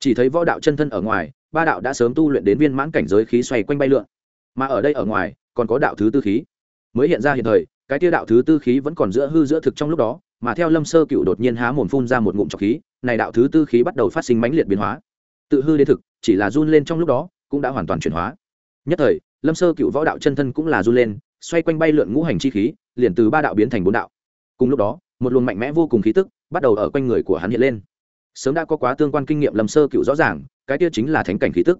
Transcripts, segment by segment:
chỉ thấy võ đạo chân thân ở ngoài, ba đạo đã sớm tu luyện đến viên mãn cảnh giới khí xoay quanh bay lượn. Mà ở đây ở ngoài, còn có đạo thứ tư khí. Mới hiện ra hiện thời, cái tia đạo thứ tư khí vẫn còn giữa hư giữa thực trong lúc đó, mà theo lâm sơ cựu đột nhiên há mồm phun ra một ngụm trọc khí, này đạo thứ tư khí bắt đầu phát sinh mãnh liệt biến hóa. Tự hư đến thực, chỉ là run lên trong lúc đó, cũng đã hoàn toàn chuyển hóa. Nhất thời, lâm sơ cựu võ đạo chân thân cũng là run lên, xoay quanh bay lượn ngũ hành chi khí, liền từ ba đạo biến thành bốn đạo. Cùng lúc đó, một luồng mạnh mẽ vô cùng khí tức bắt đầu ở quanh người của hắn hiện lên sớm đã có quá tương quan kinh nghiệm lâm sơ cựu rõ ràng, cái tia chính là thánh cảnh khí tức.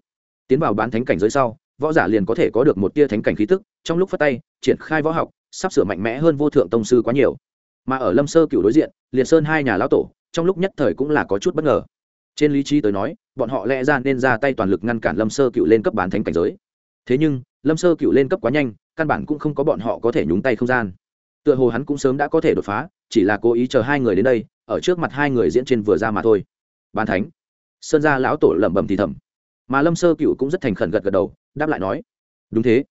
Tiến vào bán thánh cảnh giới sau, võ giả liền có thể có được một tia thánh cảnh khí tức, trong lúc phát tay, triển khai võ học, sắp sửa mạnh mẽ hơn vô thượng tông sư quá nhiều. Mà ở lâm sơ cựu đối diện, liệt sơn hai nhà lão tổ, trong lúc nhất thời cũng là có chút bất ngờ. Trên lý trí tới nói, bọn họ lẽ ra nên ra tay toàn lực ngăn cản lâm sơ cựu lên cấp bán thánh cảnh giới. Thế nhưng lâm sơ cựu lên cấp quá nhanh, căn bản cũng không có bọn họ có thể nhúng tay không gian. Tựa hồ hắn cũng sớm đã có thể đột phá chỉ là cố ý chờ hai người đến đây, ở trước mặt hai người diễn trên vừa ra mà thôi. Ban thánh. Sơn gia lão tổ lẩm bẩm thì thầm. Mà lâm sơ cựu cũng rất thành khẩn gật gật đầu, đáp lại nói. Đúng thế.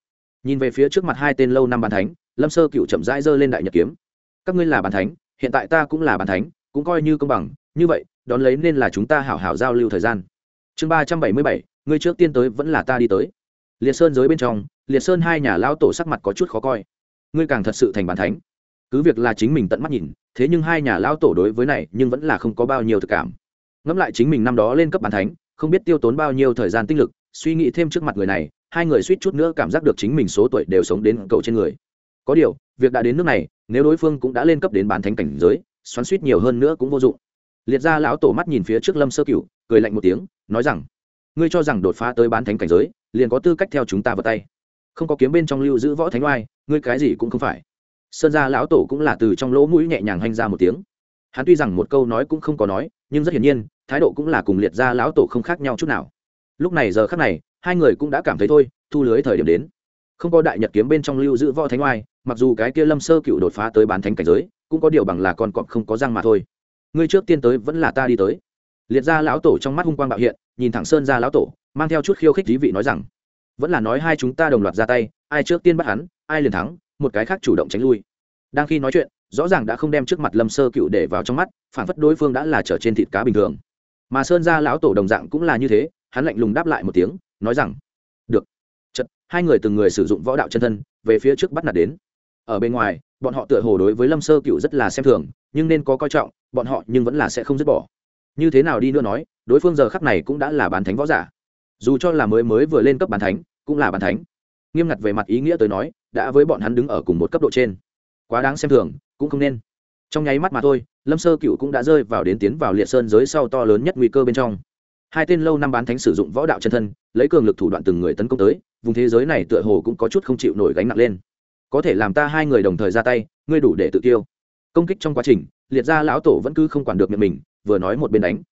Nhìn về phía trước mặt hai tên lâu năm ban thánh, lâm sơ cựu chậm rãi giơ lên đại nhật kiếm. Các ngươi là ban thánh, hiện tại ta cũng là ban thánh, cũng coi như công bằng, như vậy, đón lấy nên là chúng ta hảo hảo giao lưu thời gian. Chương ba trăm bảy mươi bảy, ngươi trước tiên tới vẫn là ta đi tới. Liệt sơn giới bên trong, liệt sơn hai nhà lão tổ sắc mặt có chút khó coi. Ngươi càng thật sự thành ban thánh cứ việc là chính mình tận mắt nhìn, thế nhưng hai nhà lão tổ đối với này nhưng vẫn là không có bao nhiêu thực cảm. Ngẫm lại chính mình năm đó lên cấp bán thánh, không biết tiêu tốn bao nhiêu thời gian tinh lực, suy nghĩ thêm trước mặt người này, hai người suýt chút nữa cảm giác được chính mình số tuổi đều sống đến cầu trên người. Có điều, việc đã đến nước này, nếu đối phương cũng đã lên cấp đến bán thánh cảnh giới, xoắn suýt nhiều hơn nữa cũng vô dụng. Liệt ra lão tổ mắt nhìn phía trước lâm sơ cửu, cười lạnh một tiếng, nói rằng, ngươi cho rằng đột phá tới bán thánh cảnh giới, liền có tư cách theo chúng ta vào tay. Không có kiếm bên trong lưu giữ võ thánh oai, ngươi cái gì cũng không phải sơn gia lão tổ cũng là từ trong lỗ mũi nhẹ nhàng hanh ra một tiếng. Hắn tuy rằng một câu nói cũng không có nói, nhưng rất hiển nhiên, thái độ cũng là cùng liệt gia lão tổ không khác nhau chút nào. Lúc này giờ khác này, hai người cũng đã cảm thấy thôi, thu lưới thời điểm đến. Không có đại nhật kiếm bên trong lưu giữ võ thánh oai, mặc dù cái kia lâm sơ cựu đột phá tới bán thánh cảnh giới, cũng có điều bằng là con cọp không có răng mà thôi. Ngươi trước tiên tới vẫn là ta đi tới. Liệt gia lão tổ trong mắt hung quang bạo hiện, nhìn thẳng sơn gia lão tổ, mang theo chút khiêu khích thí vị nói rằng, vẫn là nói hai chúng ta đồng loạt ra tay, ai trước tiên bắt hắn, ai liền thắng một cái khác chủ động tránh lui. Đang khi nói chuyện, rõ ràng đã không đem trước mặt lâm sơ cựu để vào trong mắt, phản phất đối phương đã là trở trên thịt cá bình thường. Mà sơn gia lão tổ đồng dạng cũng là như thế, hắn lạnh lùng đáp lại một tiếng, nói rằng, được. Chật hai người từng người sử dụng võ đạo chân thân, về phía trước bắt nạt đến. Ở bên ngoài, bọn họ tựa hồ đối với lâm sơ cựu rất là xem thường, nhưng nên có coi trọng, bọn họ nhưng vẫn là sẽ không dứt bỏ. Như thế nào đi nữa nói, đối phương giờ khắc này cũng đã là bán thánh võ giả. Dù cho là mới mới vừa lên cấp bán thánh, cũng là bán thánh nghiêm ngặt về mặt ý nghĩa tới nói, đã với bọn hắn đứng ở cùng một cấp độ trên. Quá đáng xem thường, cũng không nên. Trong nháy mắt mà thôi, lâm sơ cựu cũng đã rơi vào đến tiến vào liệt sơn giới sau to lớn nhất nguy cơ bên trong. Hai tên lâu năm bán thánh sử dụng võ đạo chân thân, lấy cường lực thủ đoạn từng người tấn công tới, vùng thế giới này tựa hồ cũng có chút không chịu nổi gánh nặng lên. Có thể làm ta hai người đồng thời ra tay, ngươi đủ để tự tiêu. Công kích trong quá trình, liệt gia lão tổ vẫn cứ không quản được miệng mình, vừa nói một bên đánh.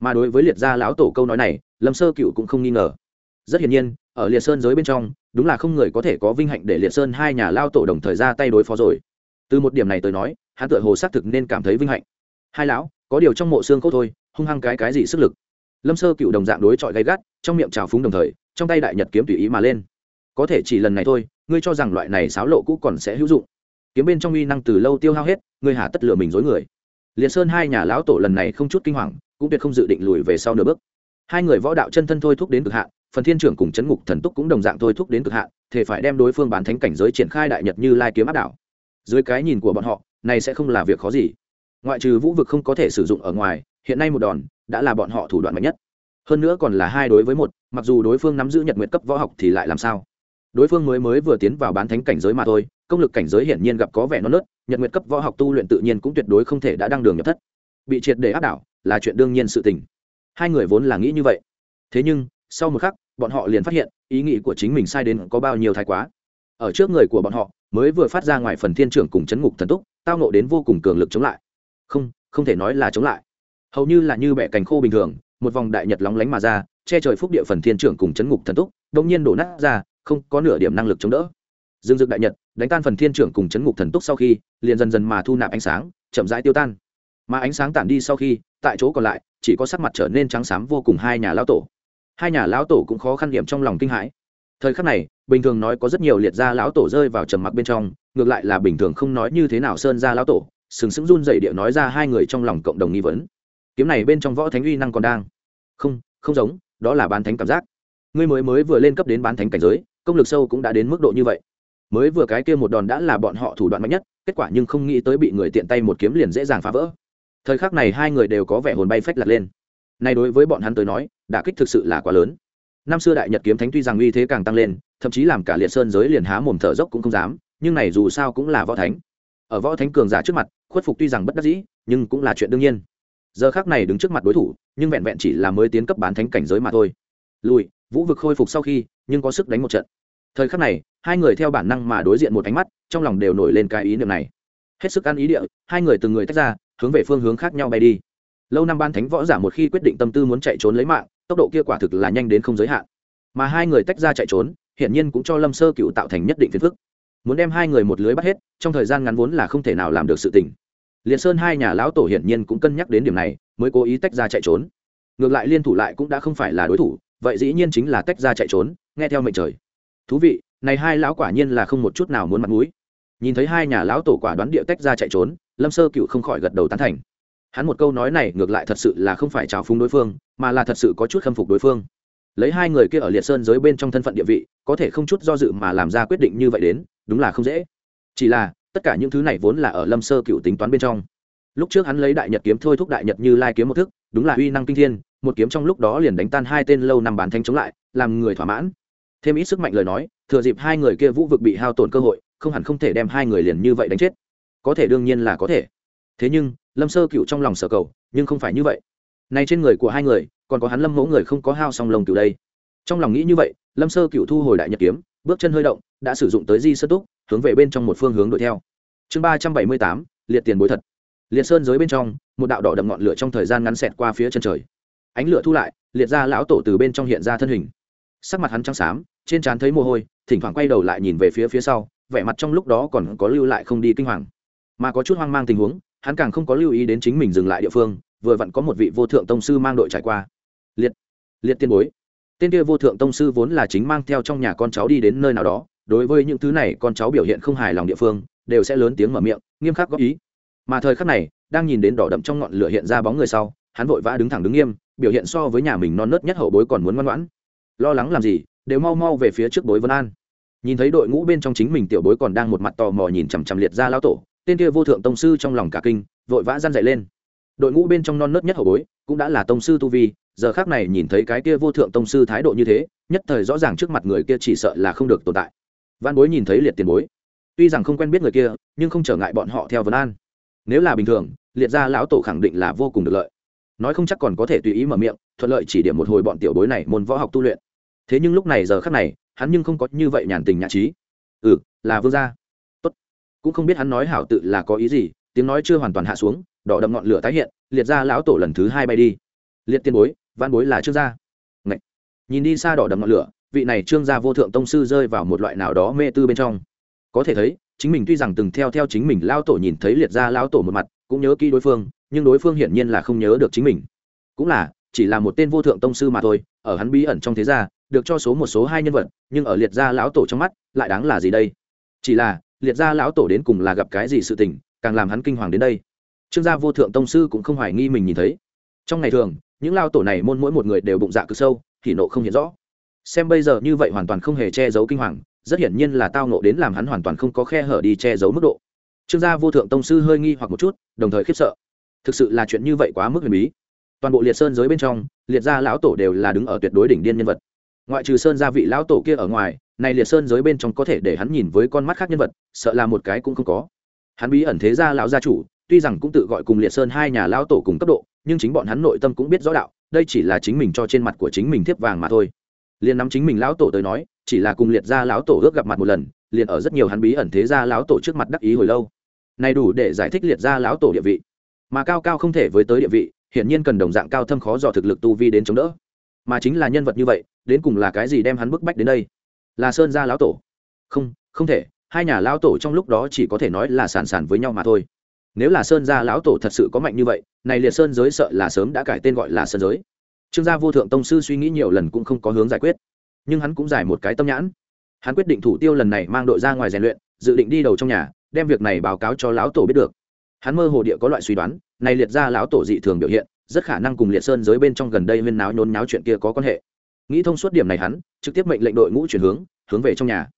Mà đối với liệt gia lão tổ câu nói này, lâm sơ cựu cũng không nghi ngờ. Rất hiển nhiên, ở liệt sơn giới bên trong đúng là không người có thể có vinh hạnh để liệt sơn hai nhà lao tổ đồng thời ra tay đối phó rồi. Từ một điểm này tới nói, hắn tựa hồ xác thực nên cảm thấy vinh hạnh. Hai lão, có điều trong mộ xương cốt thôi, hung hăng cái cái gì sức lực? Lâm sơ cựu đồng dạng đối chọi gay gắt, trong miệng trào phúng đồng thời, trong tay đại nhật kiếm tùy ý mà lên. Có thể chỉ lần này thôi, ngươi cho rằng loại này xáo lộ cũ còn sẽ hữu dụng. Kiếm bên trong uy năng từ lâu tiêu hao hết, ngươi hà tất lừa mình dối người. Liệt sơn hai nhà lão tổ lần này không chút kinh hoàng, cũng tuyệt không dự định lùi về sau nửa bước. Hai người võ đạo chân thân thôi thúc đến cực hạn phần thiên trưởng cùng chấn ngục thần túc cũng đồng dạng thôi thúc đến cực hạn thể phải đem đối phương bán thánh cảnh giới triển khai đại nhật như lai kiếm áp đảo. Dưới cái nhìn của bọn họ, này sẽ không là việc khó gì. Ngoại trừ vũ vực không có thể sử dụng ở ngoài, hiện nay một đòn đã là bọn họ thủ đoạn mạnh nhất. Hơn nữa còn là hai đối với một, mặc dù đối phương nắm giữ nhật nguyện cấp võ học thì lại làm sao? Đối phương mới mới vừa tiến vào bán thánh cảnh giới mà thôi, công lực cảnh giới hiển nhiên gặp có vẻ non nớt, nhật nguyện cấp võ học tu luyện tự nhiên cũng tuyệt đối không thể đã đăng đường nhập thất. Bị triệt để áp đảo là chuyện đương nhiên sự tình. Hai người vốn là nghĩ như vậy. Thế nhưng sau một khắc, bọn họ liền phát hiện, ý nghĩ của chính mình sai đến có bao nhiêu thái quá. Ở trước người của bọn họ, mới vừa phát ra ngoài phần thiên trưởng cùng chấn ngục thần túc, tao nộ đến vô cùng cường lực chống lại. Không không thể nói là chống lại. Hầu như là như bẻ cành khô bình thường, một vòng đại nhật lóng lánh mà ra, che trời phúc địa phần thiên trưởng cùng chấn ngục thần túc đông nhiên đổ nát ra, không có nửa điểm năng lực chống đỡ. Dương dực đại nhật, đánh tan phần thiên trưởng cùng chấn ngục thần túc sau khi, liền dần dần mà thu nạp ánh sáng, chậm rãi tiêu tan. Mà ánh sáng tản đi sau khi, tại chỗ còn lại, chỉ có sắc mặt trở nên trắng xám vô cùng hai nhà lão tổ hai nhà lão tổ cũng khó khăn điểm trong lòng kinh hãi. Thời khắc này, bình thường nói có rất nhiều liệt gia lão tổ rơi vào trầm mặc bên trong, ngược lại là bình thường không nói như thế nào sơn gia lão tổ, sừng sững run dậy địa nói ra hai người trong lòng cộng đồng nghi vấn. Kiếm này bên trong võ thánh uy năng còn đang. Không không giống, đó là bán thánh cảm giác. Ngươi mới mới vừa lên cấp đến bán thánh cảnh giới, công lực sâu cũng đã đến mức độ như vậy. Mới vừa cái kia một đòn đã là bọn họ thủ đoạn mạnh nhất, kết quả nhưng không nghĩ tới bị người tiện tay một kiếm liền dễ dàng phá vỡ. Thời khắc này hai người đều có vẻ hồn bay phách lật lên này đối với bọn hắn tới nói, đả kích thực sự là quá lớn. Năm xưa đại nhật kiếm thánh tuy rằng uy thế càng tăng lên, thậm chí làm cả liệt sơn giới liền há mồm thở dốc cũng không dám, nhưng này dù sao cũng là võ thánh. Ở võ thánh cường giả trước mặt, khuất phục tuy rằng bất đắc dĩ, nhưng cũng là chuyện đương nhiên. Giờ khác này đứng trước mặt đối thủ, nhưng vẹn vẹn chỉ là mới tiến cấp bán thánh cảnh giới mà thôi. Lùi, vũ vực khôi phục sau khi, nhưng có sức đánh một trận. Thời khắc này, hai người theo bản năng mà đối diện một ánh mắt, trong lòng đều nổi lên cái ý niệm này. Hết sức ăn ý địa, hai người từng người tách ra, hướng về phương hướng khác nhau bay đi lâu năm ban thánh võ giả một khi quyết định tâm tư muốn chạy trốn lấy mạng, tốc độ kia quả thực là nhanh đến không giới hạn. Mà hai người tách ra chạy trốn, hiển nhiên cũng cho lâm sơ cựu tạo thành nhất định phiền phức. Muốn đem hai người một lưới bắt hết, trong thời gian ngắn vốn là không thể nào làm được sự tình. Liệt sơn hai nhà lão tổ hiển nhiên cũng cân nhắc đến điểm này, mới cố ý tách ra chạy trốn. Ngược lại liên thủ lại cũng đã không phải là đối thủ, vậy dĩ nhiên chính là tách ra chạy trốn, nghe theo mệnh trời. Thú vị, này hai lão quả nhiên là không một chút nào muốn mặt mũi. Nhìn thấy hai nhà lão tổ quả đoán địa tách ra chạy trốn, lâm sơ cựu không khỏi gật đầu tán thành hắn một câu nói này ngược lại thật sự là không phải trào phúng đối phương, mà là thật sự có chút khâm phục đối phương. Lấy hai người kia ở liệt sơn giới bên trong thân phận địa vị, có thể không chút do dự mà làm ra quyết định như vậy đến, đúng là không dễ. Chỉ là, tất cả những thứ này vốn là ở lâm sơ cựu tính toán bên trong. Lúc trước hắn lấy đại nhật kiếm thôi thúc đại nhật như lai kiếm một thức, đúng là uy năng kinh thiên, một kiếm trong lúc đó liền đánh tan hai tên lâu năm bán thanh chống lại, làm người thỏa mãn. Thêm ít sức mạnh lời nói, thừa dịp hai người kia vũ vực bị hao tổn cơ hội, không hẳn không thể đem hai người liền như vậy đánh chết. Có thể đương nhiên là có thể. Thế nhưng lâm sơ cựu trong lòng sở cầu, nhưng không phải như vậy. Nay trên người của hai người, còn có hắn lâm mẫu người không có hao song lồng cựu đây. Trong lòng nghĩ như vậy, lâm sơ cựu thu hồi đại nhật kiếm, bước chân hơi động, đã sử dụng tới di sơ túc, hướng về bên trong một phương hướng đuổi theo. Chương ba trăm bảy mươi tám, liệt tiền bối thật. Liệt sơn giới bên trong, một đạo đỏ đậm ngọn lửa trong thời gian ngắn xẹt qua phía chân trời. Ánh lửa thu lại, liệt ra lão tổ từ bên trong hiện ra thân hình. Sắc mặt hắn trắng xám, trên trán thấy mồ hôi, thỉnh thoảng quay đầu lại nhìn về phía phía sau, vẻ mặt trong lúc đó còn có lưu lại không đi kinh hoàng. Mà có chút hoang mang tình huống hắn càng không có lưu ý đến chính mình dừng lại địa phương, vừa vặn có một vị vô thượng tông sư mang đội trải qua. Liệt liệt tiên bối. Tên kia vô thượng tông sư vốn là chính mang theo trong nhà con cháu đi đến nơi nào đó, đối với những thứ này con cháu biểu hiện không hài lòng địa phương, đều sẽ lớn tiếng mở miệng, nghiêm khắc góp ý. Mà thời khắc này, đang nhìn đến đỏ đậm trong ngọn lửa hiện ra bóng người sau, hắn vội vã đứng thẳng đứng nghiêm, biểu hiện so với nhà mình non nớt nhất hậu bối còn muốn ngoan ngoãn. Lo lắng làm gì, đều mau mau về phía trước bối vân an. Nhìn thấy đội ngũ bên trong chính mình tiểu bối còn đang một mặt tò mò nhìn chằm chằm liệt ra lao tổ tên kia vô thượng tông sư trong lòng cả kinh, vội vã răn dậy lên. Đội ngũ bên trong non nớt nhất hậu bối, cũng đã là tông sư tu vi, giờ khác này nhìn thấy cái kia vô thượng tông sư thái độ như thế, nhất thời rõ ràng trước mặt người kia chỉ sợ là không được tồn tại. Văn bối nhìn thấy liệt tiền bối, tuy rằng không quen biết người kia, nhưng không trở ngại bọn họ theo vấn an. Nếu là bình thường, liệt gia lão tổ khẳng định là vô cùng được lợi. Nói không chắc còn có thể tùy ý mở miệng, thuận lợi chỉ điểm một hồi bọn tiểu bối này môn võ học tu luyện. Thế nhưng lúc này giờ khác này, hắn nhưng không có như vậy nhàn tình nhã trí. Ừ là vương gia cũng không biết hắn nói hảo tự là có ý gì, tiếng nói chưa hoàn toàn hạ xuống, đỏ đậm ngọn lửa tái hiện, liệt ra lão tổ lần thứ hai bay đi. Liệt tiên bối văn bối là trương gia. Ngậy. nhìn đi xa đỏ đậm ngọn lửa, vị này trương gia vô thượng tông sư rơi vào một loại nào đó mê tư bên trong. Có thể thấy, chính mình tuy rằng từng theo theo chính mình lao tổ nhìn thấy liệt ra lao tổ một mặt, cũng nhớ kỹ đối phương, nhưng đối phương hiển nhiên là không nhớ được chính mình. Cũng là, chỉ là một tên vô thượng tông sư mà thôi, ở hắn bí ẩn trong thế gia, được cho số một số hai nhân vật, nhưng ở liệt gia lão tổ trong mắt, lại đáng là gì đây? Chỉ là liệt gia lão tổ đến cùng là gặp cái gì sự tình, càng làm hắn kinh hoàng đến đây. Trương gia vô thượng tông sư cũng không hoài nghi mình nhìn thấy. Trong ngày thường, những lao tổ này môn mỗi một người đều bụng dạ cực sâu thì nộ không hiện rõ. Xem bây giờ như vậy hoàn toàn không hề che giấu kinh hoàng, rất hiển nhiên là tao nộ đến làm hắn hoàn toàn không có khe hở đi che giấu mức độ. Trương gia vô thượng tông sư hơi nghi hoặc một chút, đồng thời khiếp sợ. Thực sự là chuyện như vậy quá mức huyền bí. Toàn bộ liệt sơn giới bên trong, liệt gia lão tổ đều là đứng ở tuyệt đối đỉnh điên nhân vật ngoại trừ sơn gia vị lão tổ kia ở ngoài, này liệt sơn giới bên trong có thể để hắn nhìn với con mắt khác nhân vật, sợ là một cái cũng không có. Hắn bí ẩn thế gia lão gia chủ, tuy rằng cũng tự gọi cùng liệt sơn hai nhà lão tổ cùng cấp độ, nhưng chính bọn hắn nội tâm cũng biết rõ đạo, đây chỉ là chính mình cho trên mặt của chính mình thiếp vàng mà thôi. Liền nắm chính mình lão tổ tới nói, chỉ là cùng liệt gia lão tổ ước gặp mặt một lần, liền ở rất nhiều hắn bí ẩn thế gia lão tổ trước mặt đắc ý hồi lâu. Này đủ để giải thích liệt gia lão tổ địa vị. Mà cao cao không thể với tới địa vị, hiển nhiên cần đồng dạng cao thâm khó dò thực lực tu vi đến chống đỡ mà chính là nhân vật như vậy, đến cùng là cái gì đem hắn bức bách đến đây? Là sơn gia lão tổ? Không không thể, hai nhà lão tổ trong lúc đó chỉ có thể nói là sàn sàn với nhau mà thôi. Nếu là sơn gia lão tổ thật sự có mạnh như vậy, này liệt sơn giới sợ là sớm đã cải tên gọi là sơn giới. Trương gia vô thượng tông sư suy nghĩ nhiều lần cũng không có hướng giải quyết. Nhưng hắn cũng giải một cái tâm nhãn. Hắn quyết định thủ tiêu lần này mang đội ra ngoài rèn luyện, dự định đi đầu trong nhà, đem việc này báo cáo cho lão tổ biết được. Hắn mơ hồ địa có loại suy đoán, này liệt ra lão tổ dị thường biểu hiện rất khả năng cùng liệt sơn giới bên trong gần đây huyên náo nhốn náo chuyện kia có quan hệ. Nghĩ thông suốt điểm này hắn, trực tiếp mệnh lệnh đội ngũ chuyển hướng hướng về trong nhà.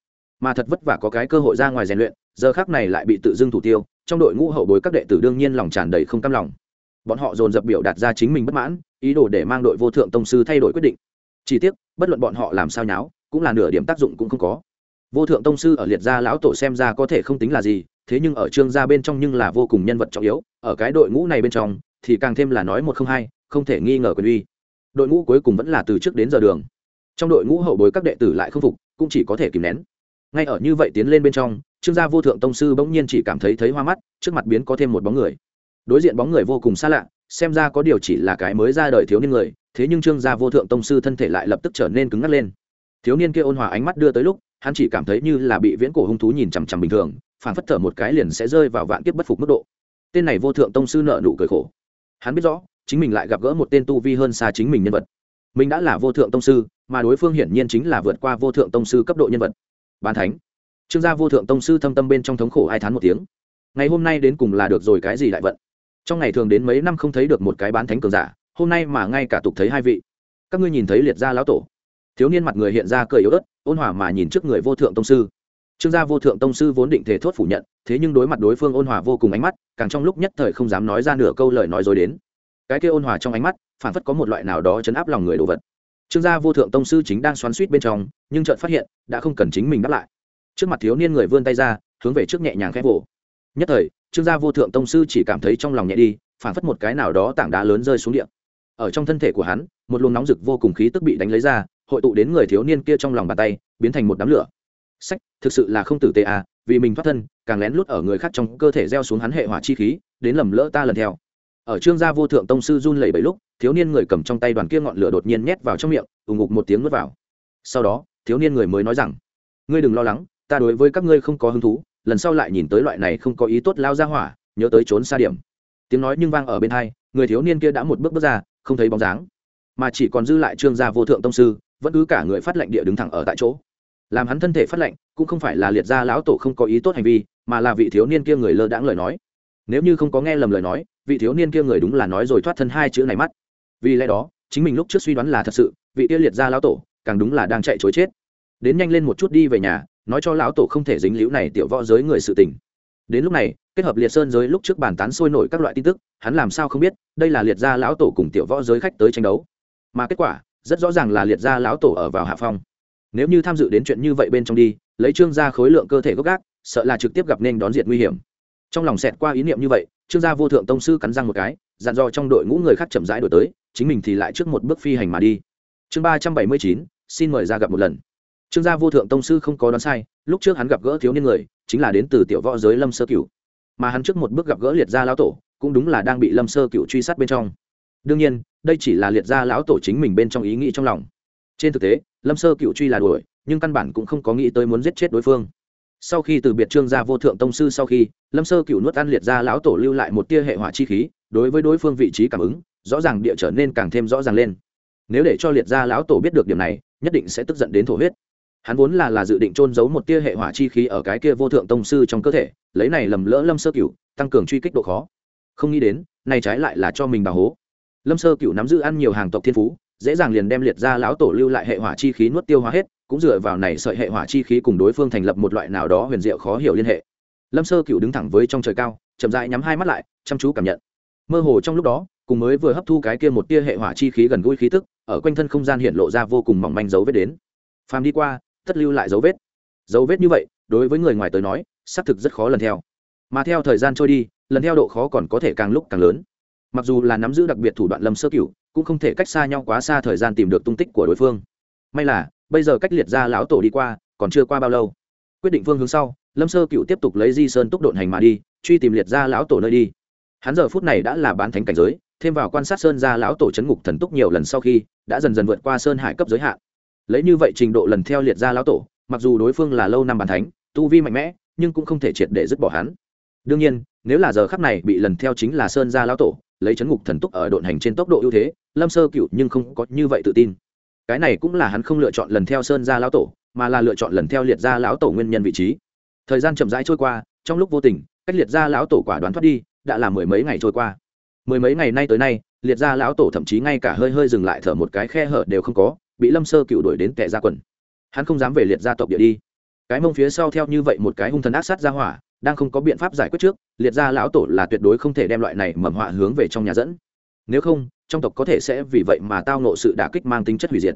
Mà thật vất vả có cái cơ hội ra ngoài rèn luyện, giờ khác này lại bị tự dưng thủ tiêu, trong đội ngũ hậu bối các đệ tử đương nhiên lòng tràn đầy không cam lòng. Bọn họ dồn dập biểu đạt ra chính mình bất mãn, ý đồ để mang đội vô thượng tông sư thay đổi quyết định. Chỉ tiếc, bất luận bọn họ làm sao nháo, cũng là nửa điểm tác dụng cũng không có. Vô thượng tông sư ở liệt gia lão tổ xem ra có thể không tính là gì, thế nhưng ở trương gia bên trong nhưng là vô cùng nhân vật trọng yếu, ở cái đội ngũ này bên trong thì càng thêm là nói một không hai, không thể nghi ngờ quyền uy. Đội ngũ cuối cùng vẫn là từ trước đến giờ đường. Trong đội ngũ hậu bối các đệ tử lại không phục, cũng chỉ có thể kìm nén. Ngay ở như vậy tiến lên bên trong, trương gia vô thượng tông sư bỗng nhiên chỉ cảm thấy thấy hoa mắt, trước mặt biến có thêm một bóng người. Đối diện bóng người vô cùng xa lạ, xem ra có điều chỉ là cái mới ra đời thiếu niên người, thế nhưng trương gia vô thượng tông sư thân thể lại lập tức trở nên cứng ngắc lên. Thiếu niên kia ôn hòa ánh mắt đưa tới lúc, hắn chỉ cảm thấy như là bị viễn cổ hung thú nhìn chằm chằm bình thường phản phất thở một cái liền sẽ rơi vào vạn kiếp bất phục mức độ. Tên này vô thượng tông sư nợ nụ cười khổ hắn biết rõ, chính mình lại gặp gỡ một tên tu vi hơn xa chính mình nhân vật. Mình đã là vô thượng tông sư, mà đối phương hiển nhiên chính là vượt qua vô thượng tông sư cấp độ nhân vật. Ban thánh. Trương gia vô thượng tông sư thâm tâm bên trong thống khổ ai thán một tiếng. Ngày hôm nay đến cùng là được rồi cái gì đại vận? Trong ngày thường đến mấy năm không thấy được một cái bán thánh cường giả, hôm nay mà ngay cả tục thấy hai vị. Các ngươi nhìn thấy liệt gia lão tổ. Thiếu niên mặt người hiện ra cười yếu ớt, ôn hòa mà nhìn trước người vô thượng tông sư trương gia vô thượng tông sư vốn định thể thốt phủ nhận, thế nhưng đối mặt đối phương ôn hòa vô cùng ánh mắt, càng trong lúc nhất thời không dám nói ra nửa câu lời nói dối đến. Cái kia ôn hòa trong ánh mắt phản phất có một loại nào đó chấn áp lòng người đồ vật. Trương gia vô thượng tông sư chính đang xoắn suýt bên trong, nhưng chợt phát hiện, đã không cần chính mình đáp lại. Trước mặt thiếu niên người vươn tay ra, hướng về trước nhẹ nhàng khẽ vỗ. Nhất thời, trương gia vô thượng tông sư chỉ cảm thấy trong lòng nhẹ đi phản phất một cái nào đó tảng đá lớn rơi xuống địa. Ở trong thân thể của hắn, một luồng nóng rực vô cùng khí tức bị đánh lấy ra, hội tụ đến người thiếu niên kia trong lòng bàn tay, biến thành một đám lửa sách, thực sự là không tử tế à vì mình thoát thân, càng lén lút ở người khác trong cơ thể gieo xuống hắn hệ hỏa chi khí, đến lầm lỡ ta lần theo. Ở trương gia vô thượng tông sư run lẩy bẩy lúc, thiếu niên người cầm trong tay đoàn kia ngọn lửa đột nhiên nhét vào trong miệng ủng ngục một tiếng nuốt vào. Sau đó, thiếu niên người mới nói rằng, ngươi đừng lo lắng, ta đối với các ngươi không có hứng thú, lần sau lại nhìn tới loại này không có ý tốt lao ra hỏa, nhớ tới trốn xa điểm. Tiếng nói nhưng vang ở bên hai, người thiếu niên kia đã một bước bước ra, không thấy bóng dáng. Mà chỉ còn dư lại trương gia vô thượng tông sư, vẫn cứ cả người phát lệnh địa đứng thẳng ở tại chỗ làm hắn thân thể phát lệnh cũng không phải là liệt gia lão tổ không có ý tốt hành vi, mà là vị thiếu niên kia người lơ đãng lời nói. Nếu như không có nghe lầm lời nói, vị thiếu niên kia người đúng là nói rồi thoát thân hai chữ này mắt. Vì lẽ đó, chính mình lúc trước suy đoán là thật sự, vị kia liệt gia lão tổ, càng đúng là đang chạy chối chết. Đến nhanh lên một chút đi về nhà, nói cho lão tổ không thể dính líu này tiểu võ giới người sự tình. Đến lúc này, kết hợp liệt sơn giới lúc trước bàn tán sôi nổi các loại tin tức, hắn làm sao không biết, đây là liệt gia lão tổ cùng tiểu võ giới khách tới tranh đấu. Mà kết quả, rất rõ ràng là liệt gia lão tổ ở vào hạ phong nếu như tham dự đến chuyện như vậy bên trong đi, lấy trương gia khối lượng cơ thể gốc gác, sợ là trực tiếp gặp nên đón diệt nguy hiểm. Trong lòng xẹt qua ý niệm như vậy, trương gia vô thượng tông sư cắn răng một cái, dặn dò trong đội ngũ người khác chậm rãi đổi tới, chính mình thì lại trước một bước phi hành mà đi. Chương ba trăm bảy mươi chín, xin mời ra gặp một lần. Trương gia vô thượng tông sư không có đoán sai, lúc trước hắn gặp gỡ thiếu niên người, chính là đến từ tiểu võ giới lâm sơ cửu. Mà hắn trước một bước gặp gỡ liệt gia lão tổ, cũng đúng là đang bị lâm sơ cửu truy sát bên trong. Đương nhiên, đây chỉ là liệt gia lão tổ chính mình bên trong ý nghĩ trong lòng trên thực tế, lâm sơ cựu truy là đuổi, nhưng căn bản cũng không có nghĩ tới muốn giết chết đối phương. Sau khi từ biệt trương gia vô thượng tông sư sau khi, lâm sơ cựu nuốt ăn liệt gia lão tổ lưu lại một tia hệ hỏa chi khí, đối với đối phương vị trí cảm ứng, rõ ràng địa trở nên càng thêm rõ ràng lên. Nếu để cho liệt gia lão tổ biết được điểm này, nhất định sẽ tức giận đến thổ huyết. Hắn vốn là là dự định trôn giấu một tia hệ hỏa chi khí ở cái kia vô thượng tông sư trong cơ thể, lấy này lầm lỡ lâm sơ cựu, tăng cường truy kích độ khó. Không nghĩ đến, này trái lại là cho mình bà hố. Lâm sơ cựu nắm giữ ăn nhiều hàng tộc thiên phú dễ dàng liền đem liệt ra lão tổ lưu lại hệ hỏa chi khí nuốt tiêu hóa hết, cũng dựa vào này sợi hệ hỏa chi khí cùng đối phương thành lập một loại nào đó huyền diệu khó hiểu liên hệ. Lâm sơ cựu đứng thẳng với trong trời cao, chậm dại nhắm hai mắt lại, chăm chú cảm nhận. Mơ hồ trong lúc đó, cùng mới vừa hấp thu cái kia một tia hệ hỏa chi khí gần gũi khí tức, ở quanh thân không gian hiện lộ ra vô cùng mỏng manh dấu vết đến. Phàm đi qua, tất lưu lại dấu vết. Dấu vết như vậy, đối với người ngoài tới nói, xác thực rất khó lần theo. Mà theo thời gian trôi đi, lần theo độ khó còn có thể càng lúc càng lớn. Mặc dù là nắm giữ đặc biệt thủ đoạn lâm sơ cửu cũng không thể cách xa nhau quá xa thời gian tìm được tung tích của đối phương. May là, bây giờ cách liệt ra lão tổ đi qua, còn chưa qua bao lâu. Quyết định phương hướng sau, lâm sơ cựu tiếp tục lấy di sơn túc độn hành mà đi, truy tìm liệt ra lão tổ nơi đi. Hắn giờ phút này đã là bán thánh cảnh giới, thêm vào quan sát sơn ra lão tổ c ngục thần túc nhiều lần sau khi, đã dần dần vượt qua sơn hải cấp giới hạn. Lấy như vậy trình độ lần theo liệt ra lão tổ, mặc dù đối phương là lâu năm bán thánh, tu vi mạnh mẽ, nhưng cũng không thể triệt để dứt bỏ hắn. Đương nhiên, nếu là giờ khắc này bị lần theo chính là sơn gia lão tổ lấy chấn ngục thần túc ở độn hành trên tốc độ ưu thế, lâm sơ cựu nhưng không có như vậy tự tin. Cái này cũng là hắn không lựa chọn lần theo sơn gia lão tổ, mà là lựa chọn lần theo liệt gia lão tổ nguyên nhân vị trí. Thời gian chậm rãi trôi qua, trong lúc vô tình, cách liệt gia lão tổ quả đoán thoát đi, đã là mười mấy ngày trôi qua. Mười mấy ngày nay tới nay, liệt gia lão tổ thậm chí ngay cả hơi hơi dừng lại thở một cái khe hở đều không có, bị lâm sơ cựu đuổi đến tệ ra quần. Hắn không dám về liệt gia tộc địa đi. Cái mông phía sau theo như vậy một cái hung thần ác sát ra hỏa đang không có biện pháp giải quyết trước, liệt gia lão tổ là tuyệt đối không thể đem loại này mầm họa hướng về trong nhà dẫn. Nếu không, trong tộc có thể sẽ vì vậy mà tao nộ sự đả kích mang tính chất hủy diệt.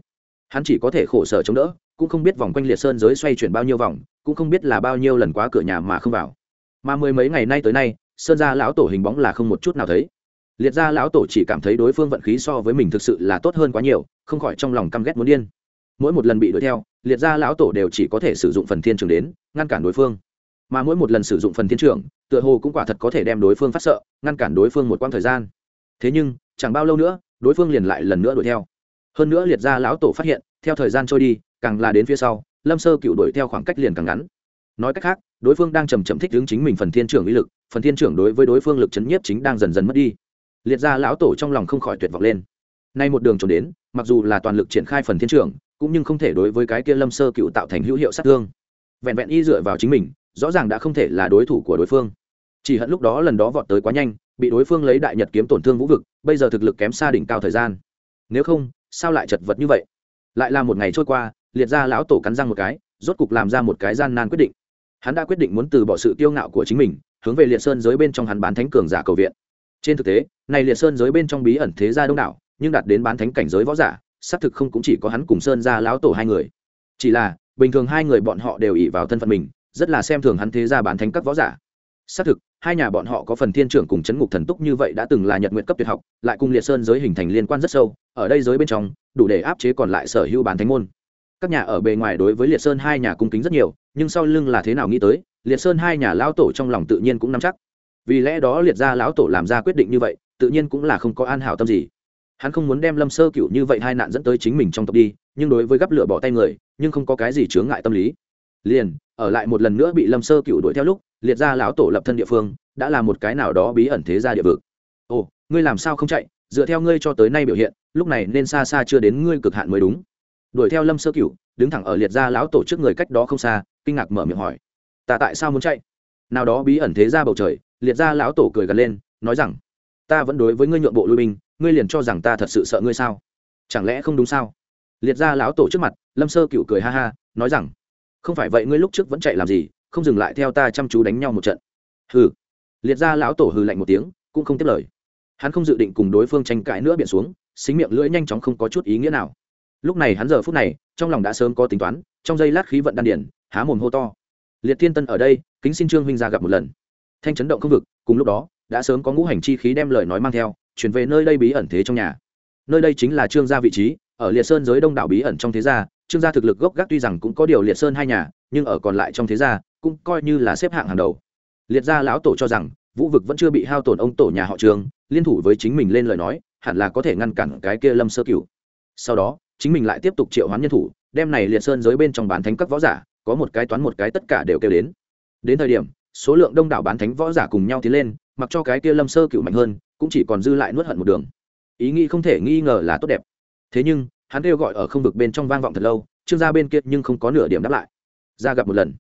Hắn chỉ có thể khổ sở chống đỡ, cũng không biết vòng quanh liệt sơn giới xoay chuyển bao nhiêu vòng, cũng không biết là bao nhiêu lần quá cửa nhà mà không vào. Mà mười mấy ngày nay tới nay, sơn gia lão tổ hình bóng là không một chút nào thấy. Liệt gia lão tổ chỉ cảm thấy đối phương vận khí so với mình thực sự là tốt hơn quá nhiều, không khỏi trong lòng căm ghét muốn điên. Mỗi một lần bị đuổi theo, liệt gia lão tổ đều chỉ có thể sử dụng phần thiên trường đến, ngăn cản đối phương mà mỗi một lần sử dụng phần thiên trưởng, tựa hồ cũng quả thật có thể đem đối phương phát sợ ngăn cản đối phương một quãng thời gian. Thế nhưng chẳng bao lâu nữa đối phương liền lại lần nữa đuổi theo. Hơn nữa liệt gia lão tổ phát hiện theo thời gian trôi đi càng là đến phía sau lâm sơ cựu đuổi theo khoảng cách liền càng ngắn. Nói cách khác đối phương đang chầm chậm thích hướng chính mình phần thiên trưởng uy lực phần thiên trưởng đối với đối phương lực chấn nhiếp chính đang dần dần mất đi. Liệt gia lão tổ trong lòng không khỏi tuyệt vọng lên. Nay một đường trốn đến mặc dù là toàn lực triển khai phần thiên trưởng cũng nhưng không thể đối với cái kia lâm sơ cựu tạo thành hữu hiệu sát thương. Vẹn vẹn y dựa vào chính mình rõ ràng đã không thể là đối thủ của đối phương. Chỉ hận lúc đó lần đó vọt tới quá nhanh, bị đối phương lấy đại nhật kiếm tổn thương vũ vực, bây giờ thực lực kém xa đỉnh cao thời gian. Nếu không, sao lại chật vật như vậy? Lại là một ngày trôi qua, liệt ra lão tổ cắn răng một cái, rốt cục làm ra một cái gian nan quyết định. Hắn đã quyết định muốn từ bỏ sự kiêu ngạo của chính mình, hướng về liệt sơn giới bên trong hắn bán thánh cường giả cầu viện. Trên thực tế, này liệt sơn giới bên trong bí ẩn thế gia đông đảo, nhưng đạt đến bán thánh cảnh giới võ giả, xác thực không cũng chỉ có hắn cùng sơn gia lão tổ hai người. Chỉ là, bình thường hai người bọn họ đều ỉ vào thân phận mình rất là xem thường hắn thế gia bán thánh các võ giả. Xác thực, hai nhà bọn họ có phần thiên trưởng cùng chấn ngục thần túc như vậy đã từng là nhật nguyện cấp tuyệt học, lại cùng liệt sơn giới hình thành liên quan rất sâu, ở đây giới bên trong, đủ để áp chế còn lại sở hữu bán thánh môn. Các nhà ở bề ngoài đối với liệt sơn hai nhà cung kính rất nhiều, nhưng sau lưng là thế nào nghĩ tới, liệt sơn hai nhà lão tổ trong lòng tự nhiên cũng nắm chắc. Vì lẽ đó liệt gia lão tổ làm ra quyết định như vậy, tự nhiên cũng là không có an hảo tâm gì. Hắn không muốn đem lâm sơ cựu như vậy hai nạn dẫn tới chính mình trong tộc đi, nhưng đối với gắp lửa bỏ tay người, nhưng không có cái gì chướng ngại tâm lý. Liền ở lại một lần nữa bị lâm sơ cựu đuổi theo lúc, liệt gia lão tổ lập thân địa phương, đã là một cái nào đó bí ẩn thế gia địa vực. Ồ, ngươi làm sao không chạy? Dựa theo ngươi cho tới nay biểu hiện, lúc này nên xa xa chưa đến ngươi cực hạn mới đúng. Đuổi theo lâm sơ cựu đứng thẳng ở liệt gia lão tổ trước người cách đó không xa, kinh ngạc mở miệng hỏi. Ta tại sao muốn chạy? Nào đó bí ẩn thế gia bầu trời, liệt gia lão tổ cười gần lên, nói rằng, ta vẫn đối với ngươi nhượng bộ lui binh, ngươi liền cho rằng ta thật sự sợ ngươi sao? Chẳng lẽ không đúng sao? Liệt gia lão tổ trước mặt, lâm sơ cựu cười ha ha, nói rằng không phải vậy ngươi lúc trước vẫn chạy làm gì, không dừng lại theo ta chăm chú đánh nhau một trận. Hừ. Liệt gia lão tổ hừ lạnh một tiếng, cũng không tiếp lời. Hắn không dự định cùng đối phương tranh cãi nữa biện xuống, xính miệng lưỡi nhanh chóng không có chút ý nghĩa nào. Lúc này hắn giờ phút này, trong lòng đã sớm có tính toán, trong giây lát khí vận đan điển há mồm hô to. Liệt thiên tân ở đây, kính xin trương huynh ra gặp một lần. Thanh chấn động không vực, cùng lúc đó, đã sớm có ngũ hành chi khí đem lời nói mang theo, chuyển về nơi đây bí ẩn thế trong nhà. Nơi đây chính là trương gia vị trí, ở liệt sơn giới đông đảo bí ẩn trong thế gia trương gia thực lực gốc gác tuy rằng cũng có điều liệt sơn hai nhà, nhưng ở còn lại trong thế gia, cũng coi như là xếp hạng hàng đầu. Liệt gia lão tổ cho rằng, vũ vực vẫn chưa bị hao tổn ông tổ nhà họ trường liên thủ với chính mình lên lời nói, hẳn là có thể ngăn cản cái kia lâm sơ cửu. Sau đó, chính mình lại tiếp tục triệu hoán nhân thủ, đem này liệt sơn giới bên trong bán thánh các võ giả, có một cái toán một cái tất cả đều kêu đến. Đến thời điểm, số lượng đông đảo bán thánh võ giả cùng nhau tiến lên, mặc cho cái kia lâm sơ cửu mạnh hơn, cũng chỉ còn dư lại nuốt hận một đường. Ý nghĩ không thể nghi ngờ là tốt đẹp. Thế nhưng hắn kêu gọi ở không vực bên trong vang vọng thật lâu, trương gia bên kia nhưng không có nửa điểm đáp lại. Ra gặp một lần,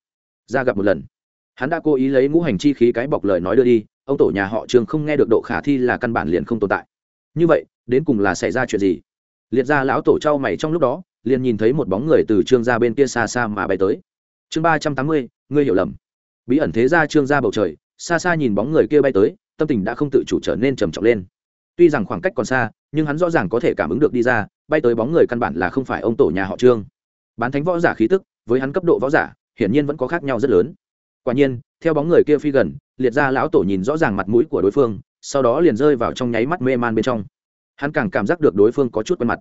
ra gặp một lần. Hắn đã cố ý lấy ngũ hành chi khí cái bọc lời nói đưa đi, ông tổ nhà họ trương không nghe được độ khả thi là căn bản liền không tồn tại. Như vậy, đến cùng là xảy ra chuyện gì? Liệt ra lão tổ trao mày trong lúc đó, liền nhìn thấy một bóng người từ trương gia bên kia xa xa mà bay tới. Chương ba trăm tám mươi, ngươi hiểu lầm. Bí ẩn thế ra trương gia bầu trời, xa xa nhìn bóng người kia bay tới, tâm tình đã không tự chủ trở nên trầm trọng lên. Tuy rằng khoảng cách còn xa, nhưng hắn rõ ràng có thể cảm ứng được đi ra bay tới bóng người căn bản là không phải ông tổ nhà họ trương bán thánh võ giả khí tức với hắn cấp độ võ giả hiển nhiên vẫn có khác nhau rất lớn quả nhiên theo bóng người kia phi gần liệt ra lão tổ nhìn rõ ràng mặt mũi của đối phương sau đó liền rơi vào trong nháy mắt mê man bên trong hắn càng cảm giác được đối phương có chút quen mặt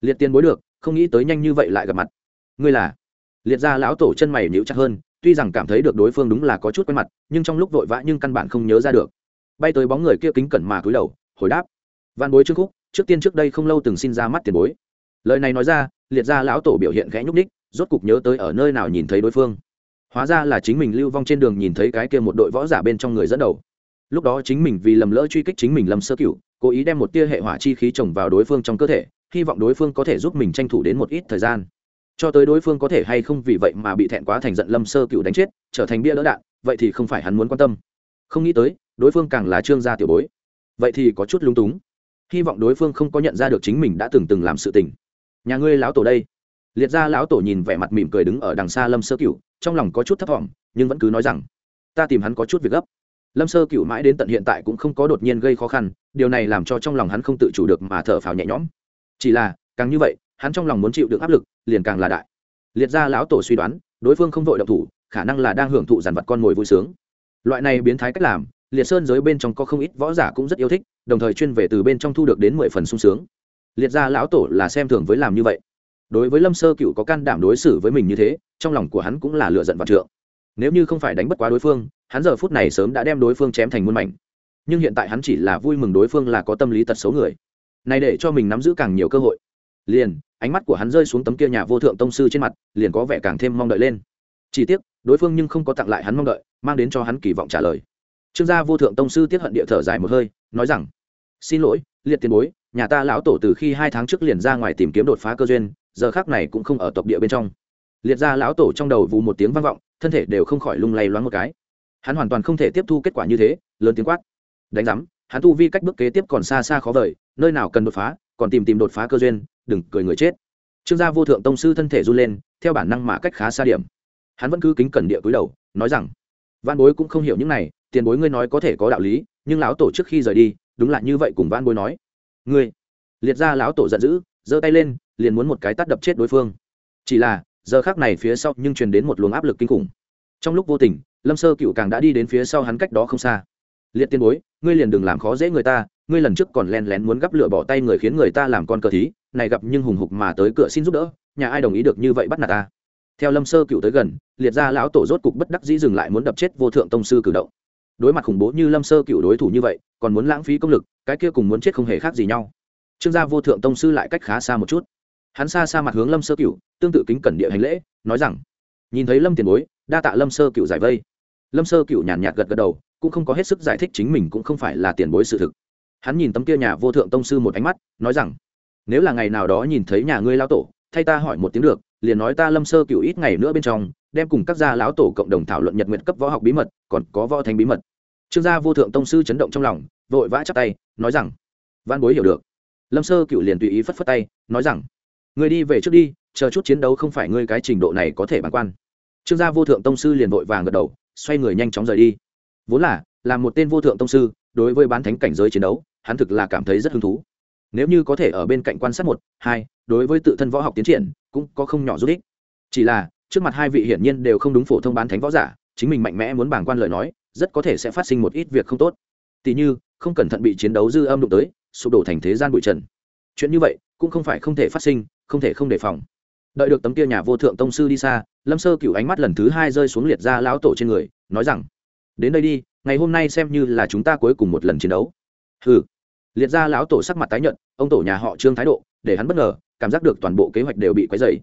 liệt tiền bối được không nghĩ tới nhanh như vậy lại gặp mặt ngươi là liệt ra lão tổ chân mày níu chặt hơn tuy rằng cảm thấy được đối phương đúng là có chút quen mặt nhưng trong lúc vội vã nhưng căn bản không nhớ ra được bay tới bóng người kia kính cẩn mà cúi đầu hồi đáp văn bối trương khúc trước tiên trước đây không lâu từng xin ra mắt tiền bối. Lời này nói ra, liệt ra lão tổ biểu hiện khẽ nhúc ních rốt cục nhớ tới ở nơi nào nhìn thấy đối phương. Hóa ra là chính mình lưu vong trên đường nhìn thấy cái kia một đội võ giả bên trong người dẫn đầu. Lúc đó chính mình vì lầm lỡ truy kích chính mình lâm sơ cửu, cố ý đem một tia hệ hỏa chi khí trồng vào đối phương trong cơ thể, hy vọng đối phương có thể giúp mình tranh thủ đến một ít thời gian. Cho tới đối phương có thể hay không vì vậy mà bị thẹn quá thành giận lâm sơ cựu đánh chết, trở thành bia đỡ đạn, vậy thì không phải hắn muốn quan tâm. Không nghĩ tới, đối phương càng là trương gia tiểu bối. Vậy thì có chút lung túng hy vọng đối phương không có nhận ra được chính mình đã từng từng làm sự tình. Nhà ngươi lão tổ đây. Liệt ra lão tổ nhìn vẻ mặt mỉm cười đứng ở đằng xa lâm sơ cựu trong lòng có chút thấp t nhưng vẫn cứ nói rằng, ta tìm hắn có chút việc gấp. Lâm sơ cựu mãi đến tận hiện tại cũng không có đột nhiên gây khó khăn, điều này làm cho trong lòng hắn không tự chủ được mà thở phào nhẹ nhõm. Chỉ là, càng như vậy, hắn trong lòng muốn chịu được áp lực, liền càng là đại. Liệt ra lão tổ suy đoán, đối phương không vội động thủ, khả năng là đang hưởng thụ giàn vật con mồi vui sướng. Loại này biến thái cách làm liệt sơn giới bên trong có không ít võ giả cũng rất yêu thích, đồng thời chuyên về từ bên trong thu được đến mười phần sung sướng. Liệt ra lão tổ là xem thường với làm như vậy. Đối với lâm sơ cựu có can đảm đối xử với mình như thế, trong lòng của hắn cũng là lựa giận vạn trượng. Nếu như không phải đánh bất quá đối phương, hắn giờ phút này sớm đã đem đối phương chém thành muôn mảnh. Nhưng hiện tại hắn chỉ là vui mừng đối phương là có tâm lý tật xấu người. Này để cho mình nắm giữ càng nhiều cơ hội. Liền, ánh mắt của hắn rơi xuống tấm kia nhà vô thượng tông sư trên mặt, liền có vẻ càng thêm mong đợi lên. Chỉ tiếc, đối phương nhưng không có tặng lại hắn mong đợi, mang đến cho hắn kỳ vọng trả lời trương gia vô thượng tông sư tiết hận địa thở dài một hơi, nói rằng, xin lỗi, liệt tiền bối, nhà ta lão tổ từ khi hai tháng trước liền ra ngoài tìm kiếm đột phá cơ duyên, giờ khác này cũng không ở tộc địa bên trong. Liệt ra lão tổ trong đầu vù một tiếng vang vọng, thân thể đều không khỏi lung lay loáng một cái. Hắn hoàn toàn không thể tiếp thu kết quả như thế, lớn tiếng quát, đánh giám, hắn tu vi cách bước kế tiếp còn xa xa khó vời, nơi nào cần đột phá, còn tìm tìm đột phá cơ duyên, đừng cười người chết. Trương gia vô thượng tông sư thân thể run lên, theo bản năng mà cách khá xa điểm. Hắn vẫn cứ kính cẩn địa cúi đầu, nói rằng văn bối cũng không hiểu những này tiền bối ngươi nói có thể có đạo lý, nhưng lão tổ trước khi rời đi, đúng là như vậy cùng văn bối nói. Ngươi, liệt ra lão tổ giận dữ, giơ tay lên, liền muốn một cái tắt đập chết đối phương. Chỉ là, giờ khác này phía sau nhưng truyền đến một luồng áp lực kinh khủng. Trong lúc vô tình, lâm sơ cựu càng đã đi đến phía sau hắn cách đó không xa. Liệt tiên bối, ngươi liền đừng làm khó dễ người ta, ngươi lần trước còn len lén muốn gắp lửa bỏ tay người khiến người ta làm con cờ thí, này gặp nhưng hùng hục mà tới cửa xin giúp đỡ, nhà ai đồng ý được như vậy bắt nạt ta? Theo lâm sơ cựu tới gần, liệt ra lão tổ rốt cục bất đắc dĩ dừng lại muốn đập chết vô thượng tông sư cử động đối mặt khủng bố như lâm sơ cựu đối thủ như vậy, còn muốn lãng phí công lực, cái kia cùng muốn chết không hề khác gì nhau. Trương gia vô thượng tông sư lại cách khá xa một chút. Hắn xa xa mặt hướng lâm sơ cựu, tương tự kính cẩn địa hành lễ, nói rằng, nhìn thấy lâm tiền bối, đa tạ lâm sơ cựu giải vây. Lâm sơ cựu nhàn nhạt gật gật đầu, cũng không có hết sức giải thích chính mình cũng không phải là tiền bối sự thực. Hắn nhìn tấm kia nhà vô thượng tông sư một ánh mắt, nói rằng, nếu là ngày nào đó nhìn thấy nhà ngươi lao tổ, thay ta hỏi một tiếng được, liền nói ta lâm sơ cựu ít ngày nữa bên trong đem cùng các gia lão tổ cộng đồng thảo luận nhật nguyện cấp võ học bí mật, còn có võ thành bí mật. Trương gia vô thượng tông sư chấn động trong lòng, vội vã chắp tay, nói rằng, văn bối hiểu được. Lâm sơ cựu liền tùy ý phất phất tay, nói rằng người đi về trước đi, chờ chút chiến đấu không phải ngươi cái trình độ này có thể bàn quan. Trương gia vô thượng tông sư liền vội vàng gật đầu, xoay người nhanh chóng rời đi. Vốn là là một tên vô thượng tông sư, đối với bán thánh cảnh giới chiến đấu, hắn thực là cảm thấy rất hứng thú. Nếu như có thể ở bên cạnh quan sát một, hai, đối với tự thân võ học tiến triển, cũng có không nhỏ rút ích. Chỉ là trước mặt hai vị hiển nhiên đều không đúng phổ thông bán thánh võ giả, chính mình mạnh mẽ muốn bảng quan lời nói, rất có thể sẽ phát sinh một ít việc không tốt. Tỉ như, không cẩn thận bị chiến đấu dư âm đụng tới, sụp đổ thành thế gian bụi trần. Chuyện như vậy, cũng không phải không thể phát sinh, không thể không đề phòng. Đợi được tấm kia nhà vô thượng tông sư đi xa, lâm sơ cựu ánh mắt lần thứ hai rơi xuống liệt ra lão tổ trên người, nói rằng, đến đây đi, ngày hôm nay xem như là chúng ta cuối cùng một lần chiến đấu. Ừ liệt ra lão tổ sắc mặt tái nhận ông tổ nhà họ trương thái độ, để hắn bất ngờ, cảm giác được toàn bộ kế hoạch đều bị quấy dày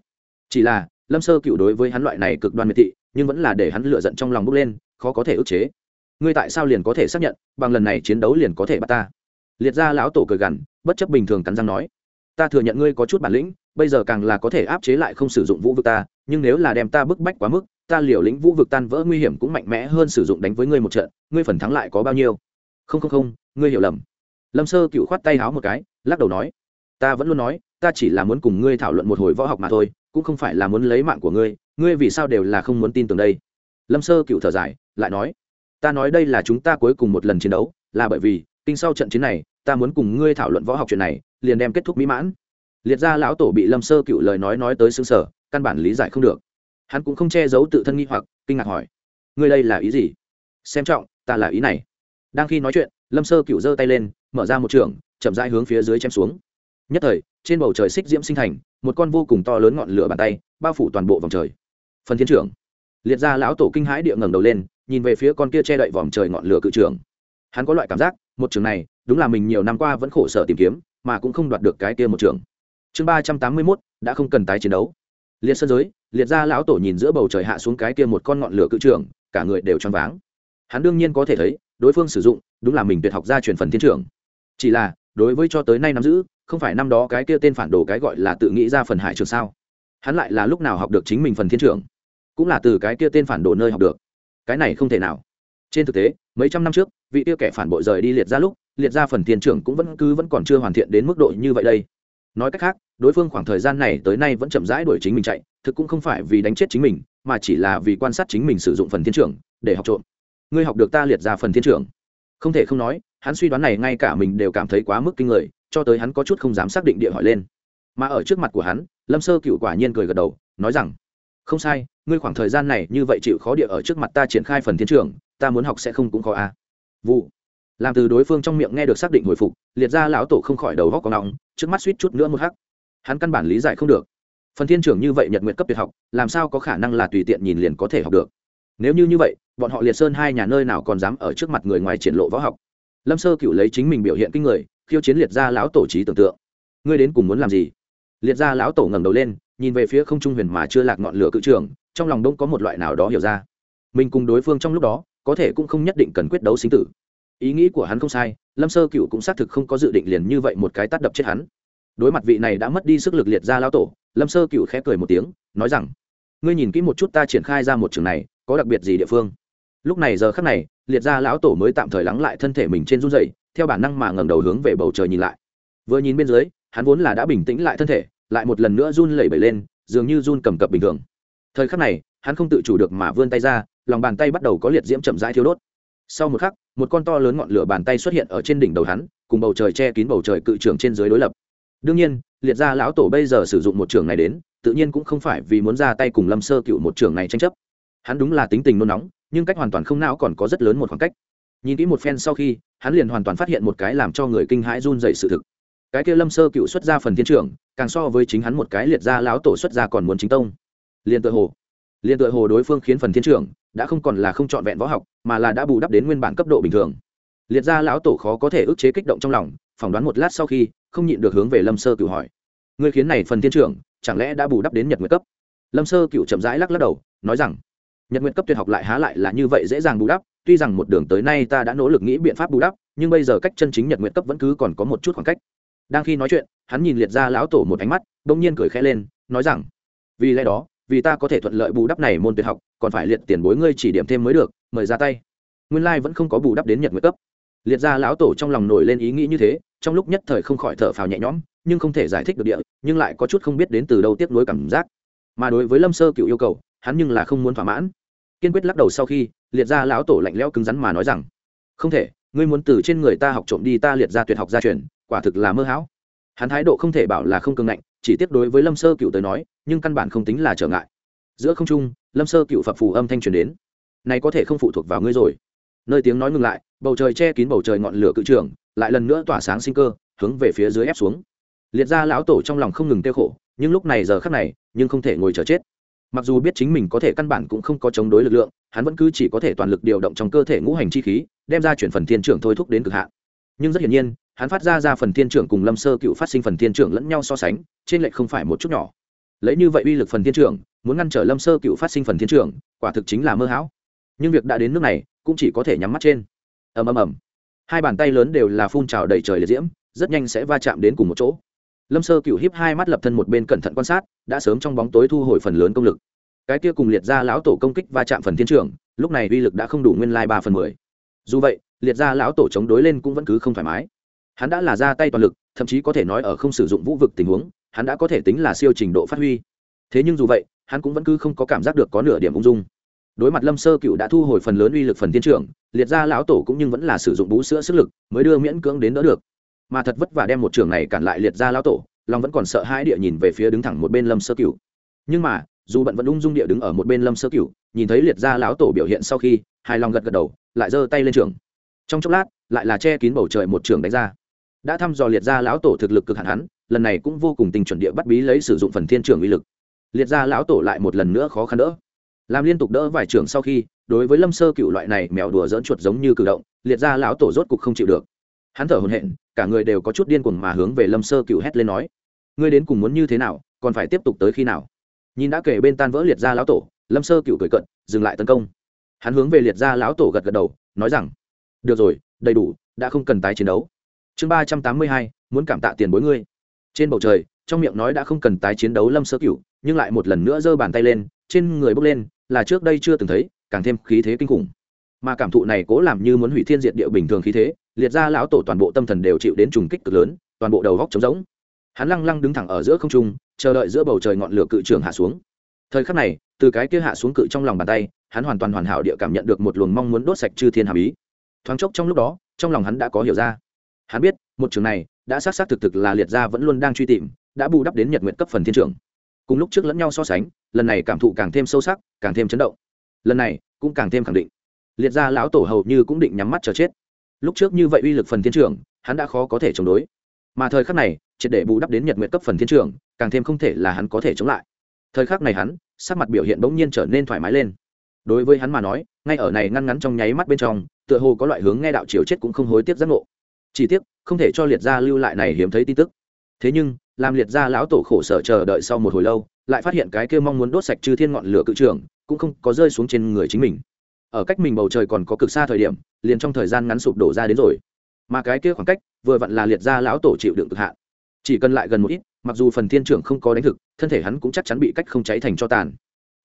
chỉ là lâm sơ cựu đối với hắn loại này cực đoan miệt thị, nhưng vẫn là để hắn lựa giận trong lòng bốc lên, khó có thể ức chế. Ngươi tại sao liền có thể xác nhận, bằng lần này chiến đấu liền có thể bắt ta? Liệt ra lão tổ cười gằn, bất chấp bình thường cắn răng nói, ta thừa nhận ngươi có chút bản lĩnh, bây giờ càng là có thể áp chế lại không sử dụng vũ vực ta, nhưng nếu là đem ta bức bách quá mức, ta liều lĩnh vũ vực tan vỡ nguy hiểm cũng mạnh mẽ hơn sử dụng đánh với ngươi một trận, ngươi phần thắng lại có bao nhiêu? Không không không, ngươi hiểu lầm. Lâm sơ cựu khoát tay háo một cái, lắc đầu nói, ta vẫn luôn nói, ta chỉ là muốn cùng ngươi thảo luận một hồi võ học mà thôi cũng không phải là muốn lấy mạng của ngươi ngươi vì sao đều là không muốn tin tưởng đây? Lâm sơ cựu thở dài, lại nói, ta nói đây là chúng ta cuối cùng một lần chiến đấu, là bởi vì, kinh sau trận chiến này, ta muốn cùng ngươi thảo luận võ học chuyện này, liền đem kết thúc mỹ mãn. Liệt ra lão tổ bị lâm sơ cựu lời nói nói tới xứng sở căn bản lý giải không được. Hắn cũng không che giấu tự thân nghi hoặc, kinh ngạc hỏi, ngươi đây là ý gì? Xem trọng, ta là ý này. Đang khi nói chuyện, lâm sơ cựu giơ tay lên, mở ra một trường, chậm rãi hướng phía dưới chém xuống. Nhất thời, trên bầu trời xích diễm sinh thành một con vô cùng to lớn ngọn lửa bàn tay bao phủ toàn bộ vòng trời. Phần thiên trưởng liệt ra lão tổ kinh hãi địa ngẩng đầu lên, nhìn về phía con kia che đậy vòng trời ngọn lửa cự trường hắn có loại cảm giác, một trường này, đúng là mình nhiều năm qua vẫn khổ sở tìm kiếm, mà cũng không đoạt được cái kia một trường. Chương ba trăm tám mươi mốt, đã không cần tái chiến đấu. Liệt sân giới, liệt ra lão tổ nhìn giữa bầu trời hạ xuống cái kia một con ngọn lửa cự trường cả người đều choáng váng. Hắn đương nhiên có thể thấy, đối phương sử dụng, đúng là mình tuyệt học gia truyền phần thiên trưởng chỉ là, đối với cho tới nay nắm giữ không phải năm đó cái kia tên phản đồ cái gọi là tự nghĩ ra phần hải trường sao? Hắn lại là lúc nào học được chính mình phần thiên trưởng cũng là từ cái kia tên phản đồ nơi học được. Cái này không thể nào. Trên thực tế, mấy trăm năm trước, vị kia kẻ phản bội rời đi liệt ra lúc, liệt ra phần thiên trưởng cũng vẫn cứ vẫn còn chưa hoàn thiện đến mức độ như vậy đây. Nói cách khác, đối phương khoảng thời gian này tới nay vẫn chậm rãi đuổi chính mình chạy, thực cũng không phải vì đánh chết chính mình, mà chỉ là vì quan sát chính mình sử dụng phần thiên trưởng để học trộm. Ngươi học được ta liệt ra phần thiên trưởng không thể không nói, hắn suy đoán này ngay cả mình đều cảm thấy quá mức kinh người cho tới hắn có chút không dám xác định địa hỏi lên. Mà ở trước mặt của hắn lâm sơ cựu quả nhiên cười gật đầu nói rằng không sai ngươi khoảng thời gian này như vậy chịu khó địa ở trước mặt ta triển khai phần thiên trường, ta muốn học sẽ không cũng khó a. À. vụ. Làm từ đối phương trong miệng nghe được xác định hồi phục liệt ra lão tổ không khỏi đầu góc có nóng trước mắt suýt chút nữa một hắc. Hắn căn bản lý giải không được. Phần thiên trưởng như vậy nhật nguyện cấp tuyệt học làm sao có khả năng là tùy tiện nhìn liền có thể học được? Nếu như như vậy bọn họ liệt sơn hai nhà nơi nào còn dám ở trước mặt người ngoài triển lộ võ học? Lâm sơ cựu lấy chính mình biểu hiện kinh người khiêu chiến liệt ra lão tổ trí tưởng tượng. Ngươi đến cùng muốn làm gì? Liệt ra lão tổ ngẩng đầu lên, nhìn về phía không trung huyền mà chưa lạc ngọn lửa cự trường, trong lòng đông có một loại nào đó hiểu ra. Mình cùng đối phương trong lúc đó, có thể cũng không nhất định cần quyết đấu sinh tử. Ý nghĩ của hắn không sai, lâm sơ cựu cũng xác thực không có dự định liền như vậy một cái tắt đập chết hắn. Đối mặt vị này đã mất đi sức lực liệt ra lão tổ, lâm sơ cựu khẽ cười một tiếng, nói rằng, ngươi nhìn kỹ một chút ta triển khai ra một trường này, có đặc biệt gì địa phương? Lúc này giờ khắc này liệt ra lão tổ mới tạm thời lắng lại thân thể mình trên run dày theo bản năng mà ngẩng đầu hướng về bầu trời nhìn lại. Vừa nhìn bên dưới, hắn vốn là đã bình tĩnh lại thân thể, lại một lần nữa run lẩy bẩy lên, dường như run cầm cập bình thường. Thời khắc này, hắn không tự chủ được mà vươn tay ra, lòng bàn tay bắt đầu có liệt diễm chậm rãi thiếu đốt. Sau một khắc, một con to lớn ngọn lửa bàn tay xuất hiện ở trên đỉnh đầu hắn, cùng bầu trời che kín bầu trời cự trường trên dưới đối lập. Đương nhiên, liệt ra lão tổ bây giờ sử dụng một trường này đến, tự nhiên cũng không phải vì muốn ra tay cùng lâm sơ cựu một trường này tranh chấp. Hắn đúng là tính tình nôn nóng nhưng cách hoàn toàn không não còn có rất lớn một khoảng cách. Nhìn kỹ một phen sau khi, hắn liền hoàn toàn phát hiện một cái làm cho người kinh hãi run dậy sự thực. Cái kia lâm sơ cựu xuất ra phần thiên trưởng, càng so với chính hắn một cái liệt ra lão tổ xuất ra còn muốn chính tông. Liền tự hồ liền tự hồ đối phương khiến phần thiên trưởng đã không còn là không trọn vẹn võ học, mà là đã bù đắp đến nguyên bản cấp độ bình thường. Liệt ra lão tổ khó có thể ức chế kích động trong lòng, phỏng đoán một lát sau khi, không nhịn được hướng về lâm sơ cựu hỏi. Người khiến này phần thiên trưởng, chẳng lẽ đã bù đắp đến nhật nguyệt cấp? Lâm sơ cựu chậm rãi lắc lắc đầu, nói rằng nhật nguyệt cấp tuyệt học lại há lại là như vậy dễ dàng bù đắp, tuy rằng một đường tới nay ta đã nỗ lực nghĩ biện pháp bù đắp, nhưng bây giờ cách chân chính nhật nguyệt cấp vẫn cứ còn có một chút khoảng cách. Đang khi nói chuyện, hắn nhìn liệt ra lão tổ một ánh mắt, bỗng nhiên cười khẽ lên, nói rằng, vì lẽ đó, vì ta có thể thuận lợi bù đắp này môn tuyệt học, còn phải liệt tiền bối ngươi chỉ điểm thêm mới được, mời ra tay. Nguyên lai vẫn không có bù đắp đến nhật nguyệt cấp. Liệt ra lão tổ trong lòng nổi lên ý nghĩ như thế, trong lúc nhất thời không khỏi thở phào nhẹ nhõm, nhưng không thể giải thích được địa, nhưng lại có chút không biết đến từ đâu tiếp nối cảm giác. Mà đối với lâm sơ cựu yêu cầu, hắn nhưng là không muốn thỏa mãn kiên quyết lắc đầu sau khi, liệt ra lão tổ lạnh lẽo cứng rắn mà nói rằng, không thể, ngươi muốn từ trên người ta học trộm đi ta liệt ra tuyệt học gia truyền, quả thực là mơ hão. Hắn thái độ không thể bảo là không cường ngạnh, chỉ tiếp đối với lâm sơ cựu tới nói, nhưng căn bản không tính là trở ngại. Giữa không trung, lâm sơ cựu phập phù âm thanh truyền đến. Này có thể không phụ thuộc vào ngươi rồi. Nơi tiếng nói ngừng lại, bầu trời che kín bầu trời ngọn lửa cự trường, lại lần nữa tỏa sáng sinh cơ, hướng về phía dưới ép xuống. Liệt ra lão tổ trong lòng không ngừng tiêu khổ, nhưng lúc này giờ khắc này, nhưng không thể ngồi chờ chết mặc dù biết chính mình có thể căn bản cũng không có chống đối lực lượng, hắn vẫn cứ chỉ có thể toàn lực điều động trong cơ thể ngũ hành chi khí, đem ra chuyển phần thiên trưởng thôi thúc đến cực hạn. Nhưng rất hiển nhiên, hắn phát ra ra phần thiên trưởng cùng lâm sơ cựu phát sinh phần thiên trưởng lẫn nhau so sánh, trên lệch không phải một chút nhỏ. Lấy như vậy uy lực phần thiên trưởng, muốn ngăn trở lâm sơ cựu phát sinh phần thiên trưởng, quả thực chính là mơ hão. Nhưng việc đã đến nước này, cũng chỉ có thể nhắm mắt trên. Ầm ầm ầm. Hai bàn tay lớn đều là phun trào đầy trời liệt diễm, rất nhanh sẽ va chạm đến cùng một chỗ lâm sơ cựu hiếp hai mắt lập thân một bên cẩn thận quan sát đã sớm trong bóng tối thu hồi phần lớn công lực. Cái kia cùng liệt ra lão tổ công kích va chạm phần thiên trường, lúc này uy lực đã không đủ nguyên lai ba phần mười. Dù vậy liệt ra lão tổ chống đối lên cũng vẫn cứ không thoải mái. Hắn đã là ra tay toàn lực thậm chí có thể nói ở không sử dụng vũ vực tình huống hắn đã có thể tính là siêu trình độ phát huy. Thế nhưng dù vậy hắn cũng vẫn cứ không có cảm giác được có nửa điểm ung dung. Đối mặt lâm sơ cựu đã thu hồi phần lớn uy lực phần thiên trưởng liệt ra lão tổ cũng nhưng vẫn là sử dụng bú sữa sức lực mới đưa miễn cưỡng đến đỡ được mà thật vất vả đem một trường này cản lại liệt ra lão tổ, long vẫn còn sợ hãi địa nhìn về phía đứng thẳng một bên lâm sơ cửu. Nhưng mà, dù bận vẫn ung dung địa đứng ở một bên lâm sơ cửu, nhìn thấy liệt ra lão tổ biểu hiện sau khi, hài lòng gật gật đầu, lại giơ tay lên trường. Trong chốc lát, lại là che kín bầu trời một trường đánh ra. Đã thăm dò liệt ra lão tổ thực lực cực hạn hắn, lần này cũng vô cùng tình chuẩn địa bắt bí lấy sử dụng phần thiên trường uy lực. Liệt ra lão tổ lại một lần nữa khó khăn đỡ. Làm liên tục đỡ vài trường sau khi, đối với lâm sơ cựu loại này mèo đùa dỡn chuột giống như cử động, liệt ra lão tổ rốt cục không chịu được. Hắn thở hồn hện cả người đều có chút điên cuồng mà hướng về lâm sơ cựu hét lên nói, ngươi đến cùng muốn như thế nào, còn phải tiếp tục tới khi nào? Nhìn đã kể bên tan vỡ liệt ra lão tổ, lâm sơ cựu cười cận dừng lại tấn công. Hắn hướng về liệt ra lão tổ gật gật đầu, nói rằng, được rồi, đầy đủ, đã không cần tái chiến đấu. Chương ba trăm tám mươi hai, muốn cảm tạ tiền bối ngươi. Trên bầu trời, trong miệng nói đã không cần tái chiến đấu lâm sơ cựu nhưng lại một lần nữa giơ bàn tay lên, trên người bốc lên, là trước đây chưa từng thấy, càng thêm khí thế kinh khủng. Mà cảm thụ này cố làm như muốn hủy thiên diệt địa bình thường khí thế liệt ra lão tổ toàn bộ tâm thần đều chịu đến trùng kích cực lớn, toàn bộ đầu góc trống rỗng. Hắn lăng lăng đứng thẳng ở giữa không trung, chờ đợi giữa bầu trời ngọn lửa cự trường hạ xuống. Thời khắc này, từ cái kia hạ xuống cự trong lòng bàn tay, hắn hoàn toàn hoàn hảo địa cảm nhận được một luồng mong muốn đốt sạch chư thiên hàm ý. Thoáng chốc trong lúc đó, trong lòng hắn đã có hiểu ra. Hắn biết, một trường này đã xác xác thực thực là liệt ra vẫn luôn đang truy tìm, đã bù đắp đến nhật nguyện cấp phần thiên trường. cùng lúc trước lẫn nhau so sánh, lần này cảm thụ càng thêm sâu sắc, càng thêm chấn động. Lần này cũng càng thêm khẳng định. Liệt ra lão tổ hầu như cũng định nhắm mắt chờ chết lúc trước như vậy uy lực phần thiên trưởng hắn đã khó có thể chống đối. Mà thời khắc này, triệt để bù đắp đến nhật nguyện cấp phần thiên trưởng càng thêm không thể là hắn có thể chống lại. Thời khắc này hắn, sắc mặt biểu hiện bỗng nhiên trở nên thoải mái lên. Đối với hắn mà nói, ngay ở này ngăn ngắn trong nháy mắt bên trong, tựa hồ có loại hướng nghe đạo chiều chết cũng không hối tiếc giác ngộ. Chỉ tiếc, không thể cho liệt gia lưu lại này hiếm thấy tin tức. Thế nhưng, làm liệt gia lão tổ khổ sở chờ đợi sau một hồi lâu, lại phát hiện cái kia mong muốn đốt sạch chư thiên ngọn lửa cự trường cũng không có rơi xuống trên người chính mình ở cách mình bầu trời còn có cực xa thời điểm, liền trong thời gian ngắn sụp đổ ra đến rồi. Mà cái kia khoảng cách, vừa vặn là liệt gia lão tổ chịu đựng cực hạn. Chỉ cần lại gần một ít, mặc dù phần thiên trưởng không có đánh thực, thân thể hắn cũng chắc chắn bị cách không cháy thành cho tàn.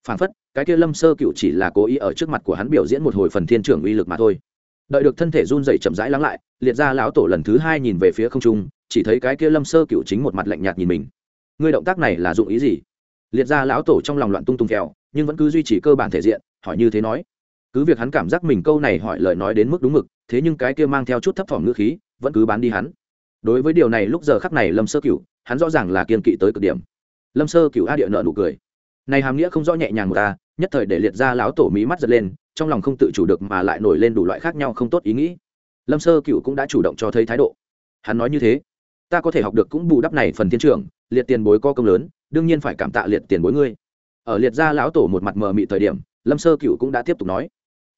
Phản phất, cái kia lâm sơ cựu chỉ là cố ý ở trước mặt của hắn biểu diễn một hồi phần thiên trưởng uy lực mà thôi. Đợi được thân thể run dậy chậm rãi lắng lại, liệt ra lão tổ lần thứ hai nhìn về phía không trung, chỉ thấy cái kia lâm sơ cựu chính một mặt lạnh nhạt nhìn mình. Ngươi động tác này là dụng ý gì? Liệt ra lão tổ trong lòng loạn tung tung kẹo, nhưng vẫn cứ duy trì cơ bản thể diện, hỏi như thế nói cứ việc hắn cảm giác mình câu này hỏi lời nói đến mức đúng mực, thế nhưng cái kia mang theo chút thấp thỏm ngữ khí, vẫn cứ bán đi hắn. Đối với điều này lúc giờ khắc này lâm sơ cựu hắn rõ ràng là kiên kỵ tới cực điểm. Lâm sơ cựu a địa nợ nụ cười. Này hàm nghĩa không rõ nhẹ nhàng một ta, nhất thời để liệt ra láo tổ mí mắt giật lên, trong lòng không tự chủ được mà lại nổi lên đủ loại khác nhau không tốt ý nghĩ. Lâm sơ cựu cũng đã chủ động cho thấy thái độ. Hắn nói như thế, ta có thể học được cũng bù đắp này phần thiên trưởng, liệt tiền bối có công lớn, đương nhiên phải cảm tạ liệt tiền bối ngươi. Ở liệt gia lão tổ một mặt mờ mị thời điểm, lâm sơ cựu cũng đã tiếp tục nói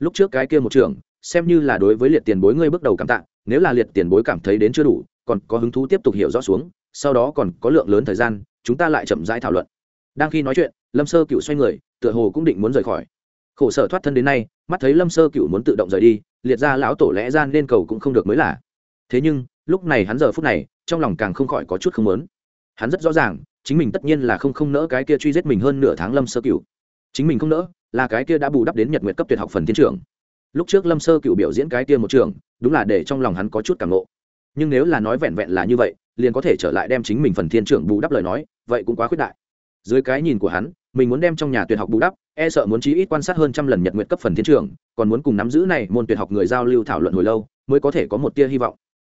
lúc trước cái kia một trưởng xem như là đối với liệt tiền bối ngươi bước đầu cảm tạ, nếu là liệt tiền bối cảm thấy đến chưa đủ, còn có hứng thú tiếp tục hiểu rõ xuống, sau đó còn có lượng lớn thời gian, chúng ta lại chậm rãi thảo luận. Đang khi nói chuyện, lâm sơ cựu xoay người, tựa hồ cũng định muốn rời khỏi. Khổ sở thoát thân đến nay, mắt thấy lâm sơ cựu muốn tự động rời đi, liệt ra lão tổ lẽ ra nên cầu cũng không được mới là. Thế nhưng, lúc này hắn giờ phút này, trong lòng càng không khỏi có chút không lớn hắn rất rõ ràng, chính mình tất nhiên là không không nỡ cái kia truy giết mình hơn nửa tháng lâm sơ cựu. Chính mình không nỡ là cái kia đã bù đắp đến nhật nguyệt cấp tuyệt học phần thiên trưởng lúc trước lâm sơ cựu biểu diễn cái kia một trường đúng là để trong lòng hắn có chút cảm ngộ. Nhưng nếu là nói vẹn vẹn là như vậy liền có thể trở lại đem chính mình phần thiên trưởng bù đắp lời nói vậy cũng quá khuyết đại. Dưới cái nhìn của hắn mình muốn đem trong nhà tuyệt học bù đắp e sợ muốn chí ít quan sát hơn trăm lần nhật nguyện cấp phần thiên trưởng, còn muốn cùng nắm giữ này môn tuyệt học người giao lưu thảo luận hồi lâu mới có thể có một tia hy vọng.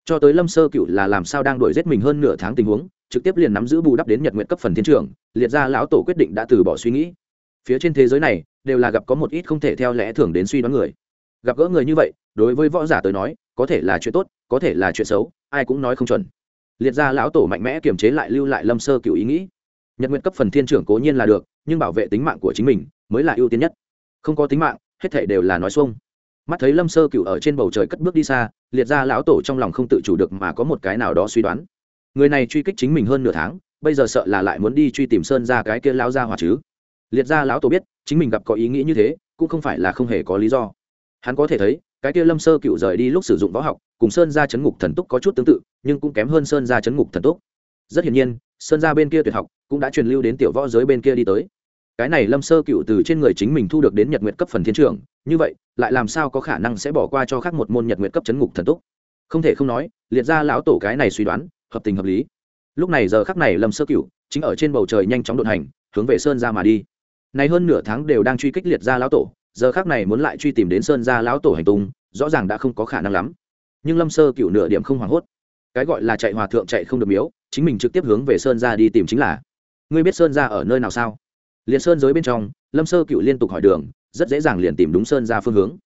Cho tới lâm sơ cựu là làm sao đang đuổi giết mình hơn nửa tháng tình huống trực tiếp liền nắm giữ bù đắp đến nhật nguyện cấp phần thiên trưởng, liệt ra lão tổ quyết định đã từ bỏ suy nghĩ. Phía trên thế giới này đều là gặp có một ít không thể theo lẽ thường đến suy đoán người. Gặp gỡ người như vậy, đối với võ giả tới nói, có thể là chuyện tốt, có thể là chuyện xấu, ai cũng nói không chuẩn. Liệt ra lão tổ mạnh mẽ kiềm chế lại lưu lại lâm sơ cựu ý nghĩ. Nhật nguyện cấp phần thiên trưởng cố nhiên là được, nhưng bảo vệ tính mạng của chính mình mới là ưu tiên nhất. Không có tính mạng, hết thể đều là nói xuông. Mắt thấy lâm sơ cựu ở trên bầu trời cất bước đi xa, liệt ra lão tổ trong lòng không tự chủ được mà có một cái nào đó suy đoán. Người này truy kích chính mình hơn nửa tháng, bây giờ sợ là lại muốn đi truy tìm sơn ra cái kia lão ra hòa chứ. Liệt ra lão tổ biết chính mình gặp có ý nghĩ như thế, cũng không phải là không hề có lý do. Hắn có thể thấy, cái kia lâm sơ cựu rời đi lúc sử dụng võ học, cùng sơn ra chấn ngục thần túc có chút tương tự, nhưng cũng kém hơn sơn ra chấn ngục thần túc. Rất hiển nhiên, sơn ra bên kia tuyệt học cũng đã truyền lưu đến tiểu võ giới bên kia đi tới. Cái này lâm sơ cựu từ trên người chính mình thu được đến nhật nguyệt cấp phần thiên trường như vậy, lại làm sao có khả năng sẽ bỏ qua cho khác một môn nhật nguyệt cấp chấn ngục thần túc? Không thể không nói, liệt ra lão tổ cái này suy đoán, hợp tình hợp lý. Lúc này giờ khắc này lâm sơ cựu chính ở trên bầu trời nhanh chóng đột hành, hướng về sơn ra mà đi này hơn nửa tháng đều đang truy kích liệt gia lão tổ, giờ khắc này muốn lại truy tìm đến sơn gia lão tổ hành tung, rõ ràng đã không có khả năng lắm. Nhưng lâm sơ cựu nửa điểm không hoảng hốt. Cái gọi là chạy hòa thượng chạy không được miếu, chính mình trực tiếp hướng về sơn ra đi tìm chính là. Ngươi biết sơn ra ở nơi nào sao? Liền sơn giới bên trong, lâm sơ cựu liên tục hỏi đường, rất dễ dàng liền tìm đúng sơn ra phương hướng.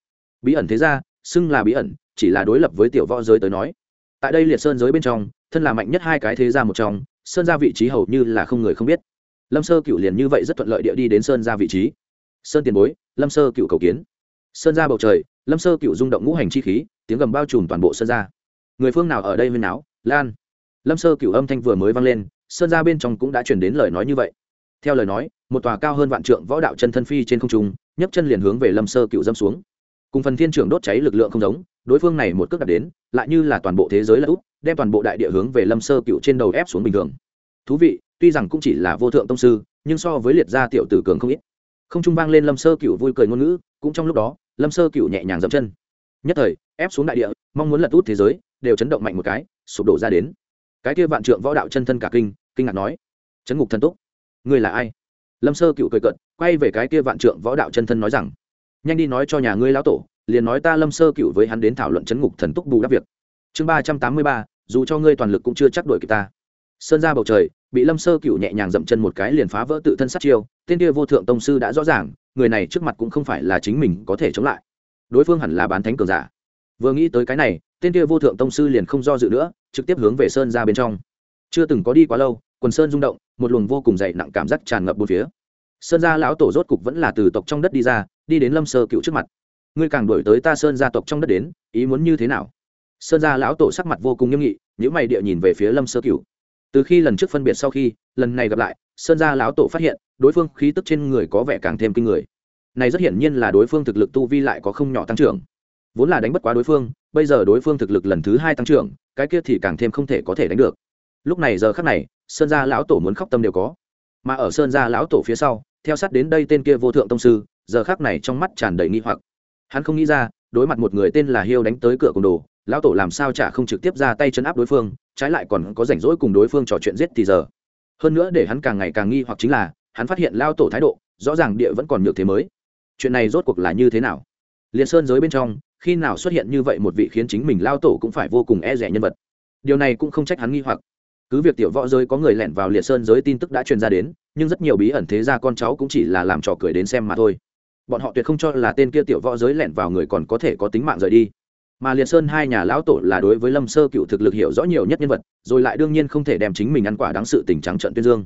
Bí ẩn thế ra xưng là bí ẩn, chỉ là đối lập với tiểu võ giới tới nói. Tại đây liệt sơn giới bên trong, thân là mạnh nhất hai cái thế ra một trong, sơn ra vị trí hầu như là không người không biết lâm sơ cựu liền như vậy rất thuận lợi địa đi đến sơn ra vị trí. Sơn tiền bối, lâm sơ cựu cầu kiến. Sơn ra bầu trời, lâm sơ cựu rung động ngũ hành chi khí, tiếng gầm bao trùm toàn bộ sơn ra người phương nào ở đây huyên áo lan. Lâm sơ cựu âm thanh vừa mới vang lên, sơn ra bên trong cũng đã chuyển đến lời nói như vậy. Theo lời nói, một tòa cao hơn vạn trượng võ đạo chân thân phi trên không trung, nhấc chân liền hướng về lâm sơ cựu dâm xuống. Cùng phần thiên trưởng đốt cháy lực lượng không giống, đối phương này một cước đặt đến, lại như là toàn bộ thế giới là úp đem toàn bộ đại địa hướng về lâm sơ cựu trên đầu ép xuống bình thường thú vị, tuy rằng cũng chỉ là vô thượng tông sư, nhưng so với liệt gia tiểu tử cường không ít. Không trung vang lên lâm sơ cựu vui cười ngôn ngữ, cũng trong lúc đó, lâm sơ cựu nhẹ nhàng dậm chân. Nhất thời, ép xuống đại địa, mong muốn lật út thế giới, đều chấn động mạnh một cái, sụp đổ ra đến. Cái kia vạn trượng võ đạo chân thân cả kinh kinh ngạc nói, chấn ngục thần túc, ngươi là ai? Lâm sơ cựu cười cận quay về cái kia vạn trượng võ đạo chân thân nói rằng, nhanh đi nói cho nhà ngươi lão tổ, liền nói ta lâm sơ cựu với hắn đến thảo luận chấn ngục thần túc bù đắp việc. Chương ba trăm tám mươi ba, dù cho ngươi toàn lực cũng chưa chắc đuổi kịp ta sơn ra bầu trời, bị lâm sơ cựu nhẹ nhàng dậm chân một cái liền phá vỡ tự thân sát chiêu, tên kia vô thượng tông sư đã rõ ràng, người này trước mặt cũng không phải là chính mình có thể chống lại. Đối phương hẳn là bán thánh cường giả. Vừa nghĩ tới cái này, tên kia vô thượng tông sư liền không do dự nữa, trực tiếp hướng về sơn ra bên trong. Chưa từng có đi quá lâu, quần sơn rung động, một luồng vô cùng dày nặng cảm giác tràn ngập bốn phía. Sơn gia lão tổ rốt cục vẫn là từ tộc trong đất đi ra, đi đến lâm sơ cựu trước mặt. Ngươi càng đổi tới ta sơn gia tộc trong đất đến, ý muốn như thế nào? Sơn gia lão tổ sắc mặt vô cùng nghiêm nghị những mày địa nhìn về phía lâm sơ cựu từ khi lần trước phân biệt sau khi, lần này gặp lại, sơn gia lão tổ phát hiện, đối phương khí tức trên người có vẻ càng thêm kinh người. Này rất hiển nhiên là đối phương thực lực tu vi lại có không nhỏ tăng trưởng. Vốn là đánh bất quá đối phương, bây giờ đối phương thực lực lần thứ hai tăng trưởng, cái kia thì càng thêm không thể có thể đánh được. Lúc này giờ khắc này, sơn gia lão tổ muốn khóc tâm đều có. Mà ở sơn gia lão tổ phía sau, theo sát đến đây tên kia vô thượng tông sư, giờ khắc này trong mắt tràn đầy nghi hoặc. Hắn không nghĩ ra, đối mặt một người tên là hiêu đánh tới cửa cùng đồ lão tổ làm sao chả không trực tiếp ra tay chấn áp đối phương, trái lại còn có rảnh rỗi cùng đối phương trò chuyện giết thì giờ. Hơn nữa để hắn càng ngày càng nghi hoặc chính là, hắn phát hiện lao tổ thái độ, rõ ràng địa vẫn còn nhược thế mới. Chuyện này rốt cuộc là như thế nào? Liền sơn giới bên trong, khi nào xuất hiện như vậy một vị khiến chính mình lao tổ cũng phải vô cùng e rẻ nhân vật. Điều này cũng không trách hắn nghi hoặc. Cứ việc tiểu võ giới có người lẻn vào liệt sơn giới tin tức đã truyền ra đến, nhưng rất nhiều bí ẩn thế gia con cháu cũng chỉ là làm trò cười đến xem mà thôi. Bọn họ tuyệt không cho là tên kia tiểu võ giới lẻn vào người còn có thể có tính mạng rời đi mà liệt sơn hai nhà lão tổ là đối với lâm sơ cựu thực lực hiểu rõ nhiều nhất nhân vật, rồi lại đương nhiên không thể đem chính mình ăn quả đáng sự tình trắng trận tuyên dương.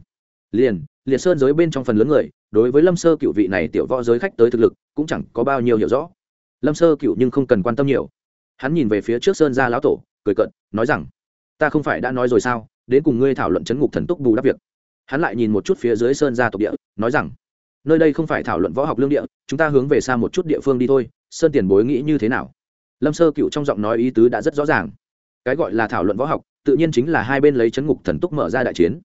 Liền, liệt sơn giới bên trong phần lớn người, đối với lâm sơ cựu vị này tiểu võ giới khách tới thực lực, cũng chẳng có bao nhiêu hiểu rõ. Lâm sơ cựu nhưng không cần quan tâm nhiều. Hắn nhìn về phía trước sơn gia lão tổ, cười cận nói rằng, ta không phải đã nói rồi sao, đến cùng ngươi thảo luận chấn ngục thần túc bù đắp việc. Hắn lại nhìn một chút phía dưới sơn gia tộc địa, nói rằng, nơi đây không phải thảo luận võ học lương địa, chúng ta hướng về xa một chút địa phương đi thôi, sơn tiền bối nghĩ như thế nào? Lâm sơ cựu trong giọng nói ý tứ đã rất rõ ràng. Cái gọi là thảo luận võ học, tự nhiên chính là hai bên lấy chấn ngục thần túc mở ra đại chiến.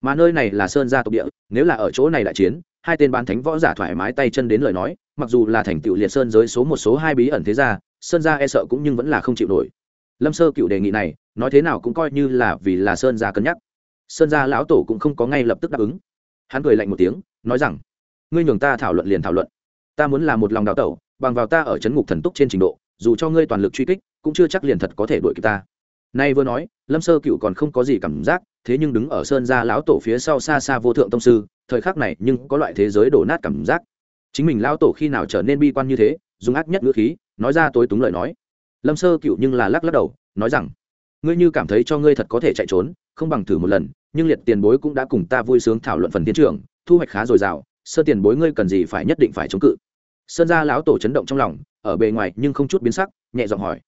Mà nơi này là sơn gia tộc địa, nếu là ở chỗ này đại chiến, hai tên bán thánh võ giả thoải mái tay chân đến lời nói, mặc dù là thành tựu liệt sơn giới số một số hai bí ẩn thế gia, sơn gia e sợ cũng nhưng vẫn là không chịu nổi. Lâm sơ cựu đề nghị này, nói thế nào cũng coi như là vì là sơn gia cân nhắc. Sơn gia lão tổ cũng không có ngay lập tức đáp ứng. Hắn cười lạnh một tiếng, nói rằng, ngươi nhường ta thảo luận liền thảo luận. Ta muốn là một lòng đào tẩu, bằng vào ta ở c ngục thần túc trên trình độ dù cho ngươi toàn lực truy kích, cũng chưa chắc liền thật có thể đuổi kịp ta. Nay vừa nói, lâm sơ cựu còn không có gì cảm giác, thế nhưng đứng ở sơn gia lão tổ phía sau xa xa vô thượng tông sư, thời khắc này nhưng có loại thế giới đổ nát cảm giác. Chính mình lão tổ khi nào trở nên bi quan như thế, dùng ác nhất ngữ khí, nói ra tối túng lời nói. Lâm sơ cựu nhưng là lắc lắc đầu, nói rằng, ngươi như cảm thấy cho ngươi thật có thể chạy trốn, không bằng thử một lần, nhưng liệt tiền bối cũng đã cùng ta vui sướng thảo luận phần tiến trưởng, thu hoạch khá dồi dào, sơ tiền bối ngươi cần gì phải nhất định phải chống cự. Sơn gia lão tổ chấn động trong lòng ở bề ngoài nhưng không chút biến sắc, nhẹ giọng hỏi.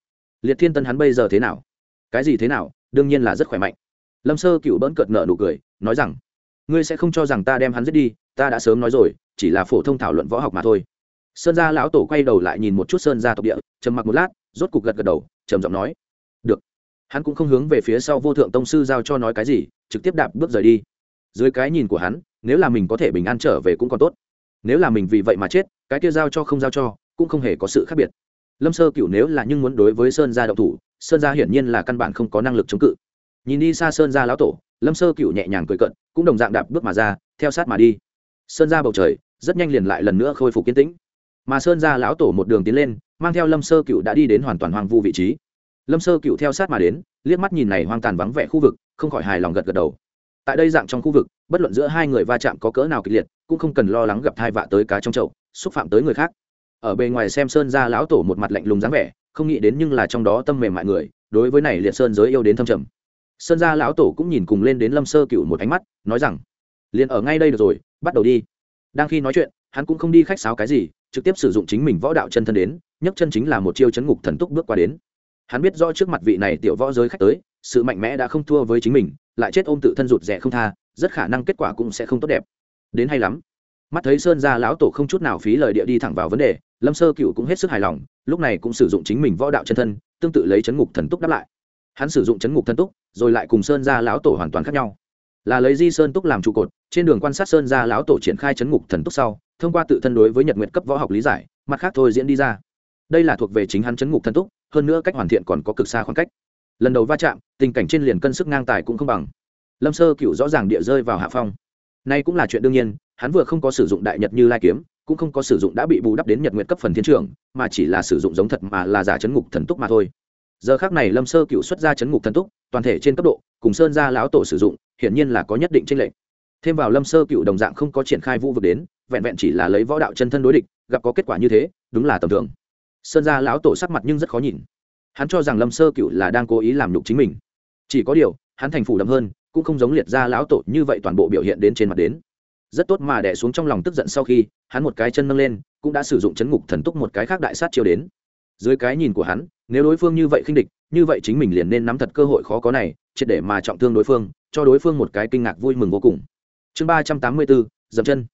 Liệt thiên tân hắn bây giờ thế nào? Cái gì thế nào? Đương nhiên là rất khỏe mạnh. Lâm sơ cựu bỡn cợt nợ nụ cười, nói rằng, ngươi sẽ không cho rằng ta đem hắn giết đi, ta đã sớm nói rồi, chỉ là phổ thông thảo luận võ học mà thôi. Sơn gia lão tổ quay đầu lại nhìn một chút sơn gia tộc địa, trầm mặc một lát, rốt cục gật gật đầu, trầm giọng nói, được. Hắn cũng không hướng về phía sau vô thượng tông sư giao cho nói cái gì, trực tiếp đạp bước rời đi. Dưới cái nhìn của hắn, nếu là mình có thể bình an trở về cũng còn tốt. Nếu là mình vì vậy mà chết, cái kia giao cho không giao cho cũng không hề có sự khác biệt. Lâm sơ cựu nếu là nhưng muốn đối với sơn gia động thủ, sơn gia hiển nhiên là căn bản không có năng lực chống cự. Nhìn đi xa sơn gia lão tổ, lâm sơ cựu nhẹ nhàng cười cận cũng đồng dạng đạp bước mà ra, theo sát mà đi. Sơn gia bầu trời, rất nhanh liền lại lần nữa khôi phục kiến tĩnh. Mà sơn gia lão tổ một đường tiến lên, mang theo lâm sơ cựu đã đi đến hoàn toàn hoang vu vị trí. Lâm sơ cựu theo sát mà đến, liếc mắt nhìn này hoang tàn vắng vẻ khu vực, không khỏi hài lòng gật gật đầu. Tại đây dạng trong khu vực, bất luận giữa hai người va chạm có cỡ nào kịch liệt, cũng không cần lo lắng gặp thai vạ tới cá trong chậu, xúc phạm tới người khác ở bề ngoài xem sơn ra lão tổ một mặt lạnh lùng dáng vẻ, không nghĩ đến nhưng là trong đó tâm mềm mại người, đối với này liệt sơn giới yêu đến thâm trầm. Sơn gia lão tổ cũng nhìn cùng lên đến lâm sơ cựu một ánh mắt, nói rằng, liền ở ngay đây được rồi, bắt đầu đi. Đang khi nói chuyện, hắn cũng không đi khách sáo cái gì, trực tiếp sử dụng chính mình võ đạo chân thân đến, nhấc chân chính là một chiêu chấn ngục thần túc bước qua đến. Hắn biết rõ trước mặt vị này tiểu võ giới khách tới, sự mạnh mẽ đã không thua với chính mình, lại chết ôm tự thân rụt rẻ không tha, rất khả năng kết quả cũng sẽ không tốt đẹp. Đến hay lắm mắt thấy sơn gia lão tổ không chút nào phí lời địa đi thẳng vào vấn đề, lâm sơ cựu cũng hết sức hài lòng, lúc này cũng sử dụng chính mình võ đạo chân thân, tương tự lấy chấn ngục thần túc đáp lại. Hắn sử dụng chấn ngục thần túc, rồi lại cùng sơn gia lão tổ hoàn toàn khác nhau. Là lấy di sơn túc làm trụ cột, trên đường quan sát sơn gia lão tổ triển khai chấn ngục thần túc sau, thông qua tự thân đối với nhật nguyện cấp võ học lý giải, mặt khác thôi diễn đi ra. Đây là thuộc về chính hắn chấn ngục thần túc, hơn nữa cách hoàn thiện còn có cực xa khoảng cách. Lần đầu va chạm, tình cảnh trên liền cân sức ngang tài cũng không bằng. Lâm sơ cựu rõ ràng địa rơi vào hạ phong. Nay cũng là chuyện đương nhiên hắn vừa không có sử dụng đại nhật như lai kiếm, cũng không có sử dụng đã bị bù đắp đến nhật nguyện cấp phần thiên trường, mà chỉ là sử dụng giống thật mà là giả chấn ngục thần túc mà thôi. Giờ khác này lâm sơ cựu xuất ra chấn ngục thần túc, toàn thể trên cấp độ, cùng sơn gia lão tổ sử dụng, hiển nhiên là có nhất định tranh lệch. Thêm vào lâm sơ cựu đồng dạng không có triển khai vũ vực đến, vẹn vẹn chỉ là lấy võ đạo chân thân đối địch, gặp có kết quả như thế, đúng là tầm thường. Sơn gia lão tổ sắc mặt nhưng rất khó nhìn. Hắn cho rằng lâm sơ cựu là đang cố ý làm nhục chính mình. Chỉ có điều, hắn thành phủ đậm hơn, cũng không giống liệt ra lão tổ như vậy toàn bộ biểu hiện đến trên mặt đến rất tốt mà đẻ xuống trong lòng tức giận sau khi, hắn một cái chân nâng lên, cũng đã sử dụng chấn ngục thần túc một cái khác đại sát chiêu đến. Dưới cái nhìn của hắn, nếu đối phương như vậy khinh địch, như vậy chính mình liền nên nắm thật cơ hội khó có này, triệt để mà trọng thương đối phương, cho đối phương một cái kinh ngạc vui mừng vô cùng. Chương ba trăm tám mươi bốn, dậm chân.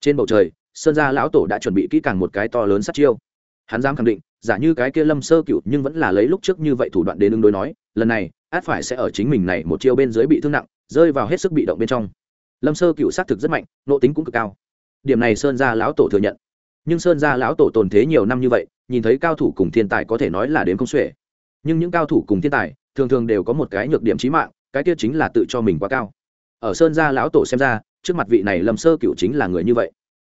Trên bầu trời, sơn gia lão tổ đã chuẩn bị kỹ càng một cái to lớn sát chiêu. Hắn dám khẳng định, giả như cái kia lâm sơ cựu nhưng vẫn là lấy lúc trước như vậy thủ đoạn đến ứng đối nói, lần này, át phải sẽ ở chính mình này một chiêu bên dưới bị thương nặng, rơi vào hết sức bị động bên trong lâm sơ cựu xác thực rất mạnh, nộ tính cũng cực cao. Điểm này sơn gia lão tổ thừa nhận. Nhưng sơn gia lão tổ tồn thế nhiều năm như vậy, nhìn thấy cao thủ cùng thiên tài có thể nói là đến không xuể. Nhưng những cao thủ cùng thiên tài, thường thường đều có một cái nhược điểm trí mạng, cái kia chính là tự cho mình quá cao. Ở sơn gia lão tổ xem ra, trước mặt vị này lâm sơ cựu chính là người như vậy.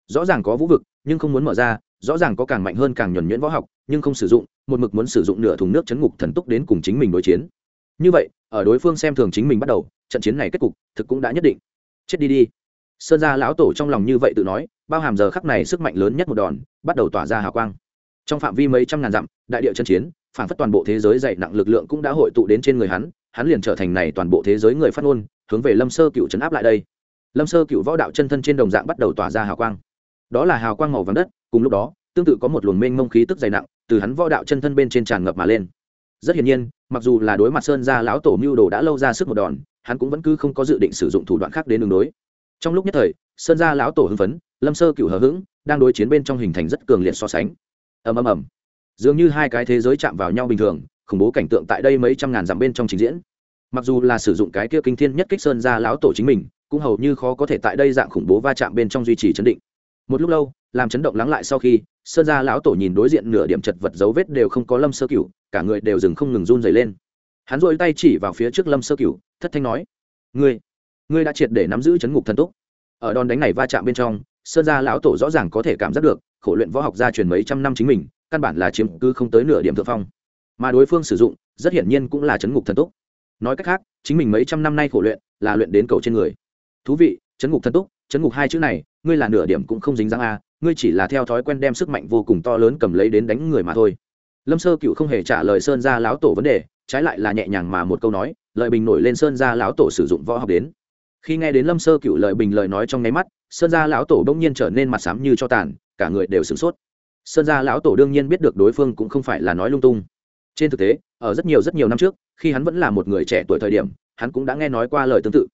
Rõ ràng có vũ vực, nhưng không muốn mở ra, rõ ràng có càng mạnh hơn càng nhuẩn nhuyễn võ học, nhưng không sử dụng, một mực muốn sử dụng nửa thùng nước chấn ngục thần túc đến cùng chính mình đối chiến. Như vậy, ở đối phương xem thường chính mình bắt đầu, trận chiến này kết cục, thực cũng đã nhất định chết đi đi. Sơn gia lão tổ trong lòng như vậy tự nói, bao hàm giờ khắc này sức mạnh lớn nhất một đòn, bắt đầu tỏa ra hào quang. Trong phạm vi mấy trăm ngàn dặm, đại địa chân chiến, phản phất toàn bộ thế giới dày nặng lực lượng cũng đã hội tụ đến trên người hắn hắn liền trở thành này toàn bộ thế giới người phát ngôn, hướng về lâm sơ cựu trấn áp lại đây. Lâm sơ cựu võ đạo chân thân trên đồng dạng bắt đầu tỏa ra hào quang. Đó là hào quang màu vàng đất, cùng lúc đó, tương tự có một luồng mênh mông khí tức dày nặng, từ hắn võ đạo chân thân bên trên tràn ngập mà lên. Rất hiển nhiên, mặc dù là đối mặt sơn gia lão tổ mưu đồ đã lâu ra sức một đòn hắn cũng vẫn cứ không có dự định sử dụng thủ đoạn khác đến đường đối. Trong lúc nhất thời, sơn gia lão tổ hưng phấn, lâm sơ cựu hờ hững, đang đối chiến bên trong hình thành rất cường liệt so sánh. Ầm ầm ầm. Dường như hai cái thế giới chạm vào nhau bình thường, khủng bố cảnh tượng tại đây mấy trăm ngàn dặm bên trong trình diễn. Mặc dù là sử dụng cái kia kinh thiên nhất kích sơn gia lão tổ chính mình, cũng hầu như khó có thể tại đây dạng khủng bố va chạm bên trong duy trì chấn định. Một lúc lâu, làm chấn động lắng lại sau khi, sơn gia lão tổ nhìn đối diện nửa điểm chật vật dấu vết đều không có lâm sơ cửu, cả người đều dừng không ngừng run dày lên hắn dội tay chỉ vào phía trước lâm sơ cửu, thất thanh nói, ngươi ngươi đã triệt để nắm giữ chấn ngục thần túc ở đòn đánh này va chạm bên trong, sơn gia lão tổ rõ ràng có thể cảm giác được, khổ luyện võ học gia truyền mấy trăm năm chính mình, căn bản là chiếm cứ không tới nửa điểm thượng phong. Mà đối phương sử dụng, rất hiển nhiên cũng là chấn ngục thần túc nói cách khác, chính mình mấy trăm năm nay khổ luyện, là luyện đến cầu trên người. Thú vị, chấn ngục thần túc chấn ngục hai chữ này, ngươi là nửa điểm cũng không dính dáng a, ngươi chỉ là theo thói quen đem sức mạnh vô cùng to lớn cầm lấy đến đánh người mà thôi. Lâm sơ cựu không hề trả lời sơn gia lão tổ vấn đề trái lại là nhẹ nhàng mà một câu nói, lợi bình nổi lên sơn gia lão tổ sử dụng võ học đến. Khi nghe đến lâm sơ cựu lợi bình lời nói trong nháy mắt, sơn gia lão tổ bỗng nhiên trở nên mặt xám như cho tàn, cả người đều sửng sốt. Sơn gia lão tổ đương nhiên biết được đối phương cũng không phải là nói lung tung. Trên thực tế, ở rất nhiều rất nhiều năm trước, khi hắn vẫn là một người trẻ tuổi thời điểm, hắn cũng đã nghe nói qua lời tương tự.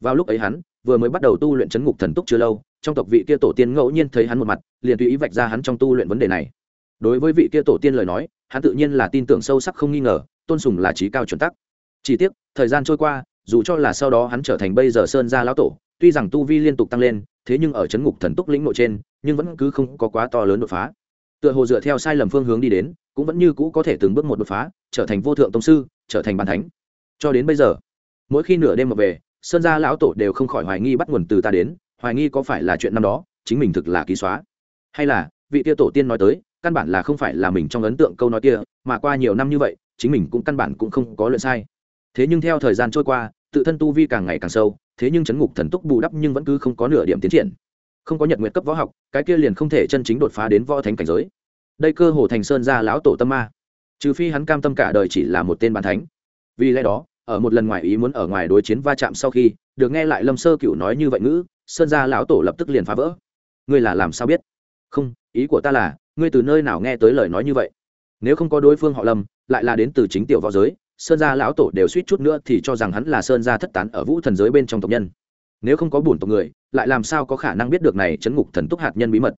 Vào lúc ấy hắn vừa mới bắt đầu tu luyện chấn ngục thần túc chưa lâu, trong tộc vị kia tổ tiên ngẫu nhiên thấy hắn một mặt, liền tùy ý vạch ra hắn trong tu luyện vấn đề này. Đối với vị kia tổ tiên lời nói, hắn tự nhiên là tin tưởng sâu sắc không nghi ngờ tôn sùng là trí cao chuẩn tắc. Chỉ tiếc, thời gian trôi qua, dù cho là sau đó hắn trở thành bây giờ sơn gia lão tổ, tuy rằng tu vi liên tục tăng lên, thế nhưng ở chấn ngục thần túc lĩnh nội trên, nhưng vẫn cứ không có quá to lớn đột phá. Tựa hồ dựa theo sai lầm phương hướng đi đến, cũng vẫn như cũ có thể từng bước một đột phá, trở thành vô thượng tông sư, trở thành bàn thánh. Cho đến bây giờ, mỗi khi nửa đêm mà về, sơn gia lão tổ đều không khỏi hoài nghi bắt nguồn từ ta đến, hoài nghi có phải là chuyện năm đó, chính mình thực là ký xóa. Hay là, vị tia tổ tiên nói tới, căn bản là không phải là mình trong ấn tượng câu nói kia, mà qua nhiều năm như vậy chính mình cũng căn bản cũng không có luyện sai. Thế nhưng theo thời gian trôi qua, tự thân tu vi càng ngày càng sâu, thế nhưng chấn ngục thần túc bù đắp nhưng vẫn cứ không có nửa điểm tiến triển. Không có nhật nguyện cấp võ học, cái kia liền không thể chân chính đột phá đến võ thánh cảnh giới. Đây cơ hồ thành sơn ra lão tổ tâm ma. Trừ phi hắn cam tâm cả đời chỉ là một tên bàn thánh. Vì lẽ đó, ở một lần ngoài ý muốn ở ngoài đối chiến va chạm sau khi, được nghe lại lâm sơ cựu nói như vậy ngữ, sơn gia lão tổ lập tức liền phá vỡ. Ngươi là làm sao biết? Không, ý của ta là, ngươi từ nơi nào nghe tới lời nói như vậy? Nếu không có đối phương họ lâm, lại là đến từ chính tiểu võ giới, sơn gia lão tổ đều suýt chút nữa thì cho rằng hắn là sơn gia thất tán ở vũ thần giới bên trong tộc nhân. Nếu không có bổn tộc người, lại làm sao có khả năng biết được này chấn ngục thần túc hạt nhân bí mật?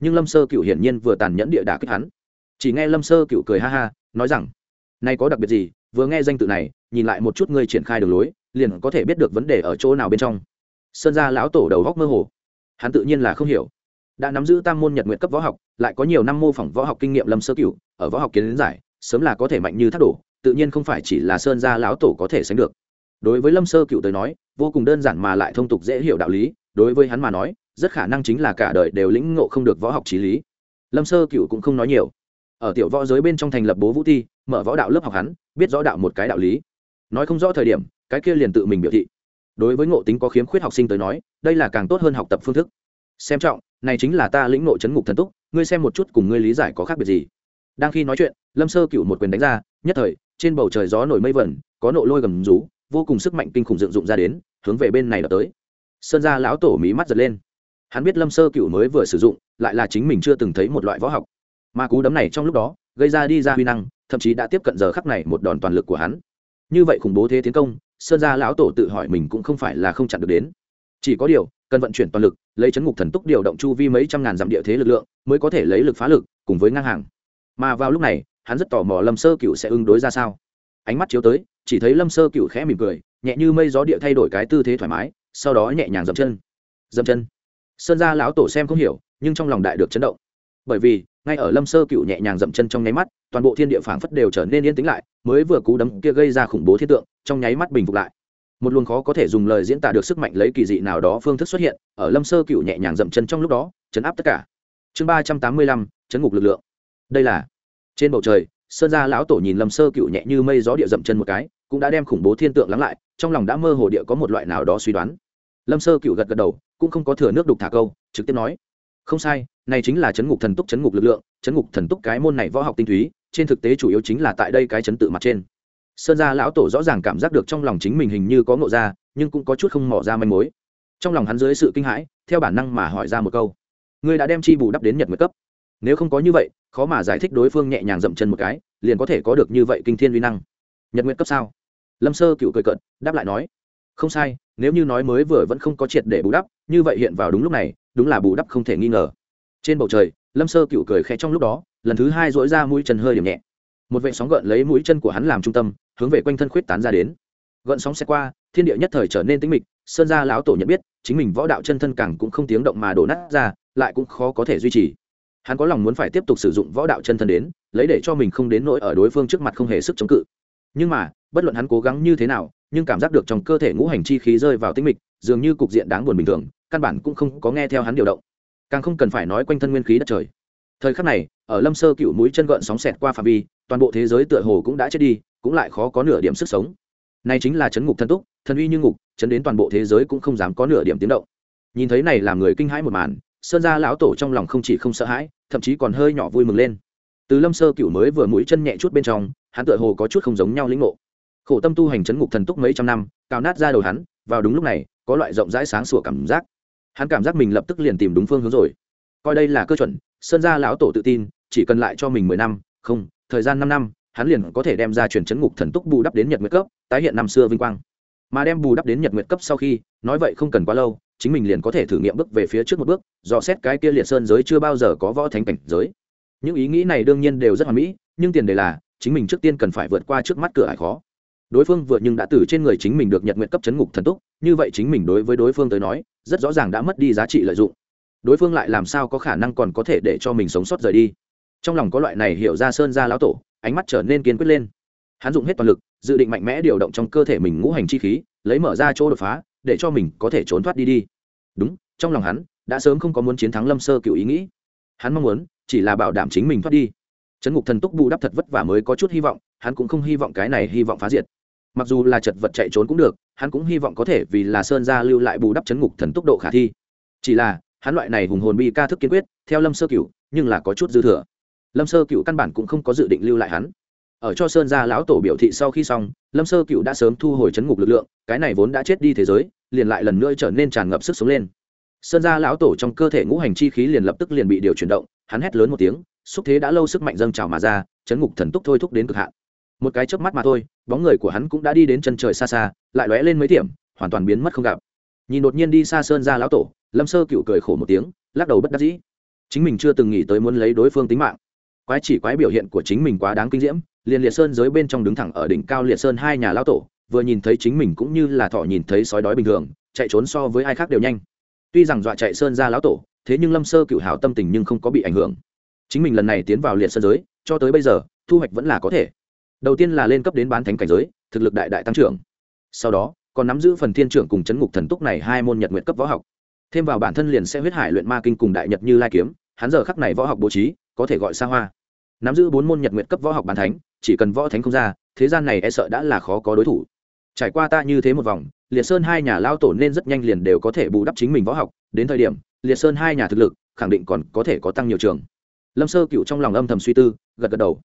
Nhưng lâm sơ cựu hiển nhiên vừa tàn nhẫn địa đả kích hắn. Chỉ nghe lâm sơ cựu cười ha ha, nói rằng nay có đặc biệt gì, vừa nghe danh tự này, nhìn lại một chút ngươi triển khai đường lối, liền có thể biết được vấn đề ở chỗ nào bên trong. Sơn gia lão tổ đầu góc mơ hồ. Hắn tự nhiên là không hiểu đã nắm giữ tam môn nhật nguyện cấp võ học, lại có nhiều năm mô phỏng võ học kinh nghiệm lâm sơ cửu, ở võ học kiến giải, sớm là có thể mạnh như thác đổ, tự nhiên không phải chỉ là sơn gia lão tổ có thể sánh được. Đối với lâm sơ cựu tới nói, vô cùng đơn giản mà lại thông tục dễ hiểu đạo lý, đối với hắn mà nói, rất khả năng chính là cả đời đều lĩnh ngộ không được võ học trí lý. Lâm sơ cựu cũng không nói nhiều. Ở tiểu võ giới bên trong thành lập bố vũ ti, mở võ đạo lớp học hắn, biết rõ đạo một cái đạo lý. Nói không rõ thời điểm, cái kia liền tự mình biểu thị. Đối với ngộ tính có khiếm khuyết học sinh tới nói, đây là càng tốt hơn học tập phương thức. Xem trọng này chính là ta lĩnh nội chấn ngục thần túc, ngươi xem một chút cùng ngươi lý giải có khác biệt gì. Đang khi nói chuyện, lâm sơ cựu một quyền đánh ra, nhất thời, trên bầu trời gió nổi mây vẩn, có nộ lôi gầm rú, vô cùng sức mạnh kinh khủng dựng dụng ra đến, hướng về bên này đập tới. Sơn gia lão tổ mí mắt giật lên. Hắn biết lâm sơ cựu mới vừa sử dụng, lại là chính mình chưa từng thấy một loại võ học. Mà cú đấm này trong lúc đó, gây ra đi ra huy năng, thậm chí đã tiếp cận giờ khắc này một đòn toàn lực của hắn. Như vậy khủng bố thế tiến công, sơn gia lão tổ tự hỏi mình cũng không phải là không chặn được đến chỉ có điều, cần vận chuyển toàn lực, lấy chấn ngục thần túc điều động chu vi mấy trăm ngàn dặm địa thế lực lượng, mới có thể lấy lực phá lực, cùng với ngang hàng. Mà vào lúc này, hắn rất tò mò lâm sơ cựu sẽ ứng đối ra sao. Ánh mắt chiếu tới, chỉ thấy lâm sơ cựu khẽ mỉm cười, nhẹ như mây gió địa thay đổi cái tư thế thoải mái, sau đó nhẹ nhàng dậm chân. Dậm chân. Sơn gia lão tổ xem không hiểu, nhưng trong lòng đại được chấn động. Bởi vì, ngay ở lâm sơ cựu nhẹ nhàng dậm chân trong nháy mắt, toàn bộ thiên địa phảng phất đều trở nên yên tĩnh lại, mới vừa cú đấm kia gây ra khủng bố thiết tượng, trong nháy mắt bình phục lại một luồng khó có thể dùng lời diễn tả được sức mạnh lấy kỳ dị nào đó phương thức xuất hiện, ở lâm sơ cựu nhẹ nhàng dậm chân trong lúc đó, chấn áp tất cả. Chương ba trăm tám mươi lăm, chấn ngục lực lượng. Đây là, trên bầu trời, sơn gia lão tổ nhìn lâm sơ cựu nhẹ như mây gió địa dậm chân một cái, cũng đã đem khủng bố thiên tượng lắng lại, trong lòng đã mơ hồ địa có một loại nào đó suy đoán. Lâm sơ cựu gật gật đầu, cũng không có thừa nước đục thả câu, trực tiếp nói, không sai, này chính là chấn ngục thần túc, chấn ngục lực lượng, chấn ngục thần túc cái môn này võ học tinh túy, trên thực tế chủ yếu chính là tại đây cái chấn tự mặt trên sơn gia lão tổ rõ ràng cảm giác được trong lòng chính mình hình như có ngộ ra, nhưng cũng có chút không mỏ ra manh mối. Trong lòng hắn dưới sự kinh hãi, theo bản năng mà hỏi ra một câu. Ngươi đã đem chi bù đắp đến nhật nguyệt cấp. Nếu không có như vậy, khó mà giải thích đối phương nhẹ nhàng dậm chân một cái, liền có thể có được như vậy kinh thiên uy năng. Nhật nguyệt cấp sao? Lâm sơ cựu cười cận đáp lại nói. Không sai, nếu như nói mới vừa vẫn không có triệt để bù đắp, như vậy hiện vào đúng lúc này, đúng là bù đắp không thể nghi ngờ. Trên bầu trời, lâm sơ cựu cười khẽ trong lúc đó, lần thứ hai dỗi ra mũi chân hơi điểm nhẹ. Một vệ sóng gợn lấy mũi chân của hắn làm trung tâm hướng về quanh thân khuyết tán ra đến. Gợn sóng xe qua, thiên địa nhất thời trở nên tĩnh mịch, sơn gia lão tổ nhận biết, chính mình võ đạo chân thân càng cũng không tiếng động mà đổ nát ra, lại cũng khó có thể duy trì. Hắn có lòng muốn phải tiếp tục sử dụng võ đạo chân thân đến, lấy để cho mình không đến nỗi ở đối phương trước mặt không hề sức chống cự. Nhưng mà, bất luận hắn cố gắng như thế nào, nhưng cảm giác được trong cơ thể ngũ hành chi khí rơi vào tĩnh mịch, dường như cục diện đáng buồn bình thường, căn bản cũng không có nghe theo hắn điều động. Càng không cần phải nói quanh thân nguyên khí đất trời. Thời khắc này, ở lâm sơ cựu mũi chân gợn sóng xẹt qua phạm vi, toàn bộ thế giới tựa hồ cũng đã chết đi cũng lại khó có nửa điểm sức sống. Này chính là chấn ngục thân túc, thần uy như ngục, chấn đến toàn bộ thế giới cũng không dám có nửa điểm tiếng động. Nhìn thấy này làm người kinh hãi một màn, sơn gia lão tổ trong lòng không chỉ không sợ hãi, thậm chí còn hơi nhỏ vui mừng lên. Từ lâm sơ cựu mới vừa mũi chân nhẹ chút bên trong, hắn tựa hồ có chút không giống nhau lĩnh ngộ. Khổ tâm tu hành chấn ngục thần túc mấy trăm năm, cào nát ra đầu hắn, vào đúng lúc này, có loại rộng rãi sáng sủa cảm giác. Hắn cảm giác mình lập tức liền tìm đúng phương hướng rồi. Coi đây là cơ chuẩn, sơn gia lão tổ tự tin, chỉ cần lại cho mình mười năm, không, thời gian năm năm hắn liền có thể đem ra chuyển chấn ngục thần túc bù đắp đến nhật nguyệt cấp, tái hiện năm xưa vinh quang. Mà đem bù đắp đến nhật nguyệt cấp sau khi, nói vậy không cần quá lâu, chính mình liền có thể thử nghiệm bước về phía trước một bước, dò xét cái kia liệt sơn giới chưa bao giờ có võ thánh cảnh giới. Những ý nghĩ này đương nhiên đều rất hoàn mỹ, nhưng tiền đề là, chính mình trước tiên cần phải vượt qua trước mắt cửa ải khó. Đối phương vượt nhưng đã từ trên người chính mình được nhật nguyện cấp chấn ngục thần túc, như vậy chính mình đối với đối phương tới nói, rất rõ ràng đã mất đi giá trị lợi dụng. Đối phương lại làm sao có khả năng còn có thể để cho mình sống sót rời đi? Trong lòng có loại này hiểu ra sơn ra lão tổ ánh mắt trở nên kiên quyết lên. Hắn dùng hết toàn lực, dự định mạnh mẽ điều động trong cơ thể mình ngũ hành chi khí, lấy mở ra chỗ đột phá, để cho mình có thể trốn thoát đi đi. Đúng, trong lòng hắn, đã sớm không có muốn chiến thắng lâm sơ cựu ý nghĩ. Hắn mong muốn, chỉ là bảo đảm chính mình thoát đi. Trấn ngục thần túc bù đắp thật vất vả mới có chút hy vọng, hắn cũng không hy vọng cái này hy vọng phá diệt. Mặc dù là chật vật chạy trốn cũng được, hắn cũng hy vọng có thể vì là sơn gia lưu lại bù đắp chấn ngục thần tốc độ khả thi. Chỉ là, hắn loại này hùng hồn bi ca thức kiên quyết, theo lâm sơ cựu nhưng là có chút dư thừa lâm sơ cựu căn bản cũng không có dự định lưu lại hắn. Ở cho sơn gia lão tổ biểu thị sau khi xong, lâm sơ cựu đã sớm thu hồi chấn ngục lực lượng, cái này vốn đã chết đi thế giới, liền lại lần nữa trở nên tràn ngập sức sống lên. Sơn gia lão tổ trong cơ thể ngũ hành chi khí liền lập tức liền bị điều chuyển động, hắn hét lớn một tiếng, xúc thế đã lâu sức mạnh dâng trào mà ra, chấn ngục thần túc thôi thúc đến cực hạn. Một cái chớp mắt mà thôi, bóng người của hắn cũng đã đi đến chân trời xa xa, lại lóe lên mấy điểm, hoàn toàn biến mất không gặp. Nhìn đột nhiên đi xa sơn gia lão tổ, lâm sơ cựu cười khổ một tiếng, lắc đầu bất đắc dĩ. Chính mình chưa từng nghĩ tới muốn lấy đối phương tính mạng quái chỉ quái biểu hiện của chính mình quá đáng kinh diễm, liền liệt sơn giới bên trong đứng thẳng ở đỉnh cao liệt sơn hai nhà lão tổ, vừa nhìn thấy chính mình cũng như là thọ nhìn thấy sói đói bình thường, chạy trốn so với ai khác đều nhanh. Tuy rằng dọa chạy sơn ra lão tổ, thế nhưng lâm sơ cựu hảo tâm tình nhưng không có bị ảnh hưởng. Chính mình lần này tiến vào liệt sơn giới, cho tới bây giờ, thu hoạch vẫn là có thể. Đầu tiên là lên cấp đến bán thánh cảnh giới, thực lực đại đại tăng trưởng. Sau đó, còn nắm giữ phần thiên trưởng cùng chấn ngục thần túc này hai môn nhật nguyện cấp võ học. Thêm vào bản thân liền sẽ huyết hải luyện ma kinh cùng đại nhật như lai kiếm, hắn giờ khắc này võ học bố trí, có thể gọi xa hoa nắm giữ bốn môn nhật nguyện cấp võ học bàn thánh, chỉ cần võ thánh không ra, thế gian này e sợ đã là khó có đối thủ. Trải qua ta như thế một vòng, liệt sơn hai nhà lao tổ nên rất nhanh liền đều có thể bù đắp chính mình võ học. Đến thời điểm, liệt sơn hai nhà thực lực khẳng định còn có thể có tăng nhiều trường. Lâm sơ cựu trong lòng âm thầm suy tư, gật gật đầu.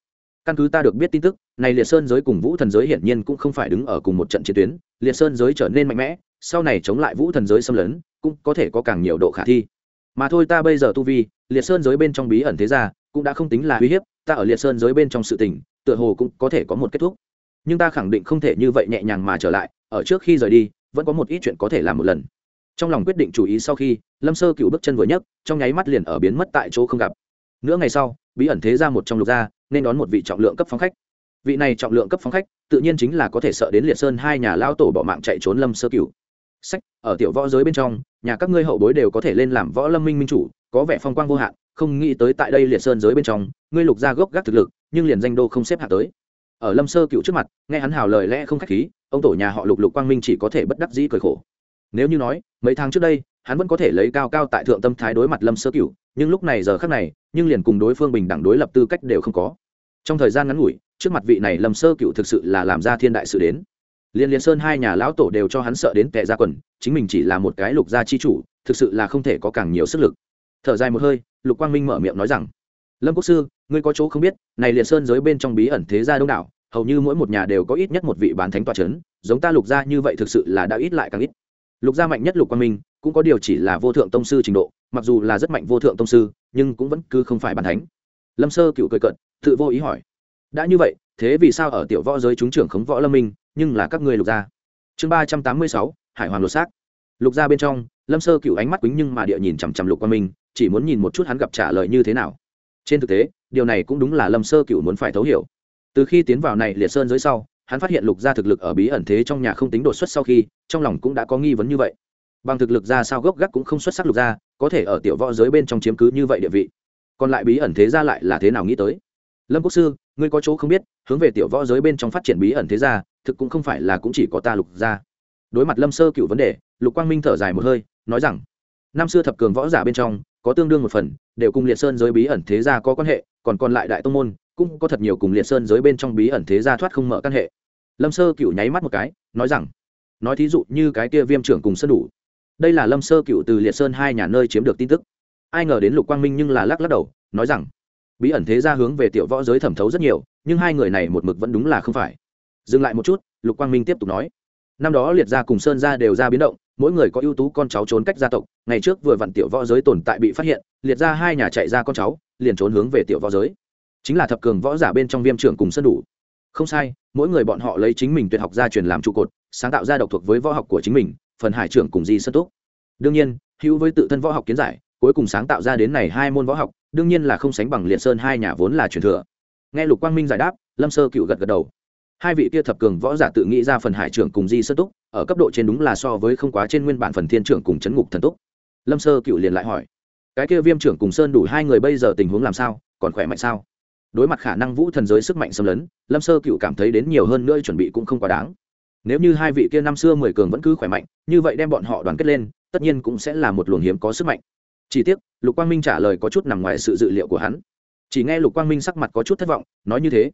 Căn cứ ta được biết tin tức, này liệt sơn giới cùng vũ thần giới hiển nhiên cũng không phải đứng ở cùng một trận chiến tuyến. Liệt sơn giới trở nên mạnh mẽ, sau này chống lại vũ thần giới xâm lấn, cũng có thể có càng nhiều độ khả thi. Mà thôi ta bây giờ tu vi, liệt sơn giới bên trong bí ẩn thế gia cũng đã không tính là uy hiếp, ta ở liệt sơn giới bên trong sự tình, tựa hồ cũng có thể có một kết thúc. Nhưng ta khẳng định không thể như vậy nhẹ nhàng mà trở lại, ở trước khi rời đi, vẫn có một ít chuyện có thể làm một lần. Trong lòng quyết định chú ý sau khi, lâm sơ cựu bước chân vừa nhấc, trong nháy mắt liền ở biến mất tại chỗ không gặp. Nửa ngày sau, bí ẩn thế ra một trong lục gia, nên đón một vị trọng lượng cấp phóng khách. Vị này trọng lượng cấp phóng khách, tự nhiên chính là có thể sợ đến liệt sơn hai nhà lao tổ bỏ mạng chạy trốn lâm sơ cựu sách, ở tiểu võ giới bên trong, nhà các ngươi hậu bối đều có thể lên làm võ lâm minh minh chủ, có vẻ phong quang vô hạn không nghĩ tới tại đây liệt sơn giới bên trong, ngươi lục gia gốc gác thực lực, nhưng liền danh đô không xếp hạ tới. Ở lâm sơ cựu trước mặt, nghe hắn hào lời lẽ không khách khí, ông tổ nhà họ lục lục quang minh chỉ có thể bất đắc dĩ cười khổ. Nếu như nói, mấy tháng trước đây, hắn vẫn có thể lấy cao cao tại thượng tâm thái đối mặt lâm sơ cựu, nhưng lúc này giờ khác này, nhưng liền cùng đối phương bình đẳng đối lập tư cách đều không có. Trong thời gian ngắn ngủi, trước mặt vị này lâm sơ cựu thực sự là làm ra thiên đại sự đến. Liên liên sơn hai nhà lão tổ đều cho hắn sợ đến tệ ra quần, chính mình chỉ là một cái lục gia chi chủ, thực sự là không thể có càng nhiều sức lực. Thở dài một hơi lục quang minh mở miệng nói rằng, lâm quốc sư, ngươi có chỗ không biết, này liệt sơn giới bên trong bí ẩn thế gia đông đảo, hầu như mỗi một nhà đều có ít nhất một vị bán thánh tòa c h ấ n giống ta lục gia như vậy thực sự là đã ít lại càng ít. Lục gia mạnh nhất lục quang minh, cũng có điều chỉ là vô thượng tông sư trình độ, mặc dù là rất mạnh vô thượng tông sư, nhưng cũng vẫn cứ không phải bán thánh. Lâm sơ cựu cười cận tự vô ý hỏi, đã như vậy, thế vì sao ở tiểu võ giới chúng trưởng khống võ lâm minh, nhưng là các ngươi lục gia? Chương ba trăm tám mươi sáu, hải hoàng lột xác. Lục gia bên trong, lâm sơ cựu ánh mắt quýnh nhưng mà địa nhìn chằm chằm lục quang minh chỉ muốn nhìn một chút hắn gặp trả lời như thế nào. Trên thực tế, điều này cũng đúng là lâm sơ cựu muốn phải thấu hiểu. Từ khi tiến vào này liệt sơn dưới sau, hắn phát hiện lục gia thực lực ở bí ẩn thế trong nhà không tính đột xuất sau khi, trong lòng cũng đã có nghi vấn như vậy. Bằng thực lực ra sao gốc gác cũng không xuất sắc lục gia, có thể ở tiểu võ giới bên trong chiếm cứ như vậy địa vị. Còn lại bí ẩn thế ra lại là thế nào nghĩ tới? Lâm quốc sư, ngươi có chỗ không biết, hướng về tiểu võ giới bên trong phát triển bí ẩn thế ra thực cũng không phải là cũng chỉ có ta lục gia. Đối mặt lâm sơ cựu vấn đề, lục quang minh thở dài một hơi, nói rằng, năm xưa thập cường võ giả bên trong có tương đương một phần, đều cùng liệt sơn giới bí ẩn thế gia có quan hệ, còn còn lại đại tông môn cũng có thật nhiều cùng liệt sơn giới bên trong bí ẩn thế gia thoát không mở căn hệ. Lâm sơ cựu nháy mắt một cái, nói rằng, nói thí dụ như cái kia viêm trưởng cùng sơn đủ. Đây là lâm sơ cựu từ liệt sơn hai nhà nơi chiếm được tin tức. Ai ngờ đến lục quang minh nhưng là lắc lắc đầu, nói rằng, bí ẩn thế gia hướng về tiểu võ giới thẩm thấu rất nhiều, nhưng hai người này một mực vẫn đúng là không phải. Dừng lại một chút, lục quang minh tiếp tục nói, năm đó liệt gia cùng sơn gia đều ra biến động mỗi người có ưu tú con cháu trốn cách gia tộc, ngày trước vừa vặn tiểu võ giới tồn tại bị phát hiện, liệt ra hai nhà chạy ra con cháu, liền trốn hướng về tiểu võ giới. Chính là thập cường võ giả bên trong viêm trưởng cùng sân đủ. Không sai, mỗi người bọn họ lấy chính mình tuyệt học gia truyền làm trụ cột, sáng tạo ra độc thuộc với võ học của chính mình, phần hải trưởng cùng di sân túc. Đương nhiên, hữu với tự thân võ học kiến giải, cuối cùng sáng tạo ra đến này hai môn võ học, đương nhiên là không sánh bằng liệt sơn hai nhà vốn là truyền thừa. Nghe lục quang minh giải đáp, lâm sơ cựu gật gật đầu hai vị kia thập cường võ giả tự nghĩ ra phần hải trưởng cùng di sơ túc, ở cấp độ trên đúng là so với không quá trên nguyên bản phần thiên trưởng cùng chấn ngục thần túc. Lâm sơ cựu liền lại hỏi, cái kia viêm trưởng cùng sơn đủ hai người bây giờ tình huống làm sao? Còn khỏe mạnh sao? Đối mặt khả năng vũ thần giới sức mạnh xâm lấn, lâm sơ cựu cảm thấy đến nhiều hơn nữa chuẩn bị cũng không quá đáng. Nếu như hai vị kia năm xưa mười cường vẫn cứ khỏe mạnh, như vậy đem bọn họ đoàn kết lên, tất nhiên cũng sẽ là một luồng hiếm có sức mạnh. Chỉ tiếc, lục quang minh trả lời có chút nằm ngoài sự dự liệu của hắn. Chỉ nghe lục quang minh sắc mặt có chút thất vọng, nói như thế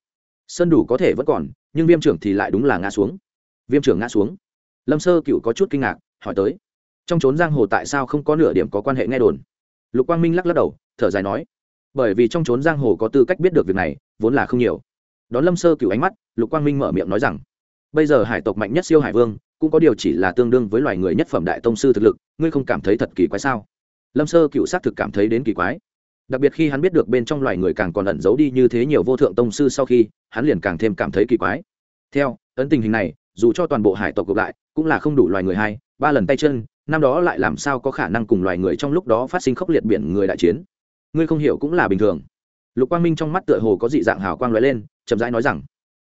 sơn đủ có thể vẫn còn, nhưng viêm trưởng thì lại đúng là ngã xuống. Viêm trưởng ngã xuống. Lâm sơ cựu có chút kinh ngạc, hỏi tới. Trong trốn giang hồ tại sao không có nửa điểm có quan hệ nghe đồn? Lục quang minh lắc lắc đầu, thở dài nói. Bởi vì trong trốn giang hồ có tư cách biết được việc này, vốn là không nhiều. Đón lâm sơ cựu ánh mắt, lục quang minh mở miệng nói rằng, bây giờ hải tộc mạnh nhất siêu hải vương, cũng có điều chỉ là tương đương với loài người nhất phẩm đại tông sư thực lực, ngươi không cảm thấy thật kỳ quái sao? Lâm sơ cựu xác thực cảm thấy đến kỳ quái đặc biệt khi hắn biết được bên trong loài người càng còn ẩn giấu đi như thế nhiều vô thượng tông sư sau khi, hắn liền càng thêm cảm thấy kỳ quái. Theo, ấn tình hình này, dù cho toàn bộ hải tộc gộp lại, cũng là không đủ loài người hai ba lần tay chân, năm đó lại làm sao có khả năng cùng loài người trong lúc đó phát sinh khốc liệt biển người đại chiến? Ngươi không hiểu cũng là bình thường. Lục quang minh trong mắt tựa hồ có dị dạng hào quang lóe lên, chậm rãi nói rằng,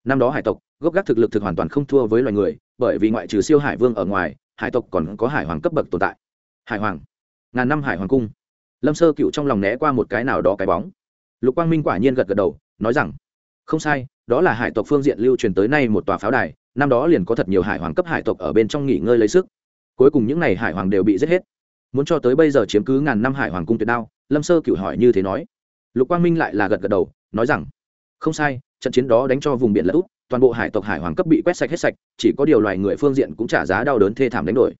năm đó hải tộc, gốc gác thực lực thực hoàn toàn không thua với loài người, bởi vì ngoại trừ siêu hải vương ở ngoài, hải tộc còn có hải hoàng cấp bậc tồn tại. Hải hoàng. Ngàn năm hải hoàng cung lâm sơ cựu trong lòng né qua một cái nào đó cái bóng. Lục quang minh quả nhiên gật gật đầu, nói rằng, không sai, đó là hải tộc phương diện lưu truyền tới nay một tòa pháo đài, năm đó liền có thật nhiều hải hoàng cấp hải tộc ở bên trong nghỉ ngơi lấy sức. Cuối cùng những n à y hải hoàng đều bị giết hết. Muốn cho tới bây giờ chiếm cứ ngàn năm hải hoàng cung tuyệt đao. Lâm sơ cựu hỏi như thế nói. Lục quang minh lại là gật gật đầu, nói rằng, không sai, trận chiến đó đánh cho vùng biển lật úp toàn bộ hải tộc hải hoàng cấp bị quét sạch hết sạch, chỉ có điều loài người phương diện cũng trả giá đau đớn thê thảm đánh đổi.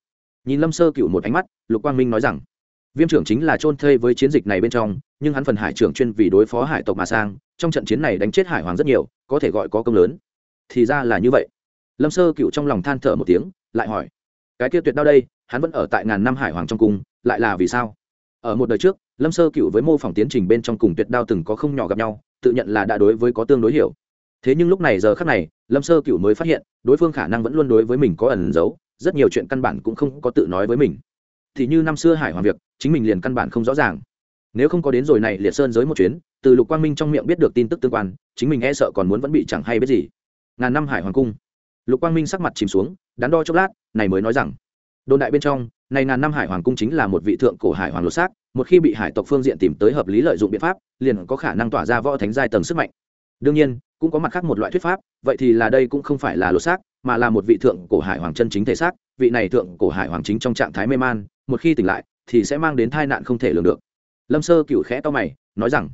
Nhìn lâm sơ cựu một ánh mắt, lục quang minh nói rằng viêm trưởng chính là trôn thây với chiến dịch này bên trong, nhưng hắn phần hải trưởng chuyên vì đối phó hải tộc mà sang, trong trận chiến này đánh chết hải hoàng rất nhiều, có thể gọi có công lớn. Thì ra là như vậy. Lâm sơ cựu trong lòng than thở một tiếng, lại hỏi, cái kia tuyệt đau đây, hắn vẫn ở tại ngàn năm hải hoàng trong cung, lại là vì sao? Ở một đời trước, lâm sơ cựu với mô phỏng tiến trình bên trong cùng tuyệt đao từng có không nhỏ gặp nhau, tự nhận là đã đối với có tương đối hiểu. Thế nhưng lúc này giờ khác này, lâm sơ cựu mới phát hiện, đối phương khả năng vẫn luôn đối với mình có ẩn giấu, rất nhiều chuyện căn bản cũng không có tự nói với mình thì như năm xưa hải hoàng việc, chính mình liền căn bản không rõ ràng. Nếu không có đến rồi này liệt sơn giới một chuyến, từ lục quang minh trong miệng biết được tin tức tương quan, chính mình e sợ còn muốn vẫn bị chẳng hay biết gì. Ngàn năm hải hoàng cung. Lục quang minh sắc mặt chìm xuống, đắn đo chốc lát, này mới nói rằng, đồn đại bên trong, này ngàn năm hải hoàng cung chính là một vị thượng cổ hải hoàng lột xác, một khi bị hải tộc phương diện tìm tới hợp lý lợi dụng biện pháp, liền có khả năng tỏa ra võ thánh giai tầng sức mạnh. Đương nhiên, cũng có mặt khác một loại thuyết pháp, vậy thì là đây cũng không phải là lột xác mà là một vị thượng cổ hải hoàng chân chính thể xác, vị này thượng cổ hải hoàng chính trong trạng thái mê man, một khi tỉnh lại, thì sẽ mang đến tai nạn không thể lường được. Lâm sơ cựu khẽ to mày, nói rằng,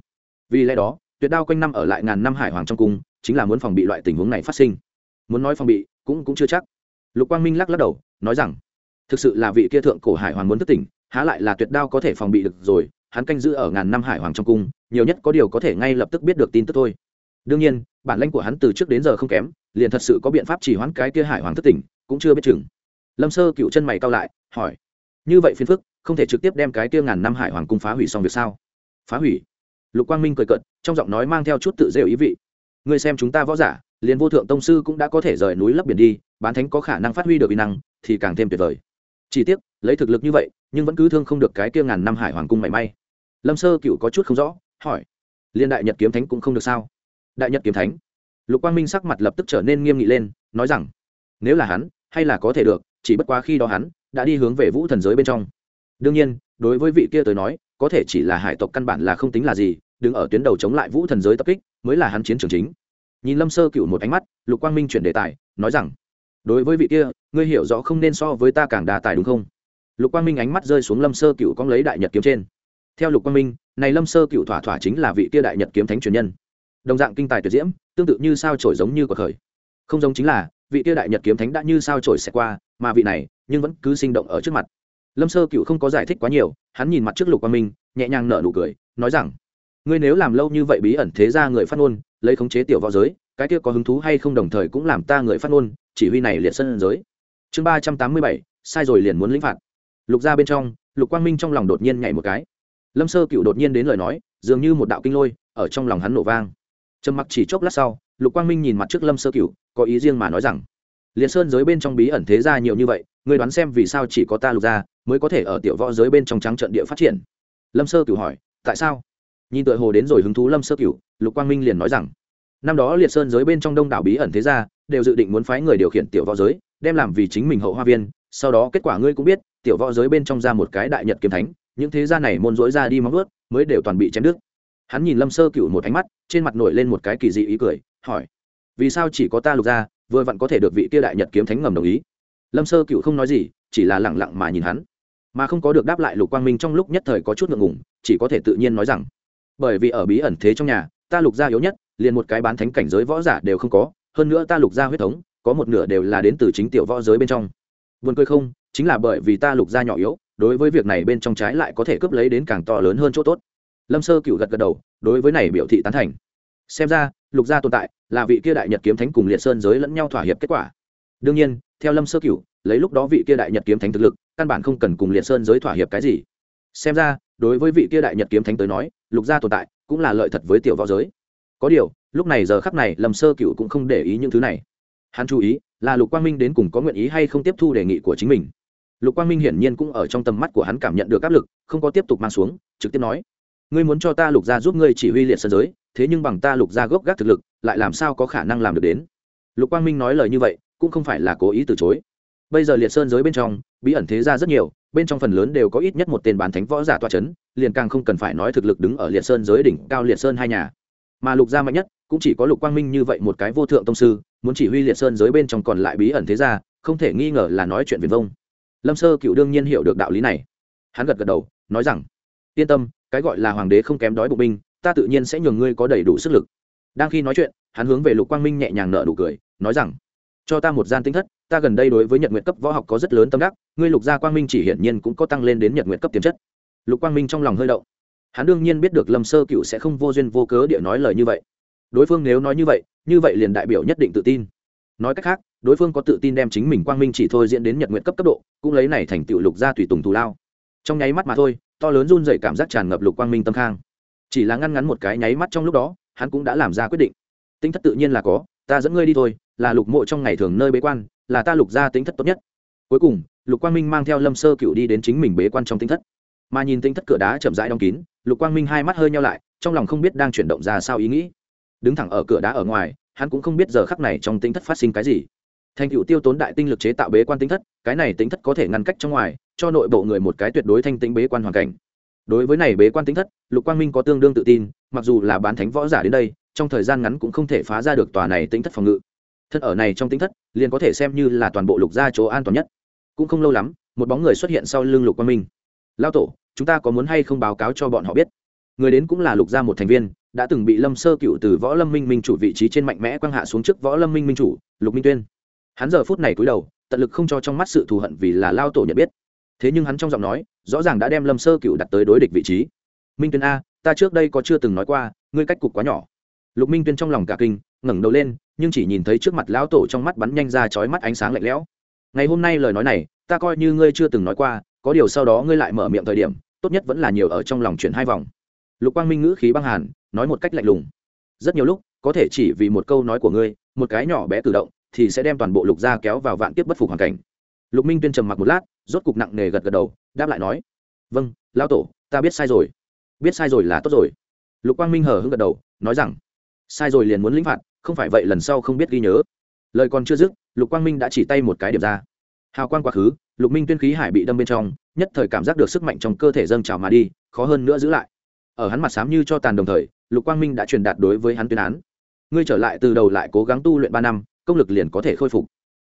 vì lẽ đó, tuyệt đao quanh năm ở lại ngàn năm hải hoàng trong cung, chính là muốn phòng bị loại tình huống này phát sinh. Muốn nói phòng bị, cũng cũng chưa chắc. Lục quang minh lắc lắc đầu, nói rằng, thực sự là vị kia thượng cổ hải hoàng muốn thức tỉnh, há lại là tuyệt đao có thể phòng bị được rồi, hắn canh giữ ở ngàn năm hải hoàng trong cung, nhiều nhất có điều có thể ngay lập tức biết được tin tức thôi. Đương nhiên, bản lãnh của hắn từ trước đến giờ không kém liền thật sự có biện pháp chỉ hoãn cái kia hải hoàng thất tỉnh, cũng chưa biết chừng. Lâm sơ cựu chân mày cao lại, hỏi, như vậy phiền phức, không thể trực tiếp đem cái kia ngàn năm hải hoàng cung phá hủy xong việc sao? Phá hủy? Lục quang minh cười cận trong giọng nói mang theo chút tự rêu ý vị. Người xem chúng ta võ giả, liền vô thượng tông sư cũng đã có thể rời núi lấp biển đi, bán thánh có khả năng phát huy được kỹ năng, thì càng thêm tuyệt vời. Chỉ tiếc, lấy thực lực như vậy, nhưng vẫn cứ thương không được cái kia ngàn năm hải hoàng cung mảy may. Lâm sơ cựu có chút không rõ, hỏi, liên đại nhật kiếm thánh cũng không được sao? Đại nhật kiếm thánh? Lục quang minh sắc mặt lập tức trở nên nghiêm nghị lên, nói rằng, nếu là hắn, hay là có thể được, chỉ bất quá khi đó hắn đã đi hướng về vũ thần giới bên trong. Đương nhiên, đối với vị kia tới nói, có thể chỉ là hải tộc căn bản là không tính là gì, đứng ở tuyến đầu chống lại vũ thần giới tập kích, mới là hắn chiến trường chính. Nhìn lâm sơ cựu một ánh mắt, lục quang minh chuyển đề tài, nói rằng, đối với vị kia, ngươi hiểu rõ không nên so với ta càng đa tài đúng không? Lục quang minh ánh mắt rơi xuống lâm sơ cựu cong lấy đại nhật kiếm trên. Theo lục quang minh, này lâm sơ cựu thỏa thỏa chính là vị kia đại nhật kiếm thánh truyền nhân đồng dạng kinh tài tuyệt diễm, tương tự như sao trổi giống như cuộc khởi. Không giống chính là, vị kia đại nhật kiếm thánh đã như sao trổi xẹt qua, mà vị này, nhưng vẫn cứ sinh động ở trước mặt. Lâm sơ cựu không có giải thích quá nhiều, hắn nhìn mặt trước lục quang minh, nhẹ nhàng nở nụ cười, nói rằng, ngươi nếu làm lâu như vậy bí ẩn thế ra người phát ngôn, lấy khống chế tiểu võ giới, cái kia có hứng thú hay không đồng thời cũng làm ta người phát ngôn, chỉ huy này liệt sân giới. Chương ba trăm tám mươi bảy, sai rồi liền muốn lĩnh phạt. Lục ra bên trong, lục quang minh trong lòng đột nhiên nhảy một cái. Lâm sơ cựu đột nhiên đến lời nói, dường như một đạo kinh lôi, ở trong lòng hắn nổ vang trầm mặc chỉ chốc lát sau, lục quang minh nhìn mặt trước lâm sơ cựu có ý riêng mà nói rằng liệt sơn giới bên trong bí ẩn thế ra nhiều như vậy người đoán xem vì sao chỉ có ta lục gia mới có thể ở tiểu võ giới bên trong trắng trận địa phát triển? Lâm sơ cựu hỏi, tại sao? Nhìn tựa hồ đến rồi hứng thú lâm sơ cựu lục quang minh liền nói rằng, năm đó liệt sơn giới bên trong đông đảo bí ẩn thế gia đều dự định muốn phái người điều khiển tiểu võ giới, đem làm vì chính mình hậu hoa viên, sau đó kết quả ngươi cũng biết, tiểu võ giới bên trong ra một cái đại nhật kiếm thánh, những thế gia này môn rỗi ra đi móng ướt mới đều toàn bị chém đứt hắn nhìn lâm sơ cựu một ánh mắt, trên mặt nổi lên một cái kỳ dị ý cười, hỏi, vì sao chỉ có ta lục gia vừa vặn có thể được vị kia đại nhật kiếm thánh ngầm đồng ý? Lâm sơ cựu không nói gì, chỉ là lẳng lặng mà nhìn hắn. Mà không có được đáp lại lục quang minh trong lúc nhất thời có chút ngượng ngùng, chỉ có thể tự nhiên nói rằng, bởi vì ở bí ẩn thế trong nhà, ta lục gia yếu nhất, liền một cái bán thánh cảnh giới võ giả đều không có, hơn nữa ta lục gia huyết thống, có một nửa đều là đến từ chính tiểu võ giới bên trong. Vườn cười không, chính là bởi vì ta lục gia nhỏ yếu, đối với việc này bên trong trái lại có thể cướp lấy đến càng to lớn hơn chỗ tốt lâm sơ cựu gật gật đầu, đối với này biểu thị tán thành. Xem ra, lục gia tồn tại là vị kia đại nhật kiếm thánh cùng liệt sơn giới lẫn nhau thỏa hiệp kết quả. Đương nhiên, theo lâm sơ cựu lấy lúc đó vị kia đại nhật kiếm thánh thực lực, căn bản không cần cùng liệt sơn giới thỏa hiệp cái gì. Xem ra, đối với vị kia đại nhật kiếm thánh tới nói, lục gia tồn tại cũng là lợi thật với tiểu võ giới. Có điều, lúc này giờ khắc này lâm sơ cựu cũng không để ý những thứ này. Hắn chú ý là lục quang minh đến cùng có nguyện ý hay không tiếp thu đề nghị của chính mình. Lục quang minh hiển nhiên cũng ở trong tầm mắt của hắn cảm nhận được áp lực, không có tiếp tục mang xuống, trực tiếp nói ngươi muốn cho ta lục gia giúp ngươi chỉ huy liệt sơn giới, thế nhưng bằng ta lục gia gốc gác thực lực, lại làm sao có khả năng làm được đến? Lục quang minh nói lời như vậy, cũng không phải là cố ý từ chối. Bây giờ liệt sơn giới bên trong, bí ẩn thế gia rất nhiều, bên trong phần lớn đều có ít nhất một tên bán thánh võ giả toa c h ấ n liền càng không cần phải nói thực lực đứng ở liệt sơn giới đỉnh cao liệt sơn hai nhà. Mà lục gia mạnh nhất, cũng chỉ có lục quang minh như vậy một cái vô thượng tông sư, muốn chỉ huy liệt sơn giới bên trong còn lại bí ẩn thế ra không thể nghi ngờ là nói chuyện viền vông. Lâm sơ cựu đương nhiên hiểu được đạo lý này. Hắn gật gật đầu, nói rằng, yên tâm cái gọi là hoàng đế không kém đói bụng binh, ta tự nhiên sẽ nhường ngươi có đầy đủ sức lực. Đang khi nói chuyện, hắn hướng về lục quang minh nhẹ nhàng nở nụ cười, nói rằng, cho ta một gian tinh thất, ta gần đây đối với nhật nguyện cấp võ học có rất lớn tâm đắc, ngươi lục gia quang minh chỉ hiển nhiên cũng có tăng lên đến nhật nguyện cấp tiềm chất. Lục quang minh trong lòng hơi động. Hắn đương nhiên biết được lâm sơ cựu sẽ không vô duyên vô cớ địa nói lời như vậy. Đối phương nếu nói như vậy như vậy liền đại biểu nhất định tự tin. Nói cách khác, đối phương có tự tin đem chính mình quang minh chỉ thôi diễn đến nhật nguyện cấp cấp độ, cũng lấy này thành tựu lục gia tùy tùng thù lao. Trong nháy mắt mà thôi to lớn run rẩy cảm giác tràn ngập lục quang minh tâm khang. Chỉ là ngăn ngắn một cái nháy mắt trong lúc đó, hắn cũng đã làm ra quyết định. Tính thất tự nhiên là có, ta dẫn ngươi đi thôi, là lục mộ trong ngày thường nơi bế quan, là ta lục gia tính thất tốt nhất. Cuối cùng, lục quang minh mang theo lâm sơ cựu đi đến chính mình bế quan trong tính thất. Mà nhìn tính thất cửa đá chậm rãi đóng kín, lục quang minh hai mắt hơi nhau lại, trong lòng không biết đang chuyển động ra sao ý nghĩ. Đứng thẳng ở cửa đá ở ngoài, hắn cũng không biết giờ khắc này trong tính thất phát sinh cái gì. Thành cựu tiêu tốn đại tinh lực chế tạo bế quan tính thất, cái này tính thất có thể ngăn cách trong ngoài cho nội bộ người một cái tuyệt đối thanh tĩnh bế quan hoàn cảnh. Đối với này bế quan tính thất, lục quang minh có tương đương tự tin, mặc dù là bán thánh võ giả đến đây, trong thời gian ngắn cũng không thể phá ra được tòa này tính thất phòng ngự. Thân ở này trong tính thất, liền có thể xem như là toàn bộ lục gia chỗ an toàn nhất. Cũng không lâu lắm, một bóng người xuất hiện sau lưng lục quang minh. Lao tổ, chúng ta có muốn hay không báo cáo cho bọn họ biết? Người đến cũng là lục gia một thành viên, đã từng bị lâm sơ cựu từ võ lâm minh minh chủ vị trí trên mạnh mẽ quang hạ xuống trước võ lâm minh minh chủ, lục minh tuyên. Hắn giờ phút này cúi đầu, tận lực không cho trong mắt sự thù hận vì là lao tổ nhận biết thế nhưng hắn trong giọng nói, rõ ràng đã đem lâm sơ cựu đặt tới đối địch vị trí. Minh tuyên a, ta trước đây có chưa từng nói qua, ngươi cách cục quá nhỏ. Lục minh tuyên trong lòng cả kinh, ngẩng đầu lên, nhưng chỉ nhìn thấy trước mặt lão tổ trong mắt bắn nhanh ra chói mắt ánh sáng lạnh lẽo. Ngày hôm nay lời nói này, ta coi như ngươi chưa từng nói qua, có điều sau đó ngươi lại mở miệng thời điểm, tốt nhất vẫn là nhiều ở trong lòng chuyển hai vòng. Lục quang minh ngữ khí băng hàn, nói một cách lạnh lùng. Rất nhiều lúc, có thể chỉ vì một câu nói của ngươi, một cái nhỏ bé tự động, thì sẽ đem toàn bộ lục gia kéo vào vạn tiếp bất phục hoàn cảnh lục minh tuyên trầm mặc một lát, rốt cục nặng nề gật gật đầu, đáp lại nói vâng lão tổ, ta biết sai rồi. Biết sai rồi là tốt rồi. Lục quang minh hờ hững gật đầu, nói rằng, sai rồi liền muốn lĩnh phạt, không phải vậy lần sau không biết ghi nhớ. Lời còn chưa dứt, lục quang minh đã chỉ tay một cái điểm ra. Hào quang quá khứ, lục minh tuyên khí hải bị đâm bên trong, nhất thời cảm giác được sức mạnh trong cơ thể dâng trào mà đi, khó hơn nữa giữ lại. Ở hắn mặt xám như cho tàn đồng thời, lục quang minh đã truyền đạt đối với hắn tuyên án. Ngươi trở lại từ đầu lại cố gắng tu luyện ba năm, công lực liền có thể khôi phục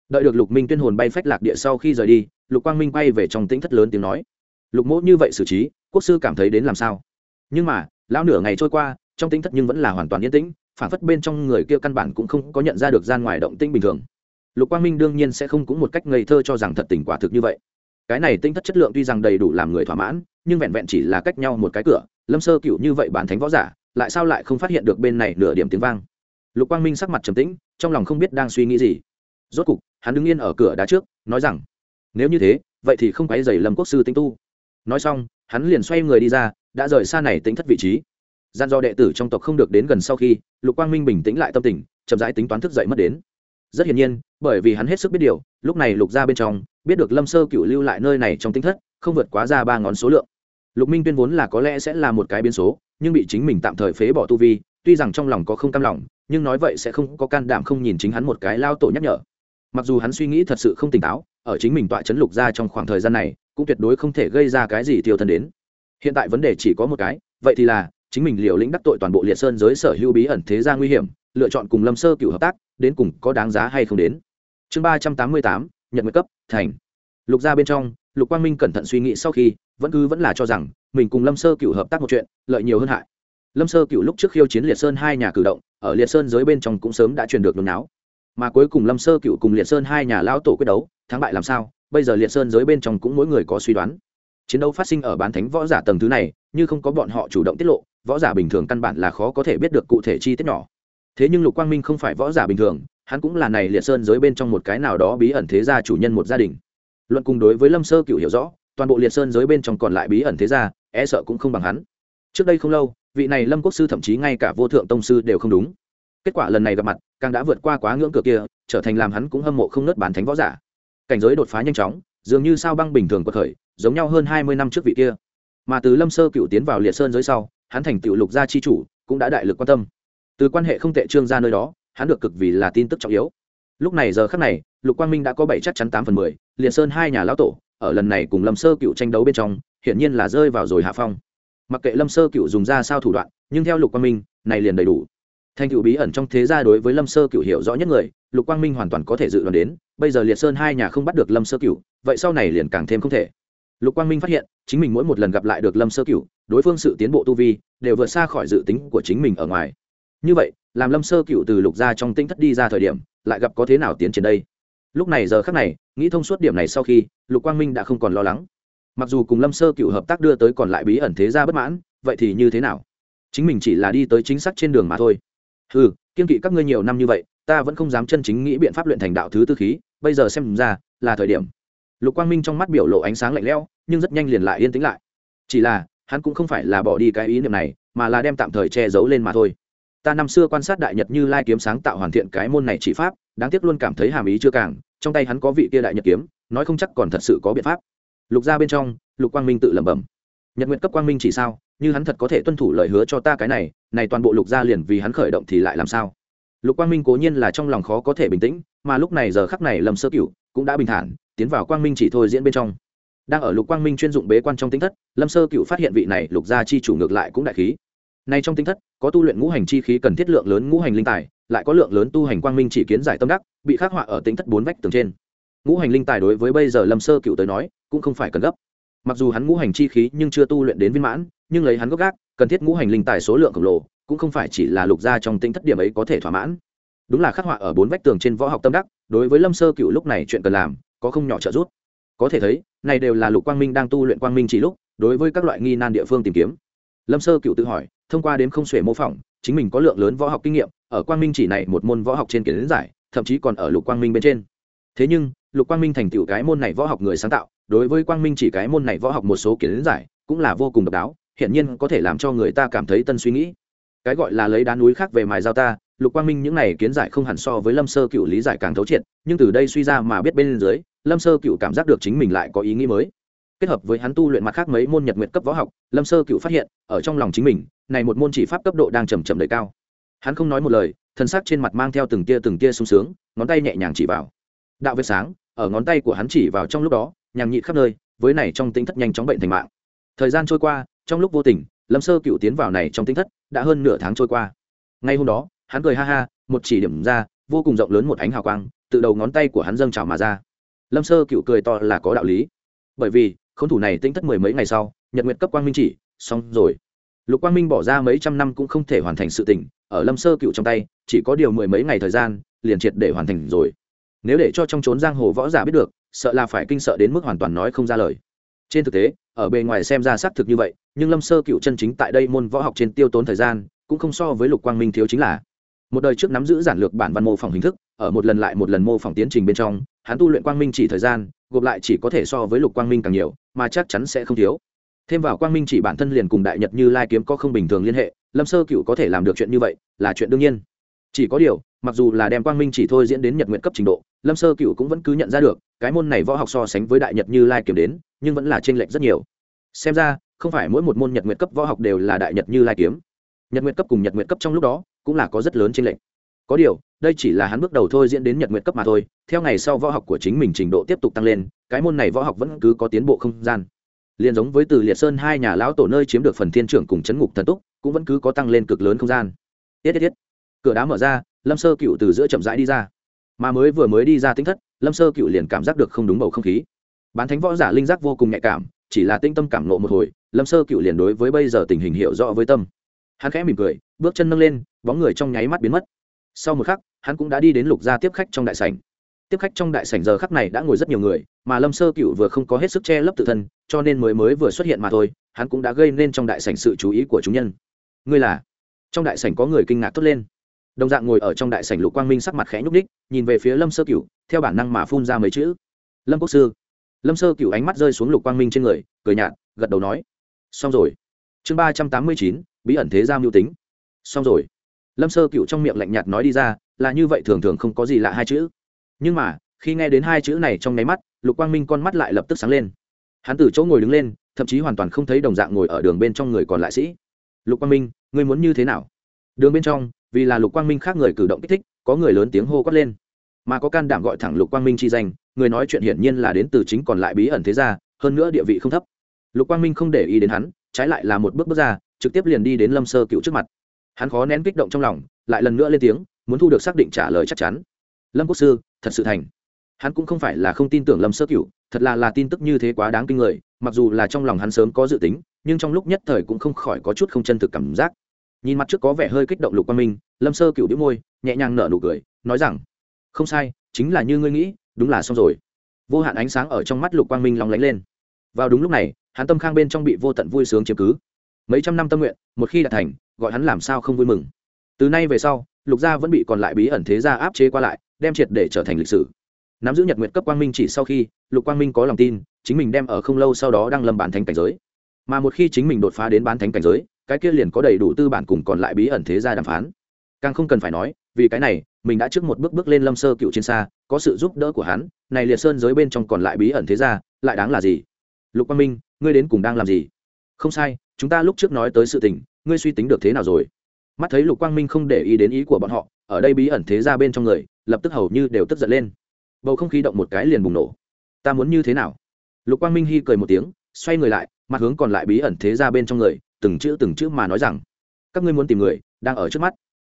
đợi được lục minh tuyên hồn bay phách lạc địa sau khi rời đi, lục quang minh bay về trong tính thất lớn tiếng nói. Lục mỗ như vậy xử trí, quốc sư cảm thấy đến làm sao? Nhưng mà, lão nửa ngày trôi qua, trong tính thất nhưng vẫn là hoàn toàn yên tĩnh phản phất bên trong người kia căn bản cũng không có nhận ra được gian ngoài động tĩnh bình thường. Lục quang minh đương nhiên sẽ không cũng một cách ngây thơ cho rằng thật tình quả thực như vậy. Cái này tinh thất chất lượng tuy rằng đầy đủ làm người thỏa mãn, nhưng vẹn vẹn chỉ là cách nhau một cái cửa, lâm sơ cựu như vậy bản thánh võ giả, lại sao lại không phát hiện được bên này nửa điểm tiếng vang? Lục quang minh sắc mặt trầm tĩnh, trong lòng không biết đang suy nghĩ gì rốt cục, hắn đứng yên ở cửa đá trước, nói rằng, nếu như thế, vậy thì không quấy dày lâm quốc sư tinh tu. Nói xong, hắn liền xoay người đi ra, đã rời xa này tính thất vị trí. Gian do đệ tử trong tộc không được đến gần sau khi, lục quang minh bình tĩnh lại tâm tình, chậm rãi tính toán thức dậy mất đến. Rất hiển nhiên, bởi vì hắn hết sức biết điều, lúc này lục ra bên trong, biết được lâm sơ cựu lưu lại nơi này trong tính thất, không vượt quá ra ba ngón số lượng. Lục minh tuyên vốn là có lẽ sẽ là một cái biến số, nhưng bị chính mình tạm thời phế bỏ tu vi, tuy rằng trong lòng có không cam lòng, nhưng nói vậy sẽ không có can đảm không nhìn chính hắn một cái lao tổ nhắc nhở mặc dù hắn suy nghĩ thật sự không tỉnh táo, ở chính mình tọa chấn lục ra trong khoảng thời gian này, cũng tuyệt đối không thể gây ra cái gì tiêu thân đến. Hiện tại vấn đề chỉ có một cái, vậy thì là, chính mình liều lĩnh đắc tội toàn bộ liệt sơn giới sở hữu bí ẩn thế gia nguy hiểm, lựa chọn cùng lâm sơ cựu hợp tác, đến cùng có đáng giá hay không đến. Chương ba trăm tám mươi tám nhận nguyện cấp, thành. Lục gia bên trong, lục quang minh cẩn thận suy nghĩ sau khi, vẫn cứ vẫn là cho rằng, mình cùng lâm sơ cựu hợp tác một chuyện, lợi nhiều hơn hại. Lâm sơ cựu lúc trước khiêu chiến liệt sơn hai nhà cử động, ở liệt sơn giới bên trong cũng sớm đã truyền được nôn não mà cuối cùng lâm sơ cựu cùng liệt sơn hai nhà lão tổ quyết đấu, thắng bại làm sao? Bây giờ liệt sơn giới bên trong cũng mỗi người có suy đoán. Chiến đấu phát sinh ở bán thánh võ giả tầng thứ này, như không có bọn họ chủ động tiết lộ, võ giả bình thường căn bản là khó có thể biết được cụ thể chi tiết nhỏ. Thế nhưng lục quang minh không phải võ giả bình thường, hắn cũng là này liệt sơn giới bên trong một cái nào đó bí ẩn thế gia chủ nhân một gia đình. Luận cùng đối với lâm sơ cựu hiểu rõ, toàn bộ liệt sơn giới bên trong còn lại bí ẩn thế gia e sợ cũng không bằng hắn. Trước đây không lâu, vị này lâm quốc sư thậm chí ngay cả vô thượng tông sư đều không đúng. Kết quả lần này gặp mặt càng đã vượt qua quá ngưỡng cửa kia, trở thành làm hắn cũng hâm mộ không nớt bán thánh võ giả. Cảnh giới đột phá nhanh chóng, dường như sao băng bình thường của thời giống nhau hơn hai mươi năm trước vị kia. Mà từ lâm sơ cựu tiến vào liệt sơn giới sau, hắn thành tựu lục gia chi chủ, cũng đã đại lực quan tâm. Từ quan hệ không tệ trương gia nơi đó, hắn được cực vì là tin tức trọng yếu. Lúc này giờ khắc này, lục quang minh đã có bảy chắc chắn tám phần mười, liệt sơn hai nhà lão tổ, ở lần này cùng lâm sơ cựu tranh đấu bên trong, hiển nhiên là rơi vào rồi hạ phong. Mặc kệ lâm sơ cựu dùng ra sao thủ đoạn, nhưng theo lục quang minh, này liền đầy đủ thành cựu bí ẩn trong thế gia đối với lâm sơ cựu hiểu rõ nhất người, lục quang minh hoàn toàn có thể dự đoán đến, bây giờ liệt sơn hai nhà không bắt được lâm sơ cựu vậy sau này liền càng thêm không thể. Lục quang minh phát hiện, chính mình mỗi một lần gặp lại được lâm sơ cựu đối phương sự tiến bộ tu vi, đều vượt xa khỏi dự tính của chính mình ở ngoài. Như vậy, làm lâm sơ cựu từ lục gia trong tinh thất đi ra thời điểm, lại gặp có thế nào tiến triển đây? Lúc này giờ khác này, nghĩ thông suốt điểm này sau khi, lục quang minh đã không còn lo lắng. Mặc dù cùng lâm sơ cựu hợp tác đưa tới còn lại bí ẩn thế gia bất mãn, vậy thì như thế nào? Chính mình chỉ là đi tới chính xác trên đường mà thôi ừ kiên kỵ các ngươi nhiều năm như vậy, ta vẫn không dám chân chính nghĩ biện pháp luyện thành đạo thứ tư khí, bây giờ xem ra, là thời điểm. Lục quang minh trong mắt biểu lộ ánh sáng lạnh lẽo, nhưng rất nhanh liền lại yên tĩnh lại. Chỉ là, hắn cũng không phải là bỏ đi cái ý niệm này, mà là đem tạm thời che giấu lên mà thôi. Ta năm xưa quan sát đại nhật như lai kiếm sáng tạo hoàn thiện cái môn này chỉ pháp, đáng tiếc luôn cảm thấy hàm ý chưa càng, trong tay hắn có vị kia đại nhật kiếm, nói không chắc còn thật sự có biện pháp. Lục ra bên trong, lục quang minh tự lẩm bẩm nhật nguyện cấp quang minh chỉ sao? Như hắn thật có thể tuân thủ lời hứa cho ta cái này này toàn bộ lục gia liền vì hắn khởi động thì lại làm sao? Lục quang minh cố nhiên là trong lòng khó có thể bình tĩnh, mà lúc này giờ khắc này lầm sơ cửu cũng đã bình thản, tiến vào quang minh chỉ thôi diễn bên trong. Đang ở lục quang minh chuyên dụng bế quan trong tính thất, lâm sơ cựu phát hiện vị này lục gia chi chủ ngược lại cũng đại khí. Nay trong tính thất, có tu luyện ngũ hành chi khí cần thiết lượng lớn ngũ hành linh tài, lại có lượng lớn tu hành quang minh chỉ kiến giải tâm đắc, bị khắc họa ở tính thất bốn vách tường trên. Ngũ hành linh tài đối với bây giờ lâm sơ cựu tới nói, cũng không phải cần gấp mặc dù hắn ngũ hành chi khí nhưng chưa tu luyện đến viên mãn, nhưng lấy hắn gốc gác, cần thiết ngũ hành linh tài số lượng khổng lồ, cũng không phải chỉ là lục gia trong tính thất điểm ấy có thể thỏa mãn. Đúng là khắc họa ở bốn vách tường trên võ học tâm đắc, đối với lâm sơ cựu lúc này chuyện cần làm, có không nhỏ trợ giúp. Có thể thấy, này đều là lục quang minh đang tu luyện quang minh chỉ lúc, đối với các loại nghi nan địa phương tìm kiếm. Lâm sơ cựu tự hỏi, thông qua đếm không xuể mô phỏng, chính mình có lượng lớn võ học kinh nghiệm, ở quang minh chỉ này một môn võ học trên kiến giải, thậm chí còn ở lục quang minh bên trên. Thế nhưng lục quang minh thành tựu cái môn này võ học người sáng tạo, đối với quang minh chỉ cái môn này võ học một số kiến giải, cũng là vô cùng độc đáo hiện nhiên có thể làm cho người ta cảm thấy tân suy nghĩ. Cái gọi là lấy đá núi khác về mài giao ta, lục quang minh những này kiến giải không hẳn so với lâm sơ cựu lý giải càng thấu triệt, nhưng từ đây suy ra mà biết bên dưới, lâm sơ cựu cảm giác được chính mình lại có ý nghĩ mới. Kết hợp với hắn tu luyện mặt khác mấy môn nhật nguyện cấp võ học, lâm sơ cựu phát hiện, ở trong lòng chính mình, này một môn chỉ pháp cấp độ đang chầm chậm đầy cao. Hắn không nói một lời, thân xác trên mặt mang theo từng tia từng tia sung sướng, ngón tay nhẹ nhàng chỉ vào đạo vết sáng, ở ngón tay của hắn chỉ vào trong lúc đó nhàng nhị khắp nơi, với này trong tính thất nhanh chóng bệnh thành mạng. Thời gian trôi qua, trong lúc vô tình, lâm sơ cựu tiến vào này trong tính thất, đã hơn nửa tháng trôi qua. Ngay hôm đó, hắn cười ha ha, một chỉ điểm ra, vô cùng rộng lớn một ánh hào quang, từ đầu ngón tay của hắn dâng trào mà ra. Lâm sơ cựu cười to là có đạo lý. Bởi vì k h ố n thủ này tinh thất mười mấy ngày sau, nhật nguyệt cấp quang minh chỉ, xong rồi. Lục quang minh bỏ ra mấy trăm năm cũng không thể hoàn thành sự tỉnh ở lâm sơ cựu trong tay, chỉ có điều mười mấy ngày thời gian, liền triệt để hoàn thành rồi nếu để cho trong trốn giang hồ võ giả biết được, sợ là phải kinh sợ đến mức hoàn toàn nói không ra lời. Trên thực tế, ở bề ngoài xem ra xác thực như vậy, nhưng lâm sơ cựu chân chính tại đây môn võ học trên tiêu tốn thời gian, cũng không so với lục quang minh thiếu chính là. Một đời trước nắm giữ giản lược bản văn mô phỏng hình thức, ở một lần lại một lần mô phỏng tiến trình bên trong, hắn tu luyện quang minh chỉ thời gian, gộp lại chỉ có thể so với lục quang minh càng nhiều, mà chắc chắn sẽ không thiếu. Thêm vào quang minh chỉ bản thân liền cùng đại nhật như lai kiếm có không bình thường liên hệ, lâm sơ cựu có thể làm được chuyện như vậy, là chuyện đương nhiên chỉ có điều, mặc dù là đem quang minh chỉ thôi diễn đến nhật nguyện cấp trình độ, lâm sơ cựu cũng vẫn cứ nhận ra được, cái môn này võ học so sánh với đại nhật như lai kiếm đến, nhưng vẫn là t r ê n lệch rất nhiều. Xem ra, không phải mỗi một môn nhật nguyện cấp võ học đều là đại nhật như lai kiếm. Nhật nguyện cấp cùng nhật nguyện cấp trong lúc đó, cũng là có rất lớn trinh lệch. có điều, đây chỉ là hắn bước đầu thôi diễn đến nhật nguyện cấp mà thôi, theo ngày sau võ học của chính mình trình độ tiếp tục tăng lên, cái môn này võ học vẫn cứ có tiến bộ không gian. Liền giống với từ liệt sơn hai nhà lão tổ nơi chiếm được phần thiên trưởng cùng chấn ngục thần túc, cũng vẫn cứ có tăng lên cực lớn không gian. Tiết tiết tiết cửa đá mở ra, lâm sơ cựu từ giữa chậm rãi đi ra. Mà mới vừa mới đi ra tính thất, lâm sơ cựu liền cảm giác được không đúng bầu không khí. Bán thánh võ giả linh giác vô cùng nhạy cảm, chỉ là tinh tâm cảm nộ một hồi, lâm sơ cựu liền đối với bây giờ tình hình hiểu rõ với tâm. Hắn khẽ mỉm cười, bước chân nâng lên, bóng người trong nháy mắt biến mất. Sau một khắc, hắn cũng đã đi đến lục gia tiếp khách trong đại sảnh. Tiếp khách trong đại sảnh giờ khắc này đã ngồi rất nhiều người, mà lâm sơ cựu vừa không có hết sức che lấp tự thân, cho nên mới mới vừa xuất hiện mà thôi, hắn cũng đã gây nên trong đại sảnh sự chú ý của chúng nhân. Ngươi là? Trong đại sảnh có người kinh ngạc thốt lên đồng dạng ngồi ở trong đại sảnh lục quang minh sắc mặt khẽ nhúc ních nhìn về phía lâm sơ cựu theo bản năng mà phun ra mấy chữ. Lâm quốc sư. Lâm sơ cựu ánh mắt rơi xuống lục quang minh trên người, cười nhạt, gật đầu nói, xong rồi. Chương ba trăm tám mươi chín, bí ẩn thế gia mưu tính. Xong rồi. Lâm sơ cựu trong miệng lạnh nhạt nói đi ra, là như vậy thường thường không có gì lạ hai chữ. Nhưng mà, khi nghe đến hai chữ này trong nháy mắt, lục quang minh con mắt lại lập tức sáng lên. Hắn từ chỗ ngồi đứng lên, thậm chí hoàn toàn không thấy đồng dạng ngồi ở đường bên trong người còn lại sĩ. Lục quang minh, ngươi muốn như thế nào? Đường bên trong vì là lục quang minh khác người cử động kích thích, có người lớn tiếng hô quát lên. Mà có can đảm gọi thẳng lục quang minh chi danh, người nói chuyện hiển nhiên là đến từ chính còn lại bí ẩn thế gia, hơn nữa địa vị không thấp. Lục quang minh không để ý đến hắn, trái lại là một bước bước ra, trực tiếp liền đi đến lâm sơ cựu trước mặt. Hắn khó nén kích động trong lòng, lại lần nữa lên tiếng, muốn thu được xác định trả lời chắc chắn. Lâm quốc sư, thật sự thành. Hắn cũng không phải là không tin tưởng lâm sơ cựu, thật là là tin tức như thế quá đáng kinh người, mặc dù là trong lòng hắn sớm có dự tính, nhưng trong lúc nhất thời cũng không khỏi có chút không chân thực cảm giác nhìn mặt trước có vẻ hơi kích động lục quang minh, lâm sơ cựu đĩu môi, nhẹ nhàng nở nụ cười, nói rằng, không sai, chính là như ngươi nghĩ, đúng là xong rồi. Vô hạn ánh sáng ở trong mắt lục quang minh lóng lánh lên. Vào đúng lúc này, hắn tâm khang bên trong bị vô tận vui sướng chiếm cứ. Mấy trăm năm tâm nguyện, một khi đạt thành, gọi hắn làm sao không vui mừng. Từ nay về sau, lục gia vẫn bị còn lại bí ẩn thế gia áp chế qua lại, đem triệt để trở thành lịch sử. Nắm giữ nhật nguyện cấp quang minh chỉ sau khi, lục quang minh có lòng tin, chính mình đem ở không lâu sau đó đang lâm bán thánh cảnh giới. Mà một khi chính mình đột phá đến bán thánh cảnh giới cái kia liền có đầy đủ tư bản cùng còn lại bí ẩn thế gia đàm phán. Càng không cần phải nói, vì cái này, mình đã trước một bước bước lên lâm sơ cựu trên xa, có sự giúp đỡ của hắn, này liệt sơn giới bên trong còn lại bí ẩn thế gia, lại đáng là gì? Lục quang minh, ngươi đến cùng đang làm gì? Không sai, chúng ta lúc trước nói tới sự tình, ngươi suy tính được thế nào rồi? Mắt thấy lục quang minh không để ý đến ý của bọn họ, ở đây bí ẩn thế gia bên trong người, lập tức hầu như đều tức giận lên. Bầu không khí động một cái liền bùng nổ. Ta muốn như thế nào? Lục quang minh hy cười một tiếng, xoay người lại, mặt hướng còn lại bí ẩn thế gia bên trong người từng chữ từng chữ mà nói rằng, các ngươi muốn tìm người, đang ở trước mắt.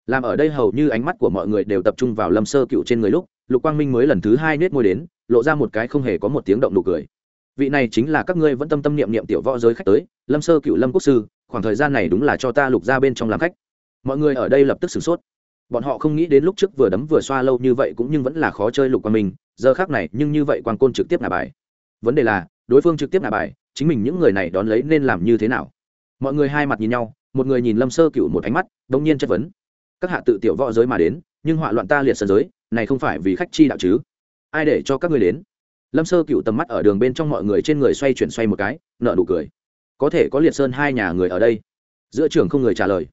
Làm ở đây hầu như ánh mắt của mọi người đều tập trung vào lâm sơ cựu trên người lúc, lục quang minh mới lần thứ hai nết môi đến, lộ ra một cái không hề có một tiếng động nụ cười. Vị này chính là các ngươi vẫn tâm tâm niệm niệm tiểu võ giới khách tới, lâm sơ cựu lâm quốc sư, khoảng thời gian này đúng là cho ta lục ra bên trong làm khách. Mọi người ở đây lập tức sửng sốt. Bọn họ không nghĩ đến lúc trước vừa đấm vừa xoa lâu như vậy cũng nhưng vẫn là khó chơi lục quang minh, giờ khác này nhưng như vậy quang côn trực tiếp nạ bài. Vấn đề là, đối phương trực tiếp nạ bài, chính mình những người này đón lấy nên làm như thế nào? Mọi người hai mặt nhìn nhau, một người nhìn lâm sơ cựu một ánh mắt đông nhiên chất vấn. Các hạ tự tiểu võ giới mà đến, nhưng họa loạn ta liệt sân giới, này không phải vì khách chi đạo chứ? Ai để cho các ngươi đến? Lâm sơ cựu tầm mắt ở đường bên trong mọi người trên người xoay chuyển xoay một cái nợ nụ cười. Có thể có liệt sơn hai nhà người ở đây? Giữa trường không người trả lời.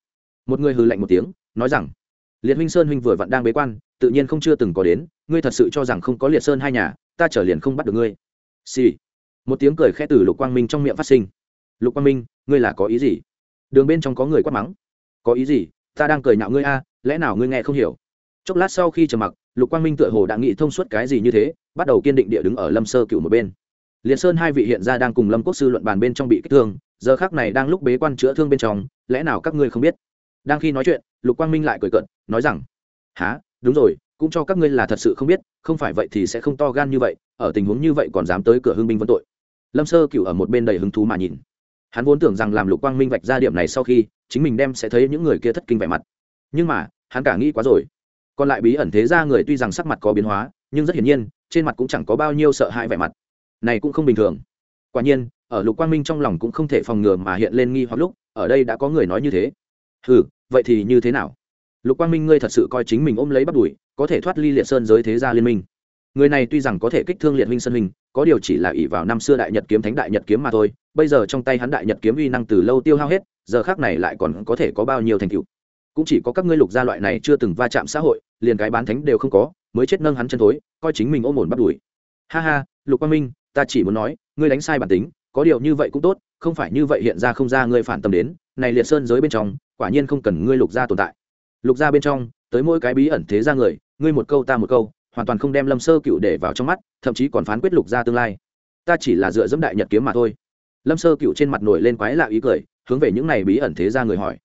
Một người hừ lạnh một tiếng, nói rằng, liệt huynh sơn huynh vừa vặn đang bế quan, tự nhiên không chưa từng có đến, ngươi thật sự cho rằng không có liệt sơn hai nhà, ta trở liền không bắt được ngươi. Xì、sì. một tiếng cười khẽ từ lục quang minh trong miệng phát sinh lục quang minh, ngươi là có ý gì? Đường bên trong có người quát mắng. Có ý gì? Ta đang cười nhạo ngươi a, lẽ nào ngươi nghe không hiểu? Chốc lát sau khi trầm mặc, lục quang minh tựa hồ đã nghĩ thông suốt cái gì như thế, bắt đầu kiên định địa đứng ở lâm sơ cựu một bên. Liền sơn hai vị hiện ra đang cùng lâm quốc sư luận bàn bên trong bị kích thương, giờ khác này đang lúc bế quan chữa thương bên trong, lẽ nào các ngươi không biết? Đang khi nói chuyện, lục quang minh lại cười cận nói rằng há đúng rồi, cũng cho các ngươi là thật sự không biết, không phải vậy thì sẽ không to gan như vậy, ở tình huống như vậy còn dám tới cửa hương binh vân tội. Lâm sơ cựu ở một bên đầy hứng thú mà nhìn hắn vốn tưởng rằng làm lục quang minh vạch ra điểm này sau khi, chính mình đem sẽ thấy những người kia thất kinh vẻ mặt. Nhưng mà, hắn cả nghĩ quá rồi. Còn lại bí ẩn thế ra người tuy rằng sắc mặt có biến hóa, nhưng rất hiển nhiên, trên mặt cũng chẳng có bao nhiêu sợ hãi vẻ mặt. Này cũng không bình thường. Quả nhiên, ở lục quang minh trong lòng cũng không thể phòng ngừa mà hiện lên nghi hoặc lúc, ở đây đã có người nói như thế. Ừ vậy thì như thế nào? Lục quang minh ngươi thật sự coi chính mình ôm lấy bắt đùi, có thể thoát ly liệt sơn giới thế gia liên minh. Người này tuy rằng có thể kích thương liệt minh sơn minh có điều chỉ là ỷ vào năm xưa đại nhật kiếm thánh đại nhật kiếm mà thôi, bây giờ trong tay hắn đại nhật kiếm uy năng từ lâu tiêu hao hết, giờ khác này lại còn có thể có bao nhiêu thành tựu? Cũng chỉ có các ngươi lục gia loại này chưa từng va chạm xã hội, liền cái bán thánh đều không có, mới chết nâng hắn chân thối, coi chính mình ôm ổn bắt đuổi. Ha ha, lục quang minh, ta chỉ muốn nói, ngươi đánh sai bản tính, có điều như vậy cũng tốt, không phải như vậy hiện ra không ra ngươi phản tâm đến, này liệt sơn giới bên trong, quả nhiên không cần ngươi lục gia tồn tại. Lục gia bên trong, tới mỗi cái bí ẩn thế ra người, ngươi một câu ta một câu hoàn toàn không đem lâm sơ cựu để vào trong mắt, thậm chí còn phán quyết lục ra tương lai. Ta chỉ là dựa dẫm đại nhật kiếm mà thôi. Lâm sơ cựu trên mặt nổi lên quái lạ ý cười, hướng về những này bí ẩn thế ra người hỏi.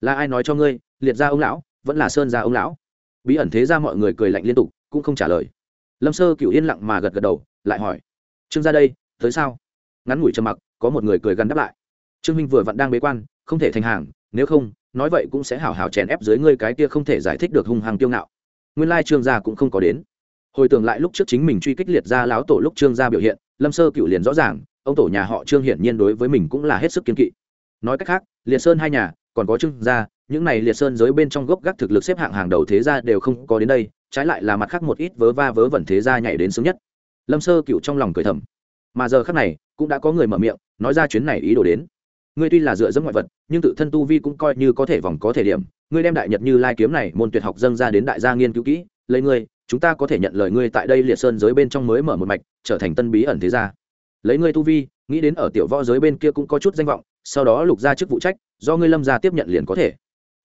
Là ai nói cho ngươi, liệt ra ông lão, vẫn là sơn ra ông lão? Bí ẩn thế ra mọi người cười lạnh liên tục, cũng không trả lời. Lâm sơ cựu yên lặng mà gật gật đầu, lại hỏi. Trương ra đây, tới sao? Ngắn ngủi trầm mặc, có một người cười gắn đáp lại. Trương minh vừa vặn đang bế quan, không thể thành hàng, nếu không, nói vậy cũng sẽ hảo hảo chèn ép dưới ngươi cái kia không thể giải thích được hung hăng tiêu ngạo. Nguyên lai trương gia cũng không có đến hồi tưởng lại lúc trước chính mình truy kích liệt ra láo tổ lúc trương gia biểu hiện, lâm sơ cựu liền rõ ràng, ông tổ nhà họ trương hiển nhiên đối với mình cũng là hết sức kiên kỵ. Nói cách khác, liệt sơn hai nhà, còn có trương gia, những này liệt sơn giới bên trong gốc gác thực lực xếp hạng hàng đầu thế gia đều không có đến đây, trái lại là mặt khác một ít vớ va vớ vẩn thế gia nhảy đến sớm nhất. Lâm sơ cựu trong lòng cười thầm. Mà giờ khác này, cũng đã có người mở miệng, nói ra chuyến này ý đồ đến. Ngươi tuy là dựa dẫm ngoại vật, nhưng tự thân tu vi cũng coi như có thể vòng có thể điểm. Ngươi đem đại nhật như lai kiếm này môn tuyệt học dâng ra đến đại gia nghiên cứu kỹ, lấy ngươi chúng ta có thể nhận lời ngươi tại đây liệt sơn giới bên trong mới mở một mạch, trở thành tân bí ẩn thế gia. Lấy ngươi tu vi, nghĩ đến ở tiểu võ giới bên kia cũng có chút danh vọng, sau đó lục ra chức vụ trách, do ngươi lâm gia tiếp nhận liền có thể.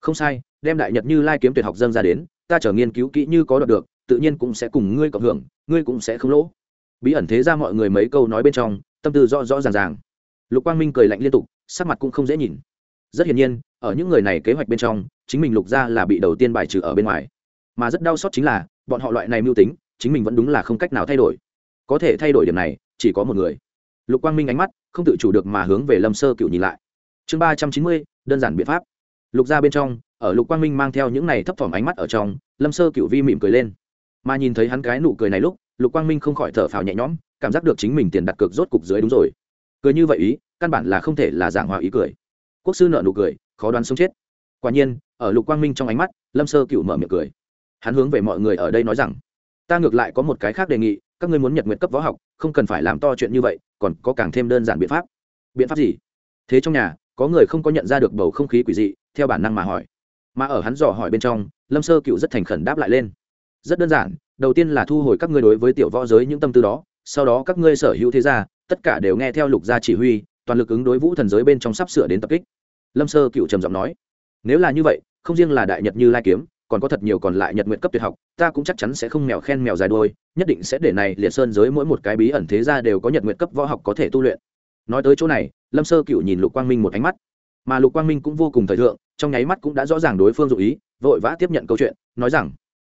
Không sai, đem đại nhật như lai kiếm tuyệt học dân ra đến, ta chờ nghiên cứu kỹ như có đoạt được, tự nhiên cũng sẽ cùng ngươi cộng hưởng, ngươi cũng sẽ không lỗ. Bí ẩn thế ra mọi người mấy câu nói bên trong, tâm tư rõ rõ ràng ràng. Lục quang minh cười lạnh liên tục, sắc mặt cũng không dễ nhìn. Rất hiển nhiên, ở những người này kế hoạch bên trong, chính mình lục ra là bị đầu tiên bài trừ ở bên ngoài. Mà rất đau xót chính là bọn họ loại này mưu tính, chính mình vẫn đúng là không cách nào thay đổi. Có thể thay đổi điểm này, chỉ có một người. Lục quang minh ánh mắt, không tự chủ được mà hướng về lâm sơ cựu nhìn lại. Chương ba trăm chín mươi, đơn giản biện pháp. Lục ra bên trong, ở lục quang minh mang theo những này thấp thỏm ánh mắt ở trong, lâm sơ cựu vi mỉm cười lên. Mà nhìn thấy hắn cái nụ cười này lúc, lục quang minh không khỏi thở phào nhẹ nhõm, cảm giác được chính mình tiền đặt cược rốt cục dưới đúng rồi. Cười như vậy ý, căn bản là không thể là giảng hòa ý cười. Quốc sư nợ nụ cười, khó đoán sống chết. Quả nhiên, ở lục quang minh trong ánh mắt, lâm sơ cựu mở miệng cười hắn hướng về mọi người ở đây nói rằng, ta ngược lại có một cái khác đề nghị, các ngươi muốn nhật nguyện cấp võ học, không cần phải làm to chuyện như vậy, còn có càng thêm đơn giản biện pháp. Biện pháp gì? Thế trong nhà, có người không có nhận ra được bầu không khí quỷ dị, theo bản năng mà hỏi. Mà ở hắn dò hỏi bên trong, lâm sơ cựu rất thành khẩn đáp lại lên. Rất đơn giản, đầu tiên là thu hồi các ngươi đối với tiểu võ giới những tâm tư đó, sau đó các ngươi sở hữu thế gia, tất cả đều nghe theo lục gia chỉ huy, toàn lực ứng đối vũ thần giới bên trong sắp sửa đến tập kích. Lâm sơ cựu trầm giọng nói. Nếu là như vậy, không riêng là đại nhật như lai kiếm còn có thật nhiều còn lại nhật nguyện cấp tuyệt học, ta cũng chắc chắn sẽ không mèo khen mèo dài đôi nhất định sẽ để này liệt sơn giới mỗi một cái bí ẩn thế gia đều có nhật nguyện cấp võ học có thể tu luyện. Nói tới chỗ này, lâm sơ cựu nhìn lục quang minh một ánh mắt. Mà lục quang minh cũng vô cùng thời thượng, trong nháy mắt cũng đã rõ ràng đối phương dụ ý, vội vã tiếp nhận câu chuyện, nói rằng,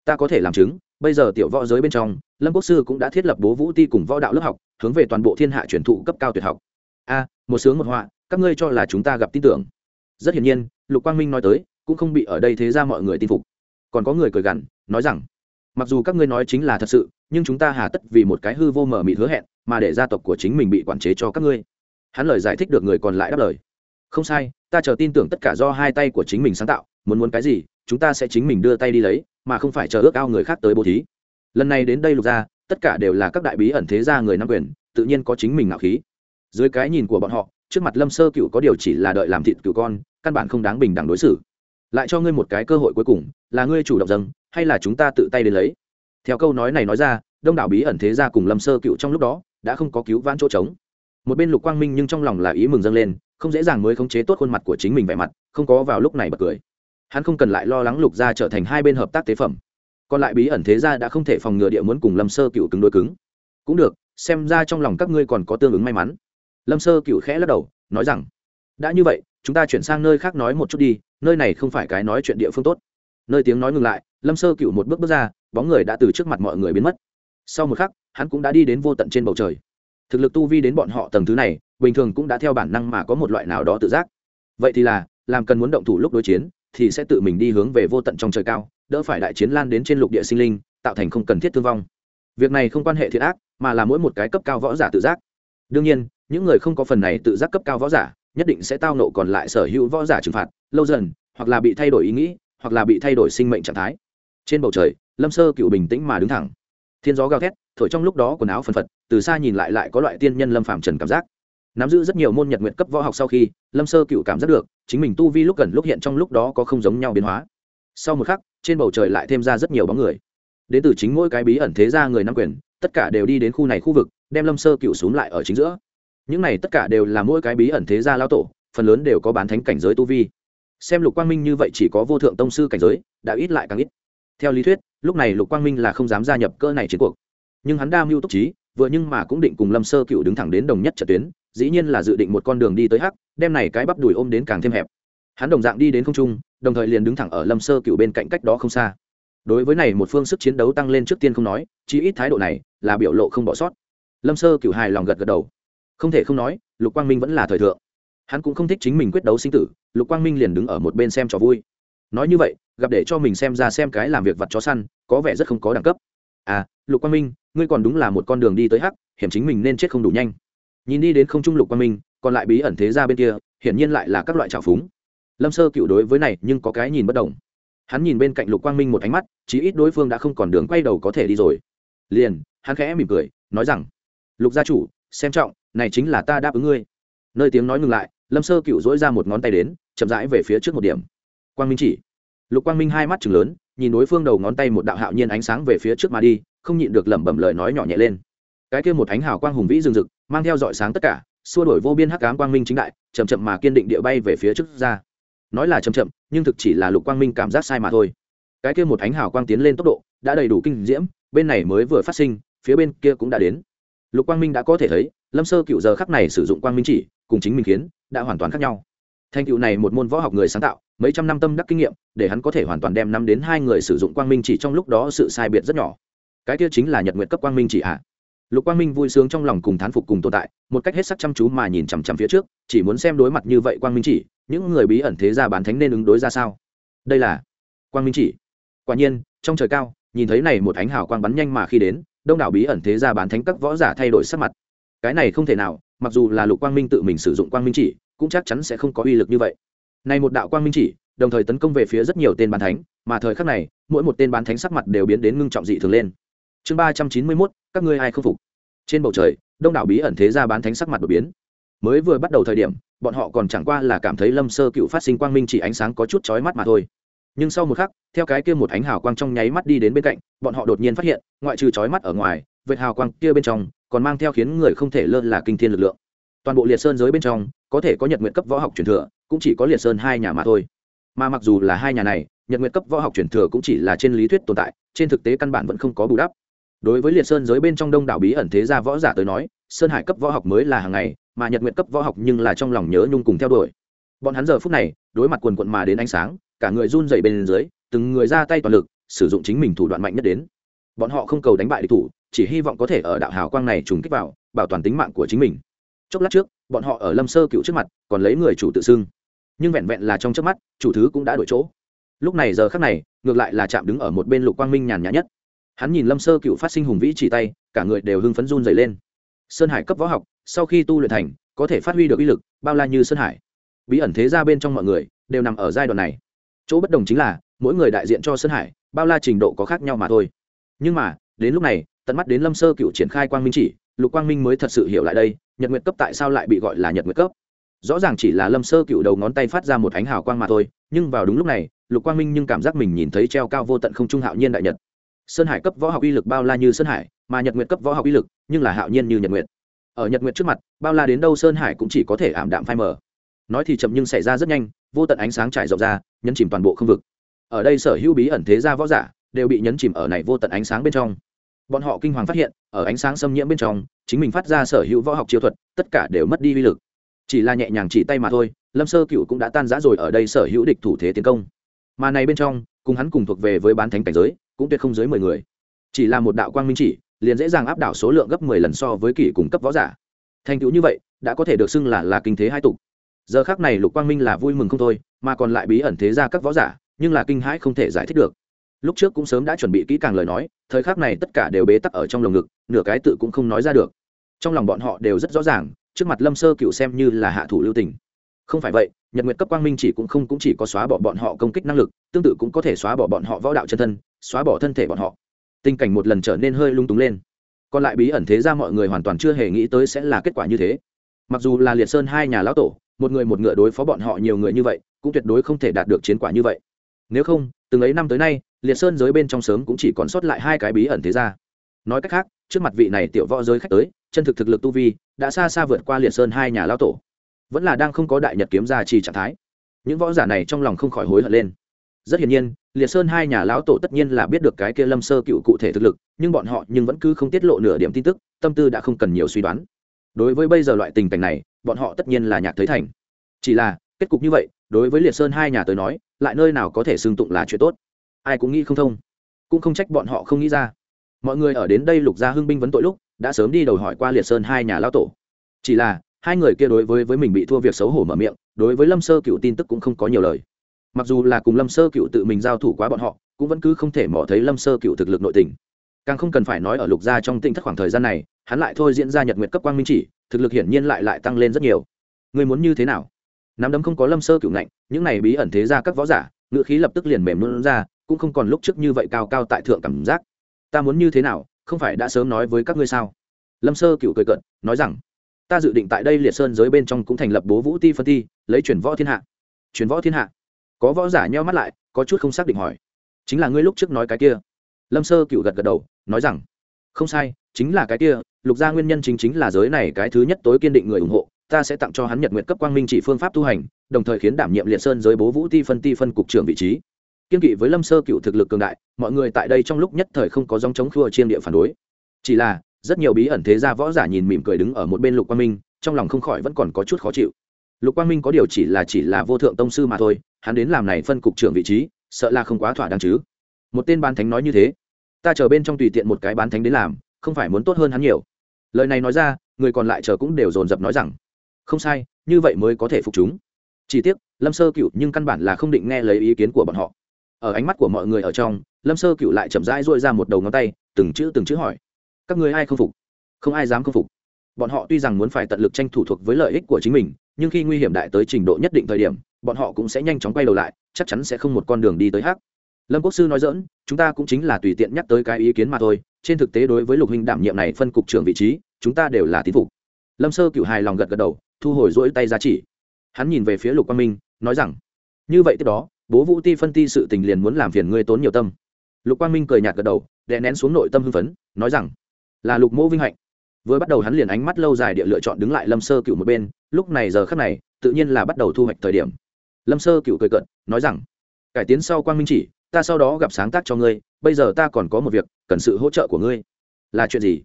ta có thể làm chứng, bây giờ tiểu võ giới bên trong, lâm quốc sư cũng đã thiết lập bố vũ ti cùng võ đạo lớp học, hướng về toàn bộ thiên hạ truyền thụ cấp cao tuyệt học. A, một sướng một họa, các ngươi cho là chúng ta gặp tin tưởng. Rất hiển nhiên, lục quang minh nói tới, cũng không bị ở đây thế ra mọi người tin phục còn có người cười gằn, nói rằng, mặc dù các ngươi nói chính là thật sự, nhưng chúng ta hà tất vì một cái hư vô mở mịt hứa hẹn, mà để gia tộc của chính mình bị quản chế cho các ngươi. Hắn lời giải thích được người còn lại đáp lời, không sai, ta chờ tin tưởng tất cả do hai tay của chính mình sáng tạo, muốn muốn cái gì, chúng ta sẽ chính mình đưa tay đi lấy, mà không phải chờ ước ao người khác tới bố thí. Lần này đến đây lục ra, tất cả đều là các đại bí ẩn thế gia người nắm quyền, tự nhiên có chính mình ngạo khí. Dưới cái nhìn của bọn họ, trước mặt lâm sơ cựu có điều chỉ là đợi làm thịt cựu con, căn bản không đáng bình đẳng đối xử lại cho ngươi một cái cơ hội cuối cùng, là ngươi chủ động dâng, hay là chúng ta tự tay đến lấy? Theo câu nói này nói ra, đông đảo bí ẩn thế gia cùng lâm sơ cựu trong lúc đó, đã không có cứu vãn chỗ trống. Một bên lục quang minh nhưng trong lòng là ý mừng dâng lên, không dễ dàng mới khống chế tốt khuôn mặt của chính mình vẻ mặt, không có vào lúc này bật cười. Hắn không cần lại lo lắng lục gia trở thành hai bên hợp tác tế phẩm. Còn lại bí ẩn thế gia đã không thể phòng ngừa địa muốn cùng lâm sơ cựu cứng đôi cứng. Cũng được, xem ra trong lòng các ngươi còn có tương ứng may mắn. Lâm sơ cựu khẽ lắc đầu, nói rằng, đã như vậy, chúng ta chuyển sang nơi khác nói một chút đi nơi này không phải cái nói chuyện địa phương tốt. Nơi tiếng nói ngừng lại, lâm sơ cựu một bước bước ra, bóng người đã từ trước mặt mọi người biến mất. Sau một khắc, hắn cũng đã đi đến vô tận trên bầu trời. Thực lực tu vi đến bọn họ tầng thứ này, bình thường cũng đã theo bản năng mà có một loại nào đó tự giác. Vậy thì là, làm cần muốn động thủ lúc đối chiến, thì sẽ tự mình đi hướng về vô tận trong trời cao, đỡ phải đại chiến lan đến trên lục địa sinh linh, tạo thành không cần thiết thương vong. Việc này không quan hệ thiệt ác, mà là mỗi một cái cấp cao võ giả tự giác. Đương nhiên, những người không có phần này tự giác cấp cao võ giả nhất định sẽ tao nộ còn lại sở hữu võ giả trừng phạt, lâu dần, hoặc là bị thay đổi ý nghĩ, hoặc là bị thay đổi sinh mệnh trạng thái. Trên bầu trời, lâm sơ cựu bình tĩnh mà đứng thẳng. Thiên gió gào thét, thổi trong lúc đó quần áo phần phật, từ xa nhìn lại lại có loại tiên nhân lâm phạm trần cảm giác. Nắm giữ rất nhiều môn nhật nguyện cấp võ học sau khi, lâm sơ cựu cảm giác được, chính mình tu vi lúc gần lúc hiện trong lúc đó có không giống nhau biến hóa. Sau một khắc, trên bầu trời lại thêm ra rất nhiều bóng người. Đến từ chính mỗi cái bí ẩn thế ra người nắm quyền, tất cả đều đi đến khu này khu vực, đem lâm sơ cựu xuống lại ở chính giữa những này tất cả đều là mỗi cái bí ẩn thế gia lao tổ, phần lớn đều có bán thánh cảnh giới tu vi. Xem lục quang minh như vậy chỉ có vô thượng tông sư cảnh giới, đã ít lại càng ít. Theo lý thuyết, lúc này lục quang minh là không dám gia nhập cơ này chiến cuộc. Nhưng hắn đa mưu túc trí, vừa nhưng mà cũng định cùng lâm sơ cựu đứng thẳng đến đồng nhất trận tuyến, dĩ nhiên là dự định một con đường đi tới hắc, đem này cái bắp đùi ôm đến càng thêm hẹp. Hắn đồng dạng đi đến không trung, đồng thời liền đứng thẳng ở lâm sơ cựu bên cạnh cách đó không xa. Đối với này một phương sức chiến đấu tăng lên trước tiên không nói chỉ ít thái độ này là biểu lộ không bỏ sót. Lâm sơ cựu hài lòng gật gật đầu không thể không nói, lục quang minh vẫn là thời thượng. Hắn cũng không thích chính mình quyết đấu sinh tử, lục quang minh liền đứng ở một bên xem trò vui. Nói như vậy, gặp để cho mình xem ra xem cái làm việc vặt chó săn, có vẻ rất không có đẳng cấp. À lục quang minh, ngươi còn đúng là một con đường đi tới hắc, hiểm chính mình nên chết không đủ nhanh. Nhìn đi đến không trung lục quang minh, còn lại bí ẩn thế ra bên kia, hiển nhiên lại là các loại trào phúng. Lâm sơ cựu đối với này nhưng có cái nhìn bất đồng. Hắn nhìn bên cạnh lục quang minh một ánh mắt, chí ít đối phương đã không còn đường quay đầu có thể đi rồi. Liền, hắn khẽ mỉm cười, nói rằng, lục gia chủ, xem trọng này chính là ta đáp ứng ngươi. Nơi tiếng nói ngừng lại, lâm sơ cựu dỗi ra một ngón tay đến, chậm rãi về phía trước một điểm. Quang minh chỉ. Lục quang minh hai mắt chừng lớn, nhìn đối phương đầu ngón tay một đạo hạo nhiên ánh sáng về phía trước mà đi, không nhịn được lẩm bẩm lời nói nhỏ nhẹ lên. Cái kia một ánh hào quang hùng vĩ rừng rực, mang theo dọi sáng tất cả, xua đổi vô biên hắc ám quang minh chính đại, chậm chậm mà kiên định địa bay về phía trước ra. Nói là chậm chậm, nhưng thực chỉ là lục quang minh cảm giác sai mà thôi. Cái kia một ánh hào quang tiến lên tốc độ, đã đầy đủ kinh diễm, bên này mới vừa phát sinh, phía bên kia cũng đã đến. Lục quang minh đã có thể thấy lâm sơ cựu giờ khắc này sử dụng quang minh chỉ, cùng chính mình khiến, đã hoàn toàn khác nhau. Thành cựu này một môn võ học người sáng tạo, mấy trăm năm tâm đắc kinh nghiệm, để hắn có thể hoàn toàn đem năm đến hai người sử dụng quang minh chỉ trong lúc đó sự sai biệt rất nhỏ. Cái kia chính là nhật nguyện cấp quang minh chỉ à? lục quang minh vui sướng trong lòng cùng thán phục cùng tồn tại, một cách hết sắc chăm chú mà nhìn chằm chằm phía trước, chỉ muốn xem đối mặt như vậy quang minh chỉ, những người bí ẩn thế gia bán thánh nên ứng đối ra sao. Đây là quang minh chỉ. Quả nhiên, trong trời cao, nhìn thấy này một ánh hào quang bắn nhanh mà khi đến, đông đảo bí ẩn thế gia bán thánh các võ giả thay đổi sắc mặt cái này không thể nào, mặc dù là lục quang minh tự mình sử dụng quang minh chỉ, cũng chắc chắn sẽ không có uy lực như vậy. Này một đạo quang minh chỉ, đồng thời tấn công về phía rất nhiều tên bán thánh, mà thời khắc này, mỗi một tên bán thánh sắc mặt đều biến đến ngưng trọng dị thường lên. Chương ba trăm chín mươi mốt, các ngươi ai không phục? Trên bầu trời, đông đảo bí ẩn thế gia bán thánh sắc mặt đột biến. Mới vừa bắt đầu thời điểm, bọn họ còn chẳng qua là cảm thấy lâm sơ cựu phát sinh quang minh chỉ ánh sáng có chút chói mắt mà thôi. Nhưng sau một khắc, theo cái kia một ánh hào quang trong nháy mắt đi đến bên cạnh, bọn họ đột nhiên phát hiện, ngoại trừ chói mắt ở ngoài, vệt hào quang kia bên trong còn mang theo khiến người không thể lơ là kinh thiên lực lượng. Toàn bộ liệt sơn giới bên trong, có thể có nhật nguyện cấp võ học truyền thừa, cũng chỉ có liệt sơn hai nhà mà thôi. Mà mặc dù là hai nhà này, nhật nguyện cấp võ học truyền thừa cũng chỉ là trên lý thuyết tồn tại, trên thực tế căn bản vẫn không có bù đắp. Đối với liệt sơn giới bên trong đông đảo bí ẩn thế gia võ giả tới nói, sơn hải cấp võ học mới là hàng ngày, mà nhật nguyện cấp võ học nhưng là trong lòng nhớ nhung cùng theo đuổi. Bọn hắn giờ phút này, đối mặt quần quận mà đến ánh sáng, cả người run dày bên dưới, từng người ra tay toàn lực, sử dụng chính mình thủ đoạn mạnh nhất đến. Bọn họ không cầu đánh bại địch thủ chỉ hy vọng có thể ở đạo hào quang này trùng kích vào, bảo toàn tính mạng của chính mình. Chốc lát trước, bọn họ ở lâm sơ cựu trước mặt, còn lấy người chủ tự xưng. Nhưng vẹn vẹn là trong trước mắt, chủ thứ cũng đã đổi chỗ. Lúc này giờ khắc này, ngược lại là chạm đứng ở một bên lục quang minh nhàn nhã nhất. Hắn nhìn lâm sơ cựu phát sinh hùng vĩ chỉ tay, cả người đều hưng phấn run dày lên. Sơn hải cấp võ học, sau khi tu luyện thành, có thể phát huy được uy lực, bao la như sơn hải. Bí ẩn thế ra bên trong mọi người, đều nằm ở giai đoạn này. Chỗ bất đồng chính là, mỗi người đại diện cho sơn hải, bao la trình độ có khác nhau mà thôi. Nhưng mà, đến lúc này tận mắt đến lâm sơ cựu triển khai quang minh chỉ, lục quang minh mới thật sự hiểu lại đây, nhật nguyệt cấp tại sao lại bị gọi là nhật nguyệt cấp? Rõ ràng chỉ là lâm sơ cựu đầu ngón tay phát ra một ánh hào quang mà thôi, nhưng vào đúng lúc này, lục quang minh nhưng cảm giác mình nhìn thấy treo cao vô tận không trung hạo nhiên đại nhật. Sơn hải cấp võ học uy lực bao la như sơn hải, mà nhật nguyệt cấp võ học uy lực nhưng là hạo nhiên như nhật nguyệt. Ở nhật nguyệt trước mặt, bao la đến đâu sơn hải cũng chỉ có thể ảm đạm phai mờ. Nói thì chậm nhưng xảy ra rất nhanh, vô tận ánh sáng trải rộng ra, nhấn chìm toàn bộ không vực. Ở đây sở hữu bí ẩn thế gia võ giả đều bị nhấn chìm ở này vô tận ánh sáng bên trong bọn họ kinh hoàng phát hiện, ở ánh sáng xâm nhiễm bên trong, chính mình phát ra sở hữu võ học chiêu thuật, tất cả đều mất đi uy lực. Chỉ là nhẹ nhàng chỉ tay mà thôi, lâm sơ cựu cũng đã tan rã rồi ở đây sở hữu địch thủ thế tiến công. Mà này bên trong, cùng hắn cùng thuộc về với bán thánh cảnh giới, cũng tuyệt không dưới mười người. Chỉ là một đạo quang minh chỉ, liền dễ dàng áp đảo số lượng gấp mười lần so với kỷ cung cấp võ giả. Thành tựu như vậy, đã có thể được xưng là là kinh thế hai tục. Giờ khác này lục quang minh là vui mừng không thôi, mà còn lại bí ẩn thế ra các võ giả, nhưng là kinh hãi không thể giải thích được lúc trước cũng sớm đã chuẩn bị kỹ càng lời nói, thời khắc này tất cả đều bế tắc ở trong lồng ngực, nửa cái tự cũng không nói ra được. Trong lòng bọn họ đều rất rõ ràng, trước mặt lâm sơ cựu xem như là hạ thủ lưu tình. Không phải vậy, nhật nguyệt cấp quang minh chỉ cũng không cũng chỉ có xóa bỏ bọn họ công kích năng lực, tương tự cũng có thể xóa bỏ bọn họ võ đạo chân thân, xóa bỏ thân thể bọn họ. Tình cảnh một lần trở nên hơi lung túng lên. Còn lại bí ẩn thế ra mọi người hoàn toàn chưa hề nghĩ tới sẽ là kết quả như thế. Mặc dù là liệt sơn hai nhà lão tổ, một người một ngựa đối phó bọn họ nhiều người như vậy, cũng tuyệt đối không thể đạt được chiến quả như vậy. Nếu không từng ấy năm tới nay, liệt sơn giới bên trong sớm cũng chỉ còn sót lại hai cái bí ẩn thế gia. nói cách khác, trước mặt vị này tiểu võ giới khách tới, chân thực thực lực tu vi đã xa xa vượt qua liệt sơn hai nhà lao tổ. Vẫn là đang không có đại nhật kiếm gia trì trạng thái. Những võ giả này trong lòng không khỏi hối hận lên. Rất hiển nhiên, liệt sơn hai nhà lão tổ tất nhiên là biết được cái kia lâm sơ cựu cụ thể thực lực, nhưng bọn họ nhưng vẫn cứ không tiết lộ nửa điểm tin tức, tâm tư đã không cần nhiều suy đoán. Đối với bây giờ loại tình cảnh này, bọn họ tất nhiên là nhạc thấy thành. Chỉ là kết cục như vậy, đối với liệt sơn hai nhà tới nói, lại nơi nào có thể xưng tụng là chuyện tốt? Ai cũng nghĩ không thông. Cũng không trách bọn họ không nghĩ ra. Mọi người ở đến đây lục gia hưng binh vấn tội lúc, đã sớm đi đầu hỏi qua liệt sơn hai nhà lao tổ. Chỉ là, hai người kia đối với với mình bị thua việc xấu hổ mở miệng, đối với lâm sơ cựu tin tức cũng không có nhiều lời. Mặc dù là cùng lâm sơ cựu tự mình giao thủ quá bọn họ, cũng vẫn cứ không thể mỏ thấy lâm sơ cựu thực lực nội tình. Càng không cần phải nói ở lục gia trong tinh thất khoảng thời gian này, hắn lại thôi diễn ra nhật nguyệt cấp quang minh chỉ, thực lực hiển nhiên lại lại tăng lên rất nhiều. Người muốn như thế nào? Nắm đấm không có lâm sơ cựu ngạnh, những này bí ẩn thế ra các võ giả ngựa khí lập tức liền mềm luôn ra, cũng không còn lúc trước như vậy cao cao tại thượng cảm giác. Ta muốn như thế nào, không phải đã sớm nói với các ngươi sao? Lâm sơ cựu cười cận nói rằng, ta dự định tại đây liệt sơn giới bên trong cũng thành lập bố vũ ti phân ti lấy chuyển võ thiên hạ. Chuyển võ thiên hạ? Có võ giả nheo mắt lại, có chút không xác định hỏi. Chính là ngươi lúc trước nói cái kia. Lâm sơ cựu gật gật đầu, nói rằng, không sai, chính là cái kia, lục gia nguyên nhân chính chính là giới này cái thứ nhất tối kiên định người ủng hộ ta sẽ tặng cho hắn nhật nguyện cấp quang minh chỉ phương pháp tu hành, đồng thời khiến đảm nhiệm liệt sơn giới bố vũ ti phân ti phân cục trưởng vị trí. Kiên kỵ với lâm sơ cựu thực lực cường đại, mọi người tại đây trong lúc nhất thời không có dòng chống khua chiên địa phản đối. Chỉ là, rất nhiều bí ẩn thế gia võ giả nhìn mỉm cười đứng ở một bên lục quang minh, trong lòng không khỏi vẫn còn có chút khó chịu. Lục quang minh có điều chỉ là chỉ là vô thượng tông sư mà thôi, hắn đến làm này phân cục trưởng vị trí, sợ là không quá thỏa đáng chứ. Một tên ban thánh nói như thế, ta chờ bên trong tùy tiện một cái bán thánh đến làm, không phải muốn tốt hơn hắn nhiều. Lời này nói ra, người còn lại chờ cũng đều dồn dập nói rằng không sai, như vậy mới có thể phục chúng. Chỉ tiếc, lâm sơ cựu nhưng căn bản là không định nghe lấy ý kiến của bọn họ. Ở ánh mắt của mọi người ở trong, lâm sơ cựu lại chậm rãi dội ra một đầu ngón tay, từng chữ từng chữ hỏi, các người ai không phục? Không ai dám không phục. Bọn họ tuy rằng muốn phải tận lực tranh thủ thuộc với lợi ích của chính mình, nhưng khi nguy hiểm đại tới trình độ nhất định thời điểm, bọn họ cũng sẽ nhanh chóng quay đầu lại, chắc chắn sẽ không một con đường đi tới hắc. Lâm quốc sư nói dỡn chúng ta cũng chính là tùy tiện nhắc tới cái ý kiến mà thôi, trên thực tế đối với lục huynh đảm nhiệm này phân cục trưởng vị trí, chúng ta đều là tín phục lâm sơ cựu hài lòng gật gật đầu, thu hồi rỗi tay ra chỉ. Hắn nhìn về phía lục quang minh, nói rằng, như vậy tiếp đó, bố vũ ti phân ti sự tình liền muốn làm phiền ngươi tốn nhiều tâm. Lục quang minh cười nhạt gật đầu, đè nén xuống nội tâm hưng phấn, nói rằng, là lục mô vinh hạnh. Vừa bắt đầu hắn liền ánh mắt lâu dài địa lựa chọn đứng lại lâm sơ cựu một bên, lúc này giờ khắc này, tự nhiên là bắt đầu thu hoạch thời điểm. Lâm sơ cựu cười cận nói rằng, cải tiến sau quang minh chỉ, ta sau đó gặp sáng tác cho ngươi, bây giờ ta còn có một việc, cần sự hỗ trợ của ngươi. Là chuyện gì?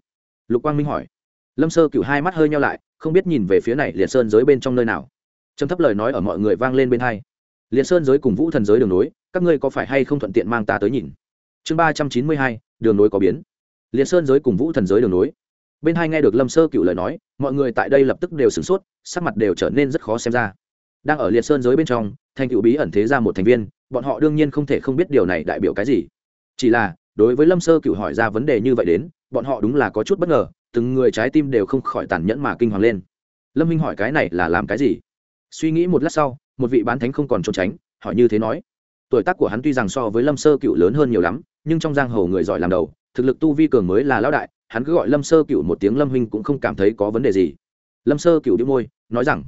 Lục quang minh hỏi lâm sơ cựu hai mắt hơi nhau lại, không biết nhìn về phía này liệt sơn giới bên trong nơi nào. Trầm thấp lời nói ở mọi người vang lên bên hai. Liệt sơn giới cùng vũ thần giới đường nối, các ngươi có phải hay không thuận tiện mang ta tới nhìn? Chương ba trăm chín mươi hai, đường nối có biến. Liệt sơn giới cùng vũ thần giới đường nối. Bên hai nghe được lâm sơ cựu lời nói, mọi người tại đây lập tức đều sửng sốt, sắc mặt đều trở nên rất khó xem ra. Đang ở liệt sơn giới bên trong thành cựu bí ẩn thế ra một thành viên, bọn họ đương nhiên không thể không biết điều này đại biểu cái gì. Chỉ là, đối với lâm sơ cựu hỏi ra vấn đề như vậy đến, bọn họ đúng là có chút bất ngờ từng người trái tim đều không khỏi tàn nhẫn mà kinh hoàng lên. Lâm minh hỏi cái này là làm cái gì? Suy nghĩ một lát sau, một vị bán thánh không còn trốn tránh, hỏi như thế nói. Tuổi tác của hắn tuy rằng so với lâm sơ cựu lớn hơn nhiều lắm, nhưng trong giang hồ người giỏi làm đầu, thực lực tu vi cường mới là lão đại, hắn cứ gọi lâm sơ cựu một tiếng lâm huynh cũng không cảm thấy có vấn đề gì. Lâm sơ cựu đĩu môi, nói rằng,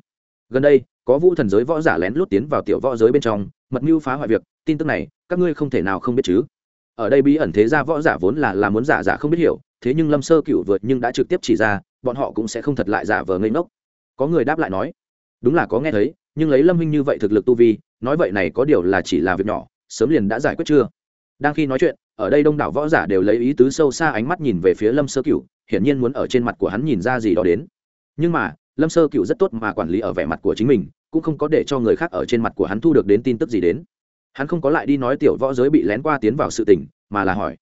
gần đây, có vũ thần giới võ giả lén lút tiến vào tiểu võ giới bên trong, mật mưu phá hoại việc, tin tức này, các ngươi không thể nào không biết chứ? Ở đây bí ẩn thế ra võ giả vốn là là muốn giả giả không biết hiểu thế nhưng lâm sơ cựu vượt nhưng đã trực tiếp chỉ ra, bọn họ cũng sẽ không thật lại giả vờ ngây ngốc. Có người đáp lại nói, đúng là có nghe thấy, nhưng lấy lâm Minh như vậy thực lực tu vi, nói vậy này có điều là chỉ là việc nhỏ, sớm liền đã giải quyết chưa? Đang khi nói chuyện, ở đây đông đảo võ giả đều lấy ý tứ sâu xa ánh mắt nhìn về phía lâm sơ cựu, hiển nhiên muốn ở trên mặt của hắn nhìn ra gì đó đến. Nhưng mà, lâm sơ cựu rất tốt mà quản lý ở vẻ mặt của chính mình, cũng không có để cho người khác ở trên mặt của hắn thu được đến tin tức gì đến. Hắn không có lại đi nói tiểu võ giới bị lén qua tiến vào sự tình, mà là hỏi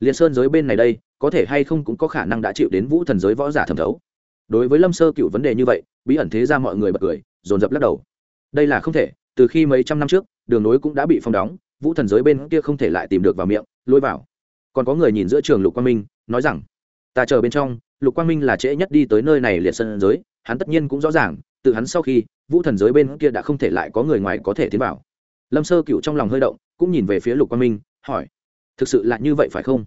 liệt sơn giới bên này đây có thể hay không cũng có khả năng đã chịu đến vũ thần giới võ giả thẩm thấu. Đối với lâm sơ cựu vấn đề như vậy, bí ẩn thế ra mọi người bật cười, dồn dập lắc đầu. Đây là không thể, từ khi mấy trăm năm trước, đường nối cũng đã bị phong đóng, vũ thần giới bên kia không thể lại tìm được vào miệng, lôi vào. Còn có người nhìn giữa trường lục quang minh, nói rằng, ta chờ bên trong, lục quang minh là trễ nhất đi tới nơi này liệt sân giới, hắn tất nhiên cũng rõ ràng, từ hắn sau khi, vũ thần giới bên kia đã không thể lại có người ngoài có thể tiến vào. Lâm sơ cựu trong lòng hơi động, cũng nhìn về phía lục quang minh, hỏi, thực sự là như vậy phải không?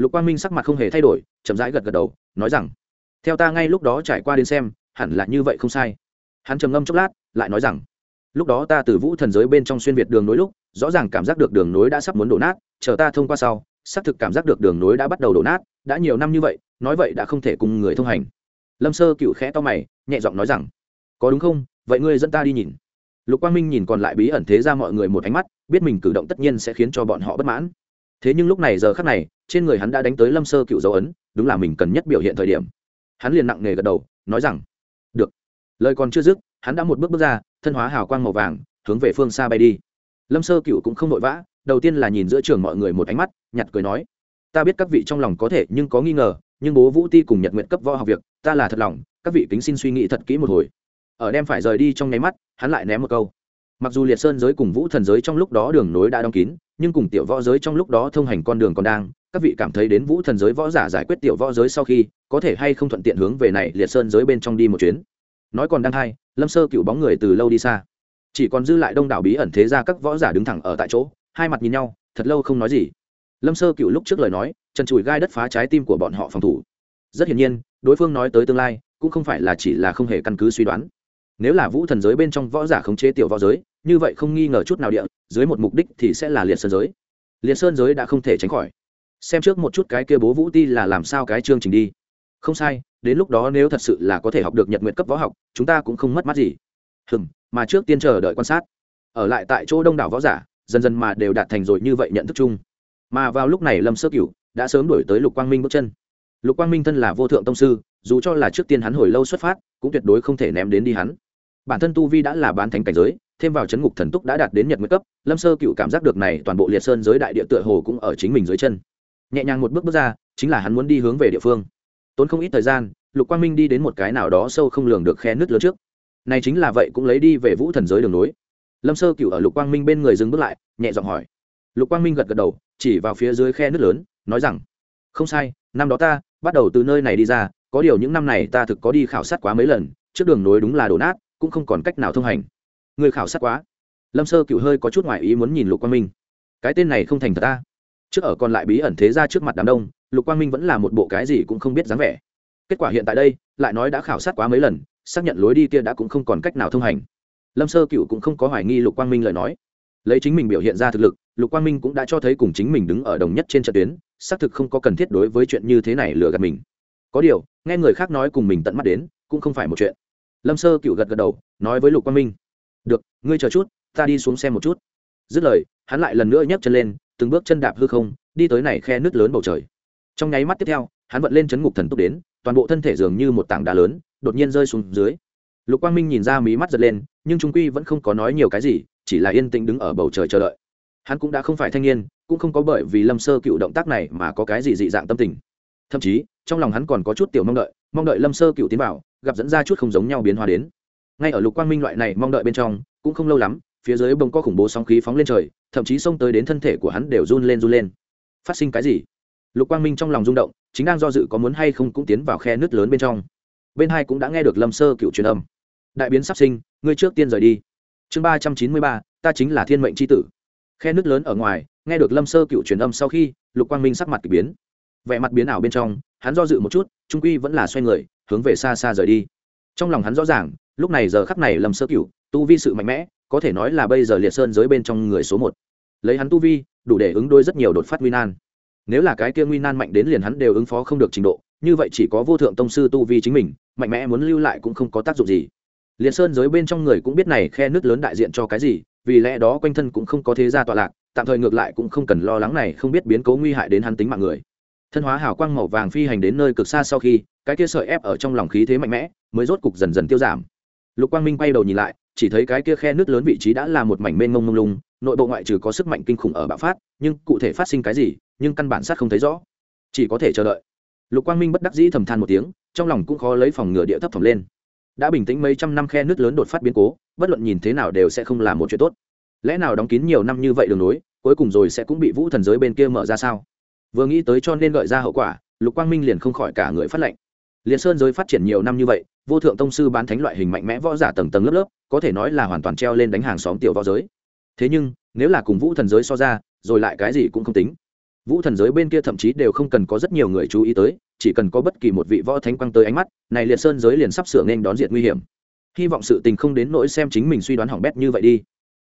Lục quang minh sắc mặt không hề thay đổi, chậm rãi gật gật đầu, nói rằng, theo ta ngay lúc đó trải qua đến xem, hẳn là như vậy không sai. Hắn trầm ngâm chốc lát, lại nói rằng, lúc đó ta từ vũ thần giới bên trong xuyên việt đường nối lúc, rõ ràng cảm giác được đường nối đã sắp muốn đổ nát, chờ ta thông qua sau, xác thực cảm giác được đường nối đã bắt đầu đổ nát, đã nhiều năm như vậy, nói vậy đã không thể cùng người thông hành. Lâm sơ cựu khẽ to mày, nhẹ giọng nói rằng, có đúng không? Vậy ngươi dẫn ta đi nhìn. Lục quang minh nhìn còn lại bí ẩn thế ra mọi người một ánh mắt, biết mình cử động tất nhiên sẽ khiến cho bọn họ bất mãn thế nhưng lúc này giờ khắc này, trên người hắn đã đánh tới lâm sơ cựu dấu ấn, đúng là mình cần nhất biểu hiện thời điểm. Hắn liền nặng nề gật đầu, nói rằng, được. Lời còn chưa dứt, hắn đã một bước bước ra, thân hóa hào quang màu vàng, hướng về phương xa bay đi. Lâm sơ cựu cũng không vội vã, đầu tiên là nhìn giữa trường mọi người một ánh mắt, nhặt cười nói, ta biết các vị trong lòng có thể nhưng có nghi ngờ, nhưng bố vũ ti cùng nhật nguyện cấp võ học việc, ta là thật lòng, các vị kính xin suy nghĩ thật kỹ một hồi. Ở đem phải rời đi trong nháy mắt, hắn lại ném một câu mặc dù liệt sơn giới cùng vũ thần giới trong lúc đó đường nối đã đóng kín, nhưng cùng tiểu võ giới trong lúc đó thông hành con đường còn đang, các vị cảm thấy đến vũ thần giới võ giả giải quyết tiểu võ giới sau khi, có thể hay không thuận tiện hướng về này liệt sơn giới bên trong đi một chuyến? Nói còn đang hay, lâm sơ cựu bóng người từ lâu đi xa. Chỉ còn dư lại đông đảo bí ẩn thế ra các võ giả đứng thẳng ở tại chỗ, hai mặt nhìn nhau, thật lâu không nói gì. Lâm sơ cựu lúc trước lời nói, trần trụi gai đất phá trái tim của bọn họ phòng thủ. Rất hiển nhiên, đối phương nói tới tương lai, cũng không phải là chỉ là không hề căn cứ suy đoán nếu là vũ thần giới bên trong võ giả khống chế tiểu võ giới, như vậy không nghi ngờ chút nào địa, dưới một mục đích thì sẽ là liệt sơn giới. Liệt sơn giới đã không thể tránh khỏi. Xem trước một chút cái kia bố vũ ti là làm sao cái chương trình đi. Không sai, đến lúc đó nếu thật sự là có thể học được nhật nguyện cấp võ học, chúng ta cũng không mất mát gì. Hừng mà trước tiên chờ đợi quan sát. Ở lại tại chỗ đông đảo võ giả, dần dần mà đều đạt thành rồi như vậy nhận thức chung. Mà vào lúc này lâm sơ cửu đã sớm đổi tới lục quang minh bước chân. Lục quang minh thân là vô thượng tông sư, dù cho là trước tiên hắn hồi lâu xuất phát, cũng tuyệt đối không thể ném đến đi hắn bản thân tu vi đã là bán thánh cảnh giới, thêm vào chấn ngục thần túc đã đạt đến nhật nguyệt cấp, lâm sơ cựu cảm giác được này toàn bộ liệt sơn giới đại địa tựa hồ cũng ở chính mình dưới chân. Nhẹ nhàng một bước bước ra, chính là hắn muốn đi hướng về địa phương. Tốn không ít thời gian, lục quang minh đi đến một cái nào đó sâu không lường được khe nứt lớn trước. Này chính là vậy cũng lấy đi về vũ thần giới đường nối. Lâm sơ cựu ở lục quang minh bên người dừng bước lại, nhẹ giọng hỏi. Lục quang minh gật gật đầu, chỉ vào phía dưới khe nứt lớn, nói rằng, không sai, năm đó ta bắt đầu từ nơi này đi ra, có điều những năm này ta thực có đi khảo sát quá mấy lần, trước đường nối đúng là đổ nát cũng không còn cách nào thông hành. Người khảo sát quá. Lâm sơ cựu hơi có chút ngoại ý muốn nhìn lục quang minh. Cái tên này không thành thật ta. Trước ở còn lại bí ẩn thế ra trước mặt đám đông, lục quang minh vẫn là một bộ cái gì cũng không biết dáng vẻ. Kết quả hiện tại đây, lại nói đã khảo sát quá mấy lần, xác nhận lối đi kia đã cũng không còn cách nào thông hành. Lâm sơ cựu cũng không có hoài nghi lục quang minh lời nói. Lấy chính mình biểu hiện ra thực lực, lục quang minh cũng đã cho thấy cùng chính mình đứng ở đồng nhất trên trận tuyến, xác thực không có cần thiết đối với chuyện như thế này lừa gạt mình. Có điều, nghe người khác nói cùng mình tận mắt đến, cũng không phải một chuyện lâm sơ cựu gật gật đầu, nói với lục quang minh, được, ngươi chờ chút, ta đi xuống xem một chút. Dứt lời, hắn lại lần nữa nhấc chân lên, từng bước chân đạp hư không, đi tới này khe nước lớn bầu trời. Trong nháy mắt tiếp theo, hắn vận lên chấn ngục thần túc đến, toàn bộ thân thể dường như một tảng đá lớn, đột nhiên rơi xuống dưới. Lục quang minh nhìn ra mí mắt giật lên, nhưng trung quy vẫn không có nói nhiều cái gì, chỉ là yên tĩnh đứng ở bầu trời chờ đợi. Hắn cũng đã không phải thanh niên, cũng không có bởi vì lâm sơ cựu động tác này mà có cái gì dị dạng tâm tình. Thậm chí, trong lòng hắn còn có chút tiểu mong đợi mong đợi lâm sơ cựu tiến vào gặp dẫn ra chút không giống nhau biến hóa đến. Ngay ở lục quang minh loại này mong đợi bên trong, cũng không lâu lắm, phía dưới bông có khủng bố sóng khí phóng lên trời, thậm chí xông tới đến thân thể của hắn đều run lên run lên. Phát sinh cái gì? Lục quang minh trong lòng rung động, chính đang do dự có muốn hay không cũng tiến vào khe nứt lớn bên trong. Bên hai cũng đã nghe được lâm sơ cựu truyền âm. Đại biến sắp sinh, ngươi trước tiên rời đi. Chương ba trăm chín mươi ba, ta chính là thiên mệnh chi tử. Khe nứt lớn ở ngoài, nghe được lâm sơ cựu truyền âm sau khi, lục quang minh sắc mặt k ỳ biến. Vẻ mặt biến ảo bên trong hắn do dự một chút, trung quy vẫn là xoay người, hướng về xa xa rời đi. Trong lòng hắn rõ ràng, lúc này giờ khắc này lâm sơ cựu tu vi sự mạnh mẽ, có thể nói là bây giờ liệt sơn giới bên trong người số một. Lấy hắn tu vi, đủ để ứng đôi rất nhiều đột phát nguy nan. Nếu là cái kia nguy nan mạnh đến liền hắn đều ứng phó không được trình độ, như vậy chỉ có vô thượng tông sư tu vi chính mình, mạnh mẽ muốn lưu lại cũng không có tác dụng gì. Liệt sơn giới bên trong người cũng biết này khe nước lớn đại diện cho cái gì, vì lẽ đó quanh thân cũng không có thế gia tọa lạc, tạm thời ngược lại cũng không cần lo lắng này không biết biến cố nguy hại đến hắn tính mạng người thân hóa hào quang màu vàng phi hành đến nơi cực xa sau khi, cái kia sợi ép ở trong lòng khí thế mạnh mẽ, mới rốt cục dần dần tiêu giảm. Lục quang minh quay đầu nhìn lại, chỉ thấy cái kia khe nước lớn vị trí đã là một mảnh mênh mông mông lung, nội bộ ngoại trừ có sức mạnh kinh khủng ở bạo phát, nhưng cụ thể phát sinh cái gì, nhưng căn bản sát không thấy rõ. Chỉ có thể chờ đợi. Lục quang minh bất đắc dĩ thầm than một tiếng, trong lòng cũng khó lấy phòng ngừa địa thấp thỏm lên. Đã bình tĩnh mấy trăm năm khe nước lớn đột phát biến cố, bất luận nhìn thế nào đều sẽ không là một chuyện tốt. Lẽ nào đóng kín nhiều năm như vậy đường nối, cuối cùng rồi sẽ cũng bị vũ thần giới bên kia mở ra sao? Vừa nghĩ tới cho nên gợi ra hậu quả, lục quang minh liền không khỏi cả người phát lệnh liền sơn giới phát triển nhiều năm như vậy, vô thượng tông sư bán thánh loại hình mạnh mẽ võ giả tầng tầng lớp lớp, có thể nói là hoàn toàn treo lên đánh hàng xóm tiểu võ giới. Thế nhưng, nếu là cùng vũ thần giới so ra, rồi lại cái gì cũng không tính. Vũ thần giới bên kia thậm chí đều không cần có rất nhiều người chú ý tới, chỉ cần có bất kỳ một vị võ thánh quang tới ánh mắt, này liệt sơn giới liền sắp sửa nên đón diện nguy hiểm. Hy vọng sự tình không đến nỗi xem chính mình suy đoán hỏng bét như vậy đi.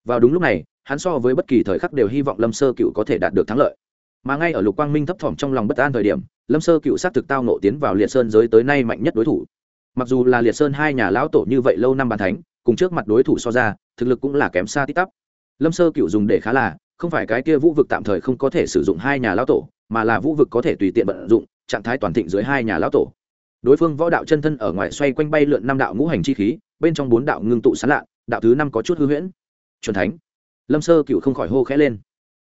Vào đúng lúc này, hắn so với bất kỳ thời khắc đều hy vọng lâm sơ cựu có thể đạt được thắng lợi mà ngay ở lục quang minh thấp thỏm trong lòng bất an thời điểm, lâm sơ cựu s á t thực tao nộ tiến vào liệt sơn giới tới nay mạnh nhất đối thủ. Mặc dù là liệt sơn hai nhà lão tổ như vậy lâu năm bàn thánh, cùng trước mặt đối thủ so ra, thực lực cũng là kém xa tít tắp. Lâm sơ cựu dùng để khá là, không phải cái kia vũ vực tạm thời không có thể sử dụng hai nhà lão tổ, mà là vũ vực có thể tùy tiện vận dụng, trạng thái toàn thịnh dưới hai nhà lão tổ. Đối phương võ đạo chân thân ở ngoài xoay quanh bay lượn năm đạo ngũ hành chi khí, bên trong bốn đạo ngưng tụ sán lạ đạo thứ năm có chút hư huyễn. C thánh. Lâm sơ cựu không khỏi hô khẽ lên.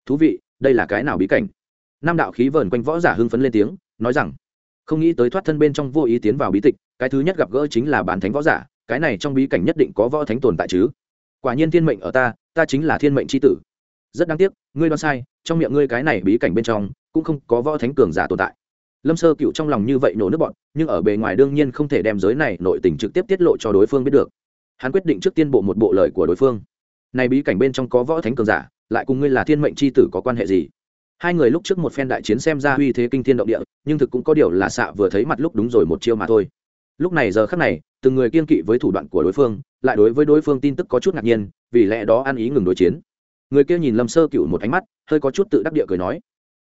Thú vị, đây là cái nào bí cảnh? Nam đạo khí vờn quanh võ giả hưng phấn lên tiếng, nói rằng, không nghĩ tới thoát thân bên trong vô ý tiến vào bí tịch, cái thứ nhất gặp gỡ chính là bán thánh võ giả, cái này trong bí cảnh nhất định có võ thánh tồn tại chứ. Quả nhiên thiên mệnh ở ta ta chính là thiên mệnh c h i tử. Rất đáng tiếc, ngươi đoán sai, trong miệng ngươi cái này bí cảnh bên trong, cũng không có võ thánh cường giả tồn tại. Lâm sơ cựu trong lòng như vậy nổ nước bọn, nhưng ở bề ngoài đương nhiên không thể đem giới này nội tình trực tiếp tiết lộ cho đối phương biết được. Hắn quyết định trước tiên bộ một bộ lời của đối phương. Này bí cảnh bên trong có võ thánh cường giả, lại cùng ngươi là thiên mệnh c h i tử có quan hệ gì? Hai người lúc trước một phen đại chiến xem ra uy thế kinh thiên động địa, nhưng thực cũng có điều là xạ vừa thấy mặt lúc đúng rồi một chiêu mà thôi. Lúc này giờ khắc này, từng người kiên kỵ với thủ đoạn của đối phương, lại đối với đối phương tin tức có chút ngạc nhiên, vì lẽ đó ăn ý ngừng đối chiến. Người kia nhìn lâm sơ cựu một ánh mắt, hơi có chút tự đắc địa cười nói,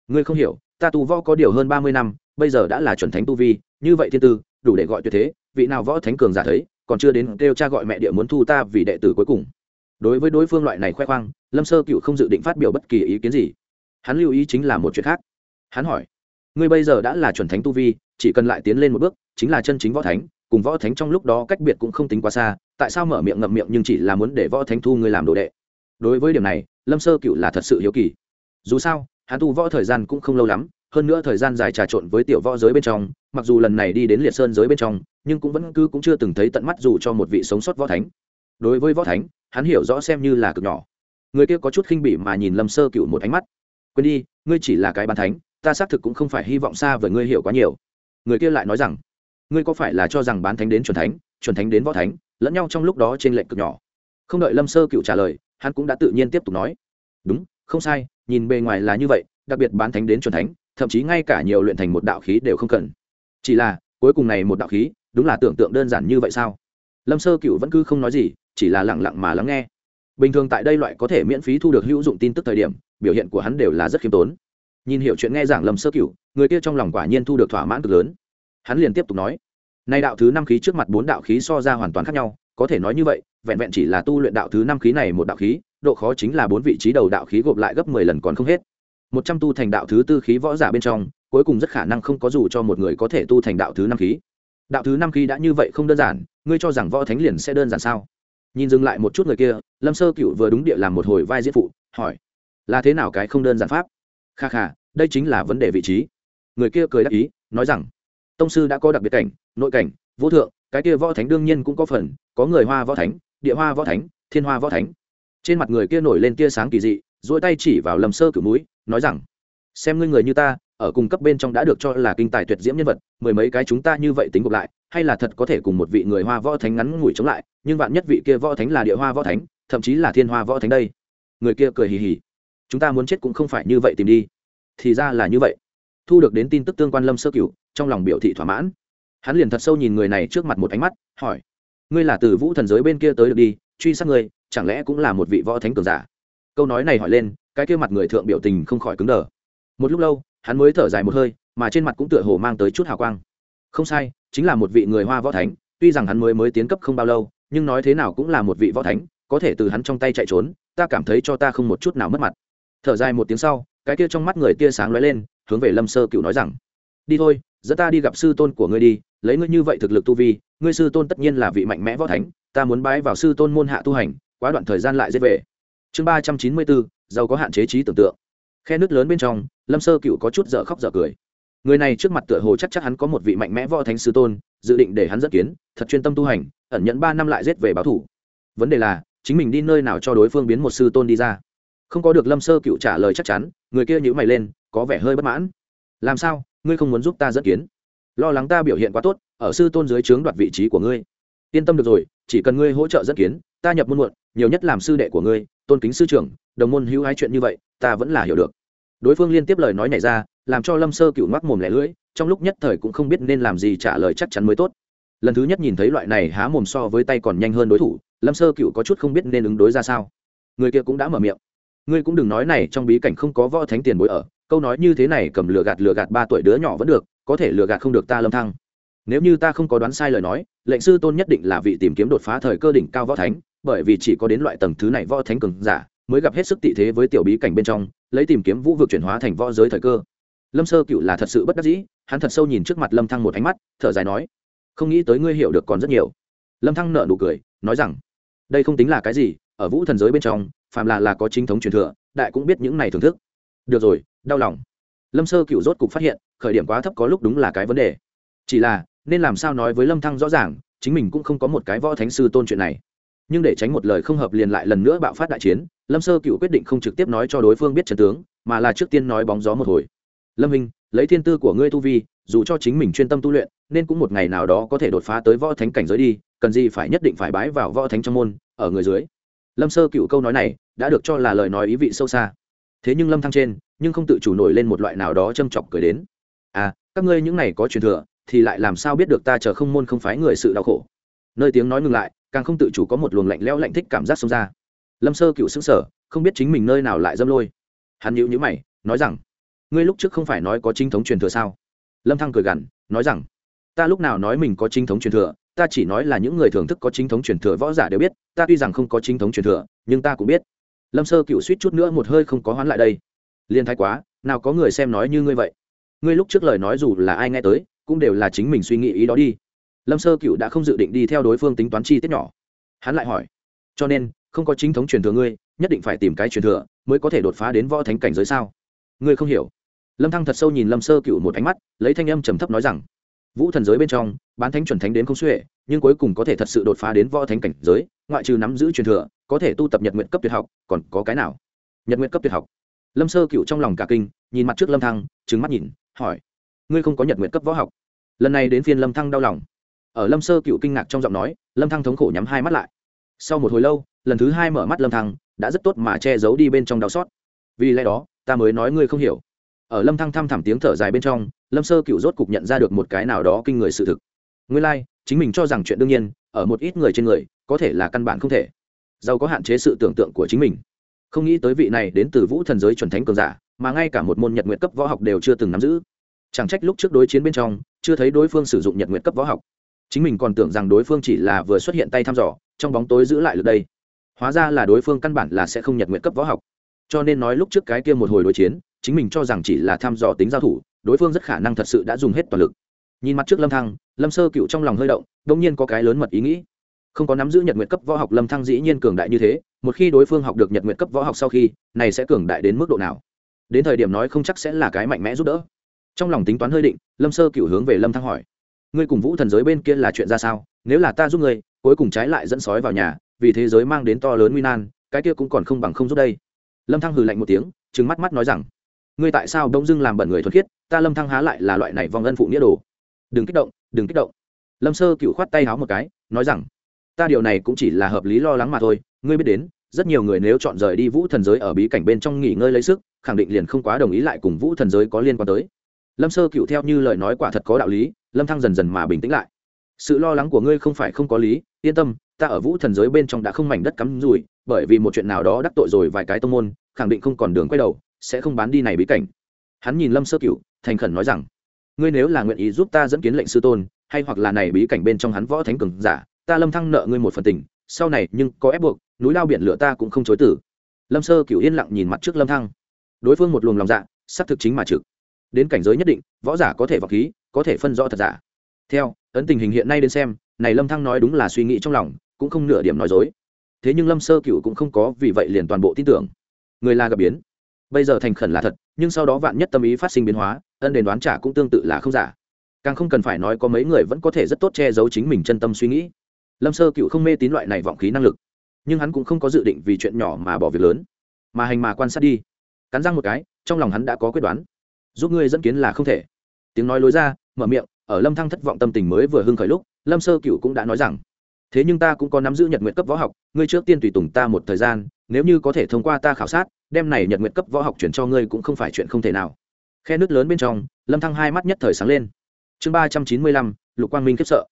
ngươi không hiểu, ta tu võ có điều hơn ba mươi năm, bây giờ đã là chuẩn thánh tu vi, như vậy thiên tư, đủ để gọi tuyệt thế, vị nào võ thánh cường giả thấy, còn chưa đến kêu cha gọi mẹ địa muốn thu ta vì đệ tử cuối cùng. Đối với đối phương loại này khoe khoang, lâm sơ cựu không dự định phát biểu bất kỳ ý kiến gì hắn lưu ý chính là một chuyện khác. Hắn hỏi, ngươi bây giờ đã là chuẩn thánh tu vi, chỉ cần lại tiến lên một bước, chính là chân chính võ thánh, cùng võ thánh trong lúc đó cách biệt cũng không tính quá xa, tại sao mở miệng ngậm miệng nhưng chỉ là muốn để võ thánh thu ngươi làm đồ đệ? Đối với điểm này, lâm sơ cựu là thật sự hiếu kỳ. Dù sao, hắn tu võ thời gian cũng không lâu lắm, hơn nữa thời gian dài trà trộn với tiểu võ giới bên trong, mặc dù lần này đi đến liệt sơn giới bên trong, nhưng cũng vẫn cứ cũng chưa từng thấy tận mắt dù cho một vị sống sót võ thánh. Đối với võ thánh, hắn hiểu rõ xem như là cực nhỏ. Người kia có chút khinh bỉ mà nhìn lâm sơ cựu một ánh mắt quên đi, ngươi chỉ là cái bàn thánh, ta xác thực cũng không phải hy vọng xa với ngươi hiểu quá nhiều. Người kia lại nói rằng, ngươi có phải là cho rằng bán thánh đến chuẩn thánh chuẩn thánh đến võ thánh, lẫn nhau trong lúc đó trên lệnh cực nhỏ? Không đợi lâm sơ cựu trả lời, hắn cũng đã tự nhiên tiếp tục nói, đúng, không sai, nhìn bề ngoài là như vậy, đặc biệt bán thánh đến chuẩn thánh, thậm chí ngay cả nhiều luyện thành một đạo khí đều không cần. Chỉ là, cuối cùng này một đạo khí, đúng là tưởng tượng đơn giản như vậy sao? Lâm sơ cựu vẫn cứ không nói gì, chỉ là lẳng lặng mà lắng nghe. Bình thường tại đây loại có thể miễn phí thu được hữu dụng tin tức thời điểm biểu hiện của hắn đều là rất khiêm tốn. Nhìn hiểu chuyện nghe giảng lâm sơ Cửu, người kia trong lòng quả nhiên thu được thỏa mãn cực lớn. Hắn liền tiếp tục nói nay đạo thứ năm khí trước mặt bốn đạo khí so ra hoàn toàn khác nhau có thể nói như vậy vẹn vẹn chỉ là tu luyện đạo thứ năm khí này một đạo khí độ khó chính là bốn vị trí đầu đạo khí gộp lại gấp mười lần còn không hết. Một trăm tu thành đạo thứ tư khí võ giả bên trong cuối cùng rất khả năng không có dù cho một người có thể tu thành đạo thứ năm khí. Đạo thứ năm khí đã như vậy không đơn giản ngươi cho rằng võ thánh liền sẽ đơn giản sao? Nhìn dừng lại một chút người kia lâm sơ cựu vừa đúng địa làm một hồi vai diễn phụ hỏi là thế nào cái không đơn giản pháp? Kha kha, đây chính là vấn đề vị trí. Người kia cười đáp ý, nói rằng, tông sư đã có đặc biệt cảnh, nội cảnh, vô thượng, cái kia võ thánh đương nhiên cũng có phần, có người hoa võ thánh, địa hoa võ thánh, thiên hoa võ thánh. Trên mặt người kia nổi lên tia sáng kỳ dị dỗi tay chỉ vào lầm sơ cửu mũi, nói rằng, xem ngươi người như ta, ở cùng cấp bên trong đã được cho là kinh tài tuyệt diễm nhân vật, mười mấy cái chúng ta như vậy tính gộp lại, hay là thật có thể cùng một vị người hoa võ thánh ngắn ngủi chống lại, nhưng vạn nhất vị kia võ thánh là địa hoa võ thánh, thậm chí là thiên hoa võ thánh đây. Người kia cười hì hì chúng ta muốn chết cũng không phải như vậy tìm đi. Thì ra là như vậy. Thu được đến tin tức tương quan lâm sơ cửu, trong lòng biểu thị thỏa mãn. Hắn liền thật sâu nhìn người này trước mặt một ánh mắt, hỏi, ngươi là từ vũ thần giới bên kia tới được đi, truy sát ngươi, chẳng lẽ cũng là một vị võ thánh cường giả? Câu nói này hỏi lên, cái kia mặt người thượng biểu tình không khỏi cứng đờ. Một lúc lâu, hắn mới thở dài một hơi, mà trên mặt cũng tựa hồ mang tới chút hào quang. Không sai, chính là một vị người hoa võ thánh, tuy rằng hắn mới mới tiến cấp không bao lâu, nhưng nói thế nào cũng là một vị võ thánh, có thể từ hắn trong tay chạy trốn, ta cảm thấy cho ta không một chút nào mất mặt thở dài một tiếng sau, cái kia trong mắt người tia sáng lóe lên, hướng về lâm sơ cựu nói rằng, đi thôi, dẫn ta đi gặp sư tôn của ngươi đi, lấy ngươi như vậy thực lực tu vi, ngươi sư tôn tất nhiên là vị mạnh mẽ võ thánh, ta muốn bái vào sư tôn môn hạ tu hành, quá đoạn thời gian lại dễ về. Chương ba trăm chín mươi bốn, giàu có hạn chế trí tưởng tượng. Khe nước lớn bên trong, lâm sơ cựu có chút dở khóc dở cười. Người này trước mặt tựa hồ chắc chắc hắn có một vị mạnh mẽ võ thánh sư tôn, dự định để hắn dẫn kiến, thật chuyên tâm tu hành, ẩn nhẫn ba năm lại giết về báo thủ. Vấn đề là, chính mình đi nơi nào cho đối phương biến một sư tôn đi ra không có được lâm sơ cựu trả lời chắc chắn, người kia nhữ mày lên, có vẻ hơi bất mãn. Làm sao? Ngươi không muốn giúp ta dẫn kiến? Lo lắng ta biểu hiện quá tốt, ở sư tôn dưới trướng đoạt vị trí của ngươi. Yên tâm được rồi, chỉ cần ngươi hỗ trợ dẫn kiến, ta nhập môn muộn, nhiều nhất làm sư đệ của ngươi, tôn kính sư trưởng, đồng môn hữu hai chuyện như vậy, ta vẫn là hiểu được. Đối phương liên tiếp lời nói này ra, làm cho lâm sơ cựu ngoắc mồm lẻ lưỡi, trong lúc nhất thời cũng không biết nên làm gì trả lời chắc chắn mới tốt. Lần thứ nhất nhìn thấy loại này há mồm so với tay còn nhanh hơn đối thủ, lâm sơ cựu có chút không biết nên ứng đối ra sao. Người kia cũng đã mở miệng ngươi cũng đừng nói này, trong bí cảnh không có võ thánh tiền bối ở. Câu nói như thế này cầm lừa gạt lừa gạt ba tuổi đứa nhỏ vẫn được, có thể lừa gạt không được ta lâm thăng. Nếu như ta không có đoán sai lời nói, lệnh sư tôn nhất định là vị tìm kiếm đột phá thời cơ đỉnh cao võ thánh, bởi vì chỉ có đến loại tầng thứ này võ thánh cường giả, mới gặp hết sức tị thế với tiểu bí cảnh bên trong, lấy tìm kiếm vũ vực chuyển hóa thành võ giới thời cơ. Lâm sơ cựu là thật sự bất đắc dĩ, hắn thật sâu nhìn trước mặt lâm thăng một ánh mắt, thở dài nói, không nghĩ tới ngươi hiểu được còn rất nhiều. Lâm thăng nợ nụ cười, nói rằng, đây không tính là cái gì, ở vũ thần giới bên trong phàm là là có chính thống truyền thừa, đại cũng biết những này thưởng thức. Được rồi, đau lòng. Lâm sơ cựu rốt cục phát hiện, khởi điểm quá thấp có lúc đúng là cái vấn đề. Chỉ là, nên làm sao nói với lâm thăng rõ ràng, chính mình cũng không có một cái võ thánh sư tôn chuyện này. Nhưng để tránh một lời không hợp liền lại lần nữa bạo phát đại chiến, lâm sơ cựu quyết định không trực tiếp nói cho đối phương biết trần tướng, mà là trước tiên nói bóng gió một hồi. Lâm hình lấy thiên tư của ngươi tu vi, dù cho chính mình chuyên tâm tu luyện, nên cũng một ngày nào đó có thể đột phá tới võ thánh cảnh giới đi, cần gì phải nhất định phải bái vào võ thánh trong môn, ở người dưới. Lâm sơ cựu câu nói này đã được cho là lời nói ý vị sâu xa. Thế nhưng lâm thăng trên, nhưng không tự chủ nổi lên một loại nào đó châm chọc cười đến. À các ngươi những này có truyền thừa, thì lại làm sao biết được ta chờ không môn không phái người sự đau khổ? Nơi tiếng nói ngừng lại, càng không tự chủ có một luồng lạnh lẽo lạnh thích cảm giác xông ra. Lâm sơ cựu xứng sở không biết chính mình nơi nào lại dâm lôi. Hắn nhịu nhữ mày, nói rằng, ngươi lúc trước không phải nói có chính thống truyền thừa sao? Lâm thăng cười gằn, nói rằng, ta lúc nào nói mình có chính thống truyền thừa, ta chỉ nói là những người thưởng thức có chính thống truyền thừa võ giả đều biết, ta tuy rằng không có chính thống truyền thừa, nhưng ta cũng biết lâm sơ cựu suýt chút nữa một hơi không có hoán lại đây. Liên thái quá, nào có người xem nói như ngươi vậy. Ngươi lúc trước lời nói dù là ai nghe tới, cũng đều là chính mình suy nghĩ ý đó đi. Lâm sơ cựu đã không dự định đi theo đối phương tính toán chi tiết nhỏ. Hắn lại hỏi, cho nên, không có chính thống truyền thừa ngươi, nhất định phải tìm cái truyền thừa mới có thể đột phá đến võ thánh cảnh giới sao? Ngươi không hiểu. Lâm thăng thật sâu nhìn lâm sơ cựu một ánh mắt, lấy thanh âm trầm thấp nói rằng vũ thần giới bên trong, bán thánh chuẩn thánh đến không xuể, nhưng cuối cùng có thể thật sự đột phá đến võ thánh cảnh giới, ngoại trừ nắm giữ truyền thừa, có thể tu tập nhật nguyện cấp tuyệt học, còn có cái nào? Nhật nguyện cấp tuyệt học. Lâm sơ cựu trong lòng cả kinh, nhìn mặt trước lâm thăng trứng mắt nhìn, hỏi, ngươi không có nhật nguyện cấp võ học? Lần này đến phiên lâm thăng đau lòng. Ở lâm sơ cựu kinh ngạc trong giọng nói, lâm thăng thống khổ nhắm hai mắt lại. Sau một hồi lâu, lần thứ hai mở mắt lâm thăng, đã rất tốt mà che giấu đi bên trong đau xót. Vì lẽ đó, ta mới nói ngươi không hiểu. Ở lâm thăng thăm thẳm tiếng thở dài bên trong lâm sơ cựu rốt cục nhận ra được một cái nào đó kinh người sự thực. Nguyên lai、like, chính mình cho rằng chuyện đương nhiên ở một ít người trên người có thể là căn bản không thể. Giàu có hạn chế sự tưởng tượng của chính mình. Không nghĩ tới vị này đến từ vũ thần giới chuẩn thánh cường giả mà ngay cả một môn nhật nguyện cấp võ học đều chưa từng nắm giữ. Chẳng trách lúc trước đối chiến bên trong chưa thấy đối phương sử dụng nhật nguyện cấp võ học. Chính mình còn tưởng rằng đối phương chỉ là vừa xuất hiện tay thăm dò trong bóng tối giữ lại được đây. Hóa ra là đối phương căn bản là sẽ không nhật nguyện cấp võ học. Cho nên nói lúc trước cái kia một hồi đối chiến chính mình cho rằng chỉ là thăm dò tính giao thủ, đối phương rất khả năng thật sự đã dùng hết toàn lực. Nhìn mặt trước lâm thăng, lâm sơ cựu trong lòng hơi động đông nhiên có cái lớn mật ý nghĩ. Không có nắm giữ nhật nguyện cấp võ học, lâm thăng dĩ nhiên cường đại như thế, một khi đối phương học được nhật nguyện cấp võ học sau khi, này sẽ cường đại đến mức độ nào? Đến thời điểm nói không chắc sẽ là cái mạnh mẽ giúp đỡ. Trong lòng tính toán hơi định, lâm sơ cựu hướng về lâm thăng hỏi. Ngươi cùng vũ thần giới bên kia là chuyện ra sao? Nếu là ta giúp ngươi, cuối cùng trái lại dẫn sói vào nhà, vì thế giới mang đến to lớn nguy nan, cái kia cũng còn không bằng không giúp đây. Lâm thăng hừ lạnh một tiếng, trừng mắt mắt nói rằng ngươi tại sao đông dưng làm bẩn người thuần khiết, ta lâm thăng há lại là loại này vong ân phụ nghĩa đồ. Đừng kích động, đừng kích động. Lâm sơ cựu khoát tay háo một cái, nói rằng, ta điều này cũng chỉ là hợp lý lo lắng mà thôi, ngươi biết đến, rất nhiều người nếu chọn rời đi vũ thần giới ở bí cảnh bên trong nghỉ ngơi lấy sức, khẳng định liền không quá đồng ý lại cùng vũ thần giới có liên quan tới. Lâm sơ cựu theo như lời nói quả thật có đạo lý, lâm thăng dần dần mà bình tĩnh lại. Sự lo lắng của ngươi không phải không có lý, yên tâm, ta ở vũ thần giới bên trong đã không mảnh đất cắm rùi bởi vì một chuyện nào đó đắc tội rồi vài cái tông môn, khẳng định không còn đường quay đầu sẽ không bán đi này bí cảnh. Hắn nhìn lâm sơ cựu thành khẩn nói rằng, ngươi nếu là nguyện ý giúp ta dẫn kiến lệnh sư tôn, hay hoặc là này bí cảnh bên trong hắn võ thánh cường giả, ta lâm thăng nợ ngươi một phần tình, sau này nhưng có ép buộc, núi lao biển lửa ta cũng không chối tử lâm sơ cựu yên lặng nhìn mặt trước lâm thăng. Đối phương một luồng lòng dạ sắp thực chính mà trực. Đến cảnh giới nhất định, võ giả có thể vào khí, có thể phân rõ thật giả. Theo, ấn tình hình hiện nay đến xem, này lâm thăng nói đúng là suy nghĩ trong lòng, cũng không nửa điểm nói dối. Thế nhưng lâm sơ cựu cũng không có vì vậy liền toàn bộ tin tưởng. Người là gặp biến bây giờ thành khẩn là thật, nhưng sau đó vạn nhất tâm ý phát sinh biến hóa, ân đền đoán trả cũng tương tự là không giả. Càng không cần phải nói có mấy người vẫn có thể rất tốt che giấu chính mình chân tâm suy nghĩ. Lâm sơ cựu không mê tín loại này vọng khí năng lực, nhưng hắn cũng không có dự định vì chuyện nhỏ mà bỏ việc lớn, mà hành mà quan sát đi. Cắn răng một cái, trong lòng hắn đã có quyết đoán. Giúp ngươi dẫn kiến là không thể. Tiếng nói lối ra, mở miệng, ở lâm thăng thất vọng tâm tình mới vừa hưng khởi lúc, lâm sơ cựu cũng đã nói rằng, thế nhưng ta cũng có nắm giữ nhật nguyện cấp võ học, ngươi trước tiên tùy tùng ta một thời gian, nếu như có thể thông qua ta khảo sát đem này nhật nguyện cấp võ học chuyển cho ngươi cũng không phải chuyện không thể nào. Khe nước lớn bên trong, lâm thăng hai mắt nhất thời sáng lên. Chương ba trăm chín mươi lăm, lục quang minh khiếp sợ.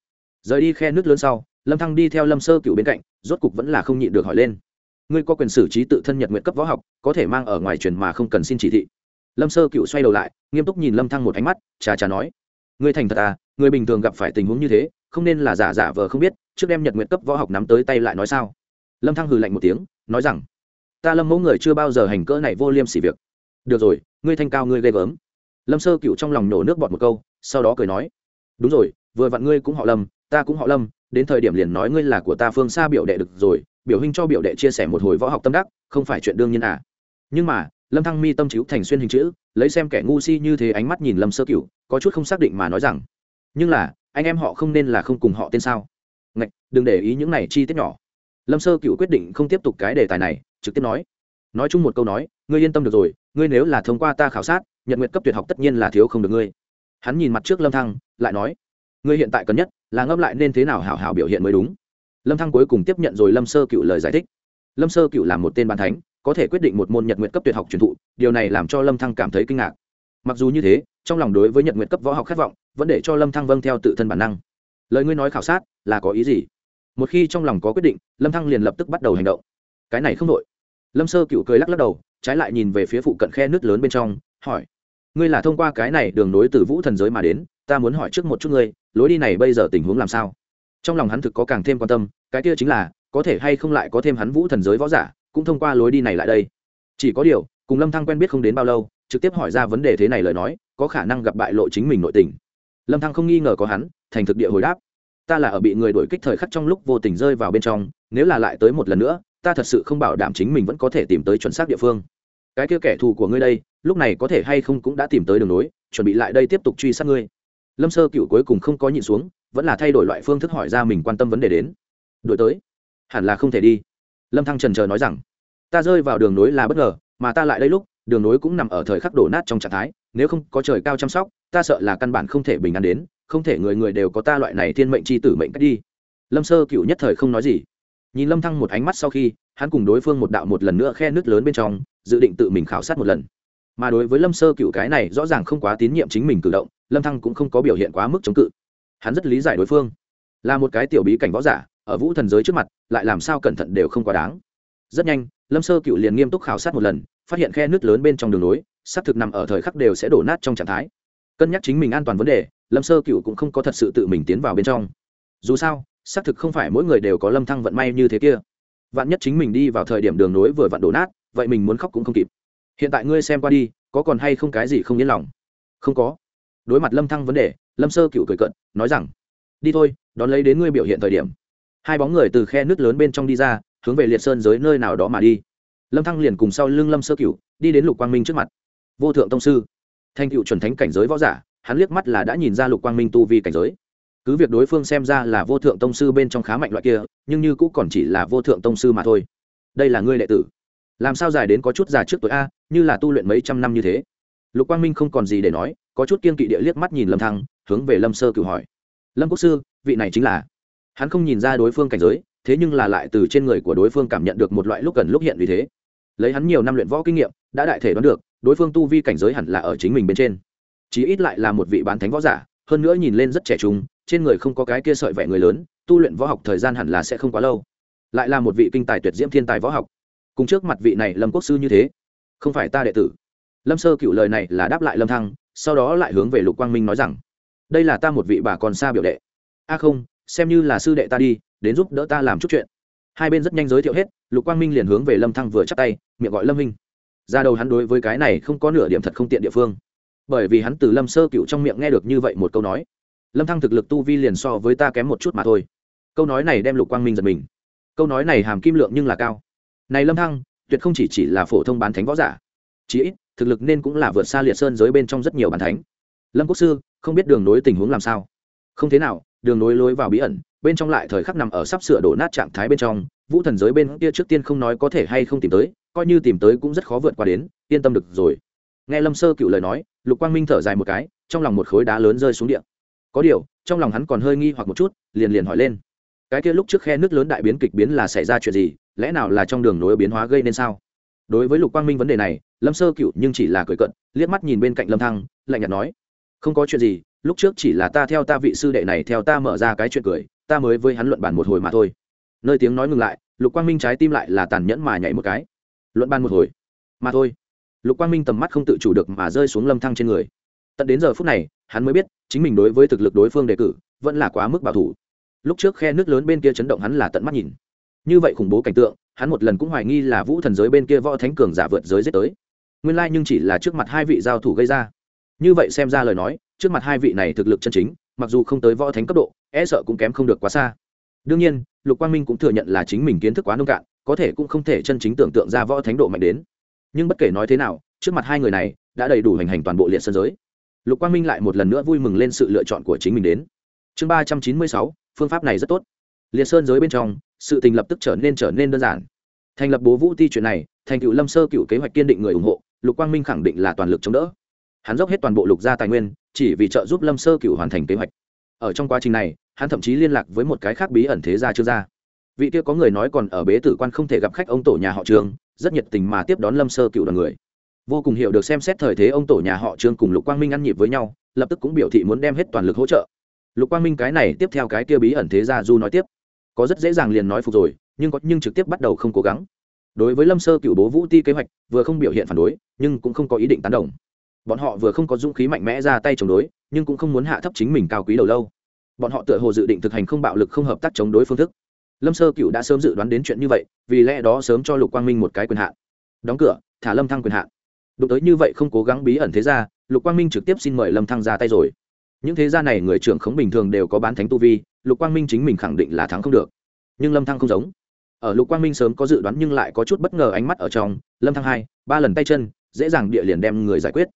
Rời đi khe nước lớn sau, lâm thăng đi theo lâm sơ cựu bên cạnh, rốt cục vẫn là không nhịn được hỏi lên. Ngươi có quyền xử trí tự thân nhật nguyện cấp võ học, có thể mang ở ngoài truyền mà không cần xin chỉ thị. Lâm sơ cựu xoay đầu lại, nghiêm túc nhìn lâm thăng một ánh mắt, chà chà nói, ngươi thành thật à người bình thường gặp phải tình huống như thế, không nên là giả giả vờ không biết, trước đem nhật nguyện cấp võ học nắm tới tay lại nói sao? Lâm thăng hừ lạnh một tiếng, nói rằng ta lâm mẫu người chưa bao giờ hành cỡ này vô liêm sỉ việc. Được rồi, ngươi thanh cao ngươi ghê gớm. Lâm sơ cựu trong lòng nổ nước bọt một câu, sau đó cười nói, đúng rồi, vừa vặn ngươi cũng họ lâm, ta cũng họ lâm, đến thời điểm liền nói ngươi là của ta phương xa biểu đệ được rồi, biểu hình cho biểu đệ chia sẻ một hồi võ học tâm đắc, không phải chuyện đương nhiên à. Nhưng mà, lâm thăng mi tâm chiếu thành xuyên hình chữ, lấy xem kẻ ngu si như thế ánh mắt nhìn lâm sơ cựu có chút không xác định mà nói rằng, nhưng là, anh em họ không nên là không cùng họ tên sao? Ngạch, đừng để ý những này chi tiết nhỏ lâm sơ cựu quyết định không tiếp tục cái đề tài này, trực tiếp nói. Nói chung một câu nói, ngươi yên tâm được rồi, ngươi nếu là thông qua ta khảo sát nhận nguyện cấp tuyệt học tất nhiên là thiếu không được ngươi. Hắn nhìn mặt trước lâm thăng, lại nói, ngươi hiện tại cần nhất là ngâm lại nên thế nào hảo hảo biểu hiện mới đúng. Lâm thăng cuối cùng tiếp nhận rồi lâm sơ cựu lời giải thích. Lâm sơ cựu là một tên bàn thánh, có thể quyết định một môn nhật nguyện cấp tuyệt học truyền thụ, điều này làm cho lâm thăng cảm thấy kinh ngạc. Mặc dù như thế, trong lòng đối với nhật nguyện cấp võ học khát vọng, vẫn để cho lâm thăng vâng theo tự thân bản năng. Lời ngươi nói khảo sát là có ý gì? Một khi trong lòng có quyết định, lâm thăng liền lập tức bắt đầu hành động. Cái này không đội lâm sơ cựu cười lắc lắc đầu, trái lại nhìn về phía phụ cận khe nước lớn bên trong, hỏi, ngươi là thông qua cái này đường nối từ vũ thần giới mà đến, ta muốn hỏi trước một chút ngươi, lối đi này bây giờ tình huống làm sao? Trong lòng hắn thực có càng thêm quan tâm, cái kia chính là, có thể hay không lại có thêm hắn vũ thần giới võ giả, cũng thông qua lối đi này lại đây. Chỉ có điều, cùng lâm thăng quen biết không đến bao lâu, trực tiếp hỏi ra vấn đề thế này lời nói, có khả năng gặp bại lộ chính mình nội tình. Lâm thăng không nghi ngờ có hắn, thành thực địa hồi đáp ta là ở bị người đuổi kích thời khắc trong lúc vô tình rơi vào bên trong, nếu là lại tới một lần nữa, ta thật sự không bảo đảm chính mình vẫn có thể tìm tới chuẩn xác địa phương. Cái kia kẻ thù của ngươi đây, lúc này có thể hay không cũng đã tìm tới đường nối, chuẩn bị lại đây tiếp tục truy sát ngươi. Lâm sơ cựu cuối cùng không có nhịn xuống, vẫn là thay đổi loại phương thức hỏi ra mình quan tâm vấn đề đến. Đổi tới? Hẳn là không thể đi. Lâm thăng trần chờ nói rằng, ta rơi vào đường nối là bất ngờ, mà ta lại đây lúc, đường nối cũng nằm ở thời khắc đổ nát trong trạng thái, nếu không có trời cao chăm sóc, ta sợ là căn bản không thể bình an đến không thể người người đều có ta loại này thiên mệnh c h i tử mệnh cách đi. Lâm sơ cựu nhất thời không nói gì. Nhìn lâm thăng một ánh mắt sau khi, hắn cùng đối phương một đạo một lần nữa khe nước lớn bên trong, dự định tự mình khảo sát một lần. Mà đối với lâm sơ cựu cái này rõ ràng không quá tín nhiệm chính mình cử động, lâm thăng cũng không có biểu hiện quá mức chống cự. Hắn rất lý giải đối phương. Là một cái tiểu bí cảnh võ giả, ở vũ thần giới trước mặt, lại làm sao cẩn thận đều không quá đáng. Rất nhanh, lâm sơ cựu liền nghiêm túc khảo sát một lần, phát hiện khe nước lớn bên trong đường nối xác thực nằm ở thời khắc đều sẽ đổ nát trong trạng thái. Cân nhắc chính mình an toàn vấn đề lâm sơ cựu cũng không có thật sự tự mình tiến vào bên trong. Dù sao, xác thực không phải mỗi người đều có lâm thăng vận may như thế kia. Vạn nhất chính mình đi vào thời điểm đường nối vừa vặn đổ nát, vậy mình muốn khóc cũng không kịp. Hiện tại ngươi xem qua đi, có còn hay không cái gì không yên lòng? Không có. Đối mặt lâm thăng vấn đề, lâm sơ cựu cười cận nói rằng, đi thôi, đón lấy đến ngươi biểu hiện thời điểm. Hai bóng người từ khe nước lớn bên trong đi ra, hướng về liệt sơn giới nơi nào đó mà đi. Lâm thăng liền cùng sau lưng lâm sơ cựu đi đến lục quang minh trước mặt. Vô thượng tông sư. Thanh cựu chuẩn thánh cảnh giới võ giả hắn liếc mắt là đã nhìn ra lục quang minh tu vi cảnh giới. Cứ việc đối phương xem ra là vô thượng tông sư bên trong khá mạnh loại kia, nhưng như cũng còn chỉ là vô thượng tông sư mà thôi. Đây là ngươi đệ tử. Làm sao dài đến có chút già trước tuổi a, như là tu luyện mấy trăm năm như thế? Lục quang minh không còn gì để nói, có chút kiên kỵ địa liếc mắt nhìn lâm thăng, hướng về lâm sơ cửu hỏi. Lâm quốc sư, vị này chính là? Hắn không nhìn ra đối phương cảnh giới, thế nhưng là lại từ trên người của đối phương cảm nhận được một loại lúc gần lúc hiện vì thế. Lấy hắn nhiều năm luyện võ kinh nghiệm, đã đại thể đoán được, đối phương tu vi cảnh giới hẳn là ở chính mình bên trên chí ít lại là một vị bán thánh võ giả, hơn nữa nhìn lên rất trẻ trung, trên người không có cái kia sợi vẻ người lớn, tu luyện võ học thời gian hẳn là sẽ không quá lâu. Lại là một vị kinh tài tuyệt diễm thiên tài võ học. Cùng trước mặt vị này lâm quốc sư như thế, không phải ta đệ tử. Lâm sơ cựu lời này là đáp lại lâm thăng, sau đó lại hướng về lục quang minh nói rằng, đây là ta một vị bà còn xa biểu đệ. A không, xem như là sư đệ ta đi, đến giúp đỡ ta làm chút chuyện. Hai bên rất nhanh giới thiệu hết, lục quang minh liền hướng về lâm thăng vừa chắc tay, miệng gọi lâm minh. Ra đầu hắn đối với cái này không có nửa điểm thật không tiện địa phương bởi vì hắn từ lâm sơ cựu trong miệng nghe được như vậy một câu nói. Lâm thăng thực lực tu vi liền so với ta kém một chút mà thôi. Câu nói này đem lục quang minh giật mình. Câu nói này hàm kim lượng nhưng là cao. Này lâm thăng, tuyệt không chỉ chỉ là phổ thông bán thánh võ giả. Chí ít, thực lực nên cũng là vượt xa liệt sơn giới bên trong rất nhiều bán thánh. Lâm quốc sư, không biết đường nối tình huống làm sao? Không thế nào, đường nối lối vào bí ẩn, bên trong lại thời khắc nằm ở sắp sửa đổ nát trạng thái bên trong. Vũ thần giới bên kia trước tiên không nói có thể hay không tìm tới, coi như tìm tới cũng rất khó vượt qua đến, yên tâm được rồi nghe lâm sơ cựu lời nói, lục quang minh thở dài một cái, trong lòng một khối đá lớn rơi xuống địa. Có điều, trong lòng hắn còn hơi nghi hoặc một chút, liền liền hỏi lên. Cái kia lúc trước khe nước lớn đại biến kịch biến là xảy ra chuyện gì, lẽ nào là trong đường nối biến hóa gây nên sao? Đối với lục quang minh vấn đề này, lâm sơ cựu nhưng chỉ là cười cận liếc mắt nhìn bên cạnh lâm thăng, lạnh nhạt nói, không có chuyện gì, lúc trước chỉ là ta theo ta vị sư đệ này theo ta mở ra cái chuyện cười, ta mới với hắn luận bàn một hồi mà thôi. Nơi tiếng nói ngừng lại, lục quang minh trái tim lại là tàn nhẫn mà nhảy một cái. Luận bàn một hồi? Mà thôi lục quang minh tầm mắt không tự chủ được mà rơi xuống lâm thăng trên người. Tận đến giờ phút này, hắn mới biết, chính mình đối với thực lực đối phương đề cử, vẫn là quá mức bảo thủ. Lúc trước khe nước lớn bên kia chấn động hắn là tận mắt nhìn. Như vậy khủng bố cảnh tượng, hắn một lần cũng hoài nghi là vũ thần giới bên kia võ thánh cường giả vượt giới giết tới. Nguyên lai nhưng chỉ là trước mặt hai vị giao thủ gây ra. Như vậy xem ra lời nói, trước mặt hai vị này thực lực chân chính, mặc dù không tới võ thánh cấp độ e sợ cũng kém không được quá xa. Đương nhiên, lục quang minh cũng thừa nhận là chính mình kiến thức quá nông cạn, có thể cũng không thể chân chính tưởng tượng ra võ thánh độ mạnh đến nhưng bất kể nói thế nào, trước mặt hai người này đã đầy đủ hành hành toàn bộ liệt sân giới. Lục quang minh lại một lần nữa vui mừng lên sự lựa chọn của chính mình đến. Chương ba trăm chín mươi sáu, phương pháp này rất tốt. Liệt sơn giới bên trong, sự tình lập tức trở nên trở nên đơn giản. Thành lập bố vũ ti chuyện này, thành cựu lâm sơ cựu kế hoạch kiên định người ủng hộ, lục quang minh khẳng định là toàn lực chống đỡ. Hắn dốc hết toàn bộ lục gia tài nguyên, chỉ vì trợ giúp lâm sơ cựu hoàn thành kế hoạch. Ở trong quá trình này, hắn thậm chí liên lạc với một cái khác bí ẩn thế gia chưa ra. vị kia có người nói còn ở bế tử quan không thể gặp khách ông tổ nhà họ trường rất nhiệt tình mà tiếp đón lâm sơ cựu đoàn người. Vô cùng hiểu được xem xét thời thế ông tổ nhà họ trương cùng lục quang minh ăn nhịp với nhau, lập tức cũng biểu thị muốn đem hết toàn lực hỗ trợ. Lục quang minh cái này tiếp theo cái kia bí ẩn thế gia du nói tiếp. Có rất dễ dàng liền nói phục rồi, nhưng có, nhưng trực tiếp bắt đầu không cố gắng. Đối với lâm sơ cựu bố vũ ti kế hoạch, vừa không biểu hiện phản đối, nhưng cũng không có ý định tán đồng. Bọn họ vừa không có dũng khí mạnh mẽ ra tay chống đối, nhưng cũng không muốn hạ thấp chính mình cao quý đầu lâu. Bọn họ tựa hồ dự định thực hành không bạo lực, không hợp tác chống đối phương thức lâm sơ cựu đã sớm dự đoán đến chuyện như vậy, vì lẽ đó sớm cho lục quang minh một cái quyền hạn. Đóng cửa, thả lâm thăng quyền hạn. Đụng tới như vậy không cố gắng bí ẩn thế ra lục quang minh trực tiếp xin mời lâm thăng ra tay rồi. Những thế gia này người trưởng khống bình thường đều có bán thánh tu vi, lục quang minh chính mình khẳng định là thắng không được. Nhưng lâm thăng không giống. Ở lục quang minh sớm có dự đoán nhưng lại có chút bất ngờ ánh mắt ở trong, lâm thăng hai, ba lần tay chân, dễ dàng địa liền đem người giải quyết.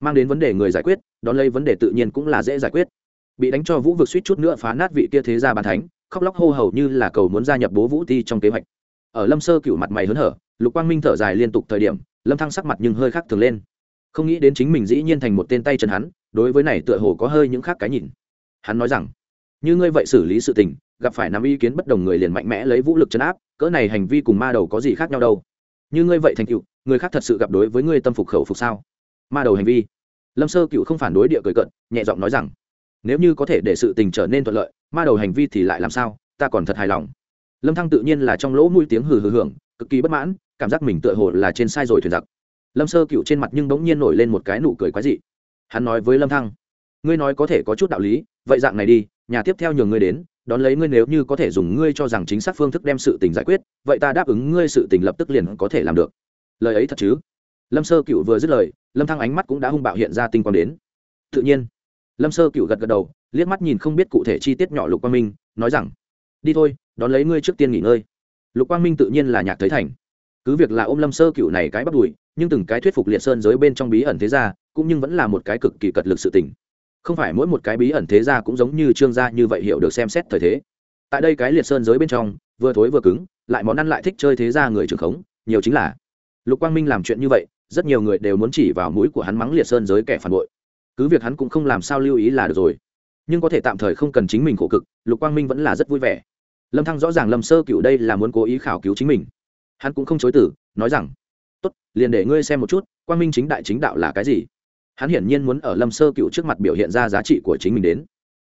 Mang đến vấn đề người giải quyết, đón lấy vấn đề tự nhiên cũng là dễ giải quyết. Bị đánh cho vũ vực suýt chút nữa phá nát vị kia thế gia bàn thánh khóc lóc hô hầu như là cầu muốn gia nhập bố vũ ti trong kế hoạch. Ở lâm sơ cựu mặt mày hớn hở, lục quang minh thở dài liên tục thời điểm, lâm thăng sắc mặt nhưng hơi khác thường lên. Không nghĩ đến chính mình dĩ nhiên thành một tên tay chân hắn, đối với này tựa hồ có hơi những khác cái nhìn. Hắn nói rằng, như ngươi vậy xử lý sự tình, gặp phải nắm ý kiến bất đồng người liền mạnh mẽ lấy vũ lực chấn áp, cỡ này hành vi cùng ma đầu có gì khác nhau đâu? Như ngươi vậy thành cựu người khác thật sự gặp đối với ngươi tâm phục khẩu phục sao? Ma đầu hành vi. Lâm sơ cựu không phản đối địa cười cận nhẹ giọng nói rằng, nếu như có thể để sự tình trở nên thuận lợi ma đầu hành vi thì lại làm sao, ta còn thật hài lòng. Lâm thăng tự nhiên là trong lỗ mũi tiếng hừ hừ hưởng, cực kỳ bất mãn, cảm giác mình tựa hồ là trên sai rồi thuyền giặc. Lâm sơ cựu trên mặt nhưng bỗng nhiên nổi lên một cái nụ cười quái dị. Hắn nói với lâm thăng, ngươi nói có thể có chút đạo lý, vậy dạng này đi, nhà tiếp theo nhường ngươi đến, đón lấy ngươi nếu như có thể dùng ngươi cho rằng chính xác phương thức đem sự tình giải quyết, vậy ta đáp ứng ngươi sự tình lập tức liền có thể làm được. Lời ấy thật chứ? Lâm sơ cựu vừa dứt lời, lâm thăng ánh mắt cũng đã hung bạo hiện ra tinh quang đến. Tự nhiên, lâm sơ cựu gật gật đầu liếc mắt nhìn không biết cụ thể chi tiết nhỏ lục quang minh, nói rằng, đi thôi, đón lấy ngươi trước tiên nghỉ ngơi. Lục quang minh tự nhiên là nhạc thấy thành. Cứ việc là ôm lâm sơ cựu này cái bắt đùi, nhưng từng cái thuyết phục liệt sơn giới bên trong bí ẩn thế gia, cũng nhưng vẫn là một cái cực kỳ cật lực sự tình. Không phải mỗi một cái bí ẩn thế gia cũng giống như trương gia như vậy hiểu được xem xét thời thế. Tại đây cái liệt sơn giới bên trong, vừa thối vừa cứng, lại món ăn lại thích chơi thế gia người trưởng khống, nhiều chính là lục quang minh làm chuyện như vậy, rất nhiều người đều muốn chỉ vào mũi của hắn mắng liệt sơn giới kẻ phản bội. Cứ việc hắn cũng không làm sao lưu ý là được rồi nhưng có thể tạm thời không cần chính mình khổ cực, lục quang minh vẫn là rất vui vẻ. Lâm thăng rõ ràng lâm sơ cựu đây là muốn cố ý khảo cứu chính mình. Hắn cũng không chối tử nói rằng, tốt, liền để ngươi xem một chút, quang minh chính đại chính đạo là cái gì? Hắn hiển nhiên muốn ở lâm sơ cựu trước mặt biểu hiện ra giá trị của chính mình đến.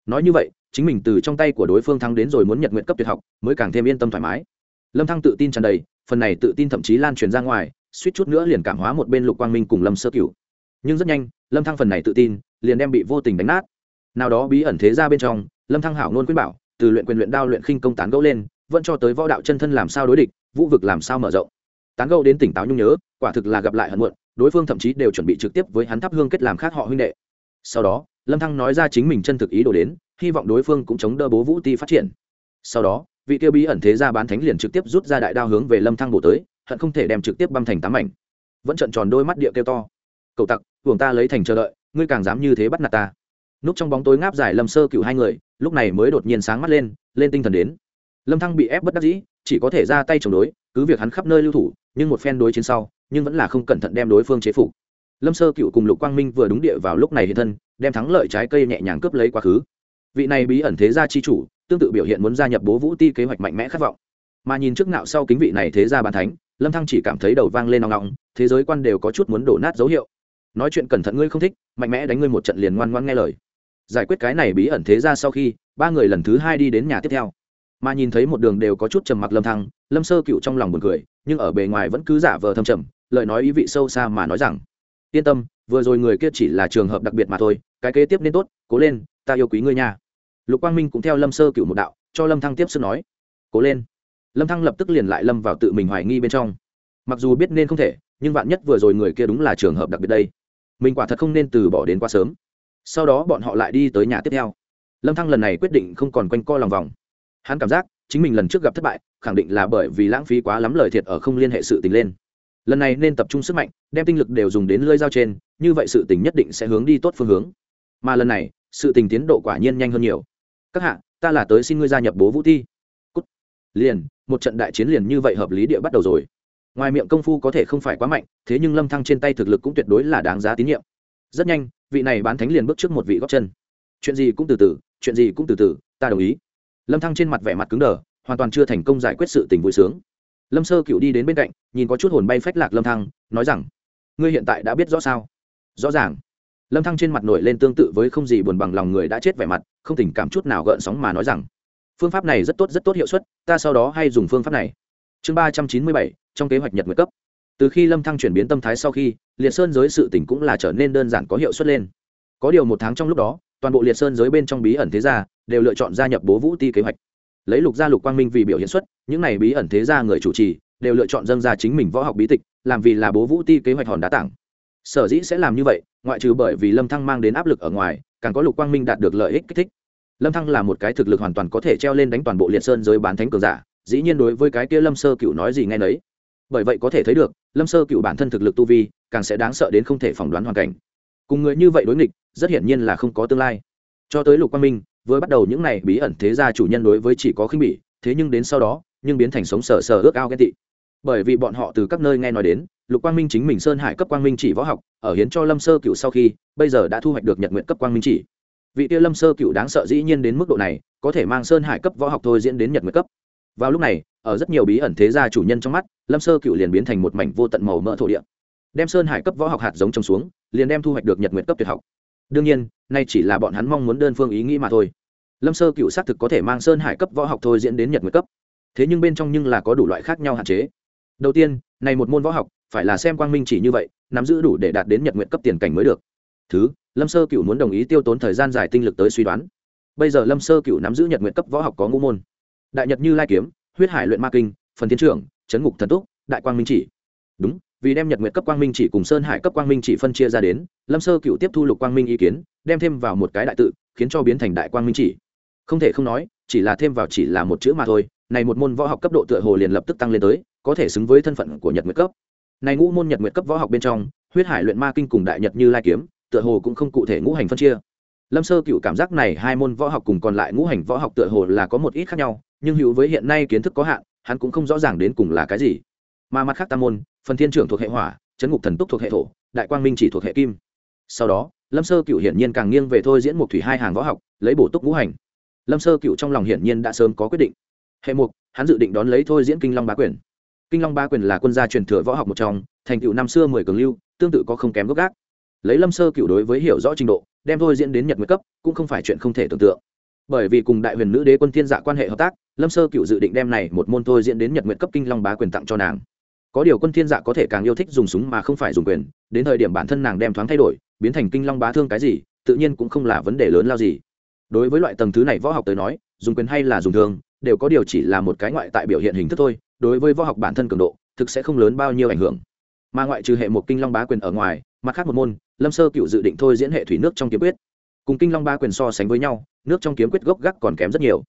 Nói như vậy, chính mình từ trong tay của đối phương thắng đến rồi muốn nhật nguyện cấp tuyệt học, mới càng thêm yên tâm thoải mái. Lâm thăng tự tin tràn đầy, phần này tự tin thậm chí lan truyền ra ngoài, suýt chút nữa liền cảm hóa một bên lục quang minh cùng lâm sơ cựu nhưng rất nhanh, lâm thăng phần này tự tin, liền đem bị vô tình đánh nát nào đó bí ẩn thế ra bên trong, lâm thăng hảo nôn khuyên bảo, từ luyện quyền luyện đao luyện khinh công tán gẫu lên, vẫn cho tới võ đạo chân thân làm sao đối địch, vũ vực làm sao mở rộng. Tán gẫu đến tỉnh táo nhung nhớ, quả thực là gặp lại hận muộn, đối phương thậm chí đều chuẩn bị trực tiếp với hắn thắp hương kết làm khác họ huynh đệ. Sau đó, lâm thăng nói ra chính mình chân thực ý đồ đến, hy vọng đối phương cũng chống đỡ bố vũ ti phát triển. Sau đó, vị tiêu bí ẩn thế ra bán thánh liền trực tiếp rút ra đại đao hướng về lâm thăng bổ tới, hận không thể đem trực tiếp băm thành tám mảnh. Vẫn trận tròn đôi mắt địa kêu to. Cậu tặc, hưởng ta lấy thành chờ đợi, ngươi càng dám như thế bắt nạt ta núp trong bóng tối ngáp dài lâm sơ cựu hai người, lúc này mới đột nhiên sáng mắt lên lên tinh thần đến. Lâm thăng bị ép bất đắc dĩ, chỉ có thể ra tay chống đối, cứ việc hắn khắp nơi lưu thủ, nhưng một phen đối chiến sau, nhưng vẫn là không cẩn thận đem đối phương chế phục. Lâm sơ cựu cùng lục quang minh vừa đúng địa vào lúc này hiện thân, đem thắng lợi trái cây nhẹ nhàng cướp lấy quá khứ. Vị này bí ẩn thế gia chi chủ, tương tự biểu hiện muốn gia nhập bố vũ ti kế hoạch mạnh mẽ khát vọng. Mà nhìn trước nạo sau kính vị này thế gia bàn thánh, lâm thăng chỉ cảm thấy đầu vang lên nòng nòng thế giới quan đều có chút muốn đổ nát dấu hiệu. Nói chuyện cẩn thận ngươi không thích, mạnh mẽ đánh ngươi một trận liền ngoan ngoan nghe lời giải quyết cái này bí ẩn thế ra sau khi, ba người lần thứ hai đi đến nhà tiếp theo. Mà nhìn thấy một đường đều có chút trầm mặc lâm thăng, lâm sơ cựu trong lòng buồn cười, nhưng ở bề ngoài vẫn cứ giả vờ thâm trầm, lời nói ý vị sâu xa mà nói rằng, yên tâm, vừa rồi người kia chỉ là trường hợp đặc biệt mà thôi, cái kế tiếp nên tốt, cố lên, ta yêu quý ngươi nha. Lục quang minh cũng theo lâm sơ cựu một đạo, cho lâm thăng tiếp sức nói, cố lên. Lâm thăng lập tức liền lại lâm vào tự mình hoài nghi bên trong. Mặc dù biết nên không thể, nhưng vạn nhất vừa rồi người kia đúng là trường hợp đặc biệt đây. Mình quả thật không nên từ bỏ đến quá sớm sau đó bọn họ lại đi tới nhà tiếp theo. Lâm thăng lần này quyết định không còn quanh co lòng vòng. Hắn cảm giác, chính mình lần trước gặp thất bại, khẳng định là bởi vì lãng phí quá lắm lời thiệt ở không liên hệ sự tình lên. Lần này nên tập trung sức mạnh, đem tinh lực đều dùng đến lơi dao trên, như vậy sự tình nhất định sẽ hướng đi tốt phương hướng. Mà lần này, sự tình tiến độ quả nhiên nhanh hơn nhiều. Các hạ, ta là tới xin ngươi gia nhập bố vũ thi. Cút. Liền, một trận đại chiến liền như vậy hợp lý địa bắt đầu rồi. Ngoài miệng công phu có thể không phải quá mạnh, thế nhưng lâm thăng trên tay thực lực cũng tuyệt đối là đáng giá tín nhiệm rất nhanh, vị này bán thánh liền bước trước một vị góc chân. Chuyện gì cũng từ từ, chuyện gì cũng từ từ, ta đồng ý. Lâm thăng trên mặt vẻ mặt cứng đờ, hoàn toàn chưa thành công giải quyết sự tình vui sướng. Lâm sơ cựu đi đến bên cạnh, nhìn có chút hồn bay phách lạc lâm thăng, nói rằng, ngươi hiện tại đã biết rõ sao? Rõ ràng. Lâm thăng trên mặt nổi lên tương tự với không gì buồn bằng lòng người đã chết vẻ mặt, không tình cảm chút nào gợn sóng mà nói rằng, phương pháp này rất tốt rất tốt hiệu suất, ta sau đó hay dùng phương pháp này. Chương ba trăm chín mươi bảy, trong kế hoạch nhật nguyệt cấp từ khi lâm thăng chuyển biến tâm thái sau khi, liệt sơn giới sự tỉnh cũng là trở nên đơn giản có hiệu suất lên. Có điều một tháng trong lúc đó, toàn bộ liệt sơn giới bên trong bí ẩn thế gia đều lựa chọn gia nhập bố vũ ti kế hoạch. Lấy lục gia lục quang minh vì biểu hiện xuất, những này bí ẩn thế gia người chủ trì đều lựa chọn dâng ra chính mình võ học bí tịch, làm vì là bố vũ ti kế hoạch hòn đá tặng sở dĩ sẽ làm như vậy, ngoại trừ bởi vì lâm thăng mang đến áp lực ở ngoài, càng có lục quang minh đạt được lợi ích kích thích. Lâm thăng là một cái thực lực hoàn toàn có thể treo lên đánh toàn bộ liệt sơn giới bán thánh cường giả, dĩ nhiên đối với cái kia lâm sơ cựu nói gì nghe nấy. Bởi vậy có thể thấy được lâm sơ cựu bản thân thực lực tu vi, càng sẽ đáng sợ đến không thể phỏng đoán hoàn cảnh. Cùng người như vậy đối nghịch, rất hiển nhiên là không có tương lai. Cho tới lục quang minh, vừa bắt đầu những này bí ẩn thế gia chủ nhân đối với chỉ có khinh bỉ, thế nhưng đến sau đó, nhưng biến thành sống sờ sờ ước ao ghen tị. Bởi vì bọn họ từ các nơi nghe nói đến, lục quang minh chính mình sơn hải cấp quang minh chỉ võ học, ở hiến cho lâm sơ cựu sau khi, bây giờ đã thu hoạch được nhật nguyện cấp quang minh chỉ. Vị Tiêu lâm sơ cựu đáng sợ dĩ nhiên đến mức độ này, có thể mang sơn hải cấp võ học thôi diễn đến nhật nguyện cấp. Vào lúc này, ở rất nhiều bí ẩn thế gia chủ nhân trong mắt lâm sơ cựu liền biến thành một mảnh vô tận màu mỡ thổ địa. Đem sơn hải cấp võ học hạt giống trồng xuống, liền đem thu hoạch được nhật nguyện cấp tuyệt học. Đương nhiên, nay chỉ là bọn hắn mong muốn đơn phương ý nghĩ mà thôi. Lâm sơ cựu xác thực có thể mang sơn hải cấp võ học thôi diễn đến nhật nguyện cấp. Thế nhưng bên trong nhưng là có đủ loại khác nhau hạn chế. Đầu tiên, này một môn võ học, phải là xem quang minh chỉ như vậy, nắm giữ đủ để đạt đến nhật nguyện cấp tiền cảnh mới được. Thứ, lâm sơ cựu muốn đồng ý tiêu tốn thời gian dài tinh lực tới suy đoán. Bây giờ lâm sơ cựu nắm giữ nhật nguyện cấp võ học có ngũ môn. Đại nhật như lai kiếm, huyết hải luyện ma kinh, phần thiên trưởng chấn ngục thần túc, đại quang minh chỉ. Đúng, vì đem nhật nguyện cấp quang minh chỉ cùng sơn hải cấp quang minh chỉ phân chia ra đến, lâm sơ cựu tiếp thu lục quang minh ý kiến, đem thêm vào một cái đại tự, khiến cho biến thành đại quang minh chỉ. Không thể không nói, chỉ là thêm vào chỉ là một chữ mà thôi, này một môn võ học cấp độ tựa hồ liền lập tức tăng lên tới, có thể xứng với thân phận của nhật nguyệt cấp. Này ngũ môn nhật nguyệt cấp võ học bên trong, huyết hải luyện ma kinh cùng đại nhật như lai kiếm, tựa hồ cũng không cụ thể ngũ hành phân chia. Lâm sơ cựu cảm giác này hai môn võ học cùng còn lại ngũ hành võ học tựa hồ là có một ít khác nhau, nhưng hữu với hiện nay kiến thức có hạn hắn cũng không rõ ràng đến cùng là cái gì. Mà mặt khác tam môn, phần thiên trưởng thuộc hệ hỏa, chấn ngục thần túc thuộc hệ thổ, đại quang minh chỉ thuộc hệ kim. Sau đó, lâm sơ cựu hiển nhiên càng nghiêng về thôi diễn một thủy hai hàng võ học, lấy bổ túc ngũ hành. Lâm sơ cựu trong lòng hiển nhiên đã sớm có quyết định. Hệ mục, hắn dự định đón lấy thôi diễn kinh long bá quyền. Kinh long bá quyền là quân gia truyền thừa võ học một trong, thành cựu năm xưa mười cường lưu, tương tự có không kém gốc gác. Lấy lâm sơ cựu đối với hiểu rõ trình độ, đem thôi diễn đến nhật nguyệt cấp, cũng không phải chuyện không thể tưởng tượng. Bởi vì cùng đại huyền nữ đế quân thiên dạ quan hệ hợp tác lâm sơ cựu dự định đem này một môn thôi diễn đến nhật nguyện cấp kinh long bá quyền tặng cho nàng. Có điều quân thiên dạ có thể càng yêu thích dùng súng mà không phải dùng quyền, đến thời điểm bản thân nàng đem thoáng thay đổi, biến thành kinh long bá thương cái gì, tự nhiên cũng không là vấn đề lớn lao gì. Đối với loại tầng thứ này võ học tới nói, dùng quyền hay là dùng thương, đều có điều chỉ là một cái ngoại tại biểu hiện hình thức thôi, đối với võ học bản thân cường độ, thực sẽ không lớn bao nhiêu ảnh hưởng. Mà ngoại trừ hệ một kinh long bá quyền ở ngoài, mặt khác một môn, lâm sơ cựu dự định thôi diễn hệ thủy nước trong kiếm quyết. Cùng kinh long bá quyền so sánh với nhau, nước trong kiếm quyết gốc gác còn kém rất nhiều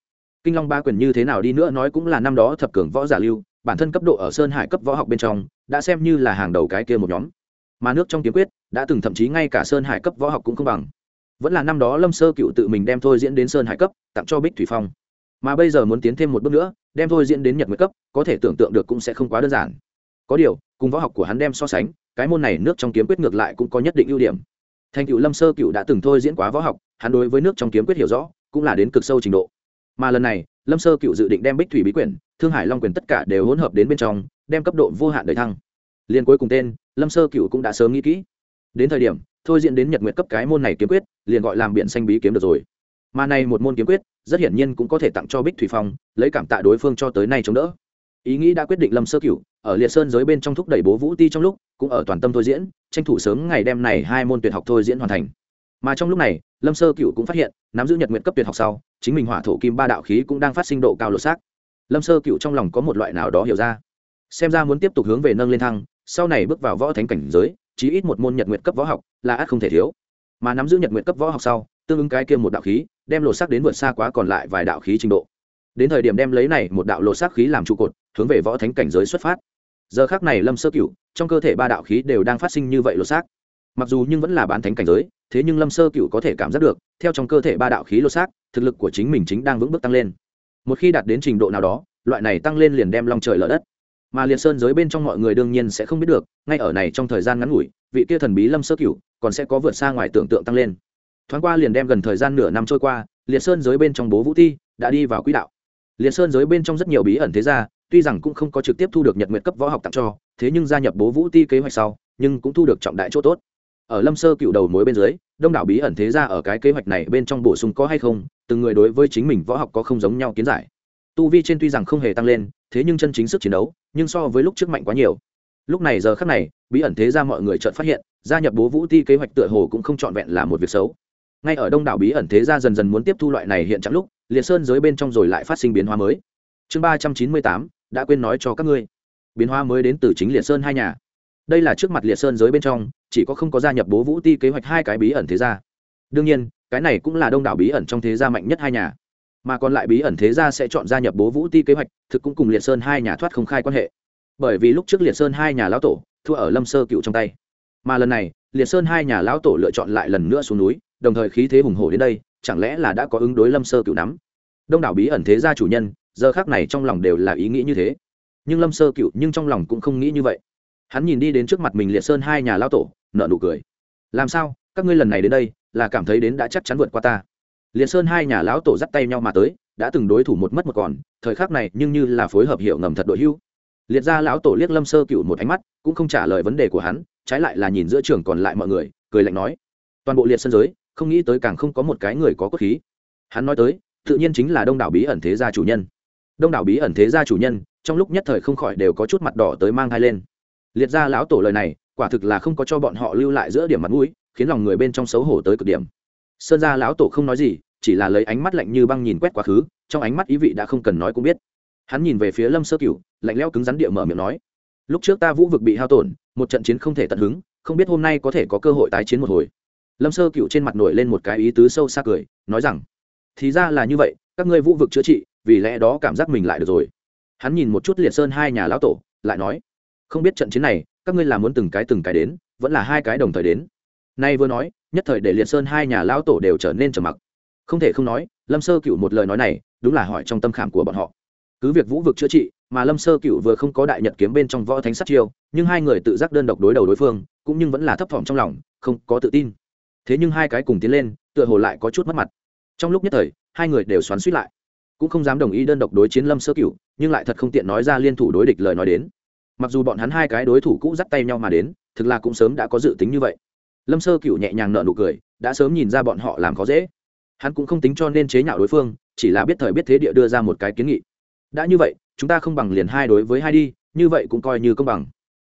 kinh long ba quyền như thế nào đi nữa nói cũng là năm đó thập cường võ giả lưu, bản thân cấp độ ở sơn hải cấp võ học bên trong, đã xem như là hàng đầu cái kia một nhóm. Mà nước trong kiếm quyết, đã từng thậm chí ngay cả sơn hải cấp võ học cũng không bằng. Vẫn là năm đó lâm sơ cựu tự mình đem thôi diễn đến sơn hải cấp, tặng cho bích thủy phong. Mà bây giờ muốn tiến thêm một bước nữa, đem thôi diễn đến nhật nguyệt cấp, có thể tưởng tượng được cũng sẽ không quá đơn giản. Có điều, cùng võ học của hắn đem so sánh, cái môn này nước trong kiếm quyết ngược lại cũng có nhất định ưu điểm. Thành cựu lâm sơ cựu đã từng thôi diễn quá võ học, hắn đối với nước trong kiếm quyết hiểu rõ, cũng là đến cực sâu trình độ mà lần này, lâm sơ cựu dự định đem bích thủy bí quyển, thương hải long quyền tất cả đều hỗn hợp đến bên trong, đem cấp độ vô hạn đời thăng. Liên cuối cùng tên, lâm sơ cựu cũng đã sớm nghĩ kỹ. Đến thời điểm, thôi diễn đến nhật nguyện cấp cái môn này kiếm quyết, liền gọi làm biện xanh bí kiếm được rồi. Mà này một môn kiếm quyết, rất hiển nhiên cũng có thể tặng cho bích thủy phong, lấy cảm tạ đối phương cho tới nay chống đỡ. Ý nghĩ đã quyết định lâm sơ cửu ở liệt sơn giới bên trong thúc đẩy bố vũ ti trong lúc, cũng ở toàn tâm thôi diễn, tranh thủ sớm ngày đem này hai môn tuyệt học thôi diễn hoàn thành mà trong lúc này, lâm sơ Cựu cũng phát hiện, nắm giữ nhật nguyện cấp tuyệt học sau, chính mình hỏa thổ kim ba đạo khí cũng đang phát sinh độ cao lột xác. Lâm sơ Cựu trong lòng có một loại nào đó hiểu ra. Xem ra muốn tiếp tục hướng về nâng lên thăng, sau này bước vào võ thánh cảnh giới, chí ít một môn nhật nguyện cấp võ học là ắt không thể thiếu. Mà nắm giữ nhật nguyện cấp võ học sau, tương ứng cái kia một đạo khí, đem lột xác đến vượt xa quá còn lại vài đạo khí trình độ. Đến thời điểm đem lấy này một đạo lột xác khí làm trụ cột, hướng về võ thánh cảnh giới xuất phát. Giờ khác này lâm sơ Cựu, trong cơ thể ba đạo khí đều đang phát sinh như vậy lột xác. Mặc dù nhưng vẫn là bán thánh cảnh giới thế nhưng lâm sơ Cựu có thể cảm giác được, theo trong cơ thể ba đạo khí Lô xác, thực lực của chính mình chính đang vững bước tăng lên. Một khi đạt đến trình độ nào đó, loại này tăng lên liền đem long trời lở đất. Mà liệt sơn giới bên trong mọi người đương nhiên sẽ không biết được, ngay ở này trong thời gian ngắn ngủi, vị kia thần bí lâm sơ cửu còn sẽ có vượt xa ngoài tưởng tượng tăng lên. Thoáng qua liền đem gần thời gian nửa năm trôi qua liệt sơn giới bên trong bố vũ Thi đã đi vào quỹ đạo. Liệt sơn giới bên trong rất nhiều bí ẩn thế gia, tuy rằng cũng không có trực tiếp thu được nhật nguyện cấp võ học tặng cho, thế nhưng gia nhập bố vũ ti kế hoạch sau, nhưng cũng thu được trọng đại chỗ tốt ở lâm sơ cựu đầu mối bên dưới, đông đảo bí ẩn thế gia ở cái kế hoạch này bên trong bổ sung có hay không, từng người đối với chính mình võ học có không giống nhau kiến giải. Tu vi trên tuy rằng không hề tăng lên, thế nhưng chân chính sức chiến đấu, nhưng so với lúc trước mạnh quá nhiều. Lúc này giờ khắc này, bí ẩn thế gia mọi người chợt phát hiện, gia nhập bố vũ ti kế hoạch tựa hồ cũng không trọn vẹn là một việc xấu. Ngay ở đông đảo bí ẩn thế gia dần dần muốn tiếp thu loại này hiện trạng lúc, liệt sơn giới bên trong rồi lại phát sinh biến hóa mới. Chương ba trăm chín mươi tám, đã quên nói cho các ngươi. Biến hóa mới đến từ chính liệt sơn hai nhà đây là trước mặt liệt sơn giới bên trong, chỉ có không có gia nhập bố vũ ti kế hoạch hai cái bí ẩn thế gia. Đương nhiên, cái này cũng là đông đảo bí ẩn trong thế gia mạnh nhất hai nhà. Mà còn lại bí ẩn thế gia sẽ chọn gia nhập bố vũ ti kế hoạch, thực cũng cùng liệt sơn hai nhà thoát không khai quan hệ. Bởi vì lúc trước liệt sơn hai nhà lão tổ, thua ở lâm sơ cựu trong tay. Mà lần này, liệt sơn hai nhà lão tổ lựa chọn lại lần nữa xuống núi, đồng thời khí thế hùng hổ đến đây, chẳng lẽ là đã có ứng đối lâm sơ cựu nắm? Đông đảo bí ẩn thế gia chủ nhân, giờ khác này trong lòng đều là ý nghĩ như thế. Nhưng lâm sơ cựu nhưng trong lòng cũng không nghĩ như vậy hắn nhìn đi đến trước mặt mình liệt sơn hai nhà lão tổ nợ nụ cười. Làm sao? Các ngươi lần này đến đây, là cảm thấy đến đã chắc chắn vượt qua ta? Liệt sơn hai nhà lão tổ dắt tay nhau mà tới, đã từng đối thủ một mất một còn, thời khắc này nhưng như là phối hợp hiệu ngầm thật đội hưu. Liệt ra lão tổ liếc lâm sơ cựu một ánh mắt, cũng không trả lời vấn đề của hắn, trái lại là nhìn giữa trường còn lại mọi người, cười lạnh nói, toàn bộ liệt sân giới, không nghĩ tới càng không có một cái người có cốt khí. Hắn nói tới, tự nhiên chính là đông đảo bí ẩn thế gia chủ nhân. Đông đảo bí ẩn thế gia chủ nhân, trong lúc nhất thời không khỏi đều có chút mặt đỏ tới mang thai lên liệt ra lão tổ lời này, quả thực là không có cho bọn họ lưu lại giữa điểm mặt mũi, khiến lòng người bên trong xấu hổ tới cực điểm. Sơn gia lão tổ không nói gì, chỉ là lấy ánh mắt lạnh như băng nhìn quét quá khứ, trong ánh mắt ý vị đã không cần nói cũng biết. Hắn nhìn về phía lâm sơ cửu, lạnh leo cứng rắn địa mở miệng nói, lúc trước ta vũ vực bị hao tổn, một trận chiến không thể tận hứng, không biết hôm nay có thể có cơ hội tái chiến một hồi. Lâm sơ cựu trên mặt nổi lên một cái ý tứ sâu xa cười, nói rằng, thì ra là như vậy, các ngươi vũ vực chữa trị, vì lẽ đó cảm giác mình lại được rồi. Hắn nhìn một chút liệt sơn hai nhà lão tổ, lại nói không biết trận chiến này, các ngươi làm muốn từng cái từng cái đến, vẫn là hai cái đồng thời đến. Nay vừa nói, nhất thời để liệt sơn hai nhà lão tổ đều trở nên trầm mặc. Không thể không nói, lâm sơ cựu một lời nói này, đúng là hỏi trong tâm khảm của bọn họ. Cứ việc vũ vực chữa trị, mà lâm sơ cựu vừa không có đại nhật kiếm bên trong võ thánh sát chiêu, nhưng hai người tự giác đơn độc đối đầu đối phương, cũng nhưng vẫn là thấp thỏm trong lòng, không có tự tin. Thế nhưng hai cái cùng tiến lên, tựa hồ lại có chút mất mặt. Trong lúc nhất thời, hai người đều xoắn suýt lại. Cũng không dám đồng ý đơn độc đối chiến lâm sơ cựu nhưng lại thật không tiện nói ra liên thủ đối địch lời nói đến mặc dù bọn hắn hai cái đối thủ cũ dắt tay nhau mà đến, thực là cũng sớm đã có dự tính như vậy. Lâm sơ cựu nhẹ nhàng nợ nụ cười, đã sớm nhìn ra bọn họ làm khó dễ. Hắn cũng không tính cho nên chế nhạo đối phương, chỉ là biết thời biết thế địa đưa ra một cái kiến nghị. Đã như vậy, chúng ta không bằng liền hai đối với hai đi, như vậy cũng coi như công bằng.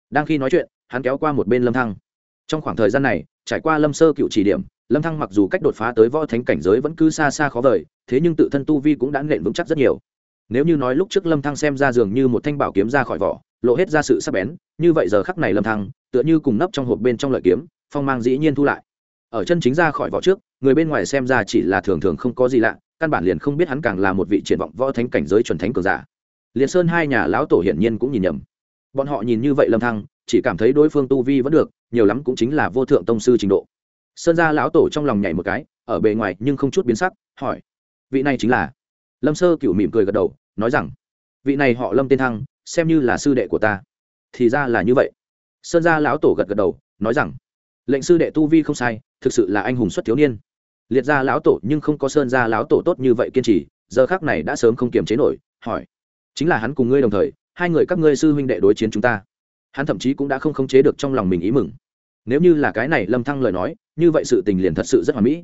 Đang khi nói chuyện, hắn kéo qua một bên lâm thăng. Trong khoảng thời gian này, trải qua lâm sơ cựu chỉ điểm, lâm thăng mặc dù cách đột phá tới võ thánh cảnh giới vẫn cứ xa xa khó vời, thế nhưng tự thân tu vi cũng đã nện vững chắc rất nhiều. Nếu như nói lúc trước lâm thăng xem ra dường như một thanh bảo kiếm ra khỏi vỏ lộ hết ra sự sắc bén, như vậy giờ khắc này lâm thăng, tựa như cùng nấp trong hộp bên trong lợi kiếm, phong mang dĩ nhiên thu lại. Ở chân chính ra khỏi vỏ trước, người bên ngoài xem ra chỉ là thường thường không có gì lạ, căn bản liền không biết hắn càng là một vị triển vọng võ thánh cảnh giới chuẩn thánh cường giả. Liền sơn hai nhà lão tổ hiển nhiên cũng nhìn nhầm. Bọn họ nhìn như vậy lâm thăng, chỉ cảm thấy đối phương tu vi vẫn được, nhiều lắm cũng chính là vô thượng tông sư trình độ. Sơn gia lão tổ trong lòng nhảy một cái, ở bề ngoài nhưng không chút biến sắc, hỏi vị này chính là? Lâm sơ cựu mỉm cười gật đầu, nói rằng vị này họ lâm tên thăng xem như là sư đệ của ta. Thì ra là như vậy. Sơn gia lão tổ gật gật đầu, nói rằng, lệnh sư đệ tu vi không sai, thực sự là anh hùng xuất thiếu niên. Liệt gia lão tổ nhưng không có sơn gia lão tổ tốt như vậy kiên trì, giờ khác này đã sớm không kiềm chế nổi, hỏi, chính là hắn cùng ngươi đồng thời, hai người các ngươi sư huynh đệ đối chiến chúng ta. Hắn thậm chí cũng đã không khống chế được trong lòng mình ý mừng. Nếu như là cái này lâm thăng lời nói, như vậy sự tình liền thật sự rất hoà mỹ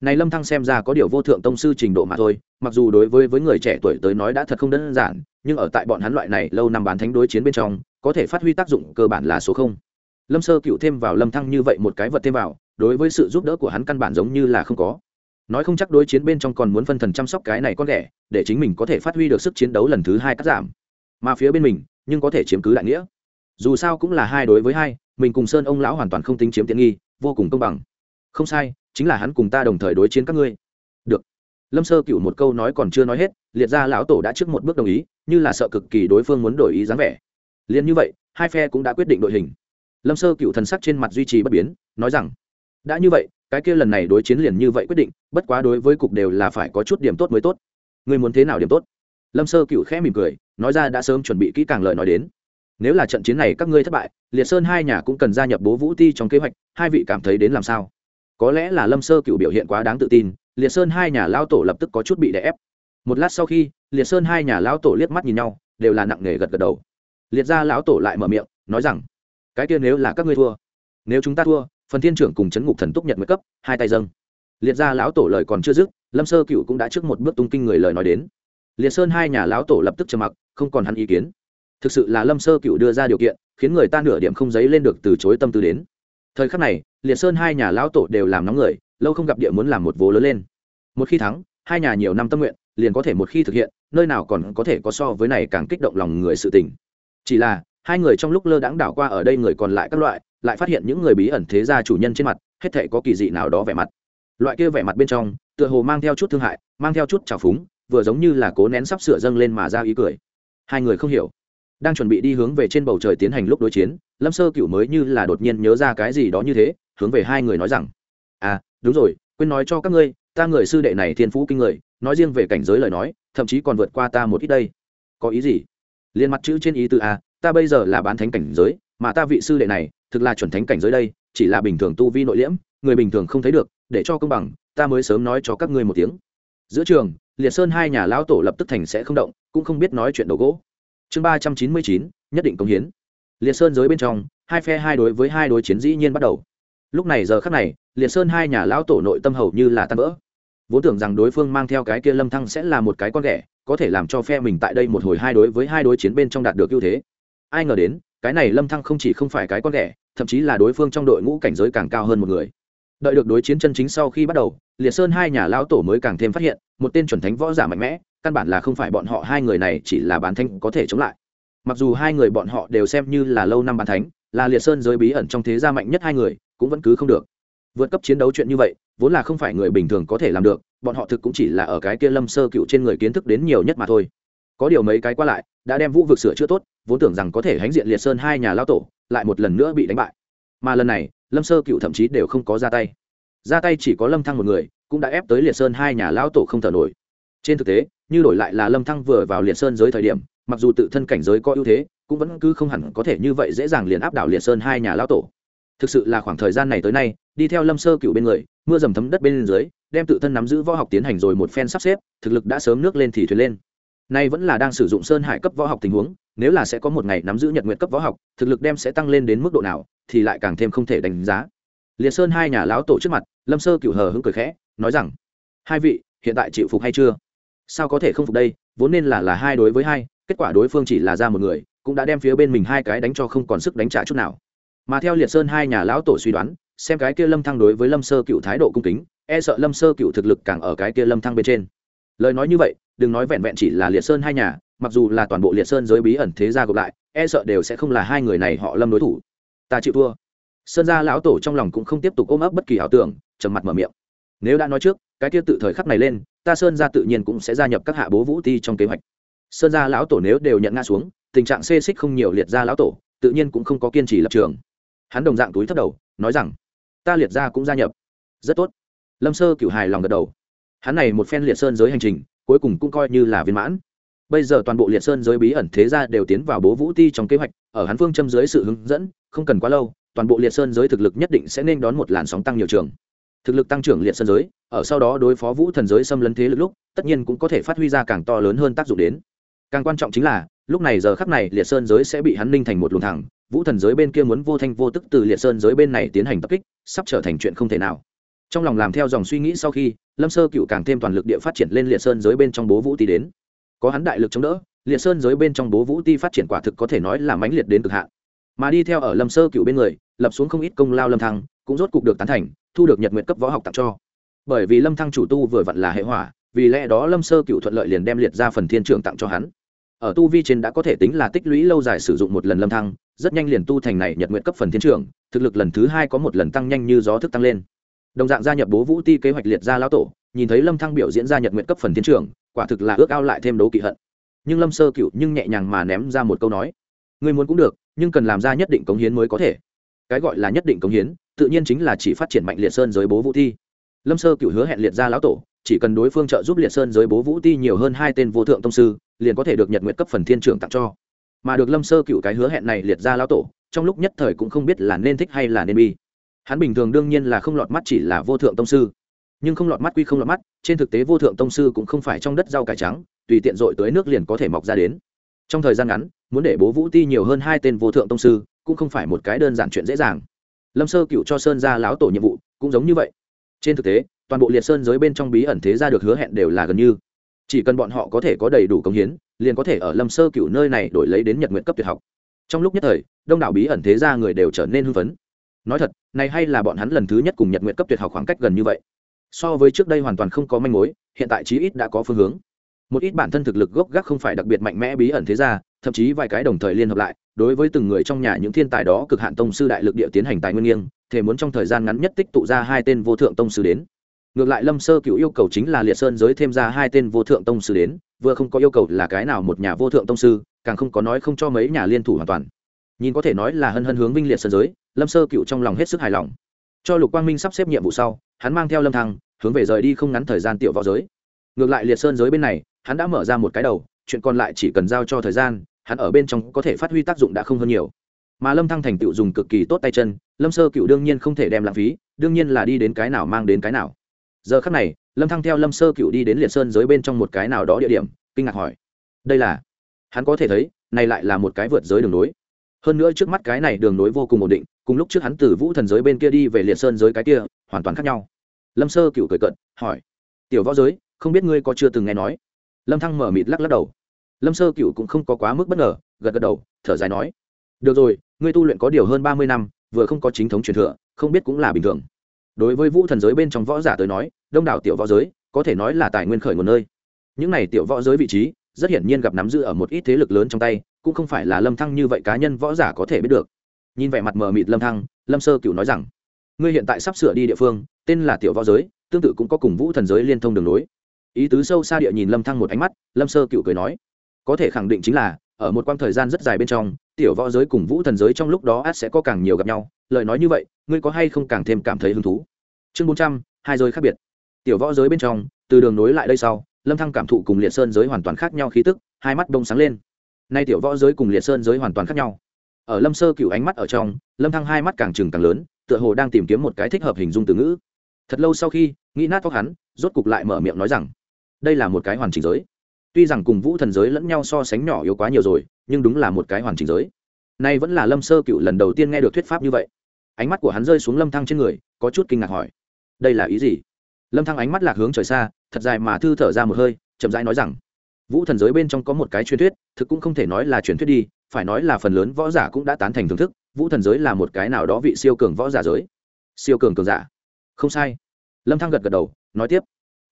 này lâm thăng xem ra có điều vô thượng tông sư trình độ mà thôi, mặc dù đối với với người trẻ tuổi tới nói đã thật không đơn giản, nhưng ở tại bọn hắn loại này lâu năm bán thánh đối chiến bên trong, có thể phát huy tác dụng cơ bản là số không. Lâm sơ cựu thêm vào lâm thăng như vậy một cái vật thêm vào, đối với sự giúp đỡ của hắn căn bản giống như là không có. Nói không chắc đối chiến bên trong còn muốn phân thần chăm sóc cái này con ghẻ, để chính mình có thể phát huy được sức chiến đấu lần thứ hai cắt giảm. Mà phía bên mình, nhưng có thể chiếm cứ đại nghĩa. Dù sao cũng là hai đối với hai, mình cùng sơn ông lão hoàn toàn không tính chiếm tiện nghi, vô cùng công bằng. Không sai chính là hắn cùng ta đồng thời đối chiến các ngươi. Được. Lâm sơ cựu một câu nói còn chưa nói hết, liệt ra lão tổ đã trước một bước đồng ý, như là sợ cực kỳ đối phương muốn đổi ý dáng vẻ. Liền như vậy, hai phe cũng đã quyết định đội hình. Lâm sơ cựu thần sắc trên mặt duy trì bất biến, nói rằng, đã như vậy, cái kia lần này đối chiến liền như vậy quyết định, bất quá đối với cục đều là phải có chút điểm tốt mới tốt. Ngươi muốn thế nào điểm tốt? Lâm sơ cựu khẽ mỉm cười, nói ra đã sớm chuẩn bị kỹ càng lời nói đến. Nếu là trận chiến này các ngươi thất bại, liệt sơn hai nhà cũng cần gia nhập bố vũ ti trong kế hoạch, hai vị cảm thấy đến làm sao? Có lẽ là lâm sơ cựu biểu hiện quá đáng tự tin, liệt sơn hai nhà lao tổ lập tức có chút bị đè ép. Một lát sau khi, liệt sơn hai nhà lao tổ liếc mắt nhìn nhau, đều là nặng nề gật gật đầu. Liệt ra lão tổ lại mở miệng, nói rằng, cái kia nếu là các ngươi thua, nếu chúng ta thua, phần thiên trưởng cùng chấn ngục thần túc nhật mới cấp, hai tay dâng. Liệt ra lão tổ lời còn chưa dứt, lâm sơ cựu cũng đã trước một bước tung kinh người lời nói đến. Liệt sơn hai nhà lão tổ lập tức trầm mặc, không còn hắn ý kiến. Thực sự là lâm sơ cựu đưa ra điều kiện, khiến người ta nửa điểm không giấy lên được từ chối tâm tư đến thời khắc này, liệt sơn hai nhà lão tổ đều làm nóng người, lâu không gặp địa muốn làm một vố lớn lên. Một khi thắng, hai nhà nhiều năm tâm nguyện, liền có thể một khi thực hiện, nơi nào còn có thể có so với này càng kích động lòng người sự tình. Chỉ là, hai người trong lúc lơ đãng đảo qua ở đây người còn lại các loại, lại phát hiện những người bí ẩn thế gia chủ nhân trên mặt, hết thể có kỳ dị nào đó vẻ mặt. Loại kia vẻ mặt bên trong, tựa hồ mang theo chút thương hại, mang theo chút trào phúng, vừa giống như là cố nén sắp sửa dâng lên mà ra ý cười. Hai người không hiểu đang chuẩn bị đi hướng về trên bầu trời tiến hành lúc đối chiến, lâm sơ cựu mới như là đột nhiên nhớ ra cái gì đó như thế, hướng về hai người nói rằng à đúng rồi, quên nói cho các ngươi, ta người sư đệ này thiên phú kinh người, nói riêng về cảnh giới lời nói, thậm chí còn vượt qua ta một ít đây. Có ý gì? Liên mặt chữ trên ý từ a ta bây giờ là bán thánh cảnh giới, mà ta vị sư đệ này, thực là chuẩn thánh cảnh giới đây, chỉ là bình thường tu vi nội liễm, người bình thường không thấy được, để cho công bằng, ta mới sớm nói cho các ngươi một tiếng. Giữa trường, liệt sơn hai nhà lão tổ lập tức thành sẽ không động, cũng không biết nói chuyện đầu gỗ chương ba trăm chín mươi chín, nhất định công hiến. Liệt sơn giới bên trong, hai phe hai đối với hai đối chiến dĩ nhiên bắt đầu. Lúc này giờ khắc này, liệt sơn hai nhà lão tổ nội tâm hầu như là tan vỡ. Vốn tưởng rằng đối phương mang theo cái kia lâm thăng sẽ là một cái con ghẻ, có thể làm cho phe mình tại đây một hồi hai đối với hai đối chiến bên trong đạt được ưu thế. Ai ngờ đến, cái này lâm thăng không chỉ không phải cái con ghẻ, thậm chí là đối phương trong đội ngũ cảnh giới càng cao hơn một người. Đợi được đối chiến chân chính sau khi bắt đầu, liệt sơn hai nhà lão tổ mới càng thêm phát hiện, một tên chuẩn thánh võ giả mạnh mẽ căn bản là không phải bọn họ hai người này chỉ là bán thánh có thể chống lại. Mặc dù hai người bọn họ đều xem như là lâu năm bán thánh là liệt sơn giới bí ẩn trong thế gia mạnh nhất hai người, cũng vẫn cứ không được. Vượt cấp chiến đấu chuyện như vậy, vốn là không phải người bình thường có thể làm được, bọn họ thực cũng chỉ là ở cái kia lâm sơ cựu trên người kiến thức đến nhiều nhất mà thôi. Có điều mấy cái qua lại, đã đem vũ vực sửa chữa tốt, vốn tưởng rằng có thể hãnh diện liệt sơn hai nhà lao tổ, lại một lần nữa bị đánh bại. Mà lần này, lâm sơ cựu thậm chí đều không có ra tay. Ra tay chỉ có lâm thăng một người, cũng đã ép tới liệt sơn hai nhà lao tổ không thở nổi. Trên thực tế như đổi lại là lâm thăng vừa vào liệt sơn giới thời điểm, mặc dù tự thân cảnh giới có ưu thế, cũng vẫn cứ không hẳn có thể như vậy dễ dàng liền áp đảo liệt sơn hai nhà lão tổ. Thực sự là khoảng thời gian này tới nay, đi theo lâm sơ cựu bên người, mưa dầm thấm đất bên dưới, đem tự thân nắm giữ võ học tiến hành rồi một phen sắp xếp, thực lực đã sớm nước lên thì thuyền lên. Nay vẫn là đang sử dụng sơn hải cấp võ học tình huống, nếu là sẽ có một ngày nắm giữ nhật nguyện cấp võ học, thực lực đem sẽ tăng lên đến mức độ nào, thì lại càng thêm không thể đánh giá. Liệt sơn hai nhà lão tổ trước mặt, lâm sơ cựu hờ hững cười khẽ, nói rằng, hai vị, hiện tại chịu phục hay chưa? Sao có thể không phục đây, vốn nên là là hai đối với hai, kết quả đối phương chỉ là ra một người, cũng đã đem phía bên mình hai cái đánh cho không còn sức đánh trả chút nào. Mà theo liệt sơn hai nhà lão tổ suy đoán, xem cái kia lâm thăng đối với lâm sơ cựu thái độ cung kính e sợ lâm sơ cựu thực lực càng ở cái kia lâm thăng bên trên. Lời nói như vậy, đừng nói vẹn vẹn chỉ là liệt sơn hai nhà, mặc dù là toàn bộ liệt sơn giới bí ẩn thế gia gộp lại e sợ đều sẽ không là hai người này họ lâm đối thủ. Ta chịu thua. Sơn gia lão tổ trong lòng cũng không tiếp tục ôm ấp bất kỳ ảo tưởng, trầm mặt mở miệng. Nếu đã nói trước, cái kia tự thời khắc này lên ta sơn gia tự nhiên cũng sẽ gia nhập các hạ bố vũ ti trong kế hoạch. Sơn gia lão tổ nếu đều nhận nga xuống, tình trạng xê xích không nhiều liệt gia lão tổ, tự nhiên cũng không có kiên trì lập trường. Hắn đồng dạng túi thấp đầu, nói rằng, ta liệt gia cũng gia nhập. Rất tốt. Lâm sơ cửu hài lòng gật đầu. Hắn này một phen liệt sơn giới hành trình, cuối cùng cũng coi như là viên mãn. Bây giờ toàn bộ liệt sơn giới bí ẩn thế gia đều tiến vào bố vũ ti trong kế hoạch, ở hắn phương châm dưới sự hướng dẫn, không cần quá lâu, toàn bộ liệt sơn giới thực lực nhất định sẽ nên đón một làn sóng tăng nhiều trường thực lực tăng trưởng liệt sơn giới, ở sau đó đối phó vũ thần giới xâm lấn thế lực lúc, tất nhiên cũng có thể phát huy ra càng to lớn hơn tác dụng đến. Càng quan trọng chính là, lúc này giờ khắc này liệt sơn giới sẽ bị hắn ninh thành một luồng thẳng, vũ thần giới bên kia muốn vô thanh vô tức từ liệt sơn giới bên này tiến hành tập kích, sắp trở thành chuyện không thể nào. Trong lòng làm theo dòng suy nghĩ sau khi, lâm sơ cựu càng thêm toàn lực địa phát triển lên liệt sơn giới bên trong bố vũ ti đến. Có hắn đại lực chống đỡ, liệt sơn giới bên trong bố vũ ti phát triển quả thực có thể nói là mãnh liệt đến cực hạn. Mà đi theo ở lâm sơ cựu bên người, lập xuống không ít công lao lâm thăng, cũng rốt cục được tán thành thu được nhật nguyện cấp võ học tặng cho. Bởi vì lâm thăng chủ tu vừa vặn là hệ hỏa, vì lẽ đó lâm sơ cựu thuận lợi liền đem liệt ra phần thiên trưởng tặng cho hắn. Ở tu vi trên đã có thể tính là tích lũy lâu dài sử dụng một lần lâm thăng, rất nhanh liền tu thành này nhật nguyện cấp phần thiên trưởng, thực lực lần thứ hai có một lần tăng nhanh như gió thức tăng lên. Đồng dạng gia nhập bố vũ ti kế hoạch liệt ra lão tổ, nhìn thấy lâm thăng biểu diễn ra nhật nguyện cấp phần thiên trưởng, quả thực là ước ao lại thêm đấu kỵ hận. Nhưng lâm sơ cựu nhưng nhẹ nhàng mà ném ra một câu nói người muốn cũng được, nhưng cần làm ra nhất định cống hiến mới có thể. Cái gọi là nhất định cống hiến tự nhiên chính là chỉ phát triển mạnh liệt sơn giới bố vũ ti. Lâm sơ cựu hứa hẹn liệt ra lão tổ, chỉ cần đối phương trợ giúp liệt sơn giới bố vũ ti nhiều hơn hai tên vô thượng tông sư, liền có thể được nhật nguyện cấp phần thiên trưởng tặng cho. Mà được lâm sơ cựu cái hứa hẹn này liệt ra lão tổ, trong lúc nhất thời cũng không biết là nên thích hay là nên bi. Hắn bình thường đương nhiên là không lọt mắt chỉ là vô thượng tông sư. Nhưng không lọt mắt quy không lọt mắt, trên thực tế vô thượng tông sư cũng không phải trong đất rau cải trắng, tùy tiện dội tới nước liền có thể mọc ra đến. Trong thời gian ngắn, muốn để bố vũ ti nhiều hơn hai tên vô thượng tông sư, cũng không phải một cái đơn giản chuyện dễ dàng lâm sơ cựu cho sơn ra láo tổ nhiệm vụ, cũng giống như vậy. Trên thực tế, toàn bộ liệt sơn giới bên trong bí ẩn thế ra được hứa hẹn đều là gần như. Chỉ cần bọn họ có thể có đầy đủ công hiến, liền có thể ở lâm sơ cựu nơi này đổi lấy đến nhật nguyện cấp tuyệt học. Trong lúc nhất thời, đông đảo bí ẩn thế ra người đều trở nên hưng phấn. Nói thật, này hay là bọn hắn lần thứ nhất cùng nhật nguyện cấp tuyệt học khoảng cách gần như vậy. So với trước đây hoàn toàn không có manh mối, hiện tại chí ít đã có phương hướng. Một ít bản thân thực lực gốc gác không phải đặc biệt mạnh mẽ bí ẩn thế ra thậm chí vài cái đồng thời liên hợp lại, đối với từng người trong nhà những thiên tài đó cực hạn tông sư đại lực địa tiến hành tài nguyên nghiêng thể muốn trong thời gian ngắn nhất tích tụ ra hai tên vô thượng tông sư đến. Ngược lại lâm sơ cựu yêu cầu chính là liệt sơn giới thêm ra hai tên vô thượng tông sư đến, vừa không có yêu cầu là cái nào một nhà vô thượng tông sư, càng không có nói không cho mấy nhà liên thủ hoàn toàn. Nhìn có thể nói là hân hân hướng vinh liệt sơn giới, lâm sơ cựu trong lòng hết sức hài lòng. Cho lục quang minh sắp xếp nhiệm vụ sau, hắn mang theo lâm thăng, hướng về rời đi không ngắn thời gian tiểu võ giới. Ngược lại liệt sơn giới bên này, hắn đã mở ra một cái đầu chuyện còn lại chỉ cần giao cho thời gian, hắn ở bên trong có thể phát huy tác dụng đã không hơn nhiều. Mà lâm thăng thành tựu dùng cực kỳ tốt tay chân, lâm sơ cựu đương nhiên không thể đem lãng phí, đương nhiên là đi đến cái nào mang đến cái nào. Giờ khắc này, lâm thăng theo lâm sơ cựu đi đến liệt sơn giới bên trong một cái nào đó địa điểm, kinh ngạc hỏi. Đây là? Hắn có thể thấy, này lại là một cái vượt giới đường nối. Hơn nữa trước mắt cái này đường nối vô cùng ổn định, cùng lúc trước hắn từ vũ thần giới bên kia đi về liệt sơn giới cái kia, hoàn toàn khác nhau. Lâm sơ cựu cười cận hỏi. Tiểu võ giới, không biết ngươi có chưa từng nghe nói? Lâm thăng mở mịt lắc lắc đầu lâm sơ cựu cũng không có quá mức bất ngờ, gật gật đầu, thở dài nói, được rồi, ngươi tu luyện có điều hơn ba mươi năm, vừa không có chính thống truyền thừa, không biết cũng là bình thường. Đối với vũ thần giới bên trong võ giả tới nói, đông đảo tiểu võ giới, có thể nói là tài nguyên khởi nguồn nơi. Những này tiểu võ giới vị trí, rất hiển nhiên gặp nắm giữ ở một ít thế lực lớn trong tay, cũng không phải là lâm thăng như vậy cá nhân võ giả có thể biết được. Nhìn vẻ mặt mờ mịt lâm thăng, lâm sơ cựu nói rằng, ngươi hiện tại sắp sửa đi địa phương, tên là tiểu võ giới, tương tự cũng có cùng vũ thần giới liên thông đường nối ý tứ sâu xa địa nhìn lâm thăng một ánh mắt, lâm sơ cựu cười nói có thể khẳng định chính là, ở một quãng thời gian rất dài bên trong, tiểu võ giới cùng vũ thần giới trong lúc đó át sẽ có càng nhiều gặp nhau. Lời nói như vậy, ngươi có hay không càng thêm cảm thấy hứng thú? Chương bốn trăm, hai giới khác biệt. Tiểu võ giới bên trong, từ đường nối lại đây sau, lâm thăng cảm thụ cùng liệt sơn giới hoàn toàn khác nhau khí tức, hai mắt đông sáng lên. Nay tiểu võ giới cùng liệt sơn giới hoàn toàn khác nhau. Ở lâm sơ cựu ánh mắt ở trong, lâm thăng hai mắt càng trừng càng lớn, tựa hồ đang tìm kiếm một cái thích hợp hình dung từ ngữ. Thật lâu sau khi, nghĩ nát tóc hắn, rốt cục lại mở miệng nói rằng, đây là một cái hoàn chỉnh giới tuy rằng cùng vũ thần giới lẫn nhau so sánh nhỏ yếu quá nhiều rồi, nhưng đúng là một cái hoàn chỉnh giới. Nay vẫn là lâm sơ cựu lần đầu tiên nghe được thuyết pháp như vậy. Ánh mắt của hắn rơi xuống lâm thăng trên người, có chút kinh ngạc hỏi, đây là ý gì? Lâm thăng ánh mắt lạc hướng trời xa, thật dài mà thư thở ra một hơi, chậm rãi nói rằng, vũ thần giới bên trong có một cái truyền thuyết, thực cũng không thể nói là truyền thuyết đi, phải nói là phần lớn võ giả cũng đã tán thành thưởng thức, vũ thần giới là một cái nào đó vị siêu cường võ giả giới. Siêu cường cường giả? Không sai. Lâm thăng gật gật đầu, nói tiếp,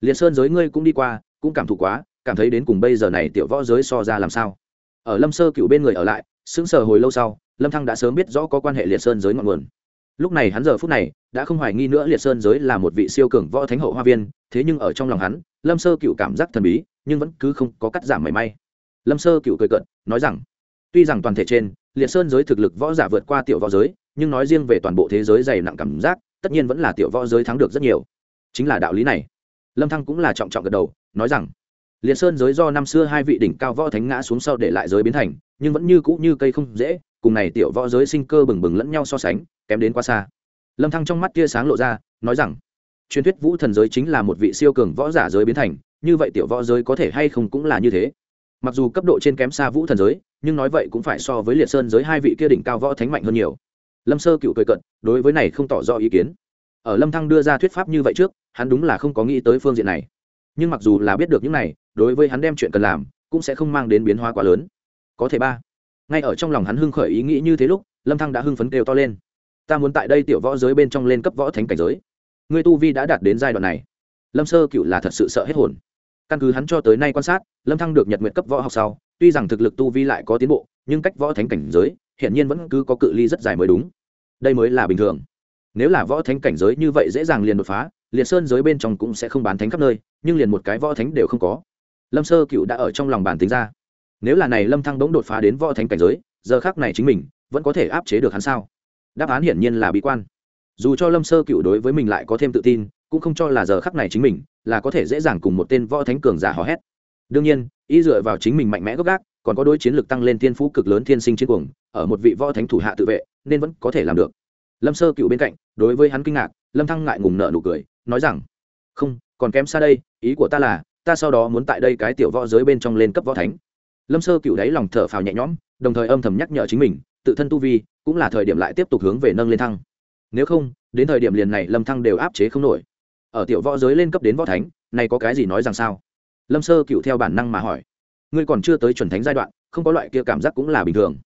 liệt sơn giới ngươi cũng đi qua, cũng cảm thụ quá cảm thấy đến cùng bây giờ này tiểu võ giới so ra làm sao. Ở lâm sơ cựu bên người ở lại, sững sờ hồi lâu sau, lâm thăng đã sớm biết rõ có quan hệ liệt sơn giới ngọn nguồn. Lúc này hắn giờ phút này đã không hoài nghi nữa liệt sơn giới là một vị siêu cường võ thánh hậu hoa viên, thế nhưng ở trong lòng hắn, lâm sơ cựu cảm giác thần bí, nhưng vẫn cứ không có cắt giảm mảy may. Lâm sơ cựu cười cận nói rằng, tuy rằng toàn thể trên, liệt sơn giới thực lực võ giả vượt qua tiểu võ giới, nhưng nói riêng về toàn bộ thế giới dày nặng cảm giác, tất nhiên vẫn là tiểu võ giới thắng được rất nhiều. Chính là đạo lý này. Lâm thăng cũng là trọng trọng gật đầu, nói rằng liệt sơn giới do năm xưa hai vị đỉnh cao võ thánh ngã xuống sau để lại giới biến thành, nhưng vẫn như cũ như cây không dễ, cùng này tiểu võ giới sinh cơ bừng bừng lẫn nhau so sánh, kém đến quá xa. Lâm thăng trong mắt tia sáng lộ ra, nói rằng, truyền thuyết vũ thần giới chính là một vị siêu cường võ giả giới biến thành, như vậy tiểu võ giới có thể hay không cũng là như thế. Mặc dù cấp độ trên kém xa vũ thần giới, nhưng nói vậy cũng phải so với liệt sơn giới hai vị kia đỉnh cao võ thánh mạnh hơn nhiều. Lâm sơ cựu cười cận, đối với này không tỏ rõ ý kiến. Ở lâm thăng đưa ra thuyết pháp như vậy trước, hắn đúng là không có nghĩ tới phương diện này nhưng mặc dù là biết được những này, đối với hắn đem chuyện cần làm, cũng sẽ không mang đến biến hóa quá lớn. Có thể ba, ngay ở trong lòng hắn hưng khởi ý nghĩ như thế lúc, lâm thăng đã hưng phấn kêu to lên. Ta muốn tại đây tiểu võ giới bên trong lên cấp võ thánh cảnh giới. Ngươi tu vi đã đạt đến giai đoạn này. Lâm sơ cựu là thật sự sợ hết hồn. Căn cứ hắn cho tới nay quan sát, lâm thăng được nhật nguyện cấp võ học sau, tuy rằng thực lực tu vi lại có tiến bộ, nhưng cách võ thánh cảnh giới hiện nhiên vẫn cứ có cự ly rất dài mới đúng. Đây mới là bình thường. Nếu là võ thánh cảnh giới như vậy dễ dàng liền đột phá liệt sơn giới bên trong cũng sẽ không bán thánh khắp nơi, nhưng liền một cái võ thánh đều không có. Lâm sơ cựu đã ở trong lòng bàn tính ra. Nếu là này lâm thăng bỗng đột phá đến võ thánh cảnh giới, giờ khác này chính mình vẫn có thể áp chế được hắn sao? Đáp án hiển nhiên là bị quan. Dù cho lâm sơ cựu đối với mình lại có thêm tự tin, cũng không cho là giờ khắc này chính mình là có thể dễ dàng cùng một tên võ thánh cường giả hò hét. Đương nhiên ý dựa vào chính mình mạnh mẽ gốc gác, còn có đối chiến lược tăng lên thiên phú cực lớn thiên sinh chiến cuồng, ở một vị võ thánh thủ hạ tự vệ, nên vẫn có thể làm được. Lâm sơ cựu bên cạnh, đối với hắn kinh ngạc, lâm thăng ngại ngùng nợ nụ cười nói rằng, không, còn kém xa đây, ý của ta là, ta sau đó muốn tại đây cái tiểu võ giới bên trong lên cấp võ thánh. Lâm sơ cựu đáy lòng thở phào nhẹ nhõm, đồng thời âm thầm nhắc nhở chính mình, tự thân tu vi cũng là thời điểm lại tiếp tục hướng về nâng lên thăng. Nếu không, đến thời điểm liền này lâm thăng đều áp chế không nổi. Ở tiểu võ giới lên cấp đến võ thánh, này có cái gì nói rằng sao? Lâm sơ cựu theo bản năng mà hỏi. Ngươi còn chưa tới chuẩn thánh giai đoạn, không có loại kia cảm giác cũng là bình thường.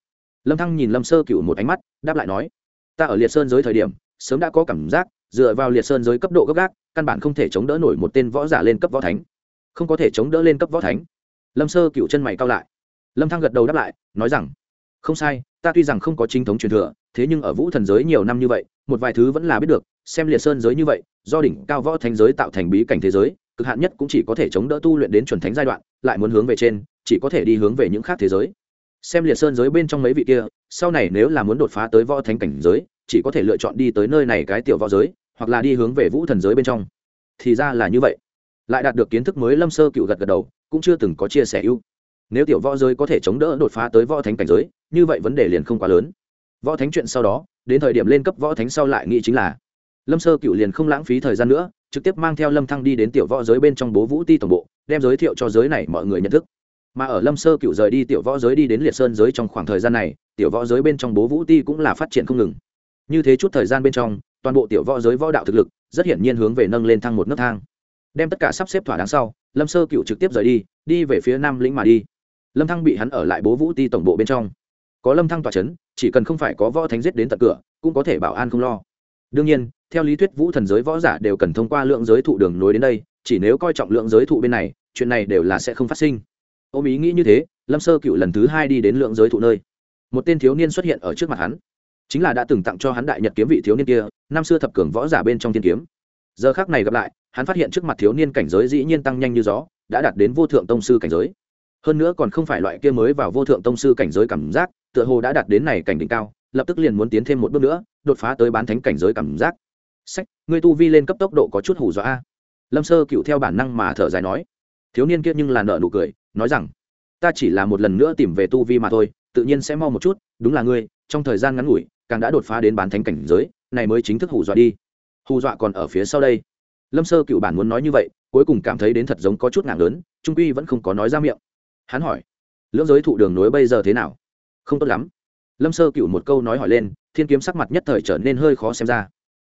Lâm thăng nhìn lâm sơ cựu một ánh mắt, đáp lại nói, ta ở liệt sơn giới thời điểm, sớm đã có cảm giác dựa vào liệt sơn giới cấp độ gấp gác, căn bản không thể chống đỡ nổi một tên võ giả lên cấp võ thánh. Không có thể chống đỡ lên cấp võ thánh. Lâm sơ cựu chân mày cao lại. Lâm thăng gật đầu đáp lại, nói rằng, không sai, ta tuy rằng không có chính thống truyền thừa, thế nhưng ở vũ thần giới nhiều năm như vậy, một vài thứ vẫn là biết được, xem liệt sơn giới như vậy, do đỉnh cao võ thánh giới tạo thành bí cảnh thế giới, cực hạn nhất cũng chỉ có thể chống đỡ tu luyện đến chuẩn thánh giai đoạn, lại muốn hướng về trên, chỉ có thể đi hướng về những khác thế giới. Xem liệt sơn giới bên trong mấy vị kia, sau này nếu là muốn đột phá tới võ thánh cảnh giới chỉ có thể lựa chọn đi tới nơi này cái tiểu võ giới, hoặc là đi hướng về vũ thần giới bên trong. Thì ra là như vậy. Lại đạt được kiến thức mới lâm sơ cựu gật gật đầu, cũng chưa từng có chia sẻ ưu. Nếu tiểu võ giới có thể chống đỡ đột phá tới võ thánh cảnh giới, như vậy vấn đề liền không quá lớn. Võ thánh chuyện sau đó, đến thời điểm lên cấp võ thánh sau lại nghĩ chính là, lâm sơ cựu liền không lãng phí thời gian nữa, trực tiếp mang theo lâm thăng đi đến tiểu võ giới bên trong bố vũ ti tổng bộ, đem giới thiệu cho giới này mọi người nhận thức. Mà ở lâm sơ cựu rời đi tiểu võ giới đi đến liệt sơn giới trong khoảng thời gian này, tiểu võ giới bên trong bố vũ ti cũng là phát triển không ngừng như thế chút thời gian bên trong, toàn bộ tiểu võ giới võ đạo thực lực rất hiển nhiên hướng về nâng lên thăng một nấc thang. Đem tất cả sắp xếp thỏa đáng sau, lâm sơ cựu trực tiếp rời đi đi về phía nam lĩnh mà đi. Lâm thăng bị hắn ở lại bố vũ ti tổng bộ bên trong. Có lâm thăng tòa c h ấ n chỉ cần không phải có võ thánh giết đến tận cửa, cũng có thể bảo an không lo. Đương nhiên, theo lý thuyết vũ thần giới võ giả đều cần thông qua lượng giới thụ đường nối đến đây, chỉ nếu coi trọng lượng giới thụ bên này, chuyện này đều là sẽ không phát sinh. Ôm ý nghĩ như thế, lâm sơ cựu lần thứ hai đi đến lượng giới thụ nơi. Một tên thiếu niên xuất hiện ở trước mặt hắn chính là đã từng tặng cho hắn đại nhật kiếm vị thiếu niên kia, năm xưa thập cường võ giả bên trong thiên kiếm. Giờ khác này gặp lại, hắn phát hiện trước mặt thiếu niên cảnh giới dĩ nhiên tăng nhanh như gió, đã đạt đến vô thượng tông sư cảnh giới. Hơn nữa còn không phải loại kia mới vào vô thượng tông sư cảnh giới cảm giác, tựa hồ đã đạt đến này cảnh đỉnh cao, lập tức liền muốn tiến thêm một bước nữa, đột phá tới bán thánh cảnh giới cảm giác. Sách, người tu vi lên cấp tốc độ có chút hủ dọa lâm sơ cựu theo bản năng mà thở dài nói. Thiếu niên kia nhưng là nợ nụ cười, nói rằng, ta chỉ là một lần nữa tìm về tu vi mà thôi, tự nhiên sẽ mau một chút, đúng là ngươi, trong thời gian ngắn ngủi càng đã đột phá đến bán thánh cảnh giới, này mới chính thức hù dọa đi. Hù dọa còn ở phía sau đây. Lâm sơ cựu bản muốn nói như vậy, cuối cùng cảm thấy đến thật giống có chút nặng lớn, trung quy vẫn không có nói ra miệng. Hắn hỏi, lưỡng giới thụ đường nối bây giờ thế nào? Không tốt lắm. Lâm sơ cựu một câu nói hỏi lên, thiên kiếm sắc mặt nhất thời trở nên hơi khó xem ra.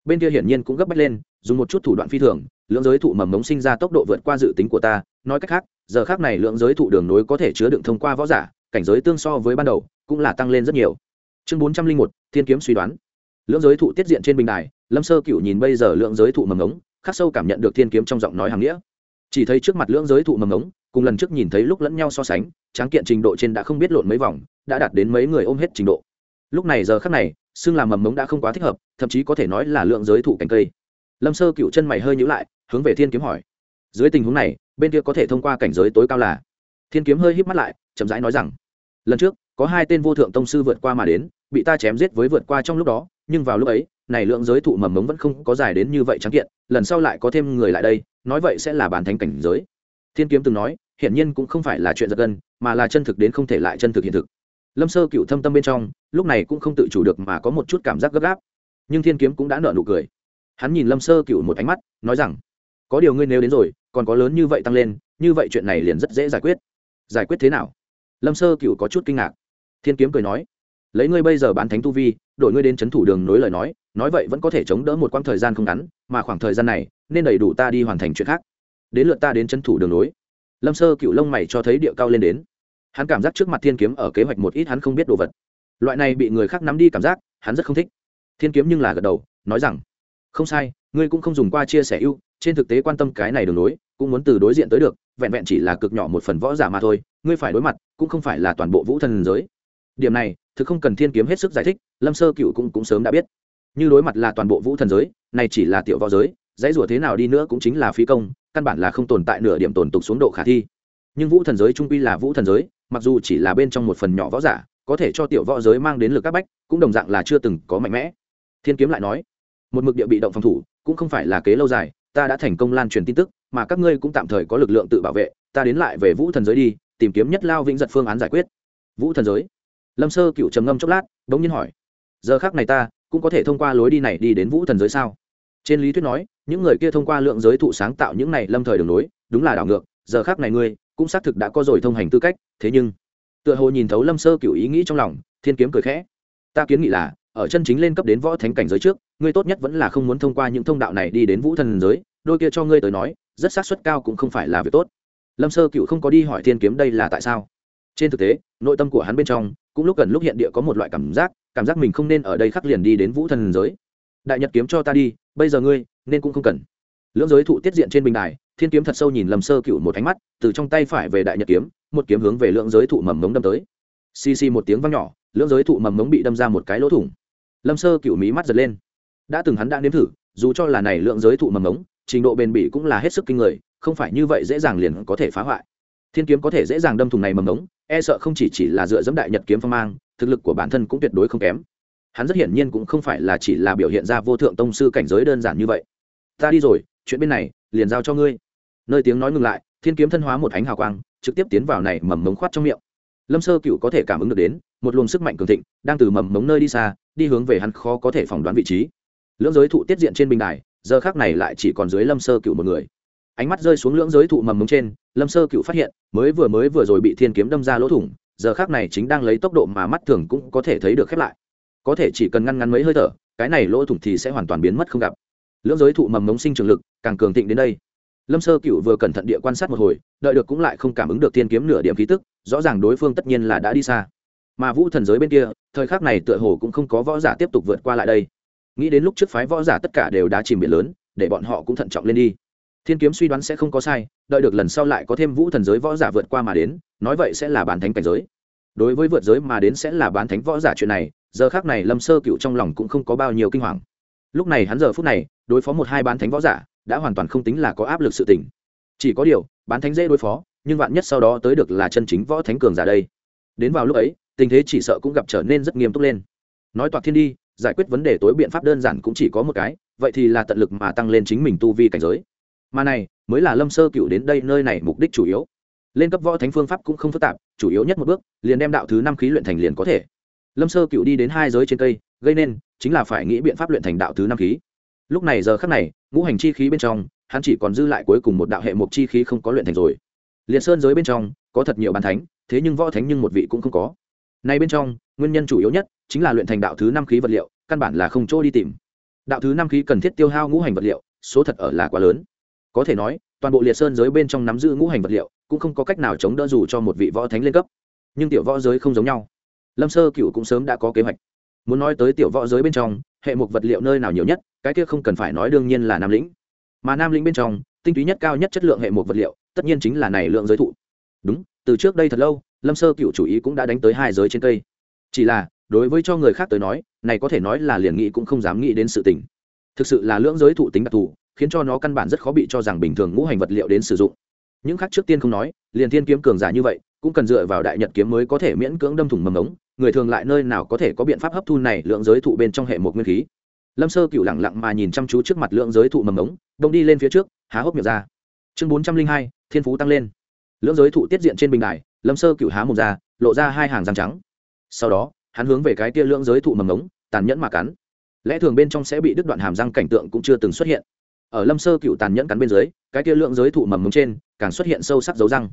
Bên kia hiển nhiên cũng gấp bách lên, dùng một chút thủ đoạn phi thường, lưỡng giới thụ mầm mống sinh ra tốc độ vượt qua dự tính của ta, nói cách khác, giờ khác này lưỡng giới thụ đường nối có thể chứa đựng thông qua võ giả, cảnh giới tương so với ban đầu, cũng là tăng lên rất nhiều chương bốn trăm linh một, thiên kiếm suy đoán. Lưỡng giới thụ tiết diện trên bình đài, lâm sơ cựu nhìn bây giờ lượng giới thụ mầm ống, khắc sâu cảm nhận được thiên kiếm trong giọng nói hàng nghĩa. Chỉ thấy trước mặt lưỡng giới thụ mầm ống, cùng lần trước nhìn thấy lúc lẫn nhau so sánh, tráng kiện trình độ trên đã không biết lộn mấy vòng, đã đạt đến mấy người ôm hết trình độ. Lúc này giờ khắc này, xương làm mầm mống đã không quá thích hợp, thậm chí có thể nói là lượng giới thụ cành cây. Lâm sơ cựu chân mày hơi nhữ lại, hướng về thiên kiếm hỏi. Dưới tình huống này, bên kia có thể thông qua cảnh giới tối cao là? Thiên kiếm hơi híp mắt lại, chậm rãi nói rằng, lần trước có hai tên vô thượng tông sư vượt qua mà đến, bị ta chém giết với vượt qua trong lúc đó, nhưng vào lúc ấy, này lượng giới thụ mầm mống vẫn không có dài đến như vậy trắng kiện, lần sau lại có thêm người lại đây, nói vậy sẽ là bản thánh cảnh giới. Thiên kiếm từng nói, hiển nhiên cũng không phải là chuyện giật gân, mà là chân thực đến không thể lại chân thực hiện thực. Lâm sơ cựu thâm tâm bên trong, lúc này cũng không tự chủ được mà có một chút cảm giác gấp gáp. Nhưng thiên kiếm cũng đã nợ nụ cười. Hắn nhìn lâm sơ cựu một ánh mắt, nói rằng, có điều ngươi nếu đến rồi, còn có lớn như vậy tăng lên, như vậy chuyện này liền rất dễ giải quyết. Giải quyết thế nào? Lâm sơ cựu có chút kinh ngạc thiên kiếm cười nói, lấy ngươi bây giờ bán thánh tu vi, đổi ngươi đến c h ấ n thủ đường nối lời nói nói vậy vẫn có thể chống đỡ một quãng thời gian không ngắn, mà khoảng thời gian này, nên đầy đủ ta đi hoàn thành chuyện khác. Đến lượt ta đến c h ấ n thủ đường nối. Lâm sơ cựu lông mày cho thấy địa cao lên đến. Hắn cảm giác trước mặt thiên kiếm ở kế hoạch một ít hắn không biết đồ vật. Loại này bị người khác nắm đi cảm giác, hắn rất không thích. Thiên kiếm nhưng là gật đầu, nói rằng, không sai, ngươi cũng không dùng qua chia sẻ ưu, trên thực tế quan tâm cái này đường nối, cũng muốn từ đối diện tới được, vẹn vẹn chỉ là cực nhỏ một phần võ giả mà thôi, ngươi phải đối mặt, cũng không phải là toàn bộ vũ thần giới điểm này thực không cần thiên kiếm hết sức giải thích lâm sơ cựu cũng, cũng sớm đã biết. Như đối mặt là toàn bộ vũ thần giới này chỉ là tiểu võ giới dãy rủa thế nào đi nữa cũng chính là phí công căn bản là không tồn tại nửa điểm tồn tục xuống độ khả thi. Nhưng vũ thần giới trung quy là vũ thần giới mặc dù chỉ là bên trong một phần nhỏ võ giả có thể cho tiểu võ giới mang đến lực các bách cũng đồng dạng là chưa từng có mạnh mẽ. Thiên kiếm lại nói một mực địa bị động phòng thủ cũng không phải là kế lâu dài ta đã thành công lan truyền tin tức mà các ngươi cũng tạm thời có lực lượng tự bảo vệ ta đến lại về vũ thần giới đi tìm kiếm nhất lao vĩnh giật phương án giải quyết. Vũ thần giới lâm sơ cựu trầm ngâm chốc lát đ ỗ n g nhiên hỏi, giờ khác này ta cũng có thể thông qua lối đi này đi đến vũ thần giới sao? Trên lý thuyết nói, những người kia thông qua lượng giới thụ sáng tạo những này lâm thời đường nối đúng là đảo ngược, giờ khác này ngươi cũng xác thực đã có rồi thông hành tư cách, thế nhưng, tựa hồ nhìn thấu lâm sơ cựu ý nghĩ trong lòng, thiên kiếm cười khẽ, ta kiến nghị là, ở chân chính lên cấp đến võ thánh cảnh giới trước, ngươi tốt nhất vẫn là không muốn thông qua những thông đạo này đi đến vũ thần giới, đôi kia cho ngươi tới nói, rất xác suất cao cũng không phải là việc tốt. Lâm sơ cựu không có đi hỏi thiên kiếm đây là tại sao. Trên thực tế, nội tâm của hắn bên trong cũng lúc gần lúc hiện địa có một loại cảm giác cảm giác mình không nên ở đây khắc liền đi đến vũ thần giới. Đại nhật kiếm cho ta đi, bây giờ ngươi, nên cũng không cần. Lưỡng giới thụ tiết diện trên bình đài, thiên kiếm thật sâu nhìn lâm sơ cựu một ánh mắt, từ trong tay phải về đại nhật kiếm, một kiếm hướng về lưỡng giới thụ mầm mống đâm tới. Xì xì một tiếng văng nhỏ, lưỡng giới thụ mầm mống bị đâm ra một cái lỗ thủng. Lâm sơ cựu mí mắt giật lên. Đã từng hắn đã nếm thử, dù cho là này lượng giới thụ mầm mống, trình độ bền bỉ cũng là hết sức kinh người, không phải như vậy dễ dàng liền có thể phá hoại. Thiên kiếm có thể dễ dàng đâm thùng này mầm mống e sợ không chỉ chỉ là dựa dẫm đại nhật kiếm phong mang, thực lực của bản thân cũng tuyệt đối không kém. Hắn rất hiển nhiên cũng không phải là chỉ là biểu hiện ra vô thượng tông sư cảnh giới đơn giản như vậy. Ta đi rồi, chuyện bên này, liền giao cho ngươi. Nơi tiếng nói ngừng lại, thiên kiếm thân hóa một ánh hào quang, trực tiếp tiến vào này mầm mống khoát trong miệng. Lâm sơ cựu có thể cảm ứng được đến, một luồng sức mạnh cường thịnh, đang từ mầm mống nơi đi xa, đi hướng về hắn khó có thể phỏng đoán vị trí. Lưỡng giới thụ tiết diện trên bình đài, giờ khác này lại chỉ còn dưới lâm sơ cựu một người ánh mắt rơi xuống lưỡng giới thụ mầm mống trên, lâm sơ cựu phát hiện, mới vừa mới vừa rồi bị thiên kiếm đâm ra lỗ thủng, giờ khác này chính đang lấy tốc độ mà mắt thường cũng có thể thấy được khép lại. Có thể chỉ cần ngăn ngắn mấy hơi thở, cái này lỗ thủng thì sẽ hoàn toàn biến mất không gặp. Lưỡng giới thụ mầm mống sinh trường lực, càng cường thịnh đến đây. Lâm sơ cựu vừa cẩn thận địa quan sát một hồi, đợi được cũng lại không cảm ứng được thiên kiếm nửa điểm khí tức, rõ ràng đối phương tất nhiên là đã đi xa. Mà vũ thần giới bên kia, thời khắc này tựa hồ cũng không có võ giả tiếp tục vượt qua lại đây. Nghĩ đến lúc trước phái võ giả tất cả đều đã chìm biển lớn, để bọn họ cũng thận trọng lên đi thiên kiếm suy đoán sẽ không có sai, đợi được lần sau lại có thêm vũ thần giới võ giả vượt qua mà đến, nói vậy sẽ là bán thánh cảnh giới. Đối với vượt giới mà đến sẽ là bán thánh võ giả chuyện này, giờ khác này lâm sơ cựu trong lòng cũng không có bao nhiêu kinh hoàng. Lúc này hắn giờ phút này, đối phó một hai bán thánh võ giả, đã hoàn toàn không tính là có áp lực sự tỉnh chỉ có điều, bán thánh dễ đối phó, nhưng vạn nhất sau đó tới được là chân chính võ thánh cường giả đây. Đến vào lúc ấy, tình thế chỉ sợ cũng gặp trở nên rất nghiêm túc lên. Nói toạc thiên đi, giải quyết vấn đề tối biện pháp đơn giản cũng chỉ có một cái, vậy thì là tận lực mà tăng lên chính mình tu vi cảnh giới mà này mới là lâm sơ cựu đến đây nơi này mục đích chủ yếu. Lên cấp võ thánh phương pháp cũng không phức tạp, chủ yếu nhất một bước, liền đem đạo thứ năm khí luyện thành liền có thể. Lâm sơ cựu đi đến hai giới trên cây, gây nên chính là phải nghĩ biện pháp luyện thành đạo thứ năm khí. Lúc này giờ khắc này, ngũ hành chi khí bên trong, hắn chỉ còn dư lại cuối cùng một đạo hệ mục chi khí không có luyện thành rồi. Liệt sơn giới bên trong, có thật nhiều bàn thánh, thế nhưng võ thánh nhưng một vị cũng không có. Nay bên trong, nguyên nhân chủ yếu nhất chính là luyện thành đạo thứ năm khí vật liệu, căn bản là không chỗ đi tìm. Đạo thứ năm khí cần thiết tiêu hao ngũ hành vật liệu, số thật ở là quá lớn có thể nói, toàn bộ liệt sơn giới bên trong nắm giữ ngũ hành vật liệu, cũng không có cách nào chống đỡ dù cho một vị võ thánh lên cấp. Nhưng tiểu võ giới không giống nhau. Lâm sơ cựu cũng sớm đã có kế hoạch. Muốn nói tới tiểu võ giới bên trong, hệ mục vật liệu nơi nào nhiều nhất, cái kia không cần phải nói đương nhiên là nam lĩnh. Mà nam lĩnh bên trong, tinh túy nhất cao nhất chất lượng hệ mục vật liệu, tất nhiên chính là này lượng giới thụ. Đúng, từ trước đây thật lâu, lâm sơ cựu chủ ý cũng đã đánh tới hai giới trên cây. Chỉ là, đối với cho người khác tới nói, này có thể nói là liền nghĩ cũng không dám nghĩ đến sự tình. Thực sự là lưỡng giới thụ tính đặc thù khiến cho nó căn bản rất khó bị cho rằng bình thường ngũ hành vật liệu đến sử dụng. Những khác trước tiên không nói, liền thiên kiếm cường giả như vậy, cũng cần dựa vào đại nhật kiếm mới có thể miễn cưỡng đâm thủng mầm ống, người thường lại nơi nào có thể có biện pháp hấp thu này lượng giới thụ bên trong hệ một nguyên khí. Lâm sơ cựu lẳng lặng mà nhìn chăm chú trước mặt lượng giới thụ mầm ống đông đi lên phía trước, há hốc miệng ra. Chương bốn trăm linh hai, thiên phú tăng lên. Lưỡng giới thụ tiết diện trên bình đài, lâm sơ cựu há mồm ra, lộ ra hai hàng răng trắng. Sau đó, hắn hướng về cái tia lưỡng giới thụ mầm ống, tàn nhẫn mà cắn. Lẽ thường bên trong sẽ bị đứt đoạn hàm răng cảnh tượng cũng chưa từng xuất hiện ở lâm sơ cựu tàn nhẫn cắn bên dưới, cái kia lượng giới thụ mầm mống trên, càng xuất hiện sâu sắc dấu răng.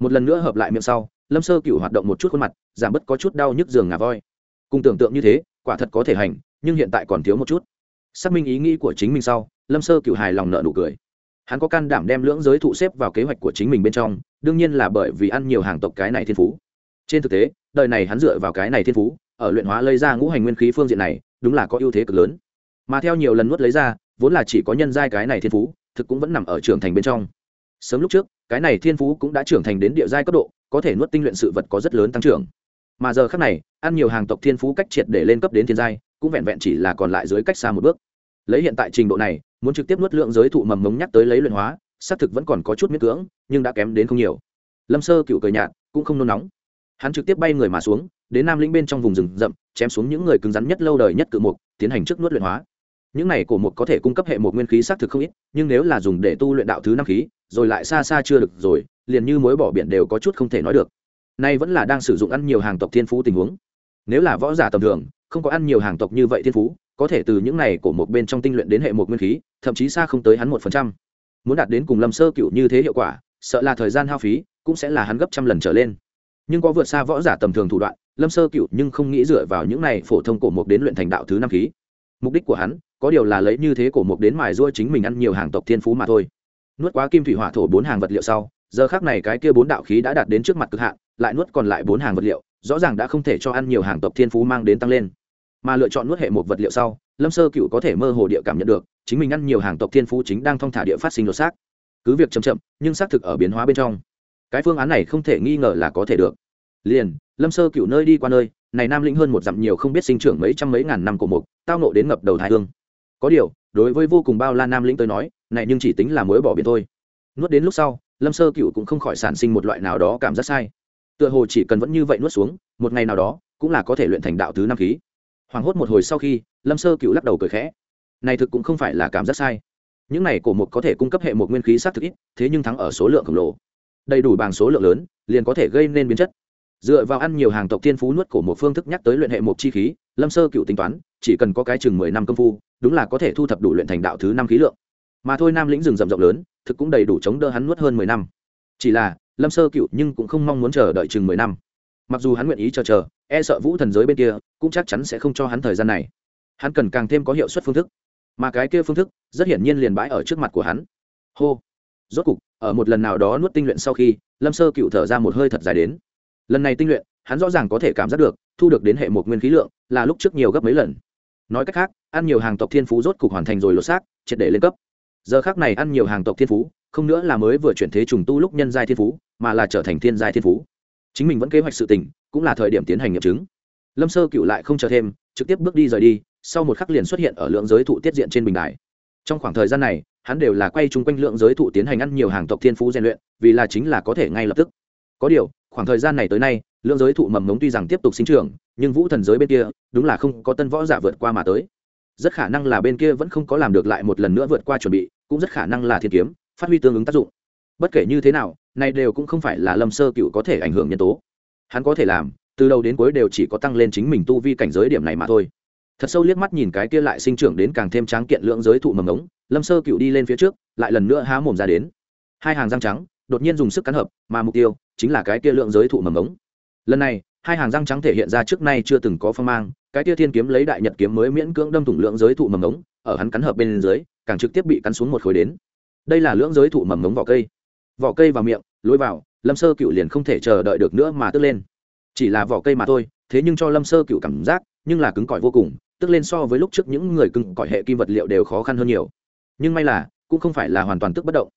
Một lần nữa hợp lại miệng sau, lâm sơ cựu hoạt động một chút khuôn mặt, giảm bớt có chút đau nhức giường ngà voi. Cùng tưởng tượng như thế, quả thật có thể hành, nhưng hiện tại còn thiếu một chút. Xác minh ý nghĩ của chính mình sau, lâm sơ cựu hài lòng nợ nụ cười. Hắn có can đảm đem lưỡng giới thụ xếp vào kế hoạch của chính mình bên trong, đương nhiên là bởi vì ăn nhiều hàng tộc cái này thiên phú. Trên thực tế, đời này hắn dựa vào cái này thiên phú, ở luyện hóa lấy ra ngũ hành nguyên khí phương diện này, đúng là có ưu thế cực lớn. Mà theo nhiều lần nuốt lấy ra vốn là chỉ có nhân giai cái này thiên phú, thực cũng vẫn nằm ở trưởng thành bên trong. Sớm lúc trước, cái này thiên phú cũng đã trưởng thành đến địa giai cấp độ, có thể nuốt tinh luyện sự vật có rất lớn tăng trưởng. Mà giờ khác này, ăn nhiều hàng tộc thiên phú cách triệt để lên cấp đến thiên giai, cũng vẹn vẹn chỉ là còn lại dưới cách xa một bước. Lấy hiện tại trình độ này, muốn trực tiếp nuốt lượng giới thụ mầm mống nhắc tới lấy luyện hóa, xác thực vẫn còn có chút miễn cưỡng, nhưng đã kém đến không nhiều. Lâm sơ cựu cười nhạt, cũng không nôn nóng. Hắn trực tiếp bay người mà xuống, đến nam lĩnh bên trong vùng rừng rậm, chém xuống những người cứng rắn nhất lâu đời nhất cự mục, tiến hành trước nuốt luyện hóa những này cổ mục có thể cung cấp hệ một nguyên khí xác thực không ít, nhưng nếu là dùng để tu luyện đạo thứ năm khí, rồi lại xa xa chưa được rồi, liền như mối bỏ biển đều có chút không thể nói được. Nay vẫn là đang sử dụng ăn nhiều hàng tộc thiên phú tình huống. Nếu là võ giả tầm thường, không có ăn nhiều hàng tộc như vậy thiên phú, có thể từ những này cổ một bên trong tinh luyện đến hệ một nguyên khí, thậm chí xa không tới hắn một phần trăm. Muốn đạt đến cùng lâm sơ cựu như thế hiệu quả, sợ là thời gian hao phí cũng sẽ là hắn gấp trăm lần trở lên. Nhưng có vượt xa võ giả tầm thường thủ đoạn, lâm sơ cựu nhưng không nghĩ dựa vào những này phổ thông cổ mục đến luyện thành đạo thứ năm khí. Mục đích của hắn có điều là lấy như thế cổ mục đến mài rua chính mình ăn nhiều hàng tộc thiên phú mà thôi. Nuốt quá kim thủy hỏa thổ bốn hàng vật liệu sau, giờ khác này cái kia bốn đạo khí đã đạt đến trước mặt cực hạn, lại nuốt còn lại bốn hàng vật liệu, rõ ràng đã không thể cho ăn nhiều hàng tộc thiên phú mang đến tăng lên. Mà lựa chọn nuốt hệ một vật liệu sau, lâm sơ cựu có thể mơ hồ địa cảm nhận được, chính mình ăn nhiều hàng tộc thiên phú chính đang thong thả địa phát sinh đột xác. Cứ việc chậm chậm, nhưng xác thực ở biến hóa bên trong. Cái phương án này không thể nghi ngờ là có thể được. Liền, lâm sơ cựu nơi đi qua nơi, này nam lĩnh hơn một dặm nhiều không biết sinh trưởng mấy trăm mấy ngàn năm của mục, tao nộ đến ngập đầu thái hương có điều, đối với vô cùng bao la nam lĩnh tới nói, này nhưng chỉ tính là mối bỏ biển thôi. Nuốt đến lúc sau, lâm sơ cựu cũng không khỏi sản sinh một loại nào đó cảm giác sai. Tựa hồ chỉ cần vẫn như vậy nuốt xuống, một ngày nào đó, cũng là có thể luyện thành đạo thứ năm khí. Hoảng hốt một hồi sau khi, lâm sơ cựu lắc đầu cười khẽ. Này thực cũng không phải là cảm giác sai. Những này cổ mục có thể cung cấp hệ một nguyên khí sát thực ít, thế nhưng thắng ở số lượng khổng lồ. Đầy đủ bằng số lượng lớn, liền có thể gây nên biến chất. Dựa vào ăn nhiều hàng tộc thiên phú nuốt cổ một phương thức nhắc tới luyện hệ một chi khí, lâm sơ cựu tính toán chỉ cần có cái chừng mười năm công phu, đúng là có thể thu thập đủ luyện thành đạo thứ năm khí lượng. Mà thôi, nam lĩnh rừng rậm rộng lớn, thực cũng đầy đủ chống đỡ hắn nuốt hơn mười năm. Chỉ là, lâm sơ cựu nhưng cũng không mong muốn chờ đợi chừng mười năm. Mặc dù hắn nguyện ý chờ chờ e sợ vũ thần giới bên kia cũng chắc chắn sẽ không cho hắn thời gian này. Hắn cần càng thêm có hiệu suất phương thức. Mà cái kia phương thức, rất hiển nhiên liền bãi ở trước mặt của hắn. Hô! Rốt cục, ở một lần nào đó nuốt tinh luyện sau khi, lâm sơ cựu thở ra một hơi thật dài đến. Lần này tinh luyện, hắn rõ ràng có thể cảm giác được, thu được đến hệ một nguyên khí lượng là lúc trước nhiều gấp mấy lần nói cách khác, ăn nhiều hàng tộc thiên phú rốt cục hoàn thành rồi lột xác, triệt để lên cấp. Giờ khác này ăn nhiều hàng tộc thiên phú, không nữa là mới vừa chuyển thế trùng tu lúc nhân giai thiên phú, mà là trở thành thiên giai thiên phú. Chính mình vẫn kế hoạch sự tình, cũng là thời điểm tiến hành nghiệm chứng. Lâm sơ cựu lại không chờ thêm, trực tiếp bước đi rời đi, sau một khắc liền xuất hiện ở lượng giới thụ tiết diện trên bình đài. Trong khoảng thời gian này, hắn đều là quay chung quanh lượng giới thụ tiến hành ăn nhiều hàng tộc thiên phú rèn luyện, vì là chính là có thể ngay lập tức. Có điều, khoảng thời gian này tới nay lượng giới thụ mầm mống tuy rằng tiếp tục sinh trưởng, nhưng vũ thần giới bên kia đúng là không có tân võ giả vượt qua mà tới. Rất khả năng là bên kia vẫn không có làm được lại một lần nữa vượt qua chuẩn bị, cũng rất khả năng là thiên kiếm, phát huy tương ứng tác dụng. Bất kể như thế nào, này đều cũng không phải là lâm sơ cựu có thể ảnh hưởng nhân tố. Hắn có thể làm, từ đầu đến cuối đều chỉ có tăng lên chính mình tu vi cảnh giới điểm này mà thôi. Thật sâu liếc mắt nhìn cái kia lại sinh trưởng đến càng thêm tráng kiện lượng giới thụ mầm ống lâm sơ cựu đi lên phía trước, lại lần nữa há mồm ra đến. Hai hàng răng trắng, đột nhiên dùng sức cắn hợp, mà mục tiêu chính là cái kia lượng giới thụ mầm ống lần này, hai hàng răng trắng thể hiện ra trước nay chưa từng có phong mang, cái tia thiên kiếm lấy đại nhật kiếm mới miễn cưỡng đâm thủng lượng giới thụ mầm ống ở hắn cắn hợp bên dưới, càng trực tiếp bị cắn xuống một khối đến. Đây là lưỡng giới thụ mầm ngống vỏ cây. Vỏ cây vào miệng, lối vào, lâm sơ cựu liền không thể chờ đợi được nữa mà tức lên. Chỉ là vỏ cây mà thôi, thế nhưng cho lâm sơ cựu cảm giác, nhưng là cứng cỏi vô cùng, tức lên so với lúc trước những người cứng cỏi hệ kim vật liệu đều khó khăn hơn nhiều. Nhưng may là, cũng không phải là hoàn toàn tức bất động.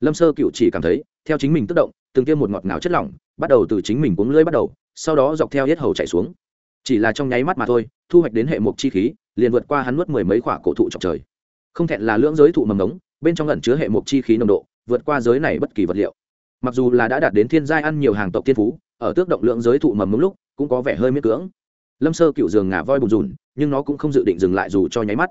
Lâm sơ cựu chỉ cảm thấy, theo chính mình tức động từng tiêm một ngọt ngào chất lỏng, bắt đầu từ chính mình cuống lưỡi bắt đầu, sau đó dọc theo hết hầu chạy xuống. Chỉ là trong nháy mắt mà thôi, thu hoạch đến hệ mục chi khí, liền vượt qua hắn nuốt mười mấy quả cổ thụ trọc trời. Không thẹn là lưỡng giới thụ mầm ngống, bên trong ẩn chứa hệ mục chi khí nồng độ, vượt qua giới này bất kỳ vật liệu. Mặc dù là đã đạt đến thiên giai ăn nhiều hàng tộc thiên phú, ở tước động lượng giới thụ mầm ngống lúc, cũng có vẻ hơi miết cưỡng. Lâm sơ cựu giường ngả voi bùn rùn, nhưng nó cũng không dự định dừng lại dù cho nháy mắt.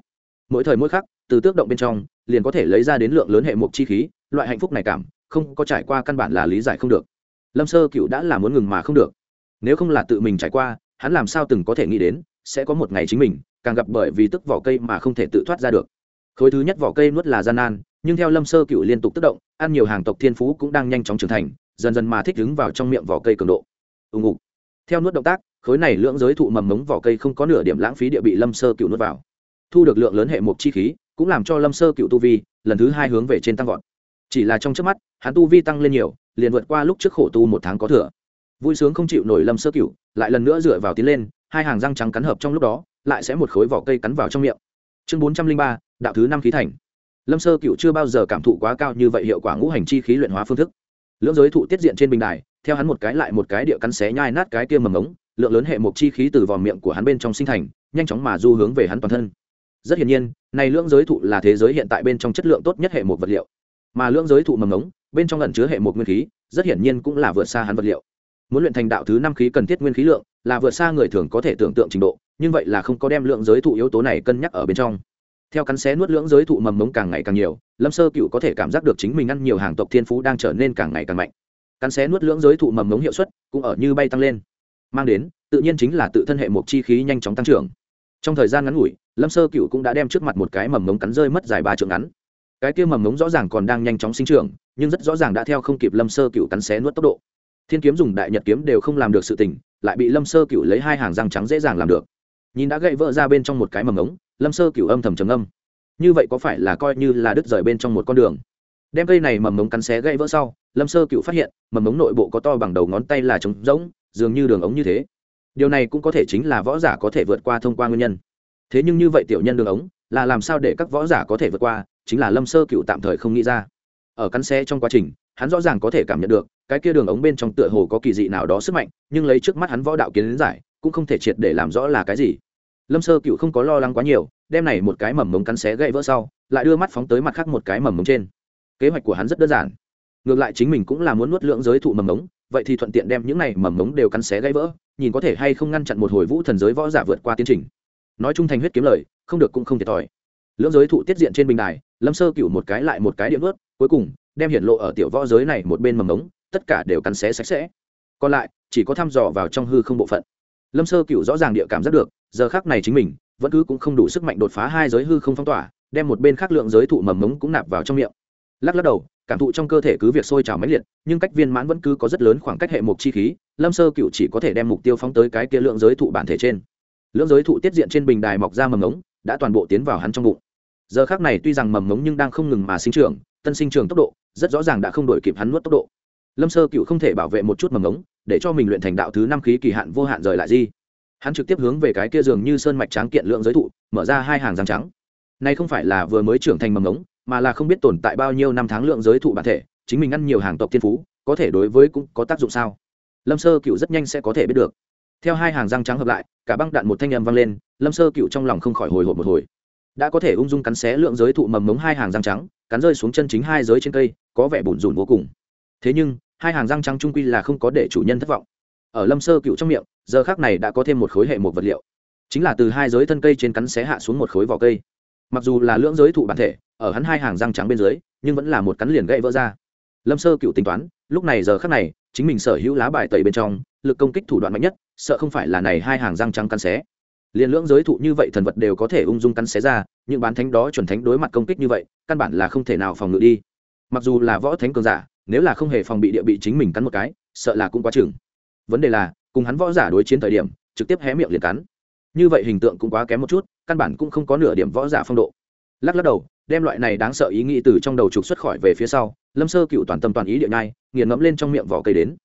Mỗi thời mỗi khắc, từ tước động bên trong, liền có thể lấy ra đến lượng lớn hệ mục chi khí, loại hạnh phúc này cảm không có trải qua căn bản là lý giải không được. Lâm sơ cựu đã là muốn ngừng mà không được. Nếu không là tự mình trải qua, hắn làm sao từng có thể nghĩ đến, sẽ có một ngày chính mình, càng gặp bởi vì tức vỏ cây mà không thể tự thoát ra được. Khối thứ nhất vỏ cây nuốt là gian nan, nhưng theo lâm sơ cựu liên tục tức động, ăn nhiều hàng tộc thiên phú cũng đang nhanh chóng trưởng thành, dần dần mà thích ứng vào trong miệng vỏ cây cường độ. Ùng ục theo nuốt động tác, khối này lưỡng giới thụ mầm mống vỏ cây không có nửa điểm lãng phí địa bị lâm sơ cựu nuốt vào. Thu được lượng lớn hệ mục chi khí, cũng làm cho lâm sơ cựu tu vi lần thứ hai hướng về trên tăng vọt chỉ là trong trước mắt, hắn tu vi tăng lên nhiều, liền vượt qua lúc trước khổ tu một tháng có thừa. Vui sướng không chịu nổi lâm sơ cựu lại lần nữa dựa vào tiến lên, hai hàng răng trắng cắn hợp trong lúc đó, lại sẽ một khối vỏ cây cắn vào trong miệng. Chương bốn trăm linh ba, đạo thứ năm khí thành. Lâm sơ cựu chưa bao giờ cảm thụ quá cao như vậy hiệu quả ngũ hành chi khí luyện hóa phương thức. Lưỡng giới thụ tiết diện trên bình đài, theo hắn một cái lại một cái địa cắn xé nhai nát cái kia mầm ống, lượng lớn hệ mộc chi khí từ vòm miệng của hắn bên trong sinh thành, nhanh chóng mà du hướng về hắn toàn thân. Rất hiển nhiên, này lưỡng giới thụ là thế giới hiện tại bên trong chất lượng tốt nhất hệ mộc vật liệu mà lưỡng giới thụ mầm ngống, bên trong ẩn chứa hệ một nguyên khí, rất hiển nhiên cũng là vượt xa hắn vật liệu. Muốn luyện thành đạo thứ năm khí cần thiết nguyên khí lượng, là vượt xa người thường có thể tưởng tượng trình độ, nhưng vậy là không có đem lượng giới thụ yếu tố này cân nhắc ở bên trong. Theo cắn xé nuốt lưỡng giới thụ mầm mống càng ngày càng nhiều, lâm sơ cựu có thể cảm giác được chính mình ăn nhiều hàng tộc thiên phú đang trở nên càng ngày càng mạnh. Cắn xé nuốt lưỡng giới thụ mầm mống hiệu suất cũng ở như bay tăng lên. Mang đến, tự nhiên chính là tự thân hệ một chi khí nhanh chóng tăng trưởng. Trong thời gian ngắn ngủi, lâm sơ cựu cũng đã đem trước mặt một cái mầm mống cắn rơi mất dài ba trượng ngắn cái kia mầm mống rõ ràng còn đang nhanh chóng sinh trưởng, nhưng rất rõ ràng đã theo không kịp lâm sơ cựu cắn xé nuốt tốc độ. Thiên kiếm dùng đại nhật kiếm đều không làm được sự tình, lại bị lâm sơ cựu lấy hai hàng răng trắng dễ dàng làm được. Nhìn đã gậy vỡ ra bên trong một cái mầm ống lâm sơ Cựu âm thầm trầm âm như vậy có phải là coi như là đứt rời bên trong một con đường? Đem cây này mầm mống cắn xé gãy vỡ sau, lâm sơ cựu phát hiện, mầm mống nội bộ có to bằng đầu ngón tay là trống rỗng, dường như đường ống như thế. Điều này cũng có thể chính là võ giả có thể vượt qua thông qua nguyên nhân. Thế nhưng như vậy tiểu nhân đường ống, là làm sao để các võ giả có thể vượt qua? Chính là lâm sơ cựu tạm thời không nghĩ ra. Ở căn xe trong quá trình, hắn rõ ràng có thể cảm nhận được, cái kia đường ống bên trong tựa hồ có kỳ dị nào đó sức mạnh, nhưng lấy trước mắt hắn võ đạo kiến giải, cũng không thể triệt để làm rõ là cái gì. Lâm sơ cựu không có lo lắng quá nhiều, đem này một cái mầm mống cắn xé gãy vỡ sau, lại đưa mắt phóng tới mặt khác một cái mầm mống trên. Kế hoạch của hắn rất đơn giản. Ngược lại chính mình cũng là muốn nuốt lượng giới thụ mầm mống, vậy thì thuận tiện đem những này mầm mống đều cắn xé gãy vỡ, nhìn có thể hay không ngăn chặn một hồi vũ thần giới võ giả vượt qua tiến trình. Nói chung thành huyết kiếm lời, không được cũng không thiệt thòi lưỡng giới thụ tiết diện trên bình đài, lâm sơ cựu một cái lại một cái điện vớt, cuối cùng, đem hiện lộ ở tiểu võ giới này một bên mầm ống tất cả đều cắn xé sạch sẽ. Còn lại, chỉ có thăm dò vào trong hư không bộ phận. Lâm sơ cựu rõ ràng địa cảm giác được, giờ khác này chính mình, vẫn cứ cũng không đủ sức mạnh đột phá hai giới hư không phong tỏa, đem một bên khác lượng giới thụ mầm mống cũng nạp vào trong miệng. Lắc lắc đầu, cảm thụ trong cơ thể cứ việc sôi trào máy liệt, nhưng cách viên mãn vẫn cứ có rất lớn khoảng cách hệ mục chi khí, lâm sơ cựu chỉ có thể đem mục tiêu phóng tới cái kia lượng giới thụ bản thể trên. Lượng giới thụ tiết diện trên bình đài mọc ra mầm ống đã toàn bộ tiến vào hắn trong bụng. Giờ khác này tuy rằng mầm mống nhưng đang không ngừng mà sinh trưởng, tân sinh trưởng tốc độ rất rõ ràng đã không đổi kịp hắn nuốt tốc độ. Lâm sơ cựu không thể bảo vệ một chút mầm mống để cho mình luyện thành đạo thứ năm khí kỳ hạn vô hạn rời lại di. Hắn trực tiếp hướng về cái kia giường như sơn mạch tráng kiện lượng giới thụ, mở ra hai hàng răng trắng. Nay không phải là vừa mới trưởng thành mầm mống mà là không biết tồn tại bao nhiêu năm tháng lượng giới thụ bản thể, chính mình ăn nhiều hàng tộc thiên phú, có thể đối với cũng có tác dụng sao? Lâm sơ cựu rất nhanh sẽ có thể biết được theo hai hàng răng trắng hợp lại, cả băng đạn một thanh âm vang lên, lâm sơ cựu trong lòng không khỏi hồi hộp một hồi. Đã có thể ung dung cắn xé lượng giới thụ mầm mống hai hàng răng trắng, cắn rơi xuống chân chính hai giới trên cây, có vẻ bùn rùn vô cùng. Thế nhưng, hai hàng răng trắng trung quy là không có để chủ nhân thất vọng. Ở lâm sơ cựu trong miệng, giờ khác này đã có thêm một khối hệ một vật liệu. Chính là từ hai giới thân cây trên cắn xé hạ xuống một khối vỏ cây. Mặc dù là lưỡng giới thụ bản thể, ở hắn hai hàng răng trắng bên dưới, nhưng vẫn là một cắn liền gãy vỡ ra. Lâm sơ cựu tính toán, lúc này giờ khác này chính mình sở hữu lá bài tẩy bên trong, lực công kích thủ đoạn mạnh nhất, sợ không phải là này hai hàng răng trắng cắn xé. Liền lưỡng giới thụ như vậy thần vật đều có thể ung dung cắn xé ra, những bán thánh đó chuẩn thánh đối mặt công kích như vậy, căn bản là không thể nào phòng ngự đi. Mặc dù là võ thánh cường giả, nếu là không hề phòng bị địa bị chính mình cắn một cái, sợ là cũng quá chừng. Vấn đề là, cùng hắn võ giả đối chiến thời điểm, trực tiếp hé miệng liền cắn. Như vậy hình tượng cũng quá kém một chút, căn bản cũng không có nửa điểm võ giả phong độ. Lắc lắc đầu đem loại này đáng sợ ý nghĩ từ trong đầu trục xuất khỏi về phía sau, lâm sơ cựu toàn tâm toàn ý địa nhai, nghiền ngẫm lên trong miệng vỏ cây đến.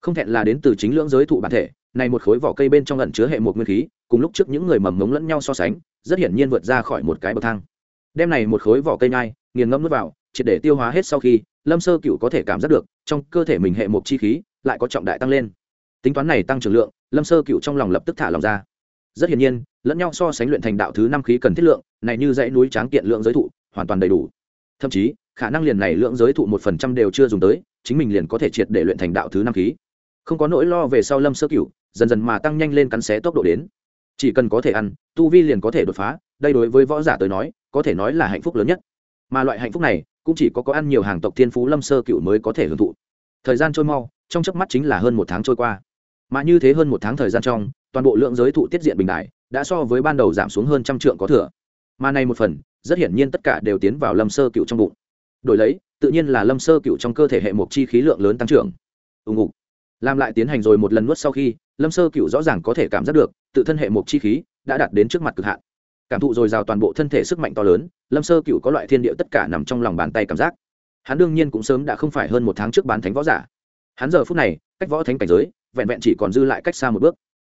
Không thẹn là đến từ chính lưỡng giới thụ bản thể, này một khối vỏ cây bên trong lẩn chứa hệ một nguyên khí, cùng lúc trước những người mầm ngống lẫn nhau so sánh, rất hiển nhiên vượt ra khỏi một cái bậc thang. Đem này một khối vỏ cây nhai, nghiền ngẫm nước vào, triệt để tiêu hóa hết sau khi, lâm sơ cựu có thể cảm giác được, trong cơ thể mình hệ một chi khí lại có trọng đại tăng lên. Tính toán này tăng trưởng lượng, lâm sơ cựu trong lòng lập tức thả lòng ra. Rất hiển nhiên, lẫn nhau so sánh luyện thành đạo thứ năm khí cần thiết lượng, này như dãy núi tráng kiện lượng giới thụ hoàn toàn đầy đủ. Thậm chí, khả năng liền này lượng giới thụ một phần trăm đều chưa dùng tới, chính mình liền có thể triệt để luyện thành đạo thứ năm khí. Không có nỗi lo về sau lâm sơ cựu dần dần mà tăng nhanh lên cắn xé tốc độ đến. Chỉ cần có thể ăn, tu vi liền có thể đột phá, đây đối với võ giả tới nói, có thể nói là hạnh phúc lớn nhất. Mà loại hạnh phúc này, cũng chỉ có có ăn nhiều hàng tộc thiên phú lâm sơ cựu mới có thể hưởng thụ. Thời gian trôi mau, trong chớp mắt chính là hơn một tháng trôi qua. Mà như thế hơn một tháng thời gian trong, toàn bộ lượng giới thụ tiết diện bình đại, đã so với ban đầu giảm xuống hơn trăm trượng có thừa. Mà này một phần rất hiển nhiên tất cả đều tiến vào lâm sơ cựu trong bụng. Đổi lấy, tự nhiên là lâm sơ cựu trong cơ thể hệ một chi khí lượng lớn tăng trưởng. Ùng ngục làm lại tiến hành rồi một lần nuốt sau khi, lâm sơ cựu rõ ràng có thể cảm giác được, tự thân hệ một chi khí đã đạt đến trước mặt cực hạn. Cảm thụ dồi dào toàn bộ thân thể sức mạnh to lớn, lâm sơ cựu có loại thiên địa tất cả nằm trong lòng bàn tay cảm giác. Hắn đương nhiên cũng sớm đã không phải hơn một tháng trước bán thánh võ giả. Hắn giờ phút này, cách võ thánh cảnh giới, vẹn vẹn chỉ còn dư lại cách xa một bước.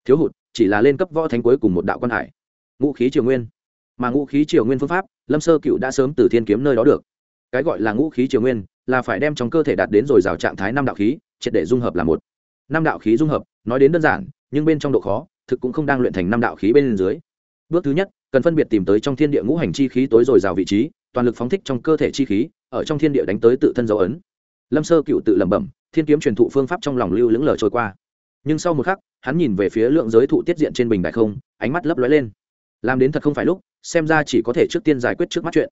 Thiếu hụt, chỉ là lên cấp võ thánh cuối cùng một đạo quan hải. Ngũ khí triều nguyên mà ngũ khí triều nguyên phương pháp, lâm sơ cựu đã sớm từ thiên kiếm nơi đó được. Cái gọi là ngũ khí triều nguyên là phải đem trong cơ thể đạt đến rồi rào trạng thái năm đạo khí, triệt để dung hợp là một. Năm đạo khí dung hợp, nói đến đơn giản, nhưng bên trong độ khó, thực cũng không đang luyện thành năm đạo khí bên dưới. Bước thứ nhất, cần phân biệt tìm tới trong thiên địa ngũ hành chi khí tối rồi rào vị trí, toàn lực phóng thích trong cơ thể chi khí, ở trong thiên địa đánh tới tự thân dấu ấn. Lâm sơ cựu tự lẩm bẩm, thiên kiếm truyền thụ phương pháp trong lòng lưu lững lờ trôi qua. Nhưng sau một khắc, hắn nhìn về phía lượng giới thụ tiết diện trên bình đại không, ánh mắt lấp lóe lên làm đến thật không phải lúc, xem ra chỉ có thể trước tiên giải quyết trước mắt chuyện.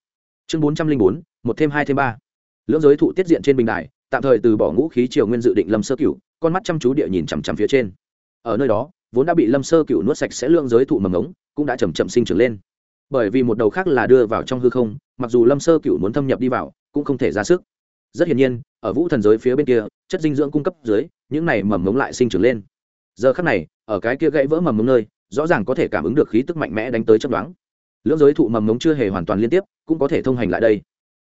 Chương bốn trăm linh bốn, một thêm hai thêm ba. Lưỡng giới thụ tiết diện trên bình đài, tạm thời từ bỏ ngũ khí triều nguyên dự định lâm sơ cựu con mắt chăm chú địa nhìn chằm chằm phía trên. Ở nơi đó, vốn đã bị lâm sơ cựu nuốt sạch sẽ lưỡng giới thụ mầm ống cũng đã chầm chậm sinh trưởng lên. Bởi vì một đầu khác là đưa vào trong hư không, mặc dù lâm sơ cựu muốn thâm nhập đi vào, cũng không thể ra sức. Rất hiển nhiên, ở vũ thần giới phía bên kia, chất dinh dưỡng cung cấp dưới, những này mầm mống lại sinh trưởng lên. Giờ khắc này, ở cái kia gãy vỡ mầm mống nơi rõ ràng có thể cảm ứng được khí tức mạnh mẽ đánh tới chấp đoán lưỡng giới thụ mầm ngống chưa hề hoàn toàn liên tiếp, cũng có thể thông hành lại đây.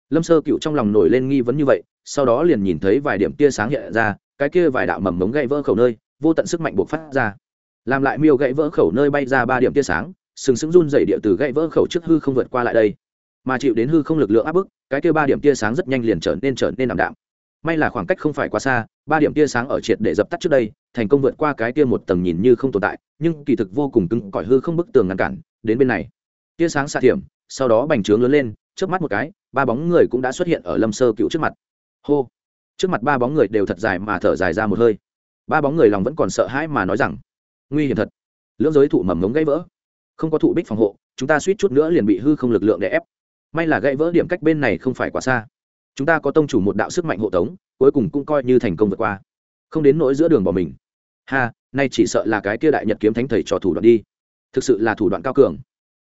Lâm sơ cựu trong lòng nổi lên nghi vấn như vậy, sau đó liền nhìn thấy vài điểm tia sáng hiện ra, cái kia vài đạo mầm mống gãy vỡ khẩu nơi, vô tận sức mạnh buộc phát ra. Làm lại miêu gãy vỡ khẩu nơi bay ra ba điểm tia sáng, sừng sững run dày địa từ gãy vỡ khẩu trước hư không vượt qua lại đây. Mà chịu đến hư không lực lượng áp bức, cái kia ba điểm tia sáng rất nhanh liền trở nên trở nên ảm đạm. May là khoảng cách không phải quá xa, ba điểm tia sáng ở triệt để dập tắt trước đây thành công vượt qua cái kia một tầng nhìn như không tồn tại, nhưng kỳ thực vô cùng cứng cỏi hư không bức tường ngăn cản, đến bên này. Tia sáng xạ thiểm, sau đó bành trướng lớn lên trước mắt một cái, ba bóng người cũng đã xuất hiện ở lâm sơ cựu trước mặt. Hô! Trước mặt ba bóng người đều thật dài mà thở dài ra một hơi. Ba bóng người lòng vẫn còn sợ hãi mà nói rằng, nguy hiểm thật. Lưỡng giới thụ mầm ngống gãy vỡ. Không có thụ bích phòng hộ, chúng ta suýt chút nữa liền bị hư không lực lượng đè ép. May là gãy vỡ điểm cách bên này không phải quá xa. Chúng ta có tông chủ một đạo sức mạnh hộ tống, cuối cùng cũng coi như thành công vượt qua. Không đến nỗi giữa đường bỏ mình ha, nay chỉ sợ là cái kia đại nhật kiếm thánh thầy trò thủ đoạn đi. Thực sự là thủ đoạn cao cường.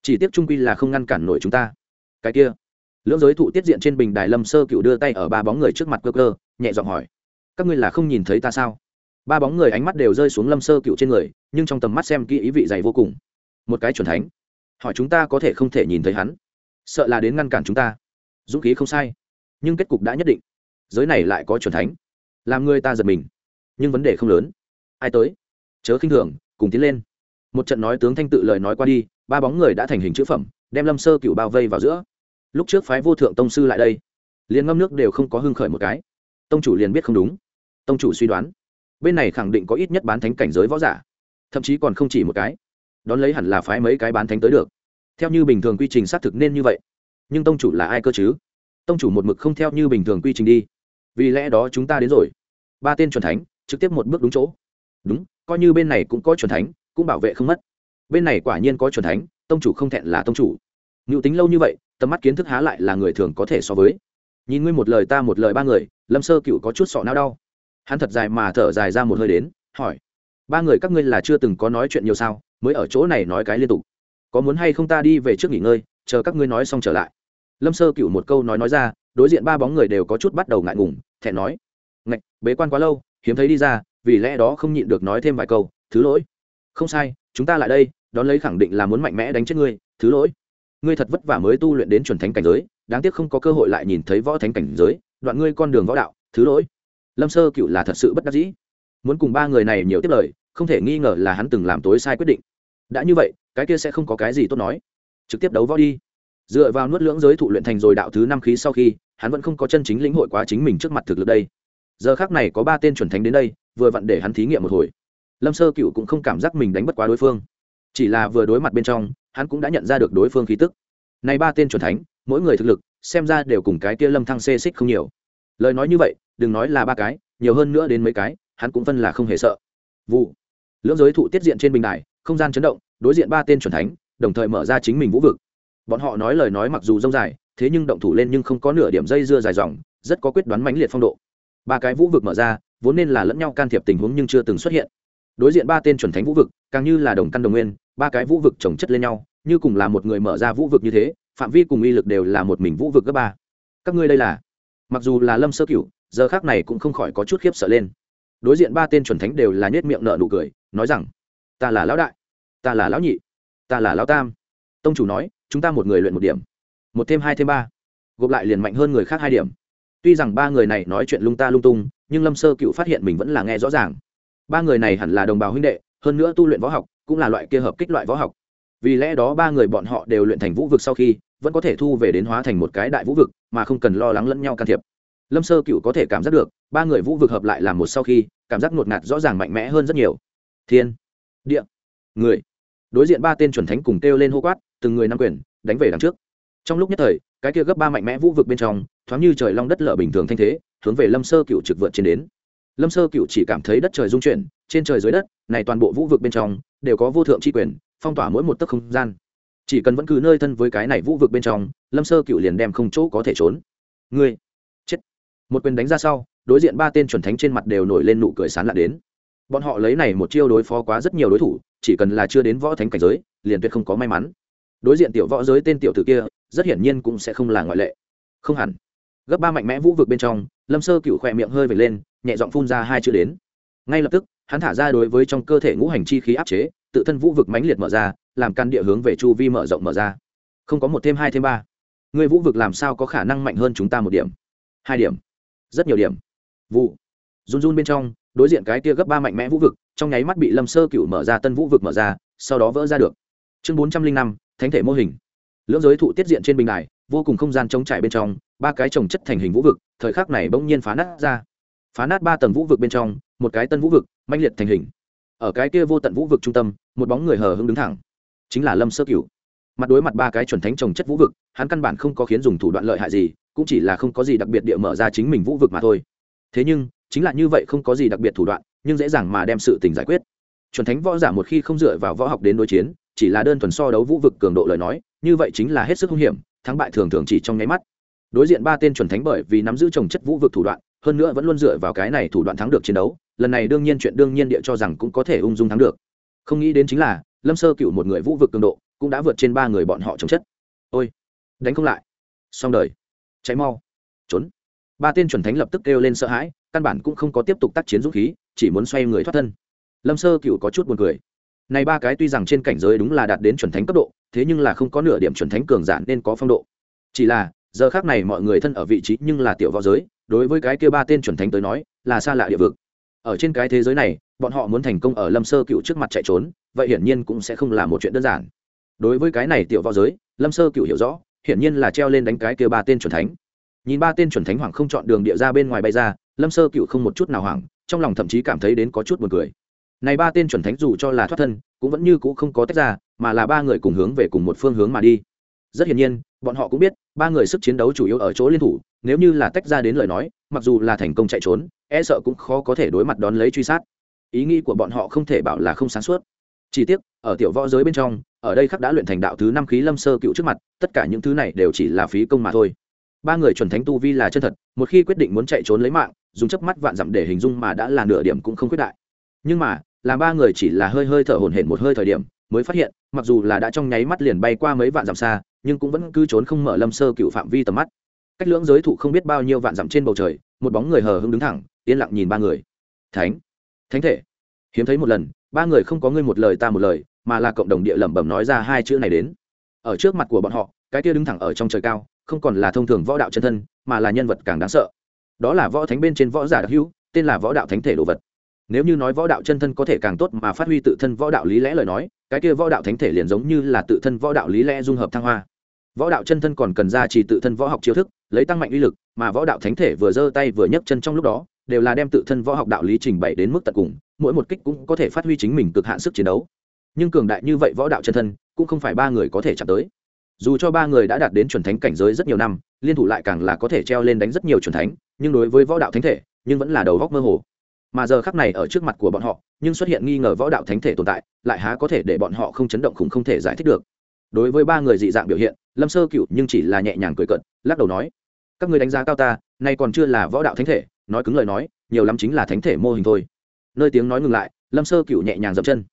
Chỉ tiếc trung quy là không ngăn cản nổi chúng ta. Cái kia. Lưỡng giới thụ tiết diện trên bình đài lâm sơ cựu đưa tay ở ba bóng người trước mặt cơ cơ, nhẹ giọng hỏi. Các ngươi là không nhìn thấy ta sao? Ba bóng người ánh mắt đều rơi xuống lâm sơ cựu trên người, nhưng trong tầm mắt xem kỹ ý vị dày vô cùng. Một cái chuẩn thánh. Hỏi chúng ta có thể không thể nhìn thấy hắn? Sợ là đến ngăn cản chúng ta. Dũng khí không sai. Nhưng kết cục đã nhất định. Giới này lại có chuẩn thánh. Làm người ta giật mình. Nhưng vấn đề không lớn ai tới? Chớ khinh thường, cùng tiến lên. Một trận nói tướng thanh tự lời nói qua đi, ba bóng người đã thành hình chữ phẩm, đem lâm sơ cựu bao vây vào giữa. Lúc trước phái vô thượng tông sư lại đây, liền ngâm nước đều không có hưng khởi một cái. Tông chủ liền biết không đúng. Tông chủ suy đoán, bên này khẳng định có ít nhất bán thánh cảnh giới võ giả, thậm chí còn không chỉ một cái. Đón lấy hẳn là phái mấy cái bán thánh tới được. Theo như bình thường quy trình xác thực nên như vậy. Nhưng tông chủ là ai cơ chứ? Tông chủ một mực không theo như bình thường quy trình đi. Vì lẽ đó chúng ta đến rồi. Ba tên c thánh, trực tiếp một bước đúng chỗ đúng, coi như bên này cũng có chuẩn thánh, cũng bảo vệ không mất. Bên này quả nhiên có chuẩn thánh, tông chủ không thẹn là tông chủ. Ngự tính lâu như vậy, tầm mắt kiến thức há lại là người thường có thể so với. Nhìn ngươi một lời ta một lời ba người, lâm sơ cựu có chút sọ não đau. Hắn thật dài mà thở dài ra một hơi đến, hỏi, ba người các ngươi là chưa từng có nói chuyện nhiều sao, mới ở chỗ này nói cái liên tục? Có muốn hay không ta đi về trước nghỉ ngơi, chờ các ngươi nói xong trở lại? Lâm sơ cựu một câu nói nói ra, đối diện ba bóng người đều có chút bắt đầu ngại ngùng, thẹn nói, ngạch, bế quan quá lâu, hiếm thấy đi ra vì lẽ đó không nhịn được nói thêm vài câu, thứ lỗi. Không sai, chúng ta lại đây, đón lấy khẳng định là muốn mạnh mẽ đánh chết ngươi, thứ lỗi. Ngươi thật vất vả mới tu luyện đến chuẩn thánh cảnh giới, đáng tiếc không có cơ hội lại nhìn thấy võ thánh cảnh giới, đoạn ngươi con đường võ đạo, thứ lỗi. Lâm sơ cựu là thật sự bất đắc dĩ. Muốn cùng ba người này nhiều tiếp lời, không thể nghi ngờ là hắn từng làm tối sai quyết định. Đã như vậy, cái kia sẽ không có cái gì tốt nói. Trực tiếp đấu võ đi. Dựa vào nuốt lưỡng giới thụ luyện thành rồi đạo thứ năm khí sau khi, hắn vẫn không có chân chính lĩnh hội quá chính mình trước mặt thực lực đây. Giờ khác này có ba tên chuẩn thánh đến đây vừa vặn để hắn thí nghiệm một hồi. Lâm sơ cựu cũng không cảm giác mình đánh bất quá đối phương. Chỉ là vừa đối mặt bên trong, hắn cũng đã nhận ra được đối phương khí tức. Này ba tên chuẩn thánh, mỗi người thực lực, xem ra đều cùng cái kia lâm thăng xê xích không nhiều. Lời nói như vậy, đừng nói là ba cái, nhiều hơn nữa đến mấy cái, hắn cũng phân là không hề sợ. Vụ. Lưỡng giới thụ tiết diện trên bình đài, không gian chấn động, đối diện ba tên chuẩn thánh, đồng thời mở ra chính mình vũ vực. Bọn họ nói lời nói mặc dù rông dài, thế nhưng động thủ lên nhưng không có nửa điểm dây dưa dài dòng, rất có quyết đoán mãnh liệt phong độ. Ba cái vũ vực mở ra vốn nên là lẫn nhau can thiệp tình huống nhưng chưa từng xuất hiện. Đối diện ba tên chuẩn thánh vũ vực, càng như là đồng căn đồng nguyên, ba cái vũ vực trồng chất lên nhau, như cùng là một người mở ra vũ vực như thế, phạm vi cùng uy lực đều là một mình vũ vực gấp ba. Các ngươi đây là? Mặc dù là lâm sơ cửu, giờ khác này cũng không khỏi có chút khiếp sợ lên. Đối diện ba tên chuẩn thánh đều là nhét miệng nợ nụ cười, nói rằng, ta là lão đại, ta là lão nhị, ta là lão tam. Tông chủ nói, chúng ta một người luyện một điểm, một thêm hai thêm ba, gộp lại liền mạnh hơn người khác hai điểm tuy rằng ba người này nói chuyện lung ta lung tung, nhưng lâm sơ cựu phát hiện mình vẫn là nghe rõ ràng. Ba người này hẳn là đồng bào huynh đệ, hơn nữa tu luyện võ học, cũng là loại kia hợp kích loại võ học. Vì lẽ đó ba người bọn họ đều luyện thành vũ vực sau khi, vẫn có thể thu về đến hóa thành một cái đại vũ vực, mà không cần lo lắng lẫn nhau can thiệp. Lâm sơ cựu có thể cảm giác được, ba người vũ vực hợp lại làm một sau khi, cảm giác ngột ngạt rõ ràng mạnh mẽ hơn rất nhiều. Thiên, địa, người. Đối diện ba tên chuẩn thánh cùng kêu lên hô quát, từng người nắm quyền, đánh về đằng trước. Trong lúc nhất thời, cái kia gấp ba mạnh mẽ vũ vực bên trong thoáng như trời long đất lở bình thường thanh thế, hướng về lâm sơ cựu trực vượt trên đến. Lâm sơ cựu chỉ cảm thấy đất trời rung chuyển, trên trời dưới đất, này toàn bộ vũ vực bên trong, đều có vô thượng tri quyền, phong tỏa mỗi một tấc không gian. Chỉ cần vẫn cứ nơi thân với cái này vũ vực bên trong, lâm sơ cựu liền đem không chỗ có thể trốn. Ngươi, chết. Một quyền đánh ra sau, đối diện ba tên chuẩn thánh trên mặt đều nổi lên nụ cười sán lạ đến. Bọn họ lấy này một chiêu đối phó quá rất nhiều đối thủ, chỉ cần là chưa đến võ thánh cảnh giới, liền tuyệt không có may mắn. Đối diện tiểu võ giới tên tiểu tử kia, rất hiển nhiên cũng sẽ không là ngoại lệ. Không hẳn gấp ba mạnh mẽ vũ vực bên trong, lâm sơ cựu khỏe miệng hơi vệt lên, nhẹ giọng phun ra hai chữ đến. Ngay lập tức, hắn thả ra đối với trong cơ thể ngũ hành chi khí áp chế, tự thân vũ vực mãnh liệt mở ra, làm căn địa hướng về chu vi mở rộng mở ra. Không có một thêm hai thêm ba. Người vũ vực làm sao có khả năng mạnh hơn chúng ta một điểm? Hai điểm. Rất nhiều điểm. Vụ. Run run bên trong, đối diện cái kia gấp ba mạnh mẽ vũ vực, trong nháy mắt bị lâm sơ cựu mở ra tân vũ vực mở ra, sau đó vỡ ra được. Chương bốn trăm linh năm, thánh thể mô hình. Lưỡng giới thụ tiết diện trên bình đài vô cùng không gian trống trải bên trong, ba cái trồng chất thành hình vũ vực, thời khắc này bỗng nhiên phá nát ra. Phá nát ba tầng vũ vực bên trong, một cái tân vũ vực manh liệt thành hình. Ở cái kia vô tận vũ vực trung tâm, một bóng người hờ hững đứng thẳng. Chính là lâm sơ cửu. Mặt đối mặt ba cái chuẩn thánh trồng chất vũ vực, hắn căn bản không có khiến dùng thủ đoạn lợi hại gì, cũng chỉ là không có gì đặc biệt địa mở ra chính mình vũ vực mà thôi. Thế nhưng, chính là như vậy không có gì đặc biệt thủ đoạn, nhưng dễ dàng mà đem sự tình giải quyết. Chuẩn thánh võ giả một khi không dựa vào võ học đến đối chiến, chỉ là đơn thuần so đấu vũ vực cường độ lời nói, như vậy chính là hết sức hung hiểm thắng bại thường thường chỉ trong nháy mắt. Đối diện ba tên chuẩn thánh bởi vì nắm giữ trồng chất vũ vực thủ đoạn, hơn nữa vẫn luôn dựa vào cái này thủ đoạn thắng được chiến đấu, lần này đương nhiên chuyện đương nhiên địa cho rằng cũng có thể ung dung thắng được. Không nghĩ đến chính là, lâm sơ cựu một người vũ vực cường độ, cũng đã vượt trên ba người bọn họ trồng chất. Ôi, đánh không lại. Xong đời. Cháy mau. Trốn. Ba tên chuẩn thánh lập tức kêu lên sợ hãi, căn bản cũng không có tiếp tục tác chiến dũng khí, chỉ muốn xoay người thoát thân. Lâm sơ cựu có chút buồn cười. Này ba cái tuy rằng trên cảnh giới đúng là đạt đến chuẩn thánh cấp độ thế nhưng là không có nửa điểm chuẩn thánh cường giản nên có phong độ. Chỉ là, giờ khác này mọi người thân ở vị trí nhưng là tiểu võ giới, đối với cái kia ba tên chuẩn thánh tới nói, là xa lạ địa vực. Ở trên cái thế giới này, bọn họ muốn thành công ở lâm sơ cựu trước mặt chạy trốn, vậy hiển nhiên cũng sẽ không là một chuyện đơn giản. Đối với cái này tiểu võ giới, lâm sơ cựu hiểu rõ, hiển nhiên là treo lên đánh cái kia ba tên chuẩn thánh. Nhìn ba tên chuẩn thánh hoàng không chọn đường địa ra bên ngoài bay ra, lâm sơ cựu không một chút nào hoảng, trong lòng thậm chí cảm thấy đến có chút buồn cười. Này ba tên chuẩn thánh dù cho là thoát thân, cũng vẫn như cũ không có tách ra mà là ba người cùng hướng về cùng một phương hướng mà đi. Rất hiển nhiên, bọn họ cũng biết, ba người sức chiến đấu chủ yếu ở chỗ liên thủ, nếu như là tách ra đến lời nói, mặc dù là thành công chạy trốn e sợ cũng khó có thể đối mặt đón lấy truy sát. Ý nghĩ của bọn họ không thể bảo là không sáng suốt. Chỉ tiếc, ở tiểu võ giới bên trong, ở đây khắc đã luyện thành đạo thứ năm khí lâm sơ cựu trước mặt, tất cả những thứ này đều chỉ là phí công mà thôi. Ba người chuẩn thánh tu vi là chân thật, một khi quyết định muốn chạy trốn lấy mạng, dùng chớp mắt vạn dặm để hình dung mà đã là nửa điểm cũng không quyết đại. Nhưng mà, là ba người chỉ là hơi hơi thở hổn hển một hơi thời điểm mới phát hiện, mặc dù là đã trong nháy mắt liền bay qua mấy vạn dặm xa, nhưng cũng vẫn cứ trốn không mở lâm sơ cựu phạm vi tầm mắt. Cách lưỡng giới thụ không biết bao nhiêu vạn dặm trên bầu trời, một bóng người hờ hưng đứng thẳng, yên lặng nhìn ba người. Thánh thánh thể. Hiếm thấy một lần, ba người không có ngươi một lời ta một lời, mà là cộng đồng địa lẩm bẩm nói ra hai chữ này đến. Ở trước mặt của bọn họ, cái kia đứng thẳng ở trong trời cao, không còn là thông thường võ đạo chân thân, mà là nhân vật càng đáng sợ. Đó là võ thánh bên trên võ giả đặc hữu, tên là võ đạo thánh thể đồ vật nếu như nói võ đạo chân thân có thể càng tốt mà phát huy tự thân võ đạo lý lẽ lời nói, cái kia võ đạo thánh thể liền giống như là tự thân võ đạo lý lẽ dung hợp thăng hoa. Võ đạo chân thân còn cần ra chỉ tự thân võ học chiêu thức, lấy tăng mạnh uy lực, mà võ đạo thánh thể vừa giơ tay vừa nhấc chân trong lúc đó, đều là đem tự thân võ học đạo lý trình bày đến mức tận cùng, mỗi một kích cũng có thể phát huy chính mình cực hạn sức chiến đấu. Nhưng cường đại như vậy võ đạo chân thân, cũng không phải ba người có thể chạm tới. Dù cho ba người đã đạt đến chuẩn thánh cảnh giới rất nhiều năm, liên thủ lại càng là có thể treo lên đánh rất nhiều chuẩn thánh, nhưng đối với võ đạo thánh thể, nhưng vẫn là đầu góc mơ hồ mà giờ khắc này ở trước mặt của bọn họ, nhưng xuất hiện nghi ngờ võ đạo thánh thể tồn tại, lại há có thể để bọn họ không chấn động khủng không thể giải thích được. Đối với ba người dị dạng biểu hiện, lâm sơ cựu nhưng chỉ là nhẹ nhàng cười cận lắc đầu nói, các người đánh giá cao ta, nay còn chưa là võ đạo thánh thể, nói cứng lời nói, nhiều lắm chính là thánh thể mô hình thôi. Nơi tiếng nói ngừng lại, lâm sơ cựu nhẹ nhàng dậm chân.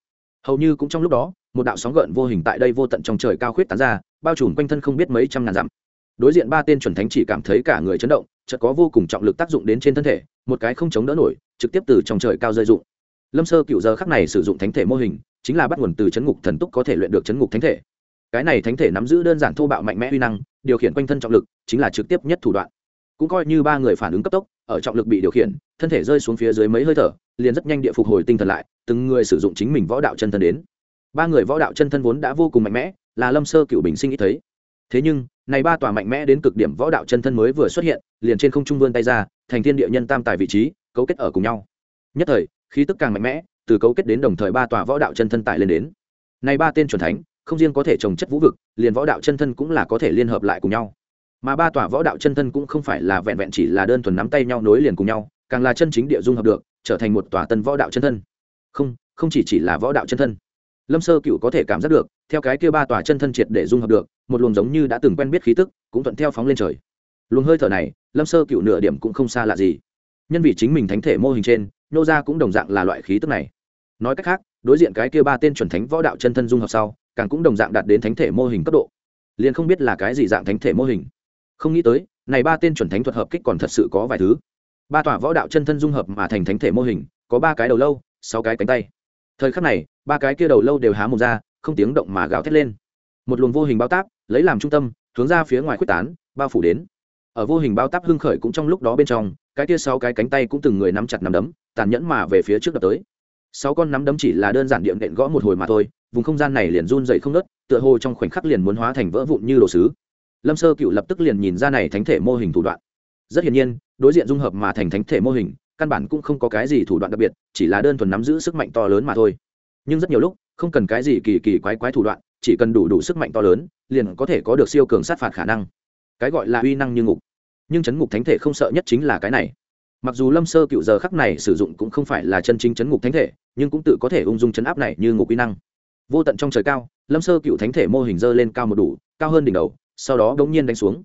Hầu như cũng trong lúc đó, một đạo sóng gợn vô hình tại đây vô tận trong trời cao khuyết tán ra, bao trùm quanh thân không biết mấy trăm ngàn dặm đối diện ba tên chuẩn thánh chỉ cảm thấy cả người chấn động, chợt có vô cùng trọng lực tác dụng đến trên thân thể, một cái không chống đỡ nổi, trực tiếp từ trong trời cao rơi dụng lâm sơ cựu giờ khắc này sử dụng thánh thể mô hình, chính là bắt nguồn từ chấn ngục thần túc có thể luyện được chấn ngục thánh thể. Cái này thánh thể nắm giữ đơn giản thô bạo mạnh mẽ uy năng, điều khiển quanh thân trọng lực, chính là trực tiếp nhất thủ đoạn. Cũng coi như ba người phản ứng cấp tốc, ở trọng lực bị điều khiển, thân thể rơi xuống phía dưới mấy hơi thở, liền rất nhanh địa phục hồi tinh thần lại, từng người sử dụng chính mình võ đạo chân thân đến. Ba người võ đạo chân thân vốn đã vô cùng mạnh mẽ, là lâm sơ cựu bình sinh ít thấy. Thế nhưng này ba tòa mạnh mẽ đến cực điểm võ đạo chân thân mới vừa xuất hiện, liền trên không trung vươn tay ra, thành thiên địa nhân tam tài vị trí, cấu kết ở cùng nhau. Nhất thời, khí tức càng mạnh mẽ, từ cấu kết đến đồng thời ba tòa võ đạo chân thân tại lên đến. Này ba tên chuẩn thánh, không riêng có thể trồng chất vũ vực, liền võ đạo chân thân cũng là có thể liên hợp lại cùng nhau. Mà ba tòa võ đạo chân thân cũng không phải là vẹn vẹn chỉ là đơn thuần nắm tay nhau nối liền cùng nhau, càng là chân chính địa dung hợp được, trở thành một tòa tân võ đạo chân thân. Không không chỉ chỉ là võ đạo chân thân. Lâm sơ cựu có thể cảm giác được, theo cái kia ba tòa chân thân triệt để dung hợp được một luồng giống như đã từng quen biết khí tức, cũng thuận theo phóng lên trời. Luồng hơi thở này, lâm sơ cựu nửa điểm cũng không xa lạ gì. Nhân vì chính mình thánh thể mô hình trên, nô ra cũng đồng dạng là loại khí tức này. Nói cách khác, đối diện cái kia ba tên chuẩn thánh võ đạo chân thân dung hợp sau, càng cũng đồng dạng đạt đến thánh thể mô hình cấp độ. Liền không biết là cái gì dạng thánh thể mô hình. Không nghĩ tới, này ba tên chuẩn thánh thuật hợp kích còn thật sự có vài thứ. Ba tòa võ đạo chân thân dung hợp mà thành thánh thể mô hình, có ba cái đầu lâu, sáu cái cánh tay. Thời khắc này, ba cái kia đầu lâu đều há mồm ra, không tiếng động mà gào thét lên. Một luồng vô hình bao táp lấy làm trung tâm, hướng ra phía ngoài quyết tán, bao phủ đến. Ở vô hình bao táp hưng khởi cũng trong lúc đó bên trong, cái kia sáu cái cánh tay cũng từng người nắm chặt nắm đấm, tàn nhẫn mà về phía trước đập tới. Sáu con nắm đấm chỉ là đơn giản điện đệm gõ một hồi mà thôi, vùng không gian này liền run dậy không nớt tựa hồ trong khoảnh khắc liền muốn hóa thành vỡ vụn như đồ sứ. Lâm sơ cựu lập tức liền nhìn ra này thánh thể mô hình thủ đoạn. Rất hiển nhiên, đối diện dung hợp mà thành thánh thể mô hình, căn bản cũng không có cái gì thủ đoạn đặc biệt, chỉ là đơn thuần nắm giữ sức mạnh to lớn mà thôi. Nhưng rất nhiều lúc, không cần cái gì kỳ kỳ quái quái thủ đoạn chỉ cần đủ đủ sức mạnh to lớn, liền có thể có được siêu cường sát phạt khả năng. Cái gọi là uy năng như ngục. Nhưng chấn ngục thánh thể không sợ nhất chính là cái này. Mặc dù lâm sơ cựu giờ khắc này sử dụng cũng không phải là chân chính chấn ngục thánh thể, nhưng cũng tự có thể ung dung chấn áp này như ngục uy năng. Vô tận trong trời cao, lâm sơ cựu thánh thể mô hình dơ lên cao một đủ, cao hơn đỉnh đầu, sau đó đ n g nhiên đánh xuống.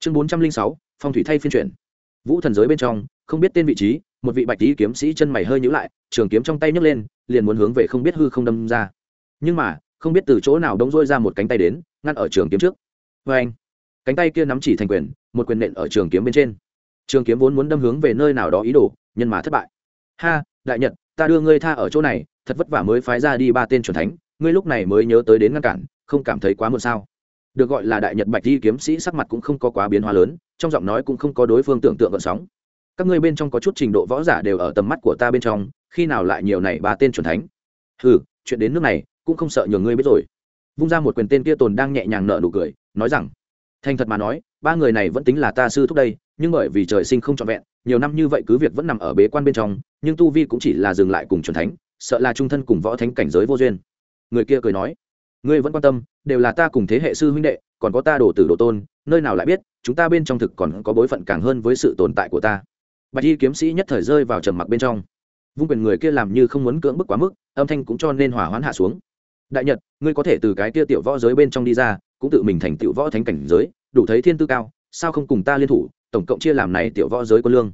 Chương bốn trăm linh sáu, phong thủy thay phiên chuyển. Vũ thần giới bên trong, không biết tên vị trí, một vị bạch tý kiếm sĩ chân mày hơi nhữ lại, trường kiếm trong tay nhấc lên, liền muốn hướng về không biết hư không đâm ra. Nhưng mà không biết từ chỗ nào đống rôi ra một cánh tay đến, ngăn ở trường kiếm trước. Vê anh, cánh tay kia nắm chỉ thành quyền, một quyền nện ở trường kiếm bên trên. Trường kiếm vốn muốn đâm hướng về nơi nào đó ý đồ, nhân mà thất bại. Ha, đại nhật, ta đưa ngươi tha ở chỗ này, thật vất vả mới phái ra đi ba tên c thánh, ngươi lúc này mới nhớ tới đến ngăn cản, không cảm thấy quá muộn sao? Được gọi là đại nhật bạch di kiếm sĩ sắc mặt cũng không có quá biến hóa lớn, trong giọng nói cũng không có đối phương tưởng tượng gợn sóng. Các ngươi bên trong có chút trình độ võ giả đều ở tầm mắt của ta bên trong, khi nào lại nhiều này ba tên c thánh? Ừ chuyện đến nước này cũng không sợ nhường ngươi biết rồi. Vung ra một quyền tên kia tồn đang nhẹ nhàng nợ nụ cười, nói rằng, thành thật mà nói, ba người này vẫn tính là ta sư thúc đây, nhưng bởi vì trời sinh không trọn vẹn, nhiều năm như vậy cứ việc vẫn nằm ở bế quan bên trong, nhưng tu vi cũng chỉ là dừng lại cùng c thánh, sợ là trung thân cùng võ thánh cảnh giới vô duyên. Người kia cười nói, ngươi vẫn quan tâm, đều là ta cùng thế hệ sư huynh đệ, còn có ta đổ tử đồ tôn, nơi nào lại biết, chúng ta bên trong thực còn có bối phận càng hơn với sự tồn tại của ta. Bạch y kiếm sĩ nhất thời rơi vào trầm mặc bên trong. Vung quyền người kia làm như không muốn cưỡng bức quá mức, âm thanh cũng cho nên hỏa hoãn hạ xuống đại nhật, ngươi có thể từ cái kia tiểu võ giới bên trong đi ra, cũng tự mình thành tiểu võ thánh cảnh giới, đủ thấy thiên tư cao, sao không cùng ta liên thủ, tổng cộng chia làm này tiểu võ giới quân lương.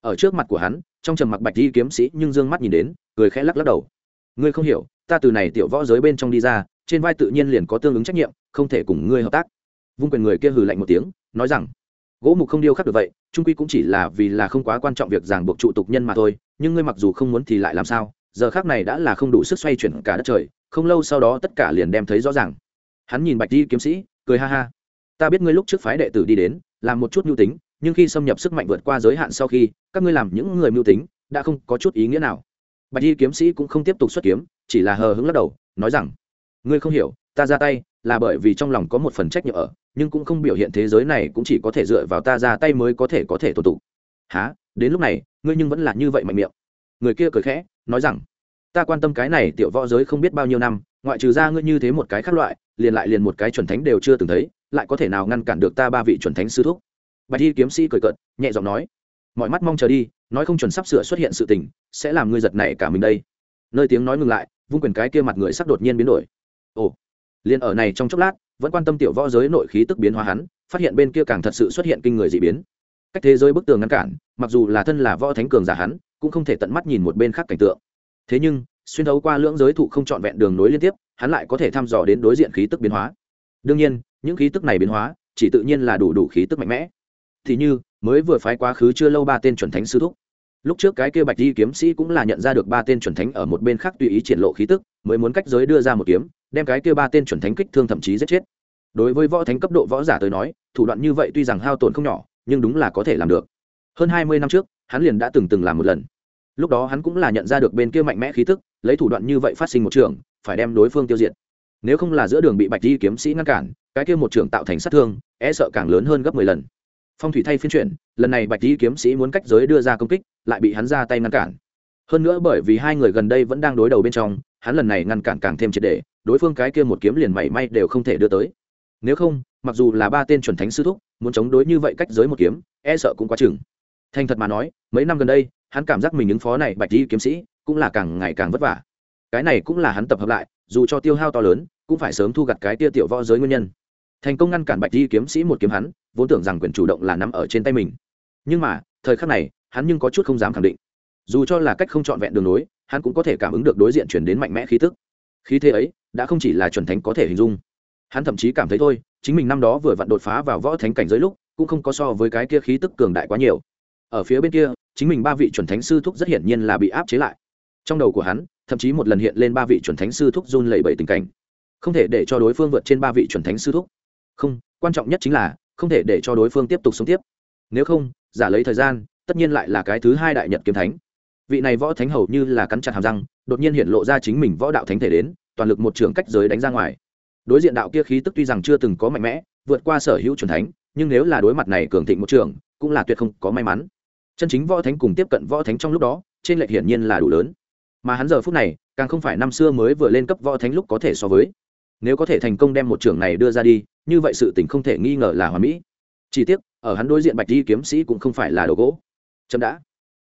Ở trước mặt của hắn, trong trầm mặc bạch di kiếm sĩ nhưng dương mắt nhìn đến, cười khẽ lắc lắc đầu. Ngươi không hiểu, ta từ này tiểu võ giới bên trong đi ra, trên vai tự nhiên liền có tương ứng trách nhiệm, không thể cùng ngươi hợp tác. Vung quyền người kia hừ lạnh một tiếng, nói rằng, gỗ mục không điêu khắc được vậy, trung quy cũng chỉ là vì là không quá quan trọng việc ràng buộc trụ tục nhân mà thôi, nhưng ngươi mặc dù không muốn thì lại làm sao, giờ khác này đã là không đủ sức xoay chuyển cả đất trời không lâu sau đó tất cả liền đem thấy rõ ràng. Hắn nhìn bạch di kiếm sĩ, cười ha ha. Ta biết ngươi lúc trước phái đệ tử đi đến, làm một chút mưu tính, nhưng khi xâm nhập sức mạnh vượt qua giới hạn sau khi, các ngươi làm những người mưu tính, đã không có chút ý nghĩa nào. Bạch y kiếm sĩ cũng không tiếp tục xuất kiếm, chỉ là hờ hững lắc đầu, nói rằng, ngươi không hiểu, ta ra tay là bởi vì trong lòng có một phần trách nhiệm ở, nhưng cũng không biểu hiện thế giới này cũng chỉ có thể dựa vào ta ra tay mới có thể có thể tổ tụ. Há đến lúc này, ngươi nhưng vẫn là như vậy mạnh miệng. Người kia cười khẽ, nói rằng ta quan tâm cái này tiểu võ giới không biết bao nhiêu năm, ngoại trừ ra ngươi như thế một cái khác loại, liền lại liền một cái chuẩn thánh đều chưa từng thấy, lại có thể nào ngăn cản được ta ba vị chuẩn thánh sư thúc? Bạch y kiếm sĩ cười cợt, nhẹ giọng nói, mọi mắt mong chờ đi, nói không chuẩn sắp sửa xuất hiện sự tình, sẽ làm ngươi giật này cả mình đây. Nơi tiếng nói ngừng lại, vung quyền cái kia mặt người sắc đột nhiên biến đổi. Ồ, liền ở này trong chốc lát, vẫn quan tâm tiểu võ giới nội khí tức biến hóa hắn, phát hiện bên kia càng thật sự xuất hiện kinh người dị biến. Cách thế giới bức tường ngăn cản, mặc dù là thân là võ thánh cường giả hắn, cũng không thể tận mắt nhìn một bên khác cảnh tượng thế nhưng, xuyên thấu qua lưỡng giới thụ không trọn vẹn đường nối liên tiếp, hắn lại có thể thăm dò đến đối diện khí tức biến hóa. Đương nhiên, những khí tức này biến hóa, chỉ tự nhiên là đủ đủ khí tức mạnh mẽ. Thì như, mới vừa phái quá khứ chưa lâu ba tên chuẩn thánh sư thúc. Lúc trước cái kia bạch di kiếm sĩ cũng là nhận ra được ba tên chuẩn thánh ở một bên khác tùy ý triển lộ khí tức, mới muốn cách giới đưa ra một kiếm, đem cái kia ba tên chuẩn thánh kích thương thậm chí giết chết. Đối với võ thánh cấp độ võ giả tới nói, thủ đoạn như vậy tuy rằng hao tổn không nhỏ, nhưng đúng là có thể làm được. Hơn hai mươi năm trước, hắn liền đã từng từng làm một lần lúc đó hắn cũng là nhận ra được bên kia mạnh mẽ khí tức, lấy thủ đoạn như vậy phát sinh một trường, phải đem đối phương tiêu diệt. Nếu không là giữa đường bị bạch di kiếm sĩ ngăn cản, cái kia một trường tạo thành sát thương e sợ càng lớn hơn gấp mười lần. Phong thủy thay phiên chuyển, lần này bạch di kiếm sĩ muốn cách giới đưa ra công kích, lại bị hắn ra tay ngăn cản. Hơn nữa bởi vì hai người gần đây vẫn đang đối đầu bên trong, hắn lần này ngăn cản càng thêm triệt để, đối phương cái kia một kiếm liền mảy may đều không thể đưa tới. Nếu không, mặc dù là ba tên chuẩn thánh sư thúc, muốn chống đối như vậy cách giới một kiếm e sợ cũng quá chừng. Thành thật mà nói, mấy năm gần đây hắn cảm giác mình ứng phó này bạch di kiếm sĩ cũng là càng ngày càng vất vả. Cái này cũng là hắn tập hợp lại, dù cho tiêu hao to lớn, cũng phải sớm thu gặt cái tia tiểu võ giới nguyên nhân. Thành công ngăn cản bạch di kiếm sĩ một kiếm hắn, vốn tưởng rằng quyền chủ động là nắm ở trên tay mình. Nhưng mà, thời khắc này, hắn nhưng có chút không dám khẳng định. Dù cho là cách không trọn vẹn đường lối, hắn cũng có thể cảm ứng được đối diện chuyển đến mạnh mẽ khí tức. Khí thế ấy, đã không chỉ là chuẩn thánh có thể hình dung. Hắn thậm chí cảm thấy thôi, chính mình năm đó vừa vặn đột phá vào võ thánh cảnh giới lúc, cũng không có so với cái kia khí tức cường đại quá nhiều. Ở phía bên kia chính mình ba vị chuẩn thánh sư thúc rất hiển nhiên là bị áp chế lại. Trong đầu của hắn, thậm chí một lần hiện lên ba vị chuẩn thánh sư thúc run lẩy bẩy tình cảnh. Không thể để cho đối phương vượt trên ba vị chuẩn thánh sư thúc. Không, quan trọng nhất chính là, không thể để cho đối phương tiếp tục sống tiếp. Nếu không, giả lấy thời gian, tất nhiên lại là cái thứ hai đại nhật kiếm thánh. Vị này võ thánh hầu như là cắn chặt hàm răng, đột nhiên hiện lộ ra chính mình võ đạo thánh thể đến, toàn lực một trường cách giới đánh ra ngoài. Đối diện đạo kia khí tức tuy rằng chưa từng có mạnh mẽ, vượt qua sở hữu truyền thánh, nhưng nếu là đối mặt này cường thịnh một trường, cũng là tuyệt không có may mắn chân chính võ thánh cùng tiếp cận võ thánh trong lúc đó, trên lệch hiển nhiên là đủ lớn. Mà hắn giờ phút này, càng không phải năm xưa mới vừa lên cấp võ thánh lúc có thể so với. Nếu có thể thành công đem một trường này đưa ra đi, như vậy sự tình không thể nghi ngờ là hoàn mỹ. Chỉ tiếc, ở hắn đối diện bạch di kiếm sĩ cũng không phải là đồ gỗ. Chậm đã.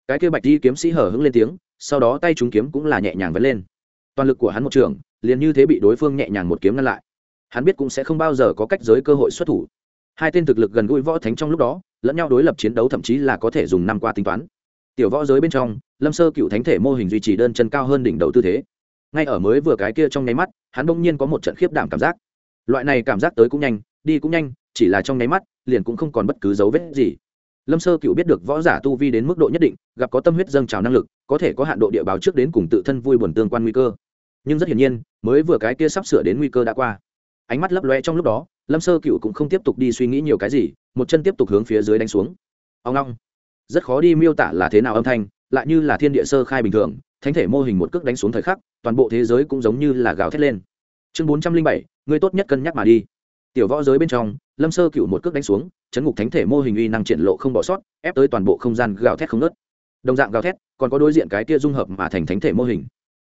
Cái kia bạch di kiếm sĩ hở hững lên tiếng, sau đó tay chúng kiếm cũng là nhẹ nhàng vấn lên. Toàn lực của hắn một trường, liền như thế bị đối phương nhẹ nhàng một kiếm ngăn lại. Hắn biết cũng sẽ không bao giờ có cách giới cơ hội xuất thủ hai tên thực lực gần gũi võ thánh trong lúc đó, lẫn nhau đối lập chiến đấu thậm chí là có thể dùng năm qua tính toán. Tiểu võ giới bên trong, lâm sơ cựu thánh thể mô hình duy trì đơn chân cao hơn đỉnh đầu tư thế. Ngay ở mới vừa cái kia trong nháy mắt, hắn bỗng nhiên có một trận khiếp đảm cảm giác. Loại này cảm giác tới cũng nhanh, đi cũng nhanh, chỉ là trong nháy mắt, liền cũng không còn bất cứ dấu vết gì. Lâm sơ cựu biết được võ giả tu vi đến mức độ nhất định, gặp có tâm huyết dâng trào năng lực, có thể có hạn độ địa báo trước đến cùng tự thân vui buồn tương quan nguy cơ. Nhưng rất hiển nhiên, mới vừa cái kia sắp sửa đến nguy cơ đã qua. Ánh mắt lấp loe trong lúc đó lâm sơ cựu cũng không tiếp tục đi suy nghĩ nhiều cái gì, một chân tiếp tục hướng phía dưới đánh xuống. Ông long, rất khó đi miêu tả là thế nào âm thanh, lại như là thiên địa sơ khai bình thường, thánh thể mô hình một cước đánh xuống thời khắc, toàn bộ thế giới cũng giống như là gào thét lên. Chương bốn trăm linh bảy người tốt nhất cân nhắc mà đi. Tiểu võ giới bên trong, lâm sơ cựu một cước đánh xuống, chấn ngục thánh thể mô hình uy năng triển lộ không bỏ sót, ép tới toàn bộ không gian gào thét không nớt đồng dạng gào thét, còn có đối diện cái tia dung hợp mà thành thánh thể mô hình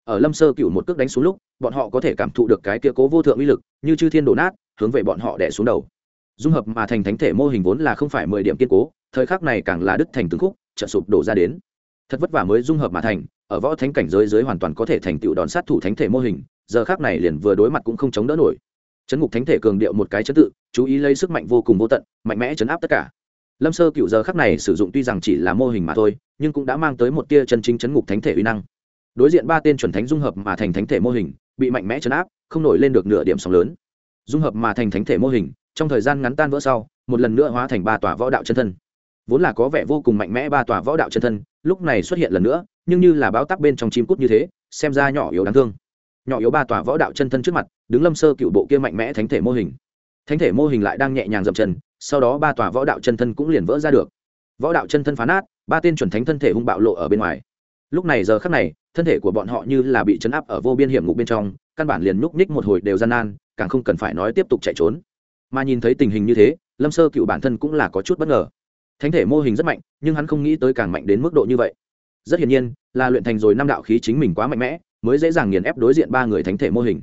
ở lâm sơ cựu một cước đánh xuống lúc, bọn họ có thể cảm thụ được cái kia cố vô thượng uy lực, như chư thiên đổ nát, hướng về bọn họ đẻ xuống đầu. Dung hợp mà thành thánh thể mô hình vốn là không phải mười điểm kiên cố, thời khắc này càng là đứt thành từng khúc trợ sụp đổ ra đến. Thật vất vả mới dung hợp mà thành, ở võ thánh cảnh giới giới hoàn toàn có thể thành tựu đòn sát thủ thánh thể mô hình, giờ khác này liền vừa đối mặt cũng không chống đỡ nổi. Chấn ngục thánh thể cường điệu một cái chấn tự, chú ý lấy sức mạnh vô cùng vô tận, mạnh mẽ chấn áp tất cả. Lâm sơ cựu giờ khắc này sử dụng tuy rằng chỉ là mô hình mà thôi, nhưng cũng đã mang tới một tia chân chính chấn ngục thánh thể uy năng đối diện ba tên chuẩn thánh dung hợp mà thành thánh thể mô hình, bị mạnh mẽ chấn áp, không nổi lên được nửa điểm sóng lớn. Dung hợp mà thành thánh thể mô hình, trong thời gian ngắn tan vỡ sau, một lần nữa hóa thành ba tòa võ đạo chân thân. Vốn là có vẻ vô cùng mạnh mẽ ba tòa võ đạo chân thân, lúc này xuất hiện lần nữa, nhưng như là báo tắc bên trong chim cút như thế, xem ra nhỏ yếu đáng thương. Nhỏ yếu ba tòa võ đạo chân thân trước mặt, đứng lâm sơ cựu bộ kia mạnh mẽ thánh thể mô hình. Thánh thể mô hình lại đang nhẹ nhàng dậm chân, sau đó ba tòa võ đạo chân thân cũng liền vỡ ra được. Võ đạo chân thân phá nát, ba tên chuẩn thánh thân thể hung bạo lộ ở bên ngoài lúc này giờ khắc này, thân thể của bọn họ như là bị chấn áp ở vô biên hiểm ngục bên trong, căn bản liền núp ních một hồi đều gian nan, càng không cần phải nói tiếp tục chạy trốn. Mà nhìn thấy tình hình như thế, lâm sơ cựu bản thân cũng là có chút bất ngờ. Thánh thể mô hình rất mạnh, nhưng hắn không nghĩ tới càng mạnh đến mức độ như vậy. Rất hiển nhiên, là luyện thành rồi năm đạo khí chính mình quá mạnh mẽ, mới dễ dàng nghiền ép đối diện ba người thánh thể mô hình.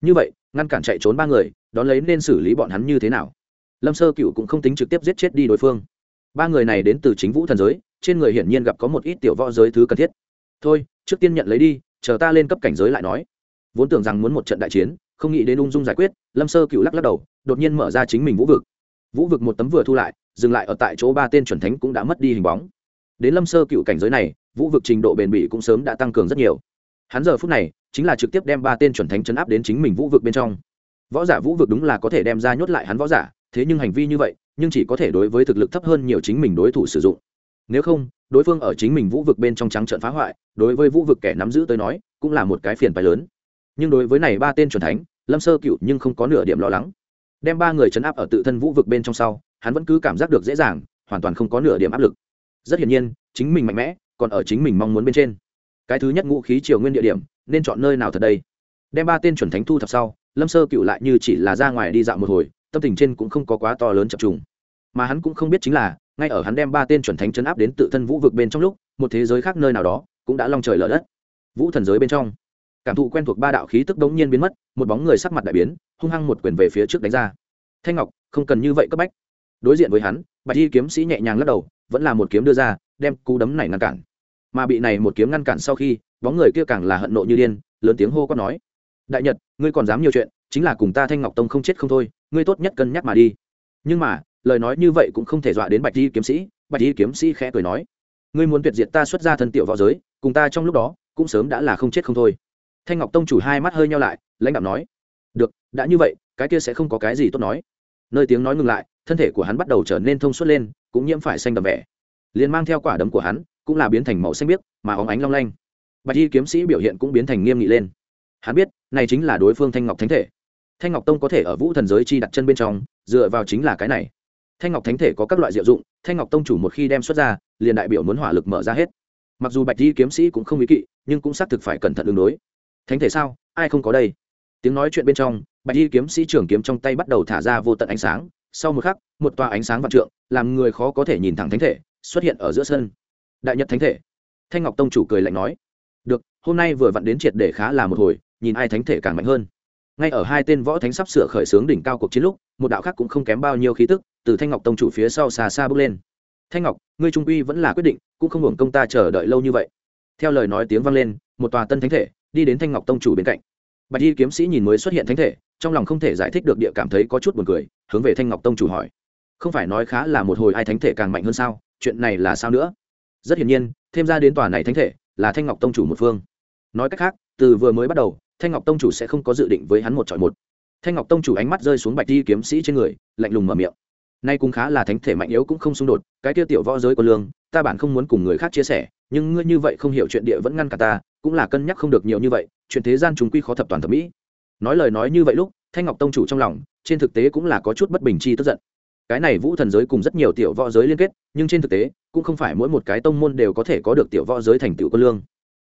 Như vậy, ngăn cản chạy trốn ba người đón lấy nên xử lý bọn hắn như thế nào? Lâm sơ cựu cũng không tính trực tiếp giết chết đi đối phương. Ba người này đến từ chính vũ thần giới, trên người hiển nhiên gặp có một ít tiểu võ giới thứ cần thiết thôi, trước tiên nhận lấy đi, chờ ta lên cấp cảnh giới lại nói. Vốn tưởng rằng muốn một trận đại chiến, không nghĩ đến ung dung giải quyết, lâm sơ cựu lắc lắc đầu, đột nhiên mở ra chính mình vũ vực. Vũ vực một tấm vừa thu lại, dừng lại ở tại chỗ ba tên chuẩn thánh cũng đã mất đi hình bóng. Đến lâm sơ cựu cảnh giới này, vũ vực trình độ bền bỉ cũng sớm đã tăng cường rất nhiều. Hắn giờ phút này, chính là trực tiếp đem ba tên chuẩn thánh chấn áp đến chính mình vũ vực bên trong. Võ giả vũ vực đúng là có thể đem ra nhốt lại hắn võ giả, thế nhưng hành vi như vậy, nhưng chỉ có thể đối với thực lực thấp hơn nhiều chính mình đối thủ sử dụng nếu không, đối phương ở chính mình vũ vực bên trong trắng trợn phá hoại, đối với vũ vực kẻ nắm giữ tới nói, cũng là một cái phiền phái lớn. Nhưng đối với này ba tên chuẩn thánh, lâm sơ cựu nhưng không có nửa điểm lo lắng. Đem ba người chấn áp ở tự thân vũ vực bên trong sau, hắn vẫn cứ cảm giác được dễ dàng, hoàn toàn không có nửa điểm áp lực. Rất hiển nhiên, chính mình mạnh mẽ, còn ở chính mình mong muốn bên trên. Cái thứ nhất ngũ khí triều nguyên địa điểm, nên chọn nơi nào thật đây? Đem ba tên chuẩn thánh thu thập sau, lâm sơ cựu lại như chỉ là ra ngoài đi dạo một hồi, tâm tình trên cũng không có quá to lớn chập trùng mà hắn cũng không biết chính là, ngay ở hắn đem ba tên chuẩn thánh chấn áp đến tự thân vũ vực bên trong lúc, một thế giới khác nơi nào đó, cũng đã long trời lở đất. Vũ thần giới bên trong, cảm thụ quen thuộc ba đạo khí tức đống nhiên biến mất, một bóng người sắc mặt đại biến, hung hăng một quyền về phía trước đánh ra. Thanh ngọc, không cần như vậy cấp bách. Đối diện với hắn, bạch y kiếm sĩ nhẹ nhàng lắc đầu, vẫn là một kiếm đưa ra, đem cú đấm này ngăn cản. Mà bị này một kiếm ngăn cản sau khi, bóng người kia càng là hận nộ như điên, lớn tiếng hô quát nói. Đại nhật, ngươi còn dám nhiều chuyện, chính là cùng ta thanh ngọc tông không chết không thôi, ngươi tốt nhất cân nhắc mà đi. Nhưng mà lời nói như vậy cũng không thể dọa đến bạch y kiếm sĩ. Bạch y kiếm sĩ khẽ cười nói, ngươi muốn tuyệt diệt ta xuất ra thân tiểu võ giới, cùng ta trong lúc đó, cũng sớm đã là không chết không thôi. Thanh ngọc tông chủ hai mắt hơi nhau lại, lãnh đạo nói, được, đã như vậy, cái kia sẽ không có cái gì tốt nói. Nơi tiếng nói ngừng lại, thân thể của hắn bắt đầu trở nên thông suốt lên, cũng nhiễm phải xanh đậm vẻ. Liền mang theo quả đấm của hắn, cũng là biến thành màu xanh biếc, mà óng ánh long lanh. Bạch y kiếm sĩ biểu hiện cũng biến thành nghiêm nghị lên. Hắn biết, này chính là đối phương thanh ngọc thánh thể. Thanh ngọc tông có thể ở vũ thần giới chi đặt chân bên trong, dựa vào chính là cái này thanh ngọc thánh thể có các loại diệu dụng, thanh ngọc tông chủ một khi đem xuất ra, liền đại biểu muốn hỏa lực mở ra hết. Mặc dù bạch di kiếm sĩ cũng không ý kỵ, nhưng cũng xác thực phải cẩn thận đường đối. Thánh thể sao? Ai không có đây? Tiếng nói chuyện bên trong, bạch di kiếm sĩ trưởng kiếm trong tay bắt đầu thả ra vô tận ánh sáng. Sau một khắc, một tòa ánh sáng vạn trượng, làm người khó có thể nhìn thẳng thánh thể, xuất hiện ở giữa sân. Đại nhật thánh thể. Thanh ngọc tông chủ cười lạnh nói, được, hôm nay vừa vặn đến triệt để khá là một hồi, nhìn ai thánh thể càng mạnh hơn. Ngay ở hai tên võ thánh sắp sửa khởi xướng đỉnh cao cuộc chiến lúc, một đạo khác cũng không kém bao nhiêu khí tức từ thanh ngọc tông chủ phía sau xa xa bước lên. Thanh ngọc, ngươi trung uy vẫn là quyết định, cũng không hưởng công ta chờ đợi lâu như vậy. Theo lời nói tiếng vang lên, một tòa tân thánh thể đi đến thanh ngọc tông chủ bên cạnh. Bạch y kiếm sĩ nhìn mới xuất hiện thánh thể, trong lòng không thể giải thích được địa cảm thấy có chút buồn cười, hướng về thanh ngọc tông chủ hỏi. Không phải nói khá là một hồi ai thánh thể càng mạnh hơn sao? Chuyện này là sao nữa? Rất hiển nhiên, thêm ra đến tòa này thánh thể là thanh ngọc tông chủ một phương. Nói cách khác, từ vừa mới bắt đầu, thanh ngọc tông chủ sẽ không có dự định với hắn một chọi một. Thanh ngọc tông chủ ánh mắt rơi xuống bạch y kiếm sĩ trên người, lạnh lùng mở miệng nay cũng khá là thánh thể mạnh yếu cũng không xung đột, cái tiêu tiểu võ giới của lương, ta bản không muốn cùng người khác chia sẻ, nhưng ngươi như vậy không hiểu chuyện địa vẫn ngăn cả ta, cũng là cân nhắc không được nhiều như vậy, chuyện thế gian chúng quy khó thập toàn thẩm mỹ. Nói lời nói như vậy lúc, thanh ngọc tông chủ trong lòng, trên thực tế cũng là có chút bất bình chi tức giận. Cái này vũ thần giới cùng rất nhiều tiểu võ giới liên kết, nhưng trên thực tế, cũng không phải mỗi một cái tông môn đều có thể có được tiểu võ giới thành tiểu quân lương.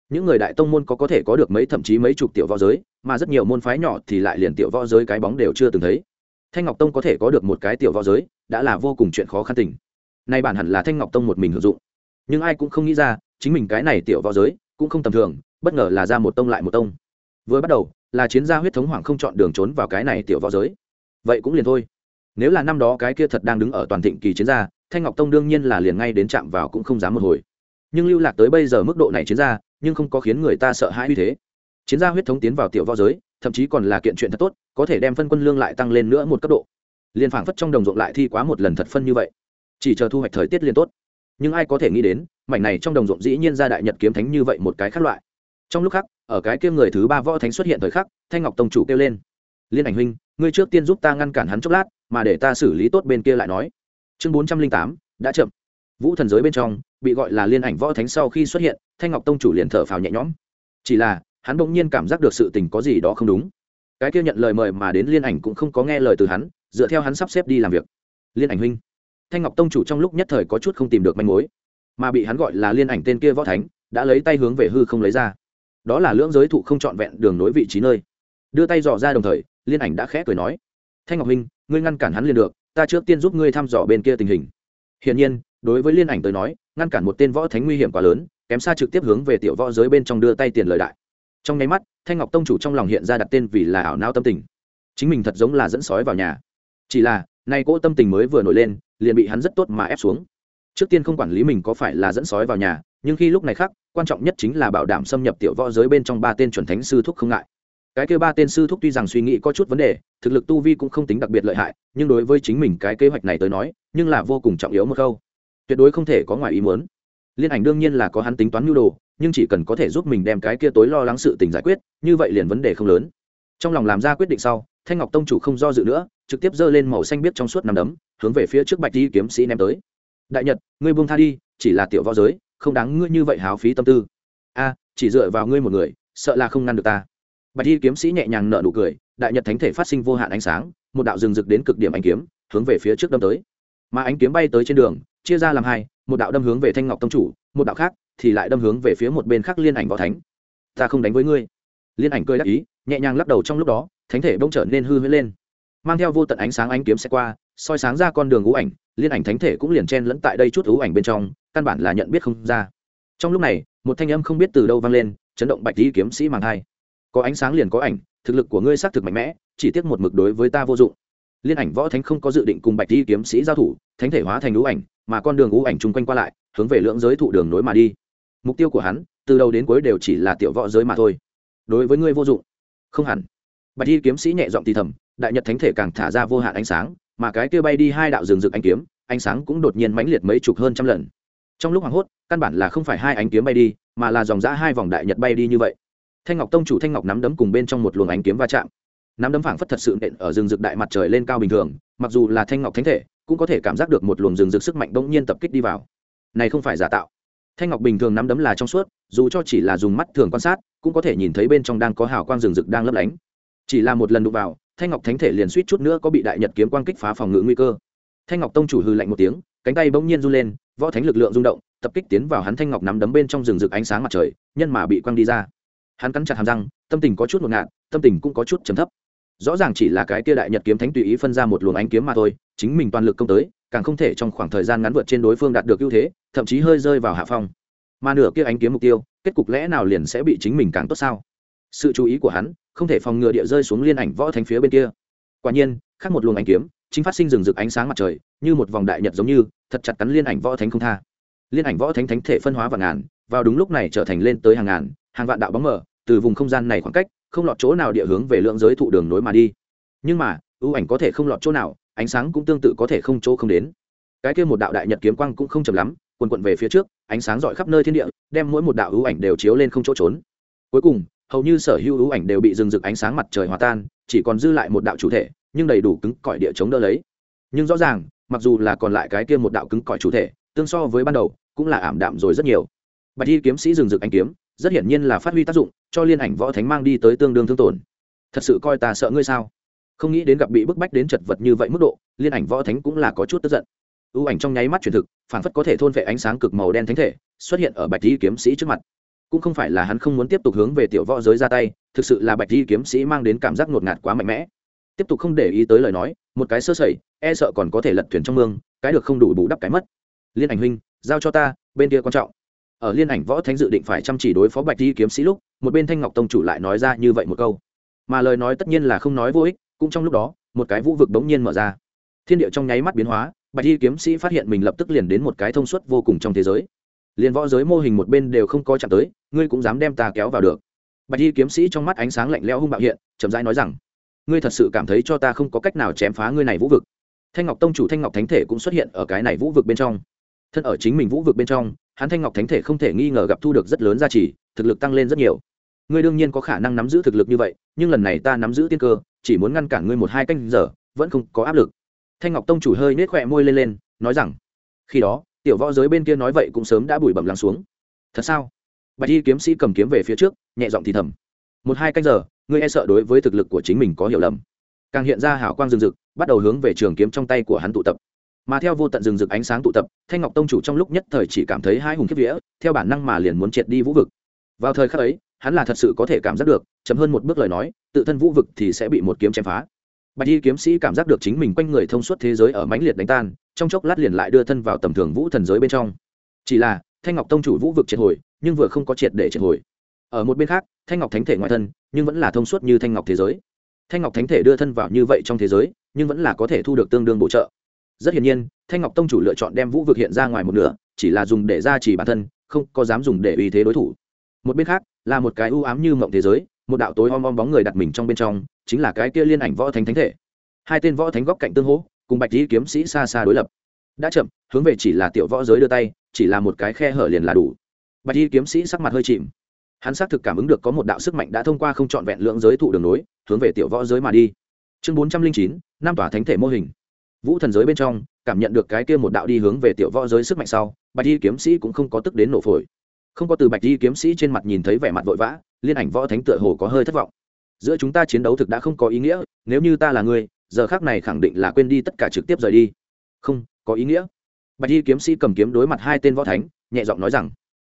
Những người đại tông môn có có thể có được mấy thậm chí mấy chục tiểu võ giới, mà rất nhiều môn phái nhỏ thì lại liền tiểu võ giới cái bóng đều chưa từng thấy thanh ngọc tông có thể có được một cái tiểu võ giới, đã là vô cùng chuyện khó khăn tình. Nay bản hẳn là thanh ngọc tông một mình hưởng dụng. Nhưng ai cũng không nghĩ ra, chính mình cái này tiểu võ giới, cũng không tầm thường, bất ngờ là ra một tông lại một tông. Vừa bắt đầu, là chiến gia huyết thống hoàng không chọn đường trốn vào cái này tiểu võ giới. Vậy cũng liền thôi. Nếu là năm đó cái kia thật đang đứng ở toàn thịnh kỳ chiến gia, thanh ngọc tông đương nhiên là liền ngay đến chạm vào cũng không dám một hồi. Nhưng lưu lạc tới bây giờ mức độ này chiến gia, nhưng không có khiến người ta sợ hãi như thế. Chiến gia huyết thống tiến vào tiểu võ giới thậm chí còn là kiện chuyện thật tốt, có thể đem phân quân lương lại tăng lên nữa một cấp độ. Liền phảng phất trong đồng ruộng lại thi quá một lần thật phân như vậy. Chỉ chờ thu hoạch thời tiết liên tốt. Nhưng ai có thể nghĩ đến, mảnh này trong đồng ruộng dĩ nhiên ra đại nhật kiếm thánh như vậy một cái khác loại. Trong lúc khác ở cái kia người thứ ba võ thánh xuất hiện thời khắc, thanh ngọc tông chủ kêu lên. Liên ảnh huynh, ngươi trước tiên giúp ta ngăn cản hắn chốc lát, mà để ta xử lý tốt bên kia lại nói. Chương bốn trăm linh tám, đã chậm. Vũ thần giới bên trong, bị gọi là liên ảnh võ thánh sau khi xuất hiện, thanh ngọc tông chủ liền thở phào nhẹ nhõm. Chỉ là hắn bỗng nhiên cảm giác được sự tình có gì đó không đúng. Cái kia nhận lời mời mà đến liên ảnh cũng không có nghe lời từ hắn, dựa theo hắn sắp xếp đi làm việc. Liên ảnh huynh. Thanh ngọc tông chủ trong lúc nhất thời có chút không tìm được manh mối, mà bị hắn gọi là liên ảnh tên kia võ thánh, đã lấy tay hướng về hư không lấy ra. Đó là lưỡng giới thụ không trọn vẹn đường nối vị trí nơi. Đưa tay dò ra đồng thời, liên ảnh đã khẽ cười nói, thanh ngọc huynh, ngươi ngăn cản hắn liền được, ta trước tiên giúp ngươi thăm dò bên kia tình hình. Hiển nhiên, đối với liên ảnh tới nói, ngăn cản một tên võ thánh nguy hiểm quá lớn, kém xa trực tiếp hướng về tiểu võ giới bên trong đưa tay tiền lời đại trong nháy mắt, thanh ngọc tông chủ trong lòng hiện ra đặt tên vì là ảo nao tâm tình. Chính mình thật giống là dẫn sói vào nhà. Chỉ là, nay cỗ tâm tình mới vừa nổi lên, liền bị hắn rất tốt mà ép xuống. Trước tiên không quản lý mình có phải là dẫn sói vào nhà, nhưng khi lúc này khác, quan trọng nhất chính là bảo đảm xâm nhập tiểu võ giới bên trong ba tên chuẩn thánh sư thúc không ngại. Cái kêu ba tên sư thúc tuy rằng suy nghĩ có chút vấn đề, thực lực tu vi cũng không tính đặc biệt lợi hại, nhưng đối với chính mình cái kế hoạch này tới nói, nhưng là vô cùng trọng yếu một câu. Tuyệt đối không thể có ngoài ý muốn. Liên ảnh đương nhiên là có hắn tính toán nhu đồ nhưng chỉ cần có thể giúp mình đem cái kia tối lo lắng sự tình giải quyết, như vậy liền vấn đề không lớn. Trong lòng làm ra quyết định sau, thanh ngọc tông chủ không do dự nữa, trực tiếp giơ lên màu xanh biết trong suốt nằm đấm, hướng về phía trước bạch di kiếm sĩ ném tới. Đại nhật, ngươi buông tha đi, chỉ là tiểu võ giới, không đáng ngươi như vậy háo phí tâm tư. A, chỉ dựa vào ngươi một người, sợ là không ngăn được ta. Bạch di kiếm sĩ nhẹ nhàng nở nụ cười, đại nhật thánh thể phát sinh vô hạn ánh sáng, một đạo rừng rực đến cực điểm ánh kiếm, hướng về phía trước đâm tới. Mà ánh kiếm bay tới trên đường, chia ra làm hai, một đạo đâm hướng về thanh ngọc tông chủ một đạo khác thì lại đâm hướng về phía một bên khác liên ảnh võ thánh. Ta không đánh với ngươi. Liên ảnh cười đắc ý nhẹ nhàng lắc đầu trong lúc đó thánh thể bỗng trở nên hư huyễn lên. Mang theo vô tận ánh sáng ánh kiếm sẽ qua soi sáng ra con đường ngũ ảnh liên ảnh thánh thể cũng liền chen lẫn tại đây chút ngũ ảnh bên trong căn bản là nhận biết không ra. Trong lúc này một thanh âm không biết từ đâu vang lên chấn động bạch lý kiếm sĩ màng hai, có ánh sáng liền có ảnh thực lực của ngươi xác thực mạnh mẽ chỉ tiếc một mực đối với ta vô dụng. Liên ảnh võ thánh không có dự định cùng bạch lý kiếm sĩ giao thủ thánh thể hóa thành ngũ ảnh mà con đường ngũ ảnh chung quanh qua lại hướng về lưỡng giới thụ đường nối mà đi. Mục tiêu của hắn, từ đầu đến cuối đều chỉ là tiểu võ giới mà thôi. Đối với ngươi vô dụng. Không hẳn. Bạch y kiếm sĩ nhẹ giọng thì thầm, đại nhật thánh thể càng thả ra vô hạn ánh sáng, mà cái kia bay đi hai đạo rừng rực ánh kiếm, ánh sáng cũng đột nhiên mãnh liệt mấy chục hơn trăm lần. Trong lúc hoảng hốt, căn bản là không phải hai ánh kiếm bay đi, mà là dòng giã hai vòng đại nhật bay đi như vậy. Thanh ngọc tông chủ thanh ngọc nắm đấm cùng bên trong một luồng ánh kiếm va chạm. Nắm đấm phảng phất thật sự nện ở rừng rực đại mặt trời lên cao bình thường, mặc dù là thanh ngọc thánh thể, cũng có thể cảm giác được một luồng rừng rực sức mạnh bỗng nhiên tập kích đi vào này không phải giả tạo. Thanh ngọc bình thường nắm đấm là trong suốt, dù cho chỉ là dùng mắt thường quan sát, cũng có thể nhìn thấy bên trong đang có hào quang rừng rực đang lấp lánh. Chỉ là một lần đụng vào, thanh ngọc thánh thể liền suýt chút nữa có bị đại nhật kiếm quang kích phá phòng ngự nguy cơ. Thanh ngọc tông chủ hư lạnh một tiếng, cánh tay bỗng nhiên run lên, võ thánh lực lượng rung động, tập kích tiến vào hắn thanh ngọc nắm đấm bên trong rừng rực ánh sáng mặt trời, nhân mà bị quăng đi ra. Hắn cắn chặt hàm răng, tâm tình có chút ngột ngạt, tâm tình cũng có chút trầm thấp rõ ràng chỉ là cái kia đại nhật kiếm thánh tùy ý phân ra một luồng ánh kiếm mà thôi, chính mình toàn lực công tới, càng không thể trong khoảng thời gian ngắn vượt trên đối phương đạt được ưu thế, thậm chí hơi rơi vào hạ phong. Mà nửa kia ánh kiếm mục tiêu, kết cục lẽ nào liền sẽ bị chính mình càng tốt sao? Sự chú ý của hắn, không thể phòng ngừa địa rơi xuống liên ảnh võ thánh phía bên kia. Quả nhiên, khác một luồng ánh kiếm, chính phát sinh rừng rực ánh sáng mặt trời, như một vòng đại nhật giống như, thật chặt cắn liên ảnh võ thánh không tha. Liên ảnh võ thánh thánh thể phân hóa vạn ngàn, vào đúng lúc này trở thành lên tới hàng ngàn, hàng vạn đạo bóng mở từ vùng không gian này khoảng cách không lọt chỗ nào địa hướng về lượng giới thụ đường nối mà đi. Nhưng mà, ưu ảnh có thể không lọt chỗ nào, ánh sáng cũng tương tự có thể không chỗ không đến. Cái kia một đạo đại nhật kiếm quang cũng không chầm lắm, quần quận về phía trước, ánh sáng rọi khắp nơi thiên địa, đem mỗi một đạo ưu ảnh đều chiếu lên không chỗ trốn. Cuối cùng, hầu như sở hữu ưu ảnh đều bị rừng rực ánh sáng mặt trời hòa tan, chỉ còn dư lại một đạo chủ thể, nhưng đầy đủ cứng cỏi địa chống đỡ lấy. Nhưng rõ ràng, mặc dù là còn lại cái kia một đạo cứng cỏi chủ thể, tương so với ban đầu, cũng là ảm đạm rồi rất nhiều. Bạch y kiếm sĩ rừng rực ánh kiếm rất hiển nhiên là phát huy tác dụng, cho liên ảnh võ thánh mang đi tới tương đương thương tổn. Thật sự coi ta sợ ngươi sao? Không nghĩ đến gặp bị bức bách đến chật vật như vậy mức độ, liên ảnh võ thánh cũng là có chút tức giận. Ưu ảnh trong nháy mắt truyền thực, phản phất có thể thôn vệ ánh sáng cực màu đen thánh thể, xuất hiện ở bạch y kiếm sĩ trước mặt. Cũng không phải là hắn không muốn tiếp tục hướng về tiểu võ giới ra tay, thực sự là bạch y kiếm sĩ mang đến cảm giác ngột ngạt quá mạnh mẽ. Tiếp tục không để ý tới lời nói, một cái sơ sẩy e sợ còn có thể lật thuyền trong mương, cái được không đủ bù đắp cái mất. Liên ảnh huynh, giao cho ta, bên kia quan trọng ở liên ảnh võ thánh dự định phải chăm chỉ đối phó bạch y kiếm sĩ lúc, một bên thanh ngọc tông chủ lại nói ra như vậy một câu. Mà lời nói tất nhiên là không nói vô ích, cũng trong lúc đó, một cái vũ vực bỗng nhiên mở ra. Thiên địa trong nháy mắt biến hóa, bạch y kiếm sĩ phát hiện mình lập tức liền đến một cái thông suất vô cùng trong thế giới. Liền võ giới mô hình một bên đều không có chạm tới, ngươi cũng dám đem ta kéo vào được. Bạch y kiếm sĩ trong mắt ánh sáng lạnh lẽo hung bạo hiện, chậm rãi nói rằng, ngươi thật sự cảm thấy cho ta không có cách nào chém phá ngươi này vũ vực. Thanh ngọc tông chủ, thanh ngọc thánh thể cũng xuất hiện ở cái này vũ vực bên trong. Thân ở chính mình vũ vực bên trong hắn thanh ngọc thánh thể không thể nghi ngờ gặp thu được rất lớn giá trị thực lực tăng lên rất nhiều. Ngươi đương nhiên có khả năng nắm giữ thực lực như vậy, nhưng lần này ta nắm giữ tiên cơ, chỉ muốn ngăn cản ngươi một hai canh giờ, vẫn không có áp lực. Thanh ngọc tông chủ hơi nết khỏe môi lên lên, nói rằng, khi đó, tiểu võ giới bên kia nói vậy cũng sớm đã bụi bẩm lắng xuống. Thật sao? Bạch y kiếm sĩ cầm kiếm về phía trước, nhẹ giọng thì thầm, một hai canh giờ, ngươi e sợ đối với thực lực của chính mình có hiểu lầm. Càng hiện ra hảo quang rừng rực bắt đầu hướng về trường kiếm trong tay của hắn tụ tập mà theo vô tận rừng rực ánh sáng tụ tập, thanh ngọc tông chủ trong lúc nhất thời chỉ cảm thấy hai hùng kiếp vía, theo bản năng mà liền muốn triệt đi vũ vực. Vào thời khắc ấy, hắn là thật sự có thể cảm giác được chấm hơn một bước lời nói, tự thân vũ vực thì sẽ bị một kiếm chém phá. Bạch y kiếm sĩ cảm giác được chính mình quanh người thông suốt thế giới ở mãnh liệt đánh tan, trong chốc lát liền lại đưa thân vào tầm thường vũ thần giới bên trong. Chỉ là, thanh ngọc tông chủ vũ vực triệt hồi, nhưng vừa không có triệt để triệt hồi. Ở một bên khác, thanh ngọc thánh thể ngoại thân, nhưng vẫn là thông suốt như thanh ngọc thế giới. Thanh ngọc thánh thể đưa thân vào như vậy trong thế giới, nhưng vẫn là có thể thu được tương đương bổ trợ rất hiển nhiên, thanh ngọc tông chủ lựa chọn đem vũ vực hiện ra ngoài một nửa, chỉ là dùng để gia trì bản thân, không có dám dùng để uy thế đối thủ. Một bên khác, là một cái ưu ám như mộng thế giới, một đạo tối om om bóng người đặt mình trong bên trong, chính là cái kia liên ảnh võ thánh thánh thể. Hai tên võ thánh góc cạnh tương hỗ, cùng bạch lý kiếm sĩ xa xa đối lập. Đã chậm, hướng về chỉ là tiểu võ giới đưa tay, chỉ là một cái khe hở liền là đủ. Bạch lý kiếm sĩ sắc mặt hơi chìm. Hắn xác thực cảm ứng được có một đạo sức mạnh đã thông qua không trọn vẹn lượng giới thụ đường nối, hướng về tiểu võ giới mà đi. Chương bốn trăm linh chín, năm tòa thánh thể mô hình vũ thần giới bên trong, cảm nhận được cái kia một đạo đi hướng về tiểu võ giới sức mạnh sau, bạch y kiếm sĩ cũng không có tức đến nổ phổi. Không có từ bạch y kiếm sĩ trên mặt nhìn thấy vẻ mặt vội vã, liên ảnh võ thánh tựa hồ có hơi thất vọng. Giữa chúng ta chiến đấu thực đã không có ý nghĩa, nếu như ta là người giờ khác này khẳng định là quên đi tất cả trực tiếp rời đi. Không, có ý nghĩa. Bạch y kiếm sĩ cầm kiếm đối mặt hai tên võ thánh, nhẹ giọng nói rằng,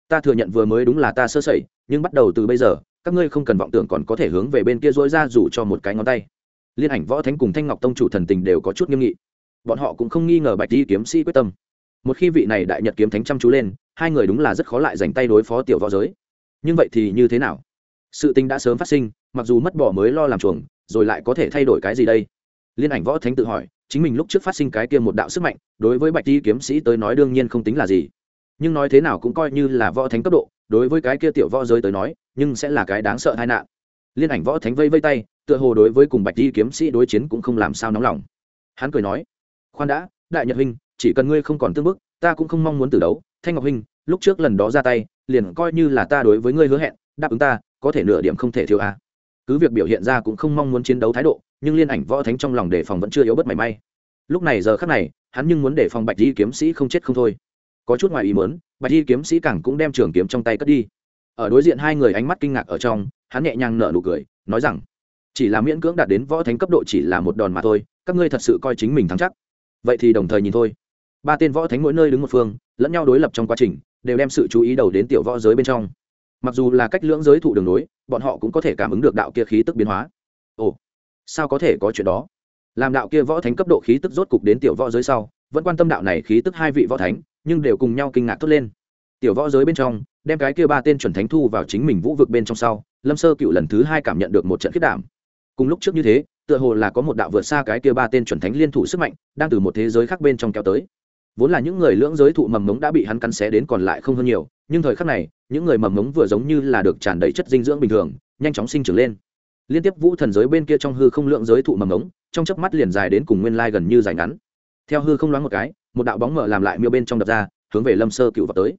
ta thừa nhận vừa mới đúng là ta sơ sẩy, nhưng bắt đầu từ bây giờ, các ngươi không cần vọng tưởng còn có thể hướng về bên kia dối ra rủ cho một cái ngón tay. Liên ảnh võ thánh cùng thanh ngọc tông chủ thần tình đều có chút nghiêm nghị bọn họ cũng không nghi ngờ bạch y kiếm sĩ quyết tâm. Một khi vị này đại nhật kiếm thánh chăm chú lên, hai người đúng là rất khó lại dành tay đối phó tiểu võ giới. Nhưng vậy thì như thế nào? Sự tình đã sớm phát sinh, mặc dù mất bỏ mới lo làm chuồng, rồi lại có thể thay đổi cái gì đây? Liên ảnh võ thánh tự hỏi, chính mình lúc trước phát sinh cái kia một đạo sức mạnh, đối với bạch y kiếm sĩ tới nói đương nhiên không tính là gì. Nhưng nói thế nào cũng coi như là võ thánh cấp độ, đối với cái kia tiểu võ giới tới nói, nhưng sẽ là cái đáng sợ tai nạn. Liên ảnh võ thánh vây vây tay, tựa hồ đối với cùng bạch y kiếm sĩ đối chiến cũng không làm sao nóng lòng. Hắn cười nói khoan đã, đại nhật huynh, chỉ cần ngươi không còn tương bức, ta cũng không mong muốn từ đấu. Thanh ngọc huynh, lúc trước lần đó ra tay, liền coi như là ta đối với ngươi hứa hẹn, đáp ứng ta, có thể nửa điểm không thể thiếu a cứ việc biểu hiện ra cũng không mong muốn chiến đấu thái độ, nhưng liên ảnh võ thánh trong lòng đề phòng vẫn chưa yếu bất mảy may. Lúc này giờ khắc này, hắn nhưng muốn đề phòng bạch di kiếm sĩ không chết không thôi. Có chút ngoài ý muốn, bạch di kiếm sĩ càng cũng đem trường kiếm trong tay cất đi. Ở đối diện hai người ánh mắt kinh ngạc ở trong, hắn nhẹ nhàng nở nụ cười, nói rằng, chỉ là miễn cưỡng đạt đến võ thánh cấp độ chỉ là một đòn mà thôi, các ngươi thật sự coi chính mình thắng chắc vậy thì đồng thời nhìn thôi. Ba tên võ thánh mỗi nơi đứng một phương, lẫn nhau đối lập trong quá trình, đều đem sự chú ý đầu đến tiểu võ giới bên trong. Mặc dù là cách lưỡng giới thụ đường nối, bọn họ cũng có thể cảm ứng được đạo kia khí tức biến hóa. Ồ, sao có thể có chuyện đó? Làm đạo kia võ thánh cấp độ khí tức rốt cục đến tiểu võ giới sau, vẫn quan tâm đạo này khí tức hai vị võ thánh, nhưng đều cùng nhau kinh ngạc thốt lên. Tiểu võ giới bên trong, đem cái kia ba tên chuẩn thánh thu vào chính mình vũ vực bên trong sau, lâm sơ cựu lần thứ hai cảm nhận được một trận khiết đảm. Cùng lúc trước như thế tựa hồ là có một đạo vượt xa cái kia ba tên chuẩn thánh liên thủ sức mạnh, đang từ một thế giới khác bên trong kéo tới. Vốn là những người lưỡng giới thụ mầm mống đã bị hắn cắn xé đến còn lại không hơn nhiều, nhưng thời khắc này, những người mầm mống vừa giống như là được tràn đầy chất dinh dưỡng bình thường, nhanh chóng sinh trưởng lên. Liên tiếp vũ thần giới bên kia trong hư không lượng giới thụ mầm mống, trong chớp mắt liền dài đến cùng nguyên lai gần như dài ngắn. Theo hư không loáng một cái, một đạo bóng mở làm lại miêu bên trong đập ra, hướng về lâm sơ cựu vào tới.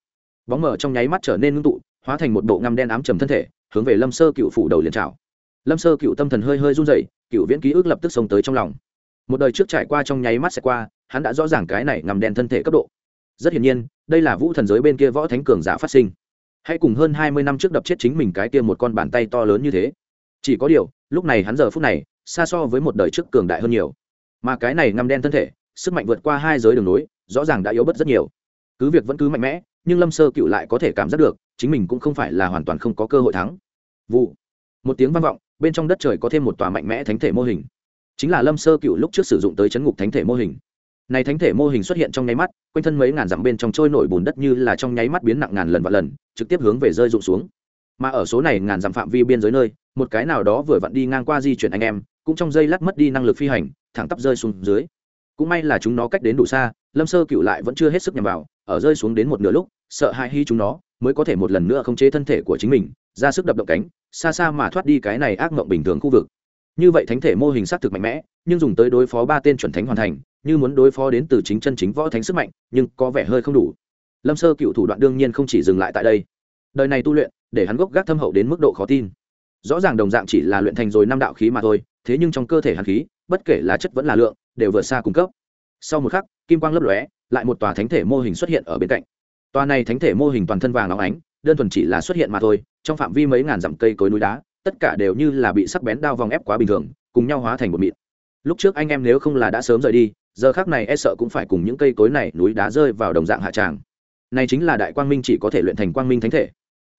Bóng mở trong nháy mắt trở nên ngưng tụ, hóa thành một bộ ngăm đen ám trầm thân thể, hướng về lâm sơ cựu phủ đầu liền trào lâm sơ cựu tâm thần hơi hơi run dậy cựu viễn ký ức lập tức xông tới trong lòng. Một đời trước trải qua trong nháy mắt sẽ qua, hắn đã rõ ràng cái này ngầm đen thân thể cấp độ. Rất hiển nhiên, đây là vũ thần giới bên kia võ thánh cường giả phát sinh. Hãy cùng hơn hai mươi năm trước đập chết chính mình cái kia một con bàn tay to lớn như thế. Chỉ có điều, lúc này hắn giờ phút này, xa so với một đời trước cường đại hơn nhiều. Mà cái này ngầm đen thân thể, sức mạnh vượt qua hai giới đường nối, rõ ràng đã yếu bớt rất nhiều. Cứ việc vẫn cứ mạnh mẽ, nhưng lâm sơ cựu lại có thể cảm giác được, chính mình cũng không phải là hoàn toàn không có cơ hội thắng. Vụ một tiếng vang vọng, bên trong đất trời có thêm một tòa mạnh mẽ thánh thể mô hình. Chính là lâm sơ cựu lúc trước sử dụng tới chấn ngục thánh thể mô hình. Này thánh thể mô hình xuất hiện trong nháy mắt, quanh thân mấy ngàn dặm bên trong trôi nổi bùn đất như là trong nháy mắt biến nặng ngàn lần và lần, trực tiếp hướng về rơi rụng xuống. Mà ở số này ngàn dặm phạm vi biên giới nơi, một cái nào đó vừa vặn đi ngang qua di chuyển anh em, cũng trong dây lát mất đi năng lực phi hành, thẳng tắp rơi xuống dưới. Cũng may là chúng nó cách đến đủ xa, lâm sơ cựu lại vẫn chưa hết sức nhằm vào, ở rơi xuống đến một nửa lúc, sợ hãi hy chúng nó, mới có thể một lần nữa khống chế thân thể của chính mình, ra sức đập động cánh xa xa mà thoát đi cái này ác mộng bình thường khu vực. Như vậy thánh thể mô hình sát thực mạnh mẽ, nhưng dùng tới đối phó ba tên chuẩn thánh hoàn thành, như muốn đối phó đến từ chính chân chính võ thánh sức mạnh, nhưng có vẻ hơi không đủ. Lâm sơ cựu thủ đoạn đương nhiên không chỉ dừng lại tại đây. Đời này tu luyện, để hắn gốc gác thâm hậu đến mức độ khó tin. Rõ ràng đồng dạng chỉ là luyện thành rồi năm đạo khí mà thôi, thế nhưng trong cơ thể hắn khí, bất kể là chất vẫn là lượng, đều vượt xa cung cấp. Sau một khắc, kim quang lấp lóe, lại một tòa thánh thể mô hình xuất hiện ở bên cạnh. Tòa này thánh thể mô hình toàn thân vàng óng ánh đơn thuần chỉ là xuất hiện mà thôi, trong phạm vi mấy ngàn dặm cây cối núi đá, tất cả đều như là bị sắc bén đao vòng ép quá bình thường, cùng nhau hóa thành một mịn. Lúc trước anh em nếu không là đã sớm rời đi, giờ khác này e sợ cũng phải cùng những cây cối này, núi đá rơi vào đồng dạng hạ tràng. Này chính là đại quang minh chỉ có thể luyện thành quang minh thánh thể.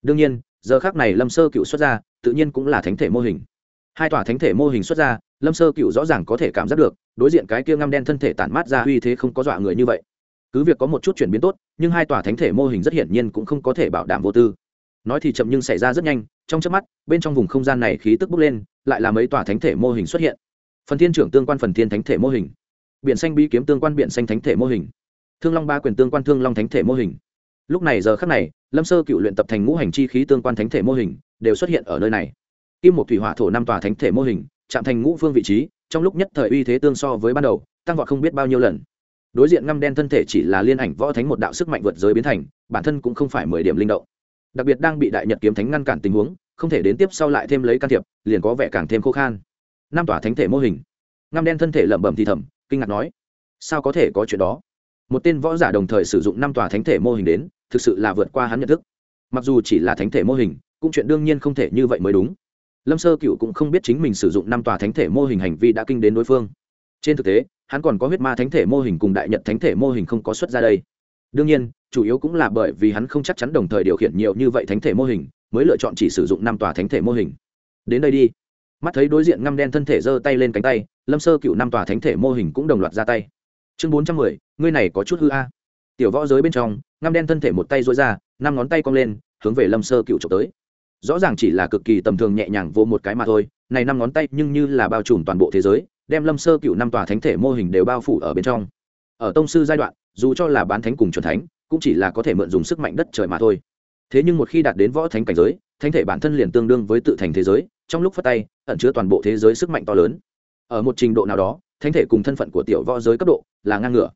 Đương nhiên, giờ khác này lâm sơ cựu xuất ra, tự nhiên cũng là thánh thể mô hình. Hai tòa thánh thể mô hình xuất ra, lâm sơ cựu rõ ràng có thể cảm giác được, đối diện cái kia ngăm đen thân thể tản mát ra uy thế không có dọa người như vậy cứ việc có một chút chuyển biến tốt, nhưng hai tòa thánh thể mô hình rất hiển nhiên cũng không có thể bảo đảm vô tư. Nói thì chậm nhưng xảy ra rất nhanh, trong chớp mắt, bên trong vùng không gian này khí tức bốc lên, lại là mấy tòa thánh thể mô hình xuất hiện. Phần thiên trưởng tương quan phần thiên thánh thể mô hình. Biển xanh bi kiếm tương quan biển xanh thánh thể mô hình. Thương long ba quyền tương quan thương long thánh thể mô hình. Lúc này giờ khắc này, lâm sơ cựu luyện tập thành ngũ hành chi khí tương quan thánh thể mô hình, đều xuất hiện ở nơi này. Kim một thủy hỏa thổ năm tòa thánh thể mô hình, chạm thành ngũ phương vị trí, trong lúc nhất thời uy thế tương so với ban đầu, tăng vọt không biết bao nhiêu lần đối diện ngăm đen thân thể chỉ là liên ảnh võ thánh một đạo sức mạnh vượt giới biến thành, bản thân cũng không phải mười điểm linh động. Đặc biệt đang bị đại nhật kiếm thánh ngăn cản tình huống, không thể đến tiếp sau lại thêm lấy can thiệp, liền có vẻ càng thêm khô khan. Năm tòa thánh thể mô hình. Ngăm đen thân thể lẩm bẩm thì thầm, kinh ngạc nói, sao có thể có chuyện đó? Một tên võ giả đồng thời sử dụng năm tòa thánh thể mô hình đến, thực sự là vượt qua hắn nhận thức. Mặc dù chỉ là thánh thể mô hình, cũng chuyện đương nhiên không thể như vậy mới đúng. Lâm sơ cựu cũng không biết chính mình sử dụng năm tòa thánh thể mô hình hành vi đã kinh đến đối phương. Trên thực tế hắn còn có huyết ma thánh thể mô hình cùng đại nhật thánh thể mô hình không có xuất ra đây. Đương nhiên, chủ yếu cũng là bởi vì hắn không chắc chắn đồng thời điều khiển nhiều như vậy thánh thể mô hình, mới lựa chọn chỉ sử dụng năm tòa thánh thể mô hình. Đến đây đi. Mắt thấy đối diện ngăm đen thân thể giơ tay lên cánh tay, lâm sơ cựu năm tòa thánh thể mô hình cũng đồng loạt ra tay. Chương bốn trăm mười, ngươi này có chút hư a. Tiểu võ giới bên trong, ngăm đen thân thể một tay dối ra, năm ngón tay cong lên, hướng về lâm sơ cựu trộm tới. Rõ ràng chỉ là cực kỳ tầm thường nhẹ nhàng vô một cái mà thôi, này năm ngón tay nhưng như là bao trùm toàn bộ thế giới đem lâm sơ cựu năm tòa thánh thể mô hình đều bao phủ ở bên trong. Ở tông sư giai đoạn, dù cho là bán thánh cùng c thánh, cũng chỉ là có thể mượn dùng sức mạnh đất trời mà thôi. Thế nhưng một khi đạt đến võ thánh cảnh giới, thánh thể bản thân liền tương đương với tự thành thế giới, trong lúc phát tay, ẩn chứa toàn bộ thế giới sức mạnh to lớn. Ở một trình độ nào đó, thánh thể cùng thân phận của tiểu võ giới cấp độ là ngang ngửa.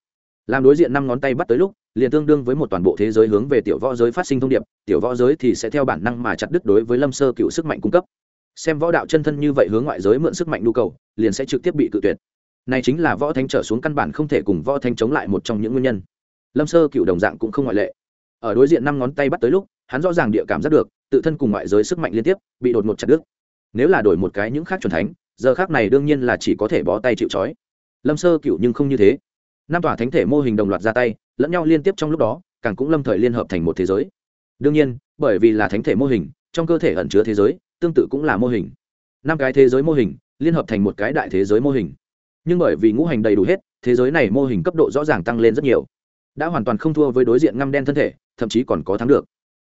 Làm đối diện năm ngón tay bắt tới lúc, liền tương đương với một toàn bộ thế giới hướng về tiểu võ giới phát sinh thông điệp, tiểu võ giới thì sẽ theo bản năng mà chặt đứt đối với lâm sơ cựu sức mạnh cung cấp xem võ đạo chân thân như vậy hướng ngoại giới mượn sức mạnh nhu cầu, liền sẽ trực tiếp bị cự tuyệt. Này chính là võ thánh trở xuống căn bản không thể cùng võ thánh chống lại một trong những nguyên nhân. Lâm sơ cựu đồng dạng cũng không ngoại lệ. Ở đối diện năm ngón tay bắt tới lúc, hắn rõ ràng địa cảm giác được, tự thân cùng ngoại giới sức mạnh liên tiếp, bị đột ngột chặt đứt. Nếu là đổi một cái những khác c thánh, giờ khác này đương nhiên là chỉ có thể bó tay chịu trói. Lâm sơ cựu nhưng không như thế. Năm tòa thánh thể mô hình đồng loạt ra tay, lẫn nhau liên tiếp trong lúc đó, càng cũng lâm thời liên hợp thành một thế giới. Đương nhiên, bởi vì là thánh thể mô hình, trong cơ thể ẩn chứa thế giới tương tự cũng là mô hình. Năm cái thế giới mô hình liên hợp thành một cái đại thế giới mô hình. Nhưng bởi vì ngũ hành đầy đủ hết, thế giới này mô hình cấp độ rõ ràng tăng lên rất nhiều. Đã hoàn toàn không thua với đối diện ngăm đen thân thể, thậm chí còn có thắng được.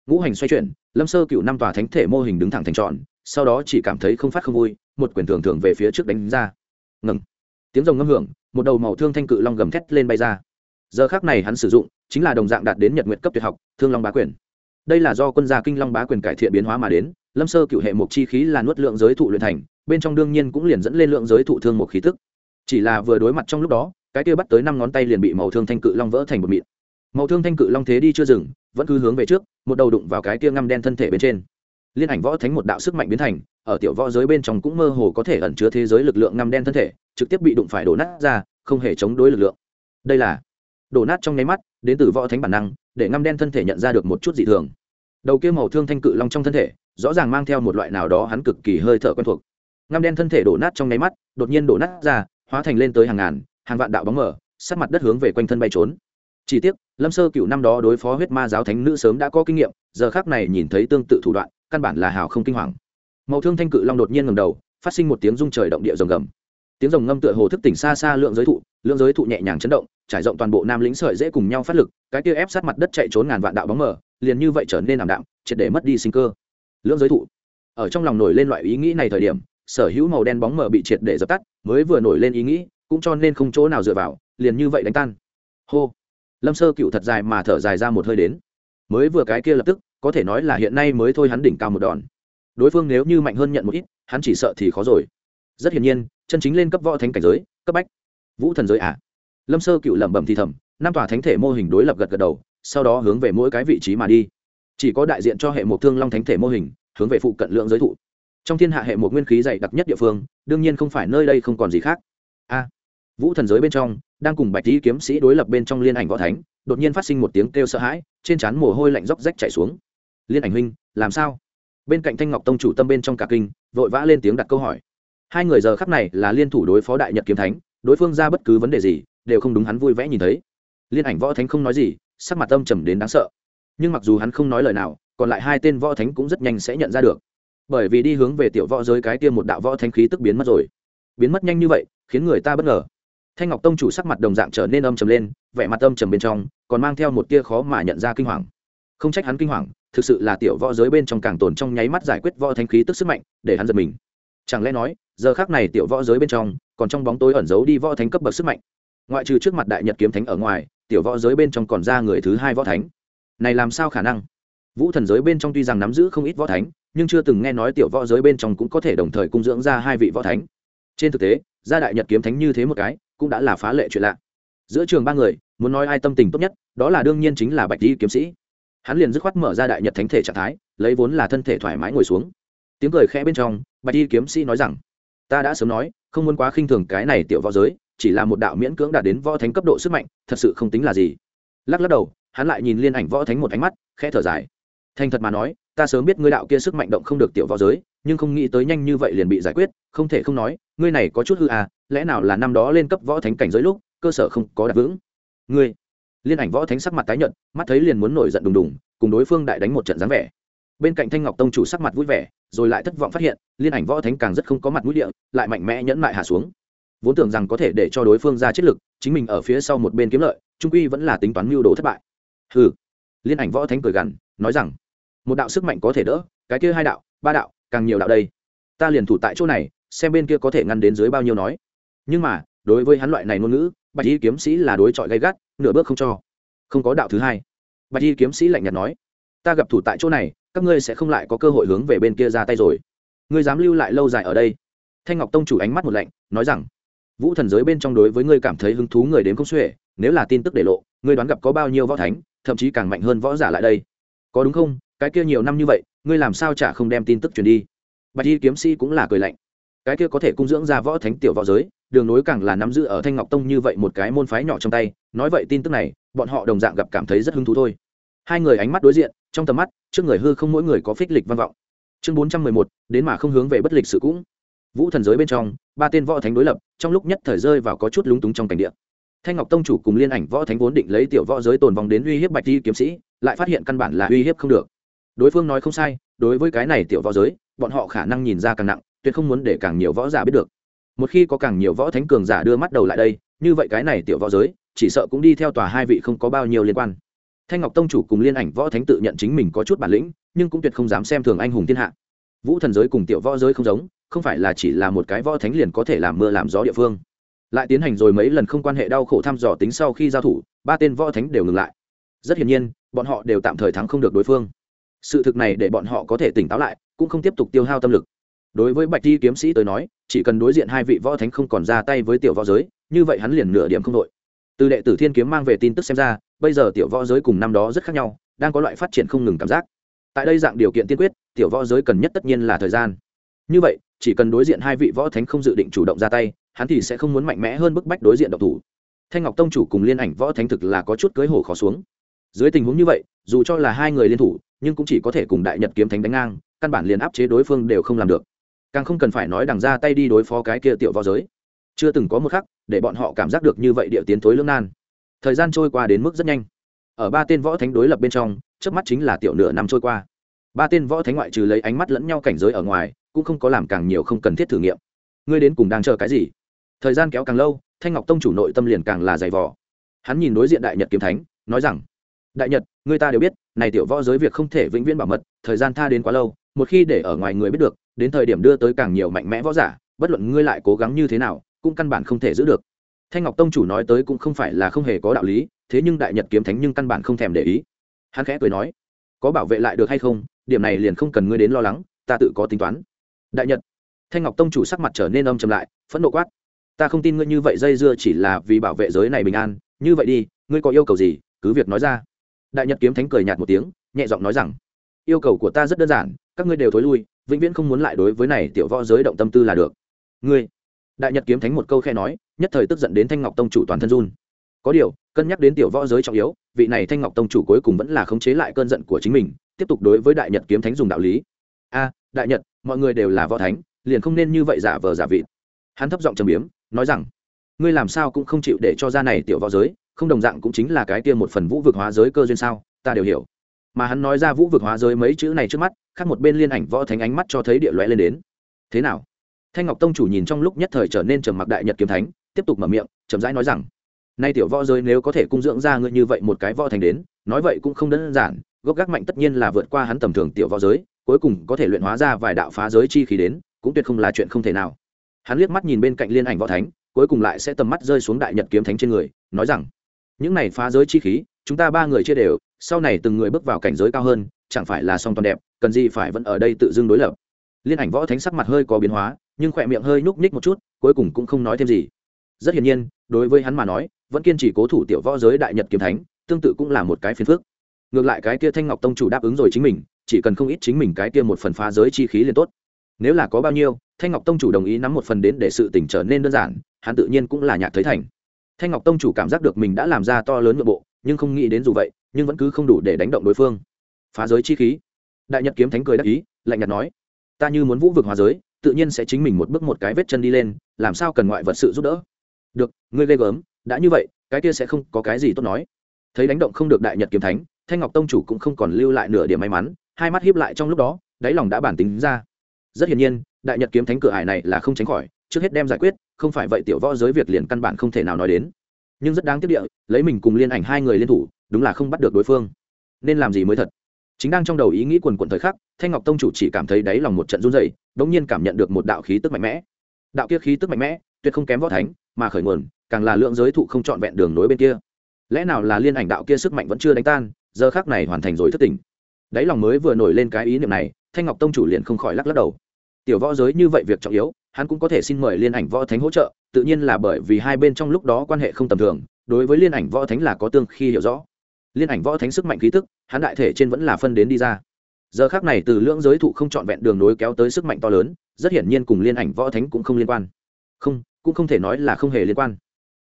Ngũ hành xoay chuyển, lâm sơ cựu năm tòa thánh thể mô hình đứng thẳng thành tròn, sau đó chỉ cảm thấy không phát không vui, một quyền thường thường về phía trước đánh ra. Ngừng. Tiếng rồng ngâm hưởng, một đầu màu thương thanh cự long gầm thét lên bay ra. Giờ khác này hắn sử dụng, chính là đồng dạng đạt đến nhật nguyện cấp tuyệt học, thương long bá quyền. Đây là do quân gia kinh long bá quyền cải thiện biến hóa mà đến lâm sơ cựu hệ mục chi khí là nuốt lượng giới thụ luyện thành, bên trong đương nhiên cũng liền dẫn lên lượng giới thụ thương một khí tức. Chỉ là vừa đối mặt trong lúc đó, cái kia bắt tới năm ngón tay liền bị màu thương thanh cự long vỡ thành một mịn. Màu thương thanh cự long thế đi chưa dừng, vẫn cứ hướng về trước, một đầu đụng vào cái kia ngăm đen thân thể bên trên. Liên ảnh võ thánh một đạo sức mạnh biến thành, ở tiểu võ giới bên trong cũng mơ hồ có thể ẩn chứa thế giới lực lượng ngăm đen thân thể, trực tiếp bị đụng phải đổ nát ra, không hề chống đối lực lượng. Đây là đổ nát trong nháy mắt, đến từ võ thánh bản năng, để ngăm đen thân thể nhận ra được một chút dị thường đầu kia màu thương thanh cự long trong thân thể, rõ ràng mang theo một loại nào đó hắn cực kỳ hơi thở quen thuộc. Ngăm đen thân thể đổ nát trong nháy mắt, đột nhiên đổ nát ra, hóa thành lên tới hàng ngàn, hàng vạn đạo bóng mở sát mặt đất hướng về quanh thân bay trốn. Chỉ tiếc, lâm sơ cựu năm đó đối phó huyết ma giáo thánh nữ sớm đã có kinh nghiệm, giờ khác này nhìn thấy tương tự thủ đoạn, căn bản là hào không kinh hoàng. Màu thương thanh cự long đột nhiên ngầm đầu, phát sinh một tiếng rung trời động địa rồng gầm tiếng rồng ngâm tựa hồ thức tỉnh xa xa lượng giới thụ lượng giới thụ nhẹ nhàng chấn động, trải rộng toàn bộ nam lĩnh sợi dễ cùng nhau phát lực, cái kia ép sát mặt đất chạy trốn ngàn vạn đạo bóng mờ, liền như vậy trở nên ảm đạm, triệt để mất đi sinh cơ. Lượng giới thụ. Ở trong lòng nổi lên loại ý nghĩ này thời điểm, sở hữu màu đen bóng mờ bị triệt để dập tắt, mới vừa nổi lên ý nghĩ, cũng cho nên không chỗ nào dựa vào, liền như vậy đánh tan. Hô. Lâm sơ cựu thật dài mà thở dài ra một hơi đến. Mới vừa cái kia lập tức, có thể nói là hiện nay mới thôi hắn đỉnh cao một đòn. Đối phương nếu như mạnh hơn nhận một ít, hắn chỉ sợ thì khó rồi. Rất hiển nhiên, chân chính lên cấp võ thánh cảnh giới, cấp bách vũ thần giới à? Lâm sơ cựu lẩm bẩm thì thầm, năm tòa thánh thể mô hình đối lập gật gật đầu, sau đó hướng về mỗi cái vị trí mà đi. Chỉ có đại diện cho hệ một thương long thánh thể mô hình, hướng về phụ cận lượng giới thụ. Trong thiên hạ hệ một nguyên khí dày đặc nhất địa phương, đương nhiên không phải nơi đây không còn gì khác. A, vũ thần giới bên trong, đang cùng bạch tý kiếm sĩ đối lập bên trong liên ảnh võ thánh, đột nhiên phát sinh một tiếng kêu sợ hãi, trên trán mồ hôi lạnh róc rách chảy xuống. Liên ảnh huynh, làm sao? Bên cạnh thanh ngọc tông chủ tâm bên trong cả kinh, vội vã lên tiếng đặt câu hỏi. Hai người giờ khắc này là liên thủ đối phó đại nhật kiếm thánh đối phương ra bất cứ vấn đề gì, đều không đúng hắn vui vẽ nhìn thấy. Liên ảnh võ thánh không nói gì, sắc mặt âm trầm đến đáng sợ. Nhưng mặc dù hắn không nói lời nào, còn lại hai tên võ thánh cũng rất nhanh sẽ nhận ra được. Bởi vì đi hướng về tiểu võ giới cái tiêm một đạo võ thánh khí tức biến mất rồi. Biến mất nhanh như vậy, khiến người ta bất ngờ. Thanh ngọc tông chủ sắc mặt đồng dạng trở nên âm trầm lên, vẻ mặt âm trầm bên trong, còn mang theo một tia khó mà nhận ra kinh hoàng. Không trách hắn kinh hoàng, thực sự là tiểu võ giới bên trong càng tồn trong nháy mắt giải quyết võ thánh khí tức sức mạnh, để hắn giật mình. Chẳng lẽ nói, giờ khác này tiểu võ giới bên trong còn trong bóng tối ẩn giấu đi võ thánh cấp bậc sức mạnh. Ngoại trừ trước mặt đại nhật kiếm thánh ở ngoài, tiểu võ giới bên trong còn ra người thứ hai võ thánh. Này làm sao khả năng? Vũ thần giới bên trong tuy rằng nắm giữ không ít võ thánh, nhưng chưa từng nghe nói tiểu võ giới bên trong cũng có thể đồng thời cung dưỡng ra hai vị võ thánh. Trên thực tế, gia đại nhật kiếm thánh như thế một cái, cũng đã là phá lệ chuyện lạ. Giữa trường ba người, muốn nói ai tâm tình tốt nhất, đó là đương nhiên chính là bạch di kiếm sĩ. Hắn liền dứt khoát mở ra đại nhật thánh thể trạng thái, lấy vốn là thân thể thoải mái ngồi xuống. Tiếng cười khẽ bên trong, bạch di kiếm sĩ nói rằng, ta đã sớm nói không muốn quá khinh thường cái này tiểu võ giới, chỉ là một đạo miễn cưỡng đạt đến võ thánh cấp độ sức mạnh, thật sự không tính là gì. Lắc lắc đầu, hắn lại nhìn liên ảnh võ thánh một ánh mắt, khẽ thở dài. Thành thật mà nói, ta sớm biết ngươi đạo kia sức mạnh động không được tiểu võ giới, nhưng không nghĩ tới nhanh như vậy liền bị giải quyết, không thể không nói, ngươi này có chút hư à lẽ nào là năm đó lên cấp võ thánh cảnh giới lúc, cơ sở không có đặt vững? Ngươi. Liên ảnh võ thánh sắc mặt tái nhợt, mắt thấy liền muốn nổi giận đùng đùng, cùng đối phương đại đánh một trận dáng vẻ bên cạnh thanh ngọc tông chủ sắc mặt vui vẻ, rồi lại thất vọng phát hiện, liên ảnh võ thánh càng rất không có mặt mũi địa, lại mạnh mẽ nhẫn mại hạ xuống. Vốn tưởng rằng có thể để cho đối phương ra chiến lực, chính mình ở phía sau một bên kiếm lợi, trung quy vẫn là tính toán mưu đồ thất bại. Hừ. Liên ảnh võ thánh cười gằn, nói rằng, một đạo sức mạnh có thể đỡ, cái kia hai đạo, ba đạo, càng nhiều đạo đây. Ta liền thủ tại chỗ này, xem bên kia có thể ngăn đến dưới bao nhiêu nói. Nhưng mà, đối với hắn loại này ngôn ngữ, bạch y kiếm sĩ là đối chọi gay gắt, nửa bước không cho. Không có đạo thứ hai. Bạch y kiếm sĩ lạnh nhạt nói ta gặp thủ tại chỗ này, các ngươi sẽ không lại có cơ hội hướng về bên kia ra tay rồi. Ngươi dám lưu lại lâu dài ở đây? Thanh ngọc tông chủ ánh mắt một lạnh, nói rằng, vũ thần giới bên trong đối với ngươi cảm thấy hứng thú người đến không xuể, nếu là tin tức để lộ, ngươi đoán gặp có bao nhiêu võ thánh, thậm chí càng mạnh hơn võ giả lại đây. Có đúng không? Cái kia nhiều năm như vậy, ngươi làm sao chả không đem tin tức truyền đi? Bạch y kiếm sĩ cũng là cười lạnh. Cái kia có thể cung dưỡng ra võ thánh tiểu võ giới, đường nối càng là nắm giữ ở thanh ngọc tông như vậy một cái môn phái nhỏ trong tay, nói vậy tin tức này, bọn họ đồng dạng gặp cảm thấy rất hứng thú thôi. Hai người ánh mắt đối diện trong tầm mắt, trước người hư không mỗi người có phích lịch văn vọng. Chương bốn trăm mười một, đến mà không hướng về bất lịch sự cũng. Vũ thần giới bên trong, ba tên võ thánh đối lập, trong lúc nhất thời rơi vào có chút lúng túng trong cảnh địa. Thanh ngọc tông chủ cùng liên ảnh võ thánh vốn định lấy tiểu võ giới tồn vong đến uy hiếp bạch di kiếm sĩ, lại phát hiện căn bản là uy hiếp không được. Đối phương nói không sai, đối với cái này tiểu võ giới, bọn họ khả năng nhìn ra càng nặng, tuyệt không muốn để càng nhiều võ giả biết được. Một khi có càng nhiều võ thánh cường giả đưa mắt đầu lại đây, như vậy cái này tiểu võ giới, chỉ sợ cũng đi theo tòa hai vị không có bao nhiêu liên quan thanh ngọc tông chủ cùng liên ảnh võ thánh tự nhận chính mình có chút bản lĩnh, nhưng cũng tuyệt không dám xem thường anh hùng thiên hạ. Vũ thần giới cùng tiểu võ giới không giống, không phải là chỉ là một cái võ thánh liền có thể làm mưa làm gió địa phương. Lại tiến hành rồi mấy lần không quan hệ đau khổ thăm dò tính sau khi giao thủ, ba tên võ thánh đều ngừng lại. Rất hiển nhiên, bọn họ đều tạm thời thắng không được đối phương. Sự thực này để bọn họ có thể tỉnh táo lại, cũng không tiếp tục tiêu hao tâm lực. Đối với bạch thi kiếm sĩ tới nói, chỉ cần đối diện hai vị võ thánh không còn ra tay với tiểu võ giới, như vậy hắn liền nửa điểm không đội. Từ đệ tử thiên kiếm mang về tin tức xem ra bây giờ tiểu võ giới cùng năm đó rất khác nhau, đang có loại phát triển không ngừng cảm giác. Tại đây dạng điều kiện tiên quyết, tiểu võ giới cần nhất tất nhiên là thời gian. Như vậy, chỉ cần đối diện hai vị võ thánh không dự định chủ động ra tay, hắn thì sẽ không muốn mạnh mẽ hơn bức bách đối diện độc thủ. Thanh ngọc tông chủ cùng liên ảnh võ thánh thực là có chút cưới hổ khó xuống. Dưới tình huống như vậy, dù cho là hai người liên thủ, nhưng cũng chỉ có thể cùng đại nhật kiếm thánh đánh ngang, căn bản liền áp chế đối phương đều không làm được. Càng không cần phải nói đằng ra tay đi đối phó cái kia tiểu võ giới. Chưa từng có một khắc, để bọn họ cảm giác được như vậy địa tiến tối lưỡng nan thời gian trôi qua đến mức rất nhanh. Ở ba tên võ thánh đối lập bên trong trước mắt chính là tiểu nửa năm trôi qua. Ba tên võ thánh ngoại trừ lấy ánh mắt lẫn nhau cảnh giới ở ngoài, cũng không có làm càng nhiều không cần thiết thử nghiệm. Ngươi đến cùng đang chờ cái gì? Thời gian kéo càng lâu, thanh ngọc tông chủ nội tâm liền càng là dày vò. Hắn nhìn đối diện đại nhật kiếm thánh, nói rằng, đại nhật người ta đều biết, này tiểu võ giới việc không thể vĩnh viễn bảo mật, thời gian tha đến quá lâu, một khi để ở ngoài người biết được, đến thời điểm đưa tới càng nhiều mạnh mẽ võ giả, bất luận ngươi lại cố gắng như thế nào, cũng căn bản không thể giữ được thanh ngọc tông chủ nói tới cũng không phải là không hề có đạo lý, thế nhưng đại nhật kiếm thánh nhưng căn bản không thèm để ý. Hắn khẽ cười nói, có bảo vệ lại được hay không? Điểm này liền không cần ngươi đến lo lắng, ta tự có tính toán. Đại nhật, thanh ngọc tông chủ sắc mặt trở nên âm chầm lại, phẫn nộ quát, ta không tin ngươi như vậy dây dưa chỉ là vì bảo vệ giới này bình an, như vậy đi, ngươi có yêu cầu gì, cứ việc nói ra. Đại nhật kiếm thánh cười nhạt một tiếng, nhẹ giọng nói rằng, yêu cầu của ta rất đơn giản, các ngươi đều thối lui, vĩnh viễn không muốn lại đối với này tiểu võ giới động tâm tư là được. Ngươi đại nhật kiếm thánh một câu khe nói, nhất thời tức giận đến thanh ngọc tông chủ toàn thân run. Có điều, cân nhắc đến tiểu võ giới trọng yếu, vị này thanh ngọc tông chủ cuối cùng vẫn là khống chế lại cơn giận của chính mình, tiếp tục đối với đại nhật kiếm thánh dùng đạo lý. A, đại nhật, mọi người đều là võ thánh, liền không nên như vậy giả vờ giả vị hắn thấp giọng trầm biếm, nói rằng, ngươi làm sao cũng không chịu để cho ra này tiểu võ giới, không đồng dạng cũng chính là cái kia một phần vũ vực hóa giới cơ duyên sao, ta đều hiểu. Mà hắn nói ra vũ vực hóa giới mấy chữ này trước mắt, khác một bên liên ảnh võ thánh ánh mắt cho thấy địa lõe lên đến. Thế nào? Thanh ngọc tông chủ nhìn trong lúc nhất thời trở nên trầm mặc đại nhật kiếm thánh, tiếp tục mở miệng, chậm rãi nói rằng, nay tiểu võ giới nếu có thể cung dưỡng ra ngươi như vậy một cái võ thành đến, nói vậy cũng không đơn giản, gốc gác mạnh tất nhiên là vượt qua hắn tầm thường tiểu võ giới, cuối cùng có thể luyện hóa ra vài đạo phá giới chi khí đến, cũng tuyệt không là chuyện không thể nào. Hắn liếc mắt nhìn bên cạnh liên ảnh võ thánh, cuối cùng lại sẽ tầm mắt rơi xuống đại nhật kiếm thánh trên người, nói rằng, những này phá giới chi khí, chúng ta ba người chia đều, sau này từng người bước vào cảnh giới cao hơn, chẳng phải là song toàn đẹp, cần gì phải vẫn ở đây tự dưng đối lập? Liên ảnh võ thánh sắc mặt hơi có biến hóa nhưng khỏe miệng hơi núp ních một chút, cuối cùng cũng không nói thêm gì. Rất hiển nhiên, đối với hắn mà nói, vẫn kiên trì cố thủ tiểu võ giới đại nhật kiếm thánh, tương tự cũng là một cái phiền phức. Ngược lại cái kia thanh ngọc tông chủ đáp ứng rồi chính mình, chỉ cần không ít chính mình cái kia một phần phá giới chi khí liền tốt. Nếu là có bao nhiêu, thanh ngọc tông chủ đồng ý nắm một phần đến để sự tỉnh trở nên đơn giản, hắn tự nhiên cũng là nhạc thấy thành. Thanh ngọc tông chủ cảm giác được mình đã làm ra to lớn nội bộ, nhưng không nghĩ đến dù vậy, nhưng vẫn cứ không đủ để đánh động đối phương. Phá giới chi khí. Đại nhật kiếm thánh cười đắc ý, lạnh nhạt nói, ta như muốn vũ vực hóa giới tự nhiên sẽ chính mình một bước một cái vết chân đi lên, làm sao cần ngoại vật sự giúp đỡ? Được, ngươi ghê gớm, đã như vậy, cái kia sẽ không có cái gì tốt nói. Thấy đánh động không được đại nhật kiếm thánh, thanh ngọc tông chủ cũng không còn lưu lại nửa điểm may mắn, hai mắt hiếp lại trong lúc đó, đáy lòng đã bản tính ra. Rất hiển nhiên, đại nhật kiếm thánh cửa hải này là không tránh khỏi, trước hết đem giải quyết, không phải vậy tiểu võ giới việc liền căn bản không thể nào nói đến. Nhưng rất đáng tiếc địa, lấy mình cùng liên ảnh hai người liên thủ, đúng là không bắt được đối phương. Nên làm gì mới thật? Chính đang trong đầu ý nghĩ quần quần thời khắc, thanh ngọc tông chủ chỉ cảm thấy đáy lòng một trận run dày đ ỗ n g nhiên cảm nhận được một đạo khí tức mạnh mẽ. Đạo kia khí tức mạnh mẽ, tuyệt không kém võ thánh, mà khởi nguồn, càng là lượng giới thụ không trọn vẹn đường nối bên kia. Lẽ nào là liên ảnh đạo kia sức mạnh vẫn chưa đánh tan, giờ khác này hoàn thành rồi thất tình. Đáy lòng mới vừa nổi lên cái ý niệm này, thanh ngọc tông chủ liền không khỏi lắc lắc đầu. Tiểu võ giới như vậy việc trọng yếu, hắn cũng có thể xin mời liên ảnh võ thánh hỗ trợ, tự nhiên là bởi vì hai bên trong lúc đó quan hệ không tầm thường, đối với liên ảnh võ thánh là có tương khi hiểu rõ liên ảnh võ thánh sức mạnh khí tức, hắn đại thể trên vẫn là phân đến đi ra. Giờ khác này từ lưỡng giới thụ không trọn vẹn đường nối kéo tới sức mạnh to lớn, rất hiển nhiên cùng liên ảnh võ thánh cũng không liên quan. Không, cũng không thể nói là không hề liên quan.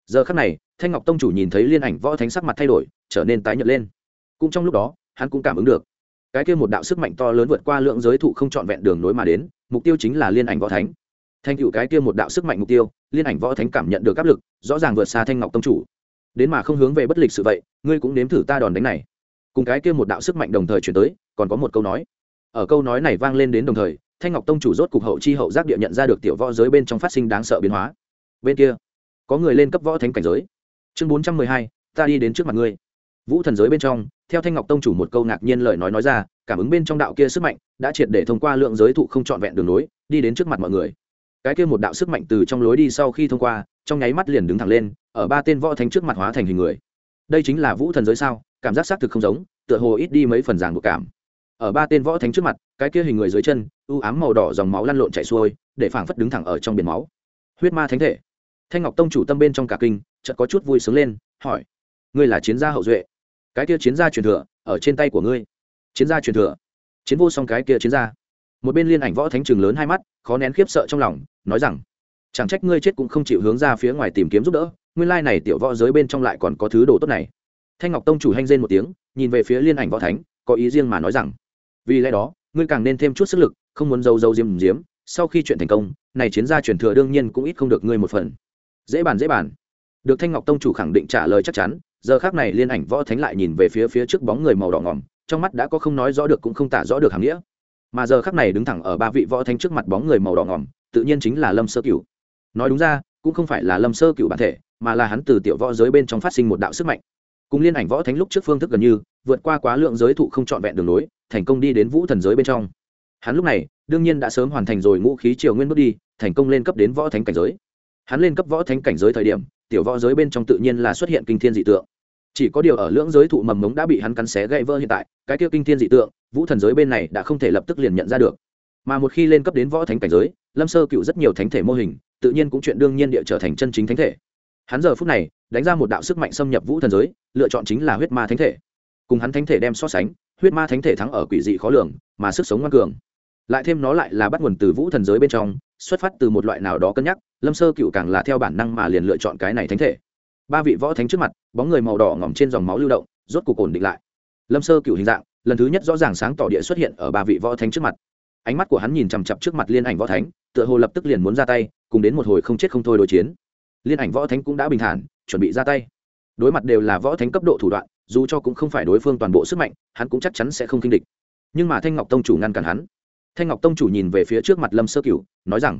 Giờ khác này, thanh ngọc tông chủ nhìn thấy liên ảnh võ thánh sắc mặt thay đổi, trở nên tái nhợt lên. Cũng trong lúc đó, hắn cũng cảm ứng được. Cái kia một đạo sức mạnh to lớn vượt qua lượng giới thụ không trọn vẹn đường nối mà đến, mục tiêu chính là liên ảnh võ thánh. Thành cựu cái kia một đạo sức mạnh mục tiêu, liên ảnh võ thánh cảm nhận được áp lực, rõ ràng vượt xa thanh ngọc tông chủ đến mà không hướng về bất lịch sự vậy, ngươi cũng nếm thử ta đòn đánh này. Cùng cái kia một đạo sức mạnh đồng thời chuyển tới, còn có một câu nói. Ở câu nói này vang lên đến đồng thời, thanh ngọc tông chủ rốt cục hậu chi hậu giác địa nhận ra được tiểu võ giới bên trong phát sinh đáng sợ biến hóa. Bên kia, có người lên cấp võ thánh cảnh giới. Chương bốn trăm mười hai, ta đi đến trước mặt ngươi. Vũ thần giới bên trong, theo thanh ngọc tông chủ một câu ngạc nhiên lời nói nói ra, cảm ứng bên trong đạo kia sức mạnh, đã triệt để thông qua lượng giới thụ không trọn vẹn đường lối, đi đến trước mặt mọi người. Cái kia một đạo sức mạnh từ trong lối đi sau khi thông qua, trong nháy mắt liền đứng thẳng lên ở ba tên võ thánh trước mặt hóa thành hình người. Đây chính là vũ thần giới sao? Cảm giác xác thực không giống, tựa hồ ít đi mấy phần ràng buộc cảm. Ở ba tên võ thánh trước mặt, cái kia hình người dưới chân, u ám màu đỏ dòng máu lăn lộn chảy xuôi, để phảng phất đứng thẳng ở trong biển máu. Huyết ma thánh thể. Thanh ngọc tông chủ tâm bên trong cả kinh, chợt có chút vui sướng lên, hỏi, ngươi là chiến gia hậu duệ? Cái kia chiến gia truyền thừa, ở trên tay của ngươi? Chiến gia truyền thừa. Chiến vô song cái kia chiến gia. Một bên liên ảnh võ thánh trường lớn hai mắt, khó nén khiếp sợ trong lòng, nói rằng, chẳng trách ngươi chết cũng không chịu hướng ra phía ngoài tìm kiếm giúp đỡ nguyên lai này tiểu võ giới bên trong lại còn có thứ đồ tốt này. Thanh ngọc tông chủ hanh rên một tiếng, nhìn về phía liên ảnh võ thánh, có ý riêng mà nói rằng, vì lẽ đó, ngươi càng nên thêm chút sức lực, không muốn giấu giấu diếm diếm, sau khi chuyện thành công, này chiến gia truyền thừa đương nhiên cũng ít không được ngươi một phần. Dễ bàn dễ bàn. Được thanh ngọc tông chủ khẳng định trả lời chắc chắn, giờ khác này liên ảnh võ thánh lại nhìn về phía phía trước bóng người màu đỏ ngỏm trong mắt đã có không nói rõ được cũng không tả rõ được hàm nghĩa. Mà giờ khác này đứng thẳng ở ba vị võ thánh trước mặt bóng người màu đỏ ngỏm tự nhiên chính là lâm sơ cửu. Nói đúng ra, cũng không phải là lâm sơ cửu bản thể mà là hắn từ tiểu võ giới bên trong phát sinh một đạo sức mạnh. Cùng liên ảnh võ thánh lúc trước phương thức gần như, vượt qua quá lượng giới thụ không trọn vẹn đường lối, thành công đi đến vũ thần giới bên trong. Hắn lúc này, đương nhiên đã sớm hoàn thành rồi ngũ khí triều nguyên bước đi, thành công lên cấp đến võ thánh cảnh giới. Hắn lên cấp võ thánh cảnh giới thời điểm, tiểu võ giới bên trong tự nhiên là xuất hiện kinh thiên dị tượng. Chỉ có điều ở lưỡng giới thụ mầm mống đã bị hắn cắn xé gãy vỡ hiện tại, cái tiêu kinh thiên dị tượng, vũ thần giới bên này đã không thể lập tức liền nhận ra được. Mà một khi lên cấp đến võ thánh cảnh giới, lâm sơ cựu rất nhiều thánh thể mô hình, tự nhiên cũng chuyện đương nhiên địa trở thành chân chính thánh thể hắn giờ phút này đánh ra một đạo sức mạnh xâm nhập vũ thần giới, lựa chọn chính là huyết ma thánh thể. Cùng hắn thánh thể đem so sánh, huyết ma thánh thể thắng ở quỷ dị khó lường, mà sức sống ngoan cường. Lại thêm nó lại là bắt nguồn từ vũ thần giới bên trong, xuất phát từ một loại nào đó cân nhắc, lâm sơ cựu càng là theo bản năng mà liền lựa chọn cái này thánh thể. Ba vị võ thánh trước mặt, bóng người màu đỏ ngỏm trên dòng máu lưu động, rốt cục ổn định lại. Lâm sơ cựu hình dạng, lần thứ nhất rõ ràng sáng tỏ địa xuất hiện ở ba vị võ thánh trước mặt. Ánh mắt của hắn nhìn chằm chặp trước mặt liên ảnh võ thánh, tựa hồ lập tức liền muốn ra tay, cùng đến một hồi không chết không thôi đối chiến liên ảnh võ thánh cũng đã bình thản, chuẩn bị ra tay. Đối mặt đều là võ thánh cấp độ thủ đoạn, dù cho cũng không phải đối phương toàn bộ sức mạnh, hắn cũng chắc chắn sẽ không kinh địch. Nhưng mà thanh ngọc tông chủ ngăn cản hắn. Thanh ngọc tông chủ nhìn về phía trước mặt lâm sơ cửu, nói rằng,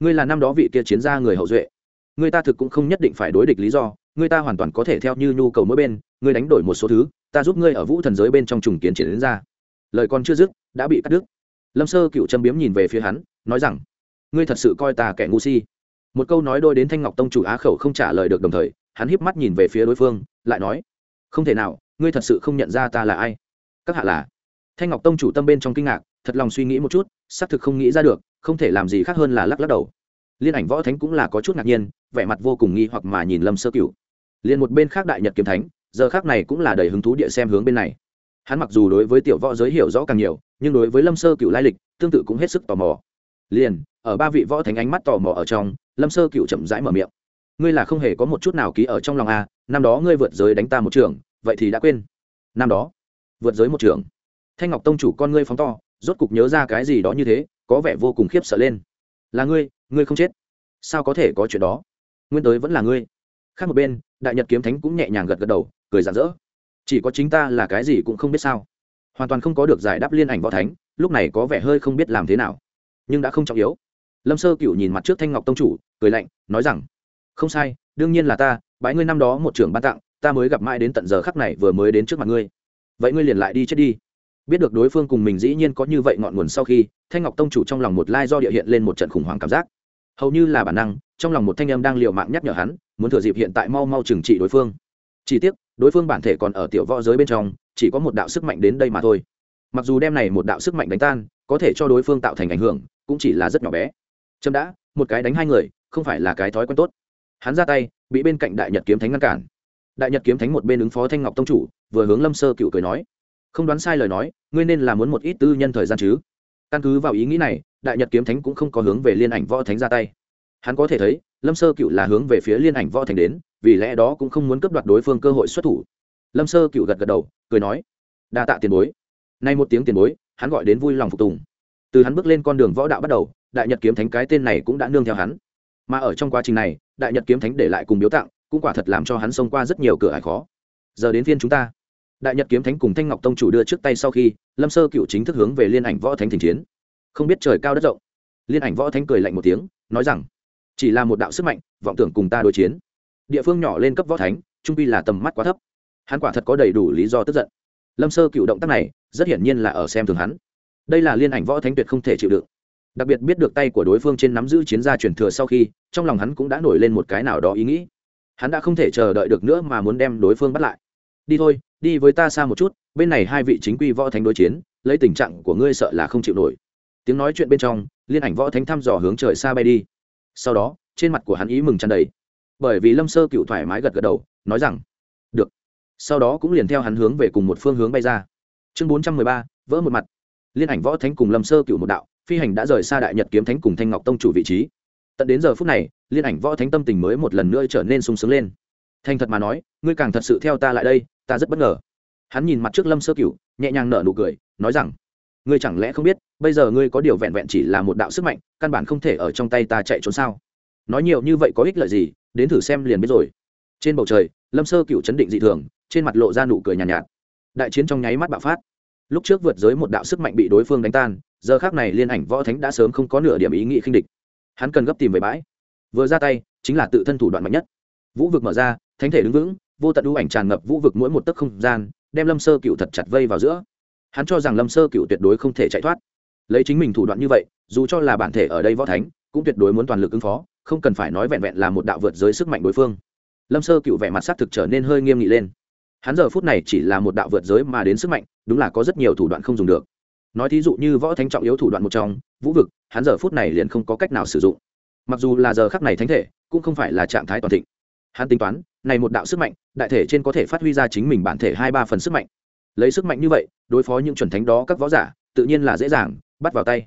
ngươi là năm đó vị kia chiến gia người hậu duệ. Ngươi ta thực cũng không nhất định phải đối địch lý do, ngươi ta hoàn toàn có thể theo như nhu cầu mỗi bên, ngươi đánh đổi một số thứ, ta giúp ngươi ở vũ thần giới bên trong trùng kiến triển đến ra. Lời còn chưa dứt, đã bị cắt đứt. Lâm sơ cựu châm biếm nhìn về phía hắn, nói rằng, ngươi thật sự coi ta kẻ ngu si một câu nói đôi đến thanh ngọc tông chủ á khẩu không trả lời được đồng thời, hắn híp mắt nhìn về phía đối phương, lại nói, không thể nào, ngươi thật sự không nhận ra ta là ai? Các hạ là. Thanh ngọc tông chủ tâm bên trong kinh ngạc, thật lòng suy nghĩ một chút, xác thực không nghĩ ra được, không thể làm gì khác hơn là lắc lắc đầu. Liên ảnh võ thánh cũng là có chút ngạc nhiên, vẻ mặt vô cùng nghi hoặc mà nhìn lâm sơ cửu. Liền một bên khác đại nhật kiếm thánh, giờ khác này cũng là đầy hứng thú địa xem hướng bên này. Hắn mặc dù đối với tiểu võ giới hiểu rõ càng nhiều, nhưng đối với lâm sơ cửu lai lịch, tương tự cũng hết sức tò mò. Liền, ở ba vị võ thánh ánh mắt tò mò ở trong lâm sơ cửu chậm rãi mở miệng. Ngươi là không hề có một chút nào ký ở trong lòng a, năm đó ngươi vượt giới đánh ta một trường, vậy thì đã quên. Năm đó, vượt giới một trường. Thanh ngọc tông chủ con ngươi phóng to, rốt cục nhớ ra cái gì đó như thế, có vẻ vô cùng khiếp sợ lên. Là ngươi ngươi không chết. Sao có thể có chuyện đó? Nguyên tới vẫn là ngươi. Khác một bên, đại nhật kiếm thánh cũng nhẹ nhàng gật gật đầu, cười rạng rỡ. Chỉ có chính ta là cái gì cũng không biết sao. Hoàn toàn không có được giải đáp liên ảnh võ thánh, lúc này có vẻ hơi không biết làm thế nào. Nhưng đã không trọng yếu lâm sơ cựu nhìn mặt trước thanh ngọc tông chủ, cười lạnh, nói rằng, không sai, đương nhiên là ta bãi ngươi năm đó một trưởng ban tặng, ta mới gặp mãi đến tận giờ khắc này vừa mới đến trước mặt ngươi. Vậy ngươi liền lại đi chết đi. Biết được đối phương cùng mình dĩ nhiên có như vậy ngọn nguồn sau khi, thanh ngọc tông chủ trong lòng một lai do địa hiện lên một trận khủng hoảng cảm giác. Hầu như là bản năng, trong lòng một thanh em đang l i ề u mạng nhắc nhở hắn, muốn thừa dịp hiện tại mau mau trừng trị đối phương. Chỉ tiếc, đối phương bản thể còn ở tiểu võ giới bên trong, chỉ có một đạo sức mạnh đến đây mà thôi. Mặc dù đem này một đạo sức mạnh đánh tan, có thể cho đối phương tạo thành ảnh hưởng, cũng chỉ là rất nhỏ bé trâm đã, một cái đánh hai người, không phải là cái thói quen tốt. Hắn ra tay, bị bên cạnh đại nhật kiếm thánh ngăn cản. Đại nhật kiếm thánh một bên ứng phó thanh ngọc tông chủ, vừa hướng lâm sơ cựu cười nói, không đoán sai lời nói, ngươi nên là muốn một ít tư nhân thời gian chứ? Căn cứ vào ý nghĩ này, đại nhật kiếm thánh cũng không có hướng về liên ảnh võ thánh ra tay. Hắn có thể thấy, lâm sơ cựu là hướng về phía liên ảnh võ thánh đến, vì lẽ đó cũng không muốn cướp đoạt đối phương cơ hội xuất thủ. Lâm sơ cựu gật gật đầu, cười nói, đa tạ tiền bối. Nay một tiếng tiền bối, hắn gọi đến vui lòng phục tùng. Từ hắn bước lên con đường võ đạo bắt đầu đại nhật kiếm thánh cái tên này cũng đã nương theo hắn. Mà ở trong quá trình này, đại nhật kiếm thánh để lại cùng biếu tặng, cũng quả thật làm cho hắn xông qua rất nhiều cửa ải khó. Giờ đến phiên chúng ta. Đại nhật kiếm thánh cùng thanh ngọc tông chủ đưa trước tay sau khi, lâm sơ cựu chính thức hướng về liên ảnh võ thánh thỉnh chiến. Không biết trời cao đất rộng. Liên ảnh võ thánh cười lạnh một tiếng, nói rằng, chỉ là một đạo sức mạnh, vọng tưởng cùng ta đối chiến. Địa phương nhỏ lên cấp võ thánh, trung pi là tầm mắt quá thấp. Hắn quả thật có đầy đủ lý do tức giận. Lâm sơ cựu động tác này, rất hiển nhiên là ở xem thường hắn. Đây là liên ảnh võ thánh tuyệt không thể chịu đựng đặc biệt biết được tay của đối phương trên nắm giữ chiến gia truyền thừa sau khi, trong lòng hắn cũng đã nổi lên một cái nào đó ý nghĩ. Hắn đã không thể chờ đợi được nữa mà muốn đem đối phương bắt lại. Đi thôi, đi với ta xa một chút, bên này hai vị chính quy võ thánh đối chiến, lấy tình trạng của ngươi sợ là không chịu nổi. Tiếng nói chuyện bên trong, liên ảnh võ thánh thăm dò hướng trời xa bay đi. Sau đó, trên mặt của hắn ý mừng tràn đầy. Bởi vì lâm sơ cựu thoải mái gật gật đầu, nói rằng, được. Sau đó cũng liền theo hắn hướng về cùng một phương hướng bay ra. Chương bốn trăm mười ba, vỡ một mặt. Liên ảnh võ thánh cùng lâm sơ cựu một đạo phi hành đã rời xa đại nhật kiếm thánh cùng thanh ngọc tông chủ vị trí. Tận đến giờ phút này liên ảnh võ thánh tâm tình mới một lần nữa trở nên sung sướng lên. Thành thật mà nói ngươi càng thật sự theo ta lại đây ta rất bất ngờ. Hắn nhìn mặt trước lâm sơ cựu nhẹ nhàng nở nụ cười nói rằng ngươi chẳng lẽ không biết bây giờ ngươi có điều vẹn vẹn chỉ là một đạo sức mạnh căn bản không thể ở trong tay ta chạy trốn sao? Nói nhiều như vậy có ích lợi gì đến thử xem liền biết rồi. Trên bầu trời lâm sơ cựu chấn định dị thường trên mặt lộ ra nụ cười nhàn nhạt, nhạt. Đại chiến trong nháy mắt bạo phát. Lúc trước vượt giới một đạo sức mạnh bị đối phương đánh tan giờ khác này liên ảnh võ thánh đã sớm không có nửa điểm ý nghĩ khinh địch. Hắn cần gấp tìm về bãi. Vừa ra tay, chính là tự thân thủ đoạn mạnh nhất. Vũ vực mở ra, thánh thể đứng vững, vô tận ưu ảnh tràn ngập vũ vực mỗi một tấc không gian, đem lâm sơ cựu thật chặt vây vào giữa. Hắn cho rằng lâm sơ cựu tuyệt đối không thể chạy thoát. Lấy chính mình thủ đoạn như vậy, dù cho là bản thể ở đây võ thánh, cũng tuyệt đối muốn toàn lực ứng phó, không cần phải nói vẹn vẹn là một đạo vượt giới sức mạnh đối phương. Lâm sơ cựu vẻ mặt s á c thực trở nên hơi nghiêm nghị lên. Hắn giờ phút này chỉ là một đạo vượt giới mà đến sức mạnh, đúng là có rất nhiều thủ đoạn không dùng được nói thí dụ như võ thánh trọng yếu thủ đoạn một trong, vũ vực, hắn giờ phút này liền không có cách nào sử dụng. Mặc dù là giờ khắc này thánh thể, cũng không phải là trạng thái toàn thịnh. Hắn tính toán, này một đạo sức mạnh, đại thể trên có thể phát huy ra chính mình bản thể hai ba phần sức mạnh. Lấy sức mạnh như vậy, đối phó những chuẩn thánh đó các võ giả, tự nhiên là dễ dàng, bắt vào tay.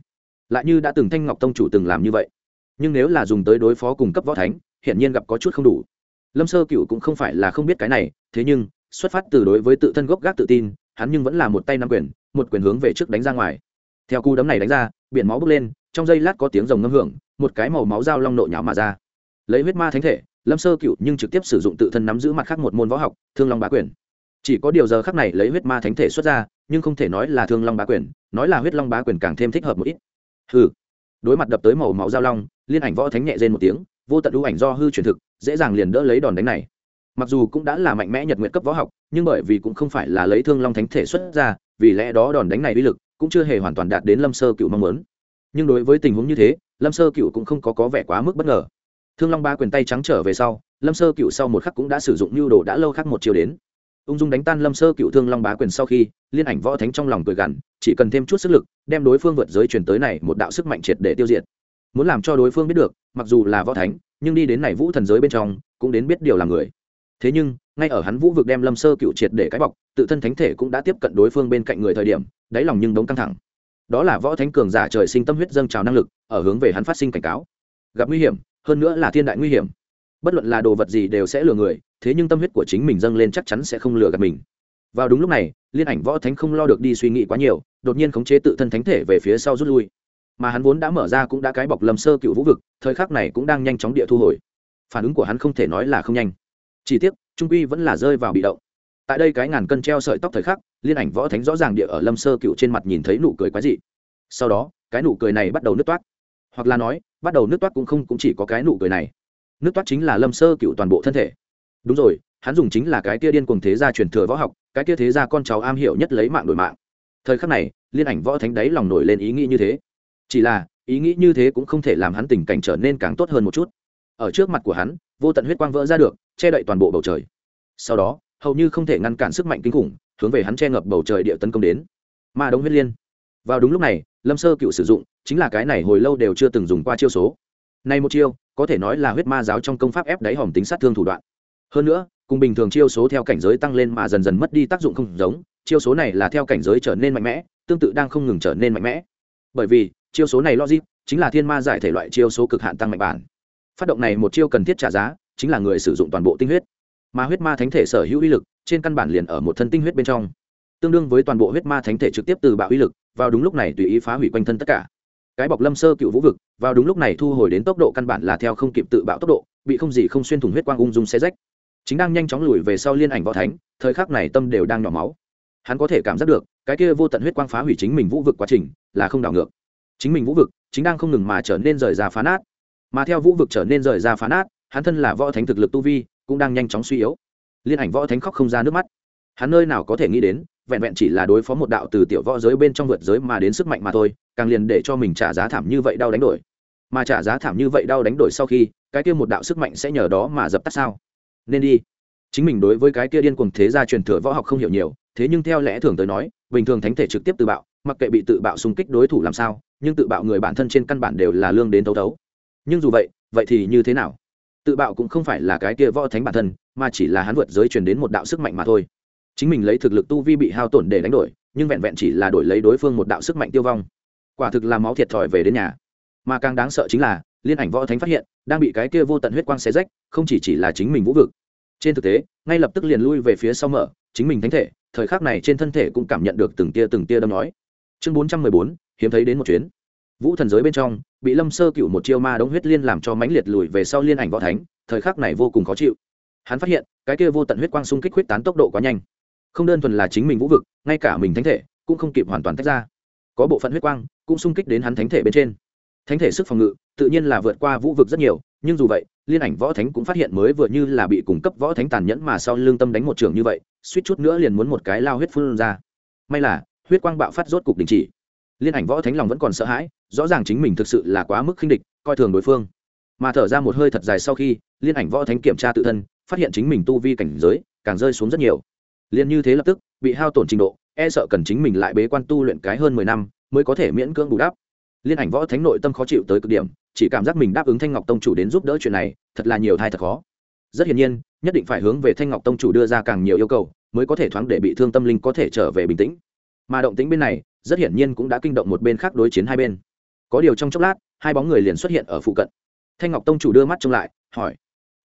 Lại như đã từng thanh ngọc tông chủ từng làm như vậy. Nhưng nếu là dùng tới đối phó cùng cấp võ thánh, hiển nhiên gặp có chút không đủ. Lâm sơ cựu cũng không phải là không biết cái này, thế nhưng, xuất phát từ đối với tự thân gốc gác tự tin hắn nhưng vẫn là một tay nắm quyền một quyền hướng về trước đánh ra ngoài. Theo cú đấm này đánh ra biển máu bốc lên trong giây lát có tiếng rồng ngâm hưởng một cái màu máu dao long nộ nhào mà ra. Lấy huyết ma thánh thể lâm sơ cựu nhưng trực tiếp sử dụng tự thân nắm giữ mặt khác một môn võ học thương long bá quyền. Chỉ có điều giờ khác này lấy huyết ma thánh thể xuất ra nhưng không thể nói là thương long bá quyền nói là huyết long bá quyền càng thêm thích hợp một ít. Hừ, đối mặt đập tới màu máu dao long liên ảnh võ thánh nhẹ rên một tiếng vô tận ưu ảnh do hư truyền thực dễ dàng liền đỡ lấy đòn đánh này mặc dù cũng đã là mạnh mẽ nhật nguyện cấp võ học, nhưng bởi vì cũng không phải là lấy thương long thánh thể xuất ra, vì lẽ đó đòn đánh này uy lực cũng chưa hề hoàn toàn đạt đến lâm sơ cựu mong muốn. Nhưng đối với tình huống như thế, lâm sơ cựu cũng không có có vẻ quá mức bất ngờ. Thương long ba quyền tay trắng trở về sau, lâm sơ cựu sau một khắc cũng đã sử dụng nhu đồ đã lâu khác một chiều đến. Ung dung đánh tan lâm sơ cựu thương long bá quyền sau khi, liên ảnh võ thánh trong lòng cười gằn, chỉ cần thêm chút sức lực, đem đối phương vượt giới truyền tới này một đạo sức mạnh triệt để tiêu diệt. Muốn làm cho đối phương biết được, mặc dù là võ thánh, nhưng đi đến này vũ thần giới bên trong, cũng đến biết điều là người thế nhưng, ngay ở hắn vũ vực đem lâm sơ cựu triệt để cái bọc, tự thân thánh thể cũng đã tiếp cận đối phương bên cạnh người thời điểm, đáy lòng nhưng đống căng thẳng. Đó là võ thánh cường giả trời sinh tâm huyết dâng trào năng lực, ở hướng về hắn phát sinh cảnh cáo. Gặp nguy hiểm, hơn nữa là thiên đại nguy hiểm. Bất luận là đồ vật gì đều sẽ lừa người, thế nhưng tâm huyết của chính mình dâng lên chắc chắn sẽ không lừa gạt mình. Vào đúng lúc này, liên ảnh võ thánh không lo được đi suy nghĩ quá nhiều, đột nhiên khống chế tự thân thánh thể về phía sau rút lui. Mà hắn vốn đã mở ra cũng đã cái bọc lâm sơ cựu vũ vực, thời khắc này cũng đang nhanh chóng địa thu hồi. Phản ứng của hắn không thể nói là không nhanh chỉ tiếc, trung quy vẫn là rơi vào bị động. Tại đây cái ngàn cân treo sợi tóc thời khắc, liên ảnh võ thánh rõ ràng địa ở lâm sơ cựu trên mặt nhìn thấy nụ cười quái dị. Sau đó, cái nụ cười này bắt đầu nứt toát. Hoặc là nói, bắt đầu nứt toát cũng không cũng chỉ có cái nụ cười này. Nứt toát chính là lâm sơ cựu toàn bộ thân thể. Đúng rồi, hắn dùng chính là cái kia điên cuồng thế gia truyền thừa võ học, cái kia thế gia con cháu am hiểu nhất lấy mạng đổi mạng. Thời khắc này, liên ảnh võ thánh đáy lòng nổi lên ý nghĩ như thế. Chỉ là, ý nghĩ như thế cũng không thể làm hắn tình cảnh trở nên càng tốt hơn một chút ở trước mặt của hắn, vô tận huyết quang vỡ ra được, che đậy toàn bộ bầu trời. Sau đó, hầu như không thể ngăn cản sức mạnh kinh khủng, hướng về hắn che ngập bầu trời địa tấn công đến. Ma đống huyết liên. Vào đúng lúc này, lâm sơ cựu sử dụng, chính là cái này hồi lâu đều chưa từng dùng qua chiêu số. Này một chiêu, có thể nói là huyết ma giáo trong công pháp ép đáy hòm tính sát thương thủ đoạn. Hơn nữa, cùng bình thường chiêu số theo cảnh giới tăng lên mà dần dần mất đi tác dụng không giống, chiêu số này là theo cảnh giới trở nên mạnh mẽ, tương tự đang không ngừng trở nên mạnh mẽ. Bởi vì, chiêu số này logic chính là thiên ma giải thể loại chiêu số cực hạn tăng mạnh bản phát động này một chiêu cần thiết trả giá, chính là người sử dụng toàn bộ tinh huyết. Mà huyết ma thánh thể sở hữu uy lực, trên căn bản liền ở một thân tinh huyết bên trong. Tương đương với toàn bộ huyết ma thánh thể trực tiếp từ bạo uy lực, vào đúng lúc này tùy ý phá hủy quanh thân tất cả. Cái bọc lâm sơ cựu vũ vực, vào đúng lúc này thu hồi đến tốc độ căn bản là theo không kịp tự bạo tốc độ, bị không gì không xuyên thủng huyết quang ung dung xe rách. Chính đang nhanh chóng lùi về sau liên ảnh võ thánh, thời khắc này tâm đều đang nhỏ máu. Hắn có thể cảm giác được, cái kia vô tận huyết quang phá hủy chính mình vũ vực quá trình, là không đảo ngược. Chính mình vũ vực, chính đang không ngừng mà trở nên rời ra phá nát mà theo vũ vực trở nên rời ra phá nát, hắn thân là võ thánh thực lực tu vi, cũng đang nhanh chóng suy yếu. Liên ảnh võ thánh khóc không ra nước mắt. Hắn nơi nào có thể nghĩ đến, vẹn vẹn chỉ là đối phó một đạo từ tiểu võ giới bên trong vượt giới mà đến sức mạnh mà thôi, càng liền để cho mình trả giá thảm như vậy đau đánh đổi. Mà trả giá thảm như vậy đau đánh đổi sau khi, cái kia một đạo sức mạnh sẽ nhờ đó mà dập tắt sao? Nên đi. Chính mình đối với cái kia điên cuồng thế gia truyền thừa võ học không hiểu nhiều, thế nhưng theo lẽ thường tới nói, bình thường thánh thể trực tiếp tự bạo, mặc kệ bị tự bạo xung kích đối thủ làm sao, nhưng tự bạo người bản thân trên căn bản đều là lương đến thấu thấu nhưng dù vậy vậy thì như thế nào? Tự bạo cũng không phải là cái kia võ thánh bản thân, mà chỉ là hắn vượt giới truyền đến một đạo sức mạnh mà thôi. Chính mình lấy thực lực tu vi bị hao tổn để đánh đổi, nhưng vẹn vẹn chỉ là đổi lấy đối phương một đạo sức mạnh tiêu vong. Quả thực là máu thiệt thòi về đến nhà. Mà càng đáng sợ chính là, liên ảnh võ thánh phát hiện, đang bị cái kia vô tận huyết quang xé rách, không chỉ chỉ là chính mình vũ vực. Trên thực tế, ngay lập tức liền lui về phía sau mở, chính mình thánh thể, thời khắc này trên thân thể cũng cảm nhận được từng tia từng tia đâm nói. Chương bốn trăm mười bốn, hiếm thấy đến một chuyến vũ thần giới bên trong, bị lâm sơ cựu một chiêu ma đống huyết liên làm cho mãnh liệt lùi về sau liên ảnh võ thánh, thời khắc này vô cùng khó chịu. Hắn phát hiện, cái kia vô tận huyết quang xung kích huyết tán tốc độ quá nhanh. Không đơn thuần là chính mình vũ vực, ngay cả mình thánh thể, cũng không kịp hoàn toàn tách ra. Có bộ phận huyết quang, cũng xung kích đến hắn thánh thể bên trên. Thánh thể sức phòng ngự, tự nhiên là vượt qua vũ vực rất nhiều, nhưng dù vậy, liên ảnh võ thánh cũng phát hiện mới vừa như là bị cung cấp võ thánh tàn nhẫn mà sau lương tâm đánh một trường như vậy, suýt chút nữa liền muốn một cái lao huyết phun ra. May là, huyết quang bạo phát rốt cục đình chỉ. Liên ảnh võ thánh lòng vẫn còn sợ hãi rõ ràng chính mình thực sự là quá mức khinh địch, coi thường đối phương. Mà thở ra một hơi thật dài sau khi, liên ảnh võ thánh kiểm tra tự thân, phát hiện chính mình tu vi cảnh giới càng rơi xuống rất nhiều. Liền như thế lập tức, bị hao tổn trình độ e sợ cần chính mình lại bế quan tu luyện cái hơn mười năm mới có thể miễn cưỡng bù đắp. Liên ảnh võ thánh nội tâm khó chịu tới cực điểm, chỉ cảm giác mình đáp ứng thanh ngọc tông chủ đến giúp đỡ chuyện này, thật là nhiều thai thật khó. Rất hiển nhiên, nhất định phải hướng về thanh ngọc tông chủ đưa ra càng nhiều yêu cầu, mới có thể thoáng để bị thương tâm linh có thể trở về bình tĩnh. Mà động tĩnh bên này, rất hiển nhiên cũng đã kinh động một bên khác đối chiến hai bên có điều trong chốc lát, hai bóng người liền xuất hiện ở phụ cận. Thanh ngọc tông chủ đưa mắt trông lại, hỏi,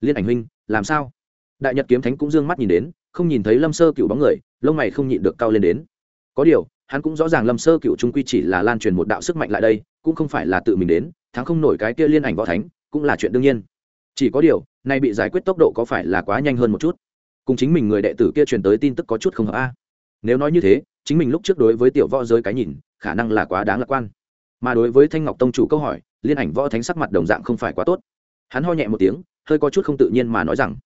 liên ảnh huynh, làm sao? Đại nhật kiếm thánh cũng d ư ơ n g mắt nhìn đến, không nhìn thấy lâm sơ cựu bóng người, lông mày không nhịn được cao lên đến. Có điều, hắn cũng rõ ràng lâm sơ cựu trung quy chỉ là lan truyền một đạo sức mạnh lại đây, cũng không phải là tự mình đến, thắng không nổi cái kia liên ảnh võ thánh, cũng là chuyện đương nhiên. Chỉ có điều, nay bị giải quyết tốc độ có phải là quá nhanh hơn một chút? Cùng chính mình người đệ tử kia truyền tới tin tức có chút không hợp a. Nếu nói như thế, chính mình lúc trước đối với tiểu võ giới cái nhìn, khả năng là quá đáng lạc quan mà đối với thanh ngọc tông chủ câu hỏi, liên ảnh võ thánh sắc mặt đồng dạng không phải quá tốt. Hắn ho nhẹ một tiếng, hơi có chút không tự nhiên mà nói rằng,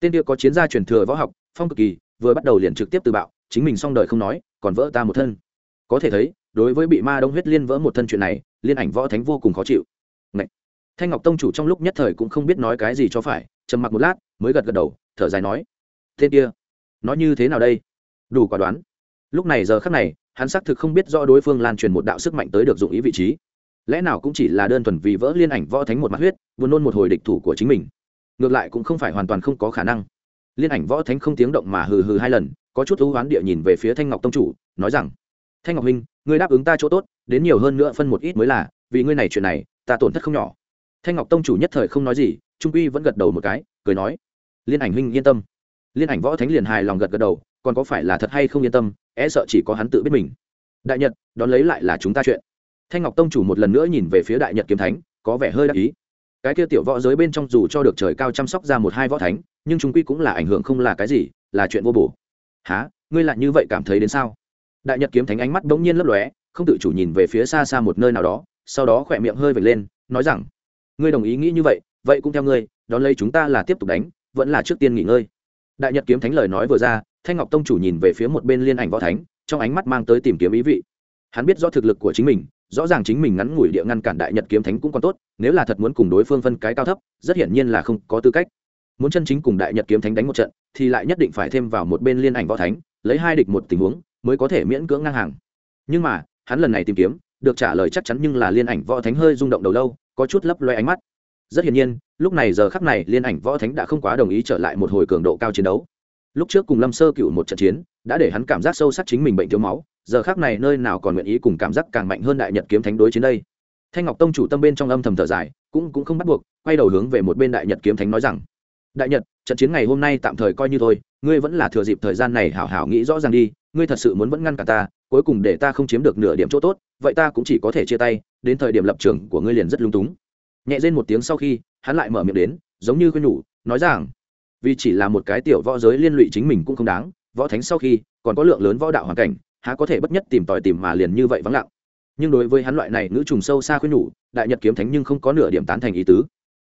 tên kia có chiến gia truyền thừa võ học, phong cực kỳ, vừa bắt đầu liền trực tiếp từ bạo, chính mình xong đời không nói, còn vỡ ta một thân. Có thể thấy, đối với bị ma đông huyết liên vỡ một thân chuyện này, liên ảnh võ thánh vô cùng khó chịu. Ngậy! thanh ngọc tông chủ trong lúc nhất thời cũng không biết nói cái gì cho phải, trầm mặc một lát, mới gật gật đầu, thở dài nói, tên kia nói như thế nào đây? Đủ quả đoán lúc này giờ khắc này, hắn xác thực không biết rõ đối phương lan truyền một đạo sức mạnh tới được dụng ý vị trí. Lẽ nào cũng chỉ là đơn thuần vì vỡ liên ảnh võ thánh một mặt huyết, buồn nôn một hồi địch thủ của chính mình. Ngược lại cũng không phải hoàn toàn không có khả năng. Liên ảnh võ thánh không tiếng động mà hừ hừ hai lần, có chút thú hoán địa nhìn về phía thanh ngọc tông chủ, nói rằng, thanh ngọc huynh, ngươi đáp ứng ta chỗ tốt, đến nhiều hơn nữa phân một ít mới là, vì ngươi này chuyện này, ta tổn thất không nhỏ. Thanh ngọc tông chủ nhất thời không nói gì, trung uy vẫn gật đầu một cái, cười nói, liên ảnh huynh yên tâm. Liên ảnh võ thánh liền hài lòng gật gật đầu còn có phải là thật hay không yên tâm e sợ chỉ có hắn tự biết mình. Đại nhật, đón lấy lại là chúng ta chuyện. Thanh ngọc tông chủ một lần nữa nhìn về phía đại nhật kiếm thánh, có vẻ hơi đắc ý. Cái kia tiểu võ giới bên trong dù cho được trời cao chăm sóc ra một hai võ thánh, nhưng chúng quy cũng là ảnh hưởng không là cái gì, là chuyện vô bổ. Há ngươi lại như vậy cảm thấy đến sao? Đại nhật kiếm thánh ánh mắt bỗng nhiên lấp lóe, không tự chủ nhìn về phía xa xa một nơi nào đó, sau đó khỏe miệng hơi vệt lên, nói rằng, ngươi đồng ý nghĩ như vậy vậy cũng theo ngươi, đón lấy chúng ta là tiếp tục đánh, vẫn là trước tiên nghỉ ngơi. Đại nhật kiếm thánh lời nói vừa ra thanh ngọc tông chủ nhìn về phía một bên liên ảnh võ thánh, trong ánh mắt mang tới tìm kiếm ý vị. Hắn biết do thực lực của chính mình, rõ ràng chính mình ngắn ngủi địa ngăn cản đại nhật kiếm thánh cũng còn tốt, nếu là thật muốn cùng đối phương phân cái cao thấp, rất hiển nhiên là không có tư cách. Muốn chân chính cùng đại nhật kiếm thánh đánh một trận, thì lại nhất định phải thêm vào một bên liên ảnh võ thánh, lấy hai địch một tình huống, mới có thể miễn cưỡng ngang hàng. Nhưng mà, hắn lần này tìm kiếm, được trả lời chắc chắn nhưng là liên ảnh võ thánh hơi rung động đầu lâu, có chút lấp loe ánh mắt. Rất hiển nhiên, lúc này giờ khắc này liên ảnh võ thánh đã không quá đồng ý trở lại một hồi cường độ cao chiến đấu lúc trước cùng lâm sơ cựu một trận chiến, đã để hắn cảm giác sâu sắc chính mình bệnh thiếu máu, giờ khác này nơi nào còn nguyện ý cùng cảm giác càng mạnh hơn đại nhật kiếm thánh đối chiến đây. Thanh ngọc tông chủ tâm bên trong âm thầm thở dài, cũng cũng không bắt buộc, quay đầu hướng về một bên đại nhật kiếm thánh nói rằng, đại nhật, trận chiến ngày hôm nay tạm thời coi như thôi, ngươi vẫn là thừa dịp thời gian này hảo hảo nghĩ rõ ràng đi, ngươi thật sự muốn vẫn ngăn cả ta, cuối cùng để ta không chiếm được nửa điểm chỗ tốt, vậy ta cũng chỉ có thể chia tay, đến thời điểm lập trường của ngươi liền rất lung túng. Nhẹ lên một tiếng sau khi, hắn lại mở miệng đến, giống như khuyên nhủ, nói rằng vì chỉ là một cái tiểu võ giới liên lụy chính mình cũng không đáng, võ thánh sau khi còn có lượng lớn võ đạo hoàn cảnh, há có thể bất nhất tìm tòi tìm mà liền như vậy vắng lặng. Nhưng đối với hắn loại này nữ trùng sâu xa khuyên nhủ, đại nhật kiếm thánh nhưng không có nửa điểm tán thành ý tứ.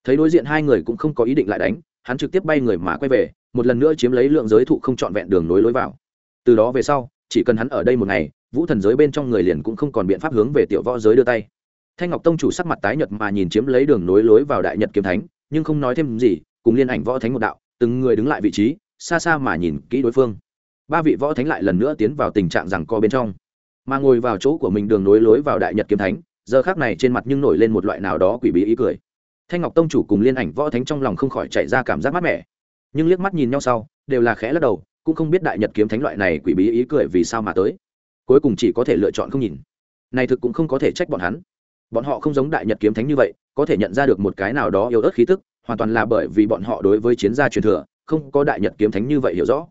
Thấy đối diện hai người cũng không có ý định lại đánh, hắn trực tiếp bay người mà quay về, một lần nữa chiếm lấy lượng giới thụ không trọn vẹn đường nối lối vào. Từ đó về sau, chỉ cần hắn ở đây một ngày, vũ thần giới bên trong người liền cũng không còn biện pháp hướng về tiểu võ giới đưa tay. Thanh ngọc tông chủ sắc mặt tái nhợt mà nhìn chiếm lấy đường nối lối vào đại nhật kiếm thánh, nhưng không nói thêm gì, cùng liên ảnh võ thánh một đạo từng người đứng lại vị trí, xa xa mà nhìn kỹ đối phương. Ba vị võ thánh lại lần nữa tiến vào tình trạng rằng co bên trong. Mà ngồi vào chỗ của mình đường nối lối vào đại nhật kiếm thánh, giờ khác này trên mặt nhưng nổi lên một loại nào đó quỷ bí ý cười. Thanh ngọc tông chủ cùng liên ảnh võ thánh trong lòng không khỏi chạy ra cảm giác mát mẻ. Nhưng liếc mắt nhìn nhau sau, đều là khẽ lắc đầu, cũng không biết đại nhật kiếm thánh loại này quỷ bí ý cười vì sao mà tới. Cuối cùng chỉ có thể lựa chọn không nhìn. Này thực cũng không có thể trách bọn hắn. Bọn họ không giống đại nhật kiếm thánh như vậy, có thể nhận ra được một cái nào đó yếu ớt khí tức hoàn toàn là bởi vì bọn họ đối với chiến gia truyền thừa, không có đại nhật kiếm thánh như vậy hiểu rõ.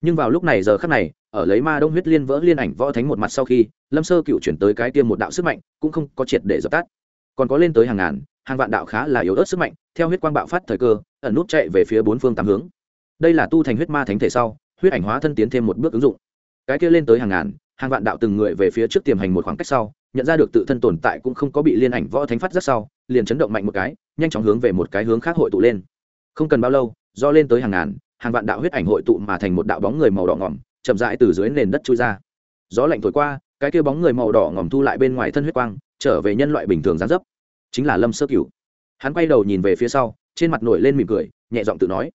Nhưng vào lúc này giờ khắc này, ở lấy ma đông huyết liên vỡ liên ảnh võ thánh một mặt sau khi, lâm sơ cựu chuyển tới cái tiêm một đạo sức mạnh, cũng không có triệt để dập tắt. Còn có lên tới hàng ngàn, hàng vạn đạo khá là yếu ớt sức mạnh, theo huyết quang bạo phát thời cơ, ẩn nút chạy về phía bốn phương tám hướng. Đây là tu thành huyết ma thánh thể sau, huyết ảnh hóa thân tiến thêm một bước ứng dụng. Cái kia lên tới hàng ngàn, hàng vạn đạo từng người về phía trước tiềm hành một khoảng cách sau, nhận ra được tự thân tồn tại cũng không có bị liên ảnh võ thánh phát rất sau, liền chấn động mạnh một cái nhanh chóng hướng về một cái hướng khác hội tụ lên. Không cần bao lâu, do lên tới hàng ngàn, hàng vạn đạo huyết ảnh hội tụ mà thành một đạo bóng người màu đỏ ngỏm, chậm rãi từ dưới nền đất trôi ra. Gió lạnh thổi qua, cái kia bóng người màu đỏ ngỏm thu lại bên ngoài thân huyết quang, trở về nhân loại bình thường gián dấp. Chính là lâm sơ cửu. Hắn quay đầu nhìn về phía sau, trên mặt nổi lên mỉm cười, nhẹ giọng tự nói,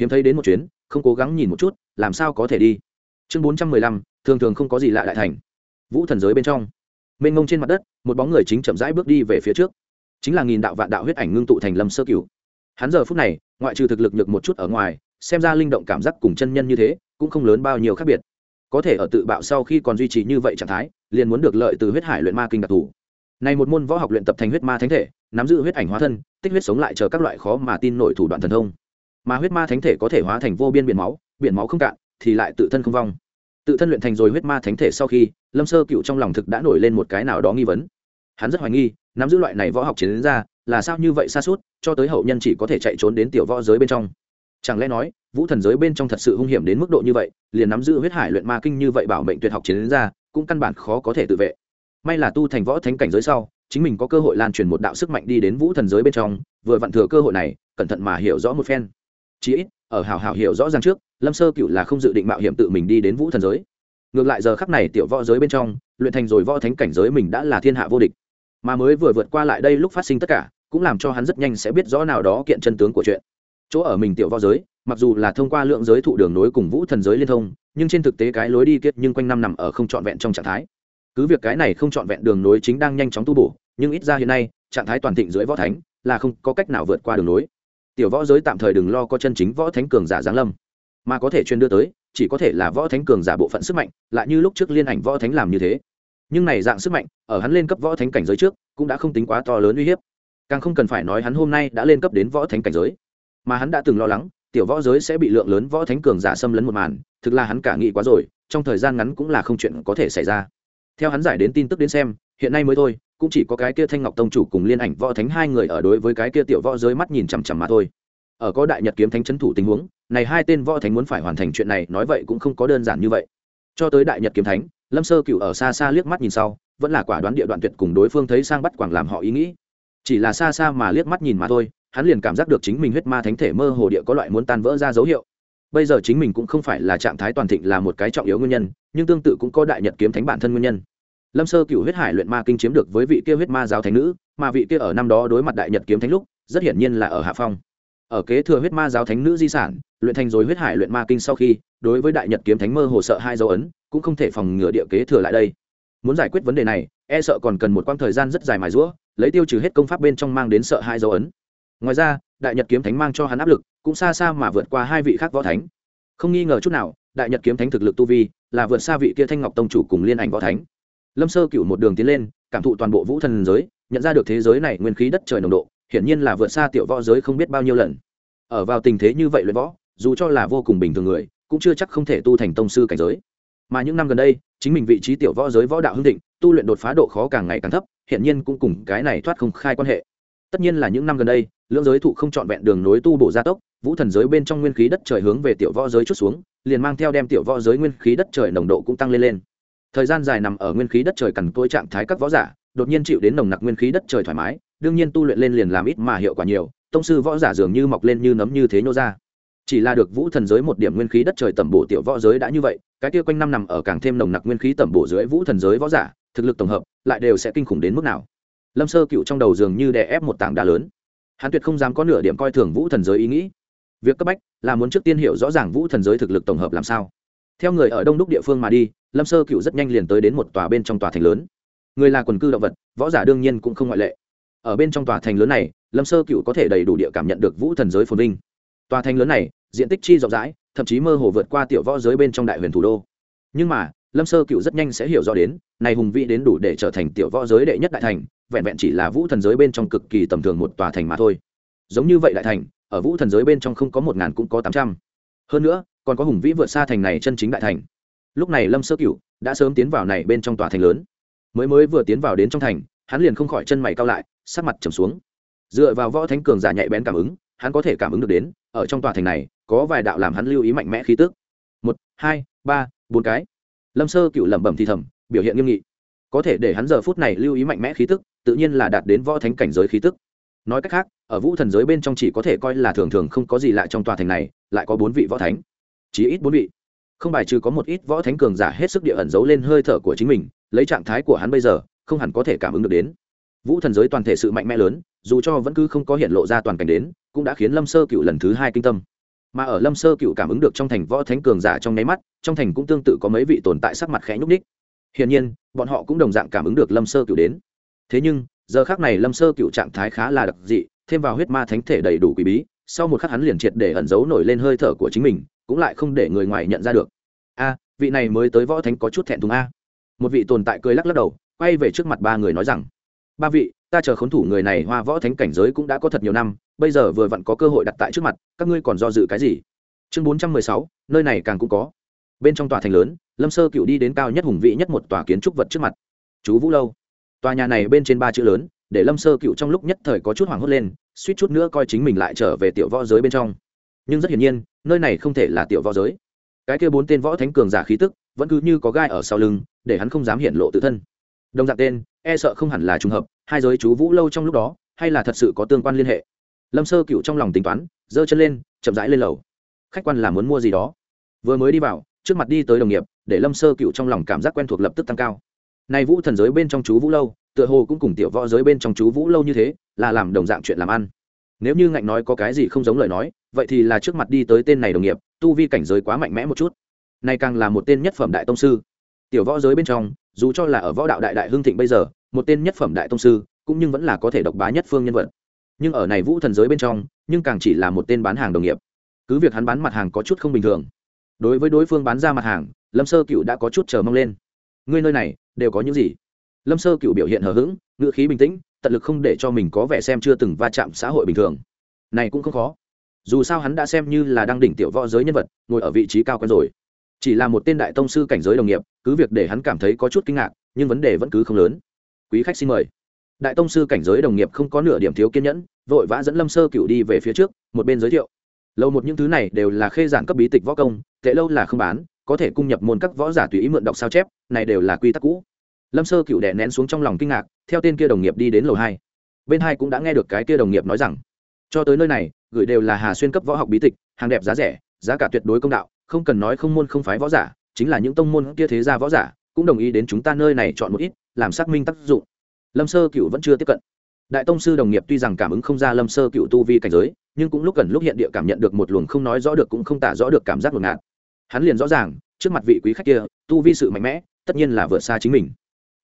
hiếm thấy đến một chuyến, không cố gắng nhìn một chút, làm sao có thể đi? Chương bốn trăm mười lăm, thường thường không có gì lạ đại thành. Vũ thần giới bên trong. Mênh ngông trên mặt đất, một bóng người chính chậm rãi bước đi về phía trước chính là nghìn đạo vạn đạo huyết ảnh ngưng tụ thành lâm sơ cửu. Hắn giờ phút này, ngoại trừ thực lực nhược một chút ở ngoài, xem ra linh động cảm giác cùng chân nhân như thế, cũng không lớn bao nhiêu khác biệt. Có thể ở tự bạo sau khi còn duy trì như vậy trạng thái, liền muốn được lợi từ huyết hải luyện ma kinh đặc thù. Này một môn võ học luyện tập thành huyết ma thánh thể, nắm giữ huyết ảnh hóa thân, tích huyết sống lại chờ các loại khó mà tin nổi thủ đoạn thần thông. Mà huyết ma thánh thể có thể hóa thành vô biên biển máu biển máu không cạn, thì lại tự thân không vong. Tự thân luyện thành rồi huyết ma thánh thể sau khi, lâm sơ cựu trong lòng thực đã nổi lên một cái nào đó nghi vấn hắn rất hoài nghi, nắm giữ loại này võ học chiến đến ra, là sao như vậy xa suốt, cho tới hậu nhân chỉ có thể chạy trốn đến tiểu võ giới bên trong. Chẳng lẽ nói, vũ thần giới bên trong thật sự hung hiểm đến mức độ như vậy, liền nắm giữ huyết hải luyện ma kinh như vậy bảo mệnh tuyệt học chiến đến ra, cũng căn bản khó có thể tự vệ. May là tu thành võ thánh cảnh giới sau, chính mình có cơ hội lan truyền một đạo sức mạnh đi đến vũ thần giới bên trong, vừa vặn thừa cơ hội này, cẩn thận mà hiểu rõ một phen. Chí ít, ở hào hào hiểu rõ ràng trước, lâm sơ cựu là không dự định mạo hiểm tự mình đi đến vũ thần giới. Ngược lại giờ khắc này tiểu võ giới bên trong, luyện thành rồi võ thánh cảnh giới mình đã là thiên hạ vô địch mà mới vừa vượt qua lại đây lúc phát sinh tất cả, cũng làm cho hắn rất nhanh sẽ biết rõ nào đó kiện chân tướng của chuyện. Chỗ ở mình tiểu võ giới, mặc dù là thông qua lượng giới thụ đường nối cùng vũ thần giới liên thông, nhưng trên thực tế cái lối đi kết nhưng quanh năm nằm ở không trọn vẹn trong trạng thái. Cứ việc cái này không trọn vẹn đường nối chính đang nhanh chóng tu bổ, nhưng ít ra hiện nay, trạng thái toàn thịnh dưới võ thánh là không có cách nào vượt qua đường nối. Tiểu võ giới tạm thời đừng lo có chân chính võ thánh cường giả giáng lâm, mà có thể chuyên đưa tới, chỉ có thể là võ thánh cường giả bộ phận sức mạnh, lại như lúc trước liên ảnh võ thánh làm như thế nhưng này dạng sức mạnh, ở hắn lên cấp võ thánh cảnh giới trước, cũng đã không tính quá to lớn uy hiếp. Càng không cần phải nói hắn hôm nay đã lên cấp đến võ thánh cảnh giới. Mà hắn đã từng lo lắng, tiểu võ giới sẽ bị lượng lớn võ thánh cường giả xâm lấn một màn, thực là hắn cả nghĩ quá rồi, trong thời gian ngắn cũng là không chuyện có thể xảy ra. Theo hắn giải đến tin tức đến xem, hiện nay mới thôi, cũng chỉ có cái kia thanh ngọc tông chủ cùng liên ảnh võ thánh hai người ở đối với cái kia tiểu võ giới mắt nhìn chằm chằm mà thôi. Ở có đại nhật kiếm thánh trấn thủ tình huống, này hai tên võ thánh muốn phải hoàn thành chuyện này, nói vậy cũng không có đơn giản như vậy. Cho tới đại nhật kiếm thánh lâm sơ cựu ở xa xa liếc mắt nhìn sau, vẫn là quả đoán địa đoạn tuyệt cùng đối phương thấy sang bắt quảng làm họ ý nghĩ. Chỉ là xa xa mà liếc mắt nhìn mà thôi, hắn liền cảm giác được chính mình huyết ma thánh thể mơ hồ địa có loại muốn tan vỡ ra dấu hiệu. Bây giờ chính mình cũng không phải là trạng thái toàn thịnh là một cái trọng yếu nguyên nhân, nhưng tương tự cũng có đại nhật kiếm thánh bản thân nguyên nhân. Lâm sơ cựu huyết hải luyện ma kinh chiếm được với vị kia huyết ma giáo thánh nữ, mà vị kia ở năm đó đối mặt đại nhật kiếm thánh lúc, rất hiển nhiên là ở hạ phong. Ở kế thừa huyết ma giáo thánh nữ di sản, luyện thành rồi huyết hải luyện ma kinh sau khi, đối với đại nhật kiếm thánh mơ hồ sợ hai dấu ấn cũng không thể phòng ngừa địa kế thừa lại đây. Muốn giải quyết vấn đề này e sợ còn cần một quãng thời gian rất dài mài rũa lấy tiêu trừ hết công pháp bên trong mang đến sợ hai dấu ấn. Ngoài ra, đại nhật kiếm thánh mang cho hắn áp lực, cũng xa xa mà vượt qua hai vị khác võ thánh. Không nghi ngờ chút nào, đại nhật kiếm thánh thực lực tu vi là vượt xa vị kia thanh ngọc tông chủ cùng liên ảnh võ thánh. Lâm sơ cựu một đường tiến lên, cảm thụ toàn bộ vũ thần giới, nhận ra được thế giới này nguyên khí đất trời nồng độ, hiển nhiên là vượt xa tiểu võ giới không biết bao nhiêu lần. Ở vào tình thế như vậy luyện võ, dù cho là vô cùng bình thường người, cũng chưa chắc không thể tu thành tông sư cảnh giới mà những năm gần đây, chính mình vị trí tiểu võ giới võ đạo hưng thịnh, tu luyện đột phá độ khó càng ngày càng thấp hiện nhiên cũng cùng cái này thoát không khai quan hệ. Tất nhiên là những năm gần đây, lưỡng giới thụ không trọn vẹn đường nối tu bổ gia tốc, vũ thần giới bên trong nguyên khí đất trời hướng về tiểu võ giới chút xuống, liền mang theo đem tiểu võ giới nguyên khí đất trời nồng độ cũng tăng lên lên. Thời gian dài nằm ở nguyên khí đất trời cằn cỗi trạng thái các võ giả, đột nhiên chịu đến nồng nặc nguyên khí đất trời thoải mái, đương nhiên tu luyện lên liền làm ít mà hiệu quả nhiều, tông sư võ giả dường như mọc lên như nấm như thế nhô ra chỉ là được vũ thần giới một điểm nguyên khí đất trời tẩm bổ tiểu võ giới đã như vậy, cái kia quanh năm nằm ở càng thêm nồng nặc nguyên khí tẩm bổ dưới vũ thần giới võ giả, thực lực tổng hợp, lại đều sẽ kinh khủng đến mức nào. Lâm sơ cựu trong đầu dường như đè ép một tảng đá lớn. Hắn tuyệt không dám có nửa điểm coi thường vũ thần giới ý nghĩ. Việc cấp bách là muốn trước tiên hiểu rõ ràng vũ thần giới thực lực tổng hợp làm sao. Theo người ở đông đúc địa phương mà đi, lâm sơ cựu rất nhanh liền tới đến một tòa bên trong tòa thành lớn. Người là quần cư động vật, võ giả đương nhiên cũng không ngoại lệ. Ở bên trong tòa thành lớn này, lâm sơ cựu có thể đầy đủ địa cảm nhận được vũ thần giới phồn vinh. Tòa thành lớn này diện tích chi rộng rãi, thậm chí mơ hồ vượt qua tiểu võ giới bên trong đại huyền thủ đô. Nhưng mà, lâm sơ cựu rất nhanh sẽ hiểu rõ đến, này hùng vĩ đến đủ để trở thành tiểu võ giới đệ nhất đại thành, vẹn vẹn chỉ là vũ thần giới bên trong cực kỳ tầm thường một tòa thành mà thôi. Giống như vậy đại thành, ở vũ thần giới bên trong không có một ngàn cũng có tám trăm. Hơn nữa, còn có hùng vĩ vượt xa thành này chân chính đại thành. Lúc này lâm sơ cựu đã sớm tiến vào này bên trong tòa thành lớn. Mới mới vừa tiến vào đến trong thành, hắn liền không khỏi chân mày cao lại, sắc mặt trầm xuống. Dựa vào võ thánh cường giả nhạy bén cảm ứng, hắn có thể cảm ứng được đến, ở trong tòa thành này có vài đạo làm hắn lưu ý mạnh mẽ khí tức. Một, hai, ba, bốn cái. Lâm sơ cựu lẩm bẩm thì thầm, biểu hiện nghiêm nghị. Có thể để hắn giờ phút này lưu ý mạnh mẽ khí tức, tự nhiên là đạt đến võ thánh cảnh giới khí tức. Nói cách khác, ở vũ thần giới bên trong chỉ có thể coi là thường thường không có gì lạ trong tòa thành này, lại có bốn vị võ thánh. Chỉ ít bốn vị. Không bài trừ có một ít võ thánh cường giả hết sức địa ẩn giấu lên hơi thở của chính mình, lấy trạng thái của hắn bây giờ, không hẳn có thể cảm ứng được đến. Vũ thần giới toàn thể sự mạnh mẽ lớn, dù cho vẫn cứ không có hiện lộ ra toàn cảnh đến, cũng đã khiến lâm sơ cựu lần thứ hai kinh tâm mà ở lâm sơ cựu cảm ứng được trong thành võ thánh cường giả trong nháy mắt, trong thành cũng tương tự có mấy vị tồn tại sắc mặt khẽ nhúc ních hiển nhiên, bọn họ cũng đồng dạng cảm ứng được lâm sơ cựu đến. Thế nhưng, giờ khác này lâm sơ cựu trạng thái khá là đặc dị, thêm vào huyết ma thánh thể đầy đủ quý bí, sau một khắc hắn liền triệt để ẩn giấu nổi lên hơi thở của chính mình, cũng lại không để người ngoài nhận ra được. A, vị này mới tới võ thánh có chút thẹn thùng a. Một vị tồn tại cười lắc lắc đầu, quay về trước mặt ba người nói rằng ba vị, ta chờ khốn thủ người này hoa võ thánh cảnh giới cũng đã có thật nhiều năm, bây giờ vừa vặn có cơ hội đặt tại trước mặt, các ngươi còn do dự cái gì? Chương bốn trăm mười sáu, nơi này càng cũng có. Bên trong tòa thành lớn, lâm sơ cựu đi đến cao nhất hùng vị nhất một tòa kiến trúc vật trước mặt. Chú vũ lâu. Tòa nhà này bên trên ba chữ lớn, để lâm sơ cựu trong lúc nhất thời có chút hoảng hốt lên, suýt chút nữa coi chính mình lại trở về tiểu võ giới bên trong. Nhưng rất hiển nhiên, nơi này không thể là tiểu võ giới. Cái kia bốn tên võ thánh cường giả khí tức, vẫn cứ như có gai ở sau lưng, để hắn không dám hiện lộ tự thân. Đồng dạng tên e sợ không hẳn là trùng hợp, hai giới chú vũ lâu trong lúc đó, hay là thật sự có tương quan liên hệ. Lâm sơ cựu trong lòng tính toán, giơ chân lên, chậm rãi lên lầu. Khách quan là muốn mua gì đó. Vừa mới đi vào, trước mặt đi tới đồng nghiệp, để lâm sơ cựu trong lòng cảm giác quen thuộc lập tức tăng cao. Này vũ thần giới bên trong chú vũ lâu, tựa hồ cũng cùng tiểu võ giới bên trong chú vũ lâu như thế, là làm đồng dạng chuyện làm ăn. Nếu như ngạnh nói có cái gì không giống lời nói, vậy thì là trước mặt đi tới tên này đồng nghiệp, tu vi cảnh giới quá mạnh mẽ một chút. Này càng là một tên nhất phẩm đại tông sư. Tiểu võ giới bên trong, dù cho là ở võ đạo đại đại hưng thịnh bây giờ một tên nhất phẩm đại tông sư, cũng nhưng vẫn là có thể độc bá nhất phương nhân vật. Nhưng ở này vũ thần giới bên trong, nhưng càng chỉ là một tên bán hàng đồng nghiệp. Cứ việc hắn bán mặt hàng có chút không bình thường, đối với đối phương bán ra mặt hàng, lâm sơ cựu đã có chút chờ mong lên. Ngươi nơi này, đều có những gì? Lâm sơ cựu biểu hiện hờ hững, ngữ khí bình tĩnh, tận lực không để cho mình có vẻ xem chưa từng va chạm xã hội bình thường. Này cũng không khó. Dù sao hắn đã xem như là đang đỉnh tiểu võ giới nhân vật, ngồi ở vị trí cao quen rồi. Chỉ là một tên đại tông sư cảnh giới đồng nghiệp, cứ việc để hắn cảm thấy có chút kinh ngạc, nhưng vấn đề vẫn cứ không lớn quý khách xin mời. Đại tông sư cảnh giới đồng nghiệp không có nửa điểm thiếu kiên nhẫn, vội vã dẫn lâm sơ cựu đi về phía trước, một bên giới thiệu. Lâu một những thứ này đều là khê giản cấp bí tịch võ công, tệ lâu là không bán, có thể cung nhập môn các võ giả tùy ý mượn đọc sao chép, này đều là quy tắc cũ. Lâm sơ cựu đè nén xuống trong lòng kinh ngạc, theo tên kia đồng nghiệp đi đến lầu hai. Bên hai cũng đã nghe được cái kia đồng nghiệp nói rằng, cho tới nơi này, gửi đều là hà xuyên cấp võ học bí tịch, hàng đẹp giá rẻ, giá cả tuyệt đối công đạo, không cần nói không môn không phái võ giả, chính là những tông môn kia thế gia võ giả, cũng đồng ý đến chúng ta nơi này chọn một ít làm xác minh tác dụng. Lâm sơ cựu vẫn chưa tiếp cận. Đại tông sư đồng nghiệp tuy rằng cảm ứng không ra lâm sơ cựu tu vi cảnh giới, nhưng cũng lúc gần lúc hiện địa cảm nhận được một luồng không nói rõ được cũng không tả rõ được cảm giác ngột ngạt. Hắn liền rõ ràng, trước mặt vị quý khách kia, tu vi sự mạnh mẽ, tất nhiên là vượt xa chính mình.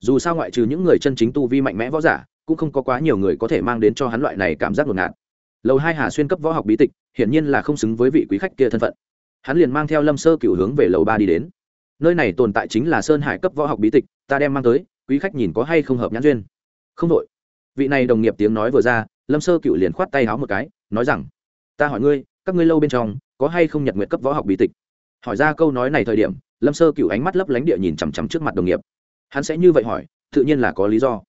Dù sao ngoại trừ những người chân chính tu vi mạnh mẽ võ giả, cũng không có quá nhiều người có thể mang đến cho hắn loại này cảm giác ngột ngạt. Lầu hai hà xuyên cấp võ học bí tịch, hiển nhiên là không xứng với vị quý khách kia thân phận. Hắn liền mang theo lâm sơ cựu hướng về lầu ba đi đến. Nơi này tồn tại chính là sơn hải cấp võ học bí tịch, ta đem mang tới quý khách nhìn có hay không hợp nhãn duyên. Không đội. Vị này đồng nghiệp tiếng nói vừa ra, lâm sơ cựu liền khoát tay háo một cái, nói rằng, ta hỏi ngươi, các ngươi lâu bên trong, có hay không nhật nguyện cấp võ học bí tịch? Hỏi ra câu nói này thời điểm, lâm sơ cựu ánh mắt lấp lánh địa nhìn chằm chằm trước mặt đồng nghiệp. Hắn sẽ như vậy hỏi, tự nhiên là có lý do.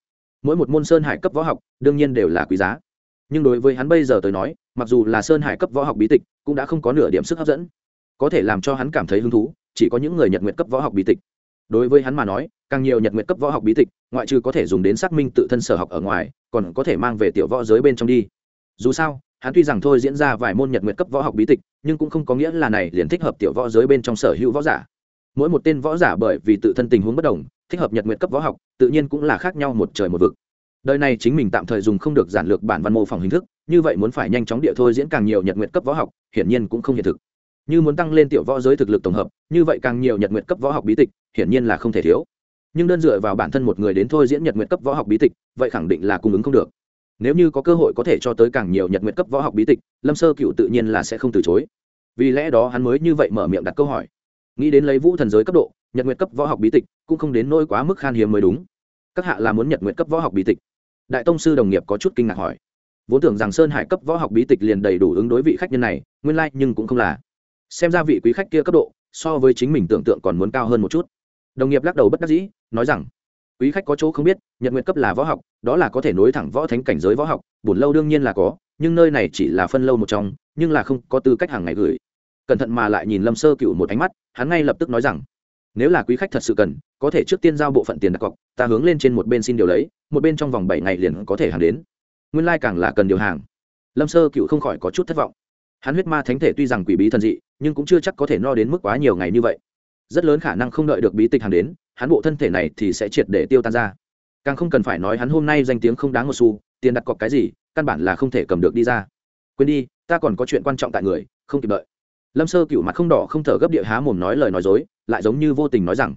Mỗi một môn sơn hải cấp võ học, đương nhiên đều là quý giá. Nhưng đối với hắn bây giờ tới nói, mặc dù là sơn hải cấp võ học bí tịch, cũng đã không có nửa điểm sức hấp dẫn. Có thể làm cho hắn cảm thấy hứng thú, chỉ có những người nhật nguyện cấp võ học bí tịch đối với hắn mà nói, càng nhiều nhật nguyện cấp võ học bí tịch, ngoại trừ có thể dùng đến xác minh tự thân sở học ở ngoài, còn có thể mang về tiểu võ giới bên trong đi. Dù sao, hắn tuy rằng thôi diễn ra vài môn nhật nguyện cấp võ học bí tịch, nhưng cũng không có nghĩa là này liền thích hợp tiểu võ giới bên trong sở hữu võ giả. Mỗi một tên võ giả bởi vì tự thân tình huống bất đồng, thích hợp nhật nguyện cấp võ học, tự nhiên cũng là khác nhau một trời một vực. Đời này chính mình tạm thời dùng không được giản lược bản văn mô phỏng hình thức, như vậy muốn phải nhanh chóng địa thôi diễn càng nhiều nhật nguyện cấp võ học, hiển nhiên cũng không hiện thực. Như muốn tăng lên tiểu võ giới thực lực tổng hợp, như vậy càng nhiều nhật nguyện cấp võ học bí tịch hiển nhiên là không thể thiếu. Nhưng đơn dựa vào bản thân một người đến thôi diễn nhật nguyện cấp võ học bí tịch vậy khẳng định là cung ứng không được. Nếu như có cơ hội có thể cho tới càng nhiều nhật nguyện cấp võ học bí tịch lâm sơ cựu tự nhiên là sẽ không từ chối. Vì lẽ đó hắn mới như vậy mở miệng đặt câu hỏi. Nghĩ đến lấy vũ thần giới cấp độ nhật nguyện cấp võ học bí tịch cũng không đến nỗi quá mức khan hiếm mới đúng. Các hạ là muốn nhật nguyện cấp võ học bí tịch? Đại tông sư đồng nghiệp có chút kinh ngạc hỏi. Vốn tưởng rằng sơn hải cấp võ học bí tịch liền đầy đủ ứng đối vị khách nhân này nguyên lai、like, nhưng cũng không là. Xem ra vị quý khách kia cấp độ so với chính mình tưởng tượng còn muốn cao hơn một chút đồng nghiệp lắc đầu bất đắc dĩ, nói rằng, quý khách có chỗ không biết, nhật nguyện cấp là võ học, đó là có thể nối thẳng võ thánh cảnh giới võ học, bổn lâu đương nhiên là có, nhưng nơi này chỉ là phân lâu một trong, nhưng là không có tư cách hàng ngày gửi. Cẩn thận mà lại nhìn lâm sơ cựu một ánh mắt, hắn ngay lập tức nói rằng, nếu là quý khách thật sự cần, có thể trước tiên giao bộ phận tiền đặt cọc, ta hướng lên trên một bên xin điều lấy, một bên trong vòng bảy ngày liền có thể hàng đến. Nguyên lai、like、càng là cần điều hàng. Lâm sơ cựu không khỏi có chút thất vọng. Hắn huyết ma thánh thể tuy rằng quỷ bí thần dị, nhưng cũng chưa chắc có thể no đến mức quá nhiều ngày như vậy rất lớn khả năng không đợi được bí tịch hàng đến, hắn bộ thân thể này thì sẽ triệt để tiêu tan ra. Càng không cần phải nói hắn hôm nay danh tiếng không đáng một xu, tiền đặt cọc cái gì, căn bản là không thể cầm được đi ra. Quên đi, ta còn có chuyện quan trọng tại người, không kịp đợi. Lâm sơ cựu mặt không đỏ không thở gấp địa há mồm nói lời nói dối, lại giống như vô tình nói rằng,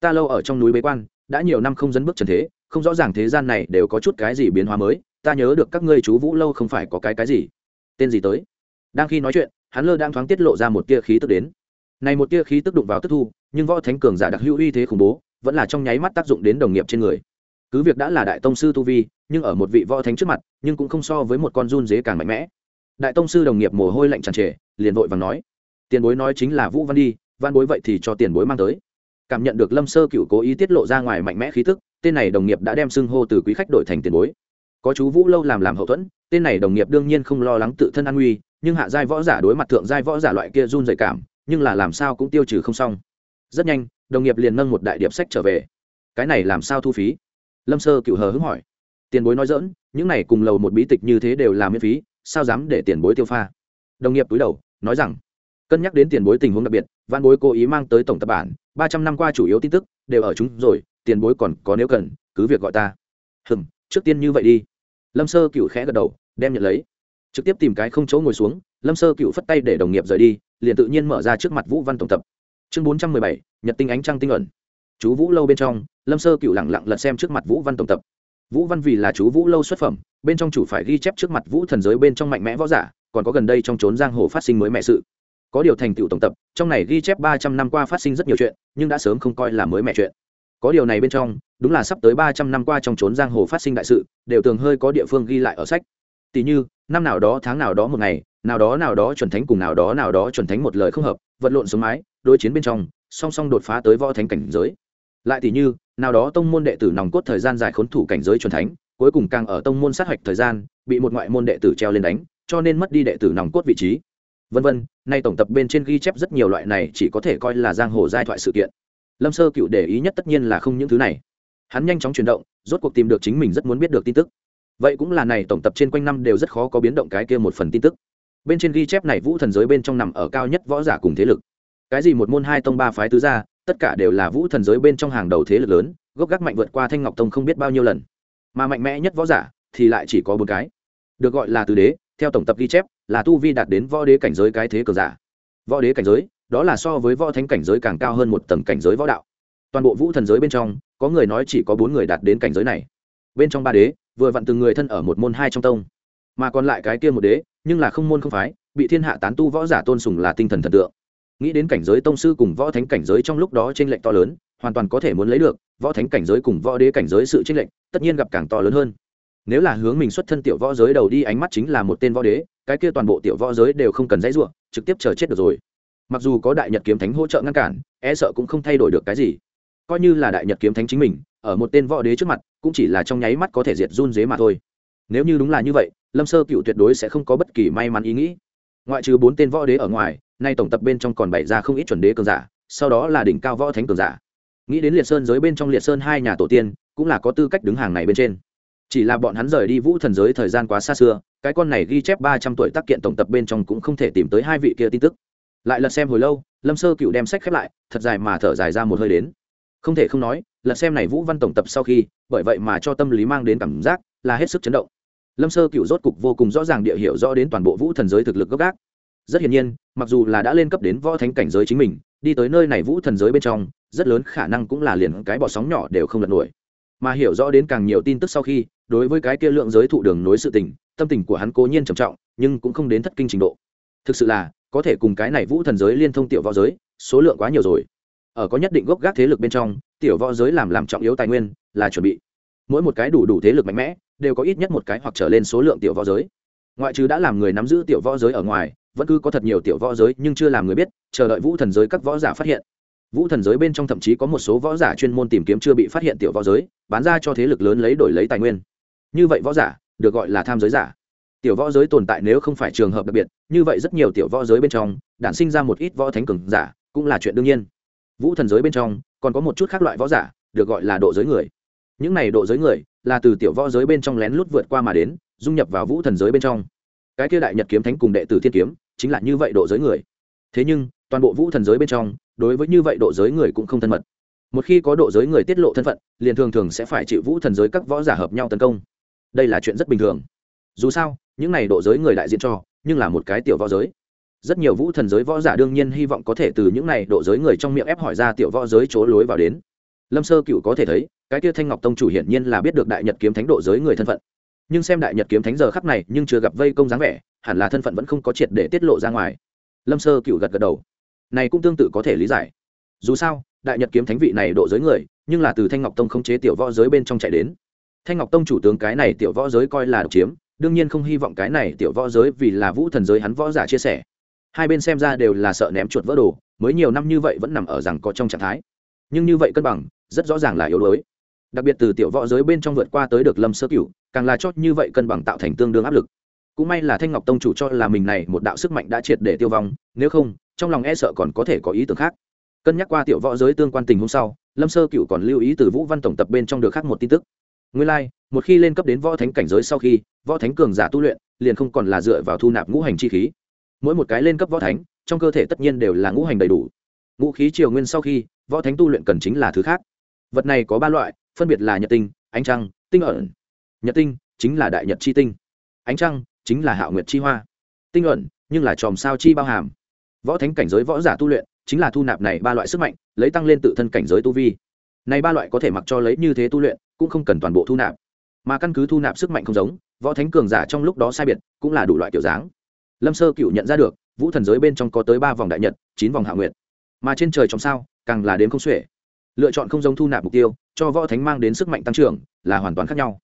ta lâu ở trong núi bế quan, đã nhiều năm không dẫn bước trần thế, không rõ ràng thế gian này đều có chút cái gì biến hóa mới, ta nhớ được các ngươi chú vũ lâu không phải có cái cái gì. Tên gì tới? Đang khi nói chuyện, hắn lơ đang thoáng tiết lộ ra một tia khí tức đến này một tia khí tức đụng vào tức thu, nhưng võ thánh cường giả đặc hữu uy thế khủng bố, vẫn là trong nháy mắt tác dụng đến đồng nghiệp trên người. Cứ việc đã là đại tông sư tu vi, nhưng ở một vị võ thánh trước mặt, nhưng cũng không so với một con run dế càng mạnh mẽ. Đại tông sư đồng nghiệp mồ hôi lạnh tràn trề, liền vội và nói, tiền bối nói chính là vũ văn đi, văn bối vậy thì cho tiền bối mang tới. Cảm nhận được lâm sơ cựu cố ý tiết lộ ra ngoài mạnh mẽ khí tức, tên này đồng nghiệp đã đem xưng hô từ quý khách đổi thành tiền bối. Có chú vũ lâu làm làm hậu thuẫn, tên này đồng nghiệp đương nhiên không lo lắng tự thân an nguy, nhưng hạ giai võ giả đối mặt thượng giai võ giả loại kia run dày cảm nhưng là làm sao cũng tiêu trừ không xong. Rất nhanh, đồng nghiệp liền nâng một đại điệp sách trở về. Cái này làm sao thu phí? Lâm sơ cựu hờ hững hỏi. Tiền bối nói dỡn những này cùng lầu một bí tịch như thế đều là miễn phí, sao dám để tiền bối tiêu pha? Đồng nghiệp túi đầu, nói rằng, cân nhắc đến tiền bối tình huống đặc biệt, văn bối cố ý mang tới tổng tập bản, ba trăm năm qua chủ yếu tin tức đều ở chúng rồi, tiền bối còn có nếu cần, cứ việc gọi ta. Hừm, trước tiên như vậy đi. Lâm sơ cựu khẽ gật đầu, đem nhận lấy. Trực tiếp tìm cái không chỗ ngồi xuống, lâm sơ cựu phất tay để đồng nghiệp rời đi liền tự nhiên mở ra trước mặt vũ văn tổng tập. Chương bốn trăm mười bảy, nhật tinh ánh trăng tinh ẩn. Chú vũ lâu bên trong, lâm sơ cựu lẳng lặng lật xem trước mặt vũ văn tổng tập. Vũ văn vì là chú vũ lâu xuất phẩm, bên trong chủ phải ghi chép trước mặt vũ thần giới bên trong mạnh mẽ võ giả, còn có gần đây trong trốn giang hồ phát sinh mới mẹ sự. Có điều thành tựu tổng tập, trong này ghi chép ba trăm năm qua phát sinh rất nhiều chuyện, nhưng đã sớm không coi là mới mẹ chuyện. Có điều này bên trong, đúng là sắp tới ba trăm năm qua trong trốn giang hồ phát sinh đại sự, đều thường hơi có địa phương ghi lại ở sách. Tỷ như, năm nào đó, tháng nào đó một ngày nào đó nào đó chuẩn thánh cùng nào đó nào đó chuẩn thánh một lời không hợp, vật lộn xuống mái, đối chiến bên trong, song song đột phá tới võ thánh cảnh giới. Lại tỷ như, nào đó tông môn đệ tử nòng cốt thời gian dài khốn thủ cảnh giới chuẩn thánh, cuối cùng càng ở tông môn sát hạch thời gian, bị một ngoại môn đệ tử treo lên đánh, cho nên mất đi đệ tử nòng cốt vị trí. Vân vân, nay tổng tập bên trên ghi chép rất nhiều loại này chỉ có thể coi là giang hồ giai thoại sự kiện. Lâm sơ cựu để ý nhất tất nhiên là không những thứ này. Hắn nhanh chóng chuyển động, rốt cuộc tìm được chính mình rất muốn biết được tin tức. Vậy cũng là này tổng tập trên quanh năm đều rất khó có biến động cái kia một phần tin tức bên trên ghi chép này vũ thần giới bên trong nằm ở cao nhất võ giả cùng thế lực. Cái gì một môn hai tông ba phái tứ gia, tất cả đều là vũ thần giới bên trong hàng đầu thế lực lớn, gốc gác mạnh vượt qua thanh ngọc tông không biết bao nhiêu lần. Mà mạnh mẽ nhất võ giả thì lại chỉ có bốn cái. Được gọi là tứ đế, theo tổng tập ghi chép, là tu vi đạt đến võ đế cảnh giới cái thế cờ giả. Võ đế cảnh giới, đó là so với võ thánh cảnh giới càng cao hơn một tầng cảnh giới võ đạo. Toàn bộ vũ thần giới bên trong, có người nói chỉ có bốn người đạt đến cảnh giới này. Bên trong ba đế, vừa vặn từng người thân ở một môn hai trong tông mà còn lại cái kia một đế, nhưng là không môn không phái, bị thiên hạ tán tu võ giả tôn sùng là tinh thần thần tượng. Nghĩ đến cảnh giới tông sư cùng võ thánh cảnh giới trong lúc đó t r ê n lệch to lớn, hoàn toàn có thể muốn lấy được, võ thánh cảnh giới cùng võ đế cảnh giới sự t r ê n lệch, tất nhiên gặp càng to lớn hơn. Nếu là hướng mình xuất thân tiểu võ giới đầu đi ánh mắt chính là một tên võ đế, cái kia toàn bộ tiểu võ giới đều không cần dãy ruộng trực tiếp chờ chết được rồi. Mặc dù có đại nhật kiếm thánh hỗ trợ ngăn cản e sợ cũng không thay đổi được cái gì. Coi như là đại nhật kiếm thánh chính mình, ở một tên võ đế trước mặt, cũng chỉ là trong nháy mắt có thể diệt run dế mà thôi nếu như đúng là như vậy, lâm sơ cựu tuyệt đối sẽ không có bất kỳ may mắn ý nghĩ. Ngoại trừ bốn tên võ đế ở ngoài, nay tổng tập bên trong còn bày ra không ít chuẩn đế cường giả, sau đó là đỉnh cao võ thánh cường giả. Nghĩ đến liệt sơn giới bên trong liệt sơn hai nhà tổ tiên, cũng là có tư cách đứng hàng này bên trên. Chỉ là bọn hắn rời đi vũ thần giới thời gian quá xa xưa, cái con này ghi chép ba trăm tuổi tác kiện tổng tập bên trong cũng không thể tìm tới hai vị kia tin tức. Lại lật xem hồi lâu, lâm sơ cựu đem sách khép lại, thật dài mà thở dài ra một hơi đến. Không thể không nói, lật xem này vũ văn tổng tập sau khi, bởi vậy mà cho tâm lý mang đến cảm giác là hết sức chấn động lâm sơ cựu rốt cục vô cùng rõ ràng địa hiểu rõ đến toàn bộ vũ thần giới thực lực gốc gác. Rất hiển nhiên, mặc dù là đã lên cấp đến võ thánh cảnh giới chính mình, đi tới nơi này vũ thần giới bên trong, rất lớn khả năng cũng là liền cái bọ sóng nhỏ đều không lật nổi mà hiểu rõ đến càng nhiều tin tức sau khi, đối với cái kia lượng giới thụ đường nối sự tình, tâm tình của hắn cố nhiên trầm trọng, nhưng cũng không đến thất kinh trình độ. Thực sự là, có thể cùng cái này vũ thần giới liên thông tiểu võ giới, số lượng quá nhiều rồi. Ở có nhất định gốc gác thế lực bên trong, tiểu võ giới làm làm trọng yếu tài nguyên là chuẩn bị. Mỗi một cái đủ đủ thế lực mạnh mẽ đều có ít nhất một cái hoặc trở lên số lượng tiểu võ giới. Ngoại trừ đã làm người nắm giữ tiểu võ giới ở ngoài, vẫn cứ có thật nhiều tiểu võ giới nhưng chưa làm người biết, chờ đợi vũ thần giới các võ giả phát hiện. Vũ thần giới bên trong thậm chí có một số võ giả chuyên môn tìm kiếm chưa bị phát hiện tiểu võ giới, bán ra cho thế lực lớn lấy đổi lấy tài nguyên. Như vậy võ giả, được gọi là tham giới giả. Tiểu võ giới tồn tại nếu không phải trường hợp đặc biệt, như vậy rất nhiều tiểu võ giới bên trong, đản sinh ra một ít võ thánh cường giả, cũng là chuyện đương nhiên. Vũ thần giới bên trong, còn có một chút khác loại võ giả, được gọi là độ giới người những này độ giới người là từ tiểu võ giới bên trong lén lút vượt qua mà đến, dung nhập vào vũ thần giới bên trong. Cái kia đại nhật kiếm thánh cùng đệ tử thiên kiếm chính là như vậy độ giới người. Thế nhưng, toàn bộ vũ thần giới bên trong, đối với như vậy độ giới người cũng không thân mật. Một khi có độ giới người tiết lộ thân phận, liền thường thường sẽ phải chịu vũ thần giới các võ giả hợp nhau tấn công. Đây là chuyện rất bình thường. Dù sao, những này độ giới người đại diện cho, nhưng là một cái tiểu võ giới. Rất nhiều vũ thần giới võ giả đương nhiên hy vọng có thể từ những này độ giới người trong miệng ép hỏi ra tiểu võ giới chỗ lối vào đến lâm sơ cựu có thể thấy, cái kia thanh ngọc tông chủ hiển nhiên là biết được đại nhật kiếm thánh độ giới người thân phận. Nhưng xem đại nhật kiếm thánh giờ khắc này nhưng chưa gặp vây công dáng vẻ, hẳn là thân phận vẫn không có triệt để tiết lộ ra ngoài. Lâm sơ cựu gật gật đầu. Này cũng tương tự có thể lý giải. Dù sao, đại nhật kiếm thánh vị này độ giới người, nhưng là từ thanh ngọc tông không chế tiểu võ giới bên trong chạy đến. Thanh ngọc tông chủ tướng cái này tiểu võ giới coi là độc chiếm, đương nhiên không hy vọng cái này tiểu võ giới vì là vũ thần giới hắn võ giả chia sẻ. Hai bên xem ra đều là sợ ném chuột vỡ đồ, mới nhiều năm như vậy vẫn nằm ở rằng có trong trạng thái. Nhưng như vậy cân bằng rất rõ ràng là yếu đuối. Đặc biệt từ tiểu võ giới bên trong vượt qua tới được lâm sơ cửu càng là chót như vậy cân bằng tạo thành tương đương áp lực. Cũng may là thanh ngọc tông chủ cho là mình này một đạo sức mạnh đã triệt để tiêu vong nếu không trong lòng e sợ còn có thể có ý tưởng khác. Cân nhắc qua tiểu võ giới tương quan tình hôm sau lâm sơ cựu còn lưu ý từ vũ văn tổng tập bên trong được khác một tin tức. Nguyên lai、like, một khi lên cấp đến võ thánh cảnh giới sau khi võ thánh cường giả tu luyện liền không còn là dựa vào thu nạp ngũ hành chi khí. Mỗi một cái lên cấp võ thánh trong cơ thể tất nhiên đều là ngũ hành đầy đủ. Ngũ khí triều nguyên sau khi võ thánh tu luyện cần chính là thứ khác vật này có ba loại, phân biệt là nhật tinh, ánh trăng, tinh ẩn. Nhật tinh chính là đại nhật chi tinh. Ánh trăng chính là hạo nguyệt chi hoa. Tinh ẩn nhưng là chòm sao chi bao hàm. Võ thánh cảnh giới võ giả tu luyện chính là thu nạp này ba loại sức mạnh, lấy tăng lên tự thân cảnh giới tu vi. Này ba loại có thể mặc cho lấy như thế tu luyện, cũng không cần toàn bộ thu nạp. Mà căn cứ thu nạp sức mạnh không giống, võ thánh cường giả trong lúc đó sai biệt cũng là đủ loại kiểu dáng. Lâm sơ cựu nhận ra được, vũ thần giới bên trong có tới ba vòng đại nhật, chín vòng hạ nguyệt. Mà trên trời trong sao, càng là đến không xuể lựa chọn không giống thu nạp mục tiêu, cho võ thánh mang đến sức mạnh tăng trưởng, là hoàn toàn khác nhau.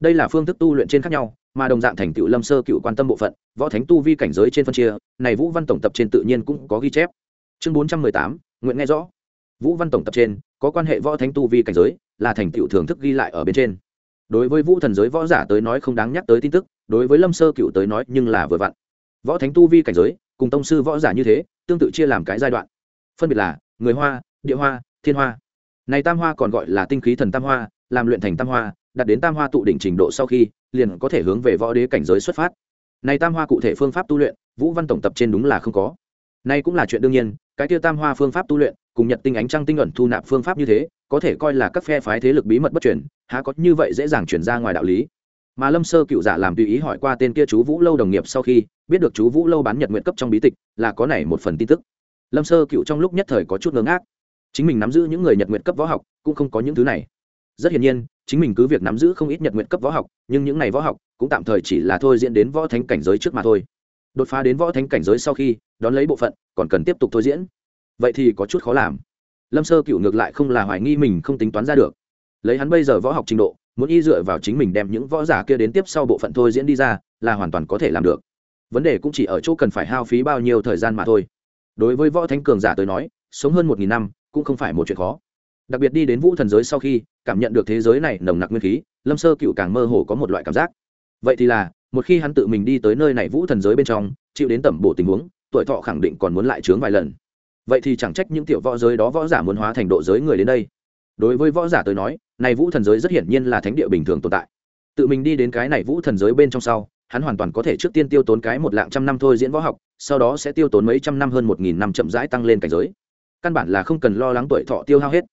Đây là phương thức tu luyện trên khác nhau, mà đồng dạng thành tựu lâm sơ cựu quan tâm bộ phận, võ thánh tu vi cảnh giới trên phân chia, này vũ văn tổng tập trên tự nhiên cũng có ghi chép. Chương bốn trăm mười tám, nguyện nghe rõ. Vũ văn tổng tập trên, có quan hệ võ thánh tu vi cảnh giới, là thành tựu thưởng thức ghi lại ở bên trên. Đối với vũ thần giới võ giả tới nói không đáng nhắc tới tin tức, đối với lâm sơ cựu tới nói nhưng là vừa vặn. Võ thánh tu vi cảnh giới, cùng tông sư võ giả như thế, tương tự chia làm cái giai đoạn. Phân biệt là người hoa, địa hoa, thiên hoa này tam hoa còn gọi là tinh khí thần tam hoa làm luyện thành tam hoa đạt đến tam hoa tụ đỉnh trình độ sau khi liền có thể hướng về võ đế cảnh giới xuất phát. Này tam hoa cụ thể phương pháp tu luyện vũ văn tổng tập trên đúng là không có. Nay cũng là chuyện đương nhiên cái tiêu tam hoa phương pháp tu luyện cùng nhật tinh ánh trăng tinh ẩn thu nạp phương pháp như thế có thể coi là các phe phái thế lực bí mật bất truyền, há có như vậy dễ dàng chuyển ra ngoài đạo lý. Mà lâm sơ cựu giả làm tùy ý hỏi qua tên kia chú vũ lâu đồng nghiệp sau khi biết được chú vũ lâu bán nhật nguyện cấp trong bí tịch là có này một phần tin tức. Lâm sơ cựu trong lúc nhất thời có chút ngớ ngác chính mình nắm giữ những người nhật nguyện cấp võ học, cũng không có những thứ này. Rất hiển nhiên, chính mình cứ việc nắm giữ không ít nhật nguyện cấp võ học, nhưng những này võ học cũng tạm thời chỉ là thôi diễn đến võ thánh cảnh giới trước mà thôi. Đột phá đến võ thánh cảnh giới sau khi, đón lấy bộ phận, còn cần tiếp tục thôi diễn. Vậy thì có chút khó làm. Lâm sơ cựu ngược lại không là hoài nghi mình không tính toán ra được. Lấy hắn bây giờ võ học trình độ, muốn y dựa vào chính mình đem những võ giả kia đến tiếp sau bộ phận thôi diễn đi ra, là hoàn toàn có thể làm được. Vấn đề cũng chỉ ở chỗ cần phải hao phí bao nhiêu thời gian mà thôi. Đối với võ thánh cường giả tới nói, sống hơn một nghìn năm cũng không phải một chuyện khó. Đặc biệt đi đến vũ thần giới sau khi, cảm nhận được thế giới này nồng nặc nguyên khí, lâm sơ cựu càng mơ hồ có một loại cảm giác. Vậy thì là, một khi hắn tự mình đi tới nơi này vũ thần giới bên trong, chịu đến tẩm bổ tình huống, tuổi thọ khẳng định còn muốn lại trướng vài lần. Vậy thì chẳng trách những tiểu võ giới đó võ giả muốn hóa thành độ giới người đến đây. Đối với võ giả tới nói, này vũ thần giới rất hiển nhiên là thánh địa bình thường tồn tại. Tự mình đi đến cái này vũ thần giới bên trong sau, hắn hoàn toàn có thể trước tiên tiêu tốn cái một lạng trăm năm thôi diễn võ học, sau đó sẽ tiêu tốn mấy trăm năm hơn một nghìn năm chậm rãi tăng lên cảnh giới căn bản là không cần lo lắng tuổi thọ tiêu hao hết.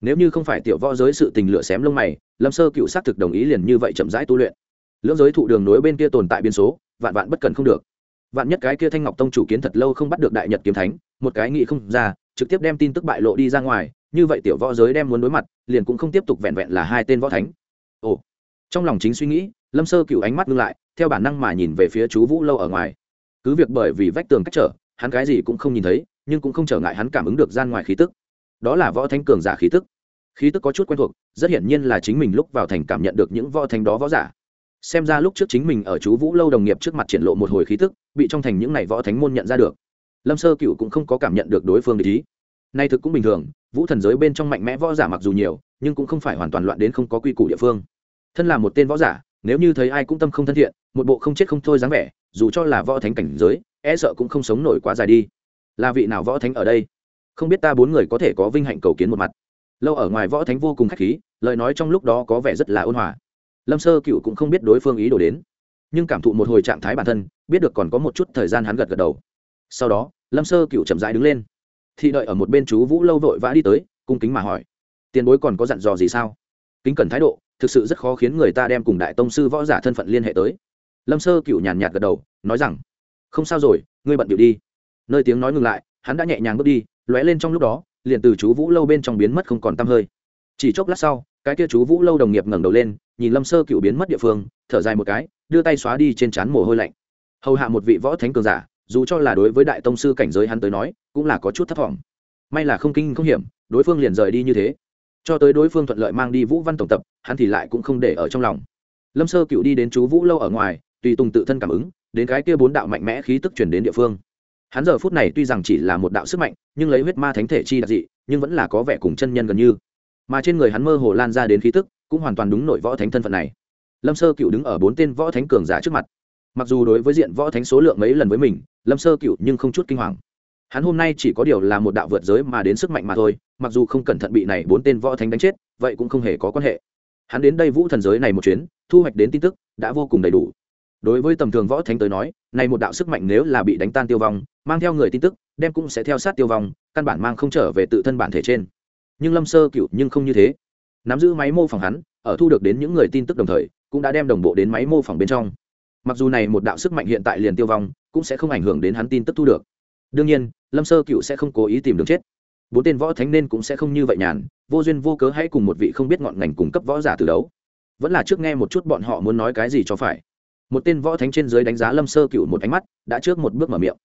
Nếu như không phải tiểu võ giới sự tình lửa xém lông mày, lâm sơ cựu xác thực đồng ý liền như vậy chậm rãi tu luyện. Lưỡng giới thụ đường nối bên kia tồn tại biên số, vạn vạn bất cần không được. Vạn nhất cái kia thanh ngọc tông chủ kiến thật lâu không bắt được đại nhật kiếm thánh, một cái nghị không ra, trực tiếp đem tin tức bại lộ đi ra ngoài, như vậy tiểu võ giới đem muốn đối mặt, liền cũng không tiếp tục vẹn vẹn là hai tên võ thánh. Ồ. Trong lòng chính suy nghĩ, lâm sơ cựu ánh mắt ngưng lại, theo bản năng mà nhìn về phía chú vũ lâu ở ngoài. Cứ việc bởi vì vách tường cách trở, hắn cái gì cũng không nhìn thấy nhưng cũng không trở ngại hắn cảm ứng được gian ngoài khí tức. Đó là võ thánh cường giả khí tức. Khí tức có chút quen thuộc, rất hiển nhiên là chính mình lúc vào thành cảm nhận được những võ thánh đó võ giả. Xem ra lúc trước chính mình ở chú vũ lâu đồng nghiệp trước mặt triển lộ một hồi khí tức, bị trong thành những n à y võ thánh môn nhận ra được. Lâm sơ cựu cũng không có cảm nhận được đối phương để ý. Nay thực cũng bình thường, vũ thần giới bên trong mạnh mẽ võ giả mặc dù nhiều, nhưng cũng không phải hoàn toàn loạn đến không có quy củ địa phương. Thân là một tên võ giả, nếu như thấy ai cũng tâm không thân thiện, một bộ không chết không thôi dáng vẻ, dù cho là võ thánh cảnh giới e sợ cũng không sống nổi quá dài đi là vị nào võ thánh ở đây? Không biết ta bốn người có thể có vinh hạnh cầu kiến một mặt. Lâu ở ngoài võ thánh vô cùng k h á c h khí, lời nói trong lúc đó có vẻ rất là ôn hòa. Lâm sơ cựu cũng không biết đối phương ý đồ đến, nhưng cảm thụ một hồi trạng thái bản thân, biết được còn có một chút thời gian hắn gật gật đầu. Sau đó, lâm sơ cựu chậm rãi đứng lên. Thị đợi ở một bên chú vũ lâu vội vã đi tới, cung kính mà hỏi, tiền bối còn có dặn dò gì sao? Kính cần thái độ, thực sự rất khó khiến người ta đem cùng đại tông sư võ giả thân phận liên hệ tới. Lâm sơ cựu nhàn nhạt gật đầu, nói rằng, không sao rồi, ngươi bận điệu đi nơi tiếng nói ngừng lại, hắn đã nhẹ nhàng bước đi, lóe lên trong lúc đó, liền từ chú vũ lâu bên trong biến mất không còn tăm hơi. Chỉ chốc lát sau, cái kia chú vũ lâu đồng nghiệp ngẩng đầu lên, nhìn lâm sơ cựu biến mất địa phương, thở dài một cái, đưa tay xóa đi trên trán mồ hôi lạnh. Hầu hạ một vị võ thánh cường giả, dù cho là đối với đại tông sư cảnh giới hắn tới nói, cũng là có chút thất vọng. May là không kinh không hiểm, đối phương liền rời đi như thế. Cho tới đối phương thuận lợi mang đi vũ văn tổng tập, hắn thì lại cũng không để ở trong lòng. Lâm sơ cựu đi đến chú vũ lâu ở ngoài, tùy tùng tự thân cảm ứng, đến cái kia bốn đạo mạnh mẽ khí tức chuyển đến địa phương hắn giờ phút này tuy rằng chỉ là một đạo sức mạnh, nhưng lấy huyết ma thánh thể chi đặc dị, nhưng vẫn là có vẻ cùng chân nhân gần như. Mà trên người hắn mơ hồ lan ra đến khí tức, cũng hoàn toàn đúng nội võ thánh thân phận này. Lâm sơ cựu đứng ở bốn tên võ thánh cường giả trước mặt. Mặc dù đối với diện võ thánh số lượng mấy lần với mình, lâm sơ cựu nhưng không chút kinh hoàng. Hắn hôm nay chỉ có điều là một đạo vượt giới mà đến sức mạnh mà thôi, mặc dù không cẩn thận bị này bốn tên võ thánh đánh chết, vậy cũng không hề có quan hệ. Hắn đến đây vũ thần giới này một chuyến, thu hoạch đến tin tức, đã vô cùng đầy đủ. Đối với tầm thường võ thánh tới nói, này một đạo sức mạnh nếu là bị đánh tan tiêu vong mang theo người tin tức, đem cũng sẽ theo sát tiêu vong, căn bản mang không trở về tự thân bản thể trên. Nhưng lâm sơ cựu nhưng không như thế. Nắm giữ máy mô phỏng hắn, ở thu được đến những người tin tức đồng thời, cũng đã đem đồng bộ đến máy mô phỏng bên trong. Mặc dù này một đạo sức mạnh hiện tại liền tiêu vong, cũng sẽ không ảnh hưởng đến hắn tin tức thu được. Đương nhiên, lâm sơ cựu sẽ không cố ý tìm đường chết. Bốn tên võ thánh nên cũng sẽ không như vậy nhàn, vô duyên vô cớ hãy cùng một vị không biết ngọn ngành cung cấp võ giả từ đấu. Vẫn là trước nghe một chút bọn họ muốn nói cái gì cho phải. Một tên võ thánh trên dưới đánh giá lâm sơ cựu một ánh mắt, đã trước một bước mở miệng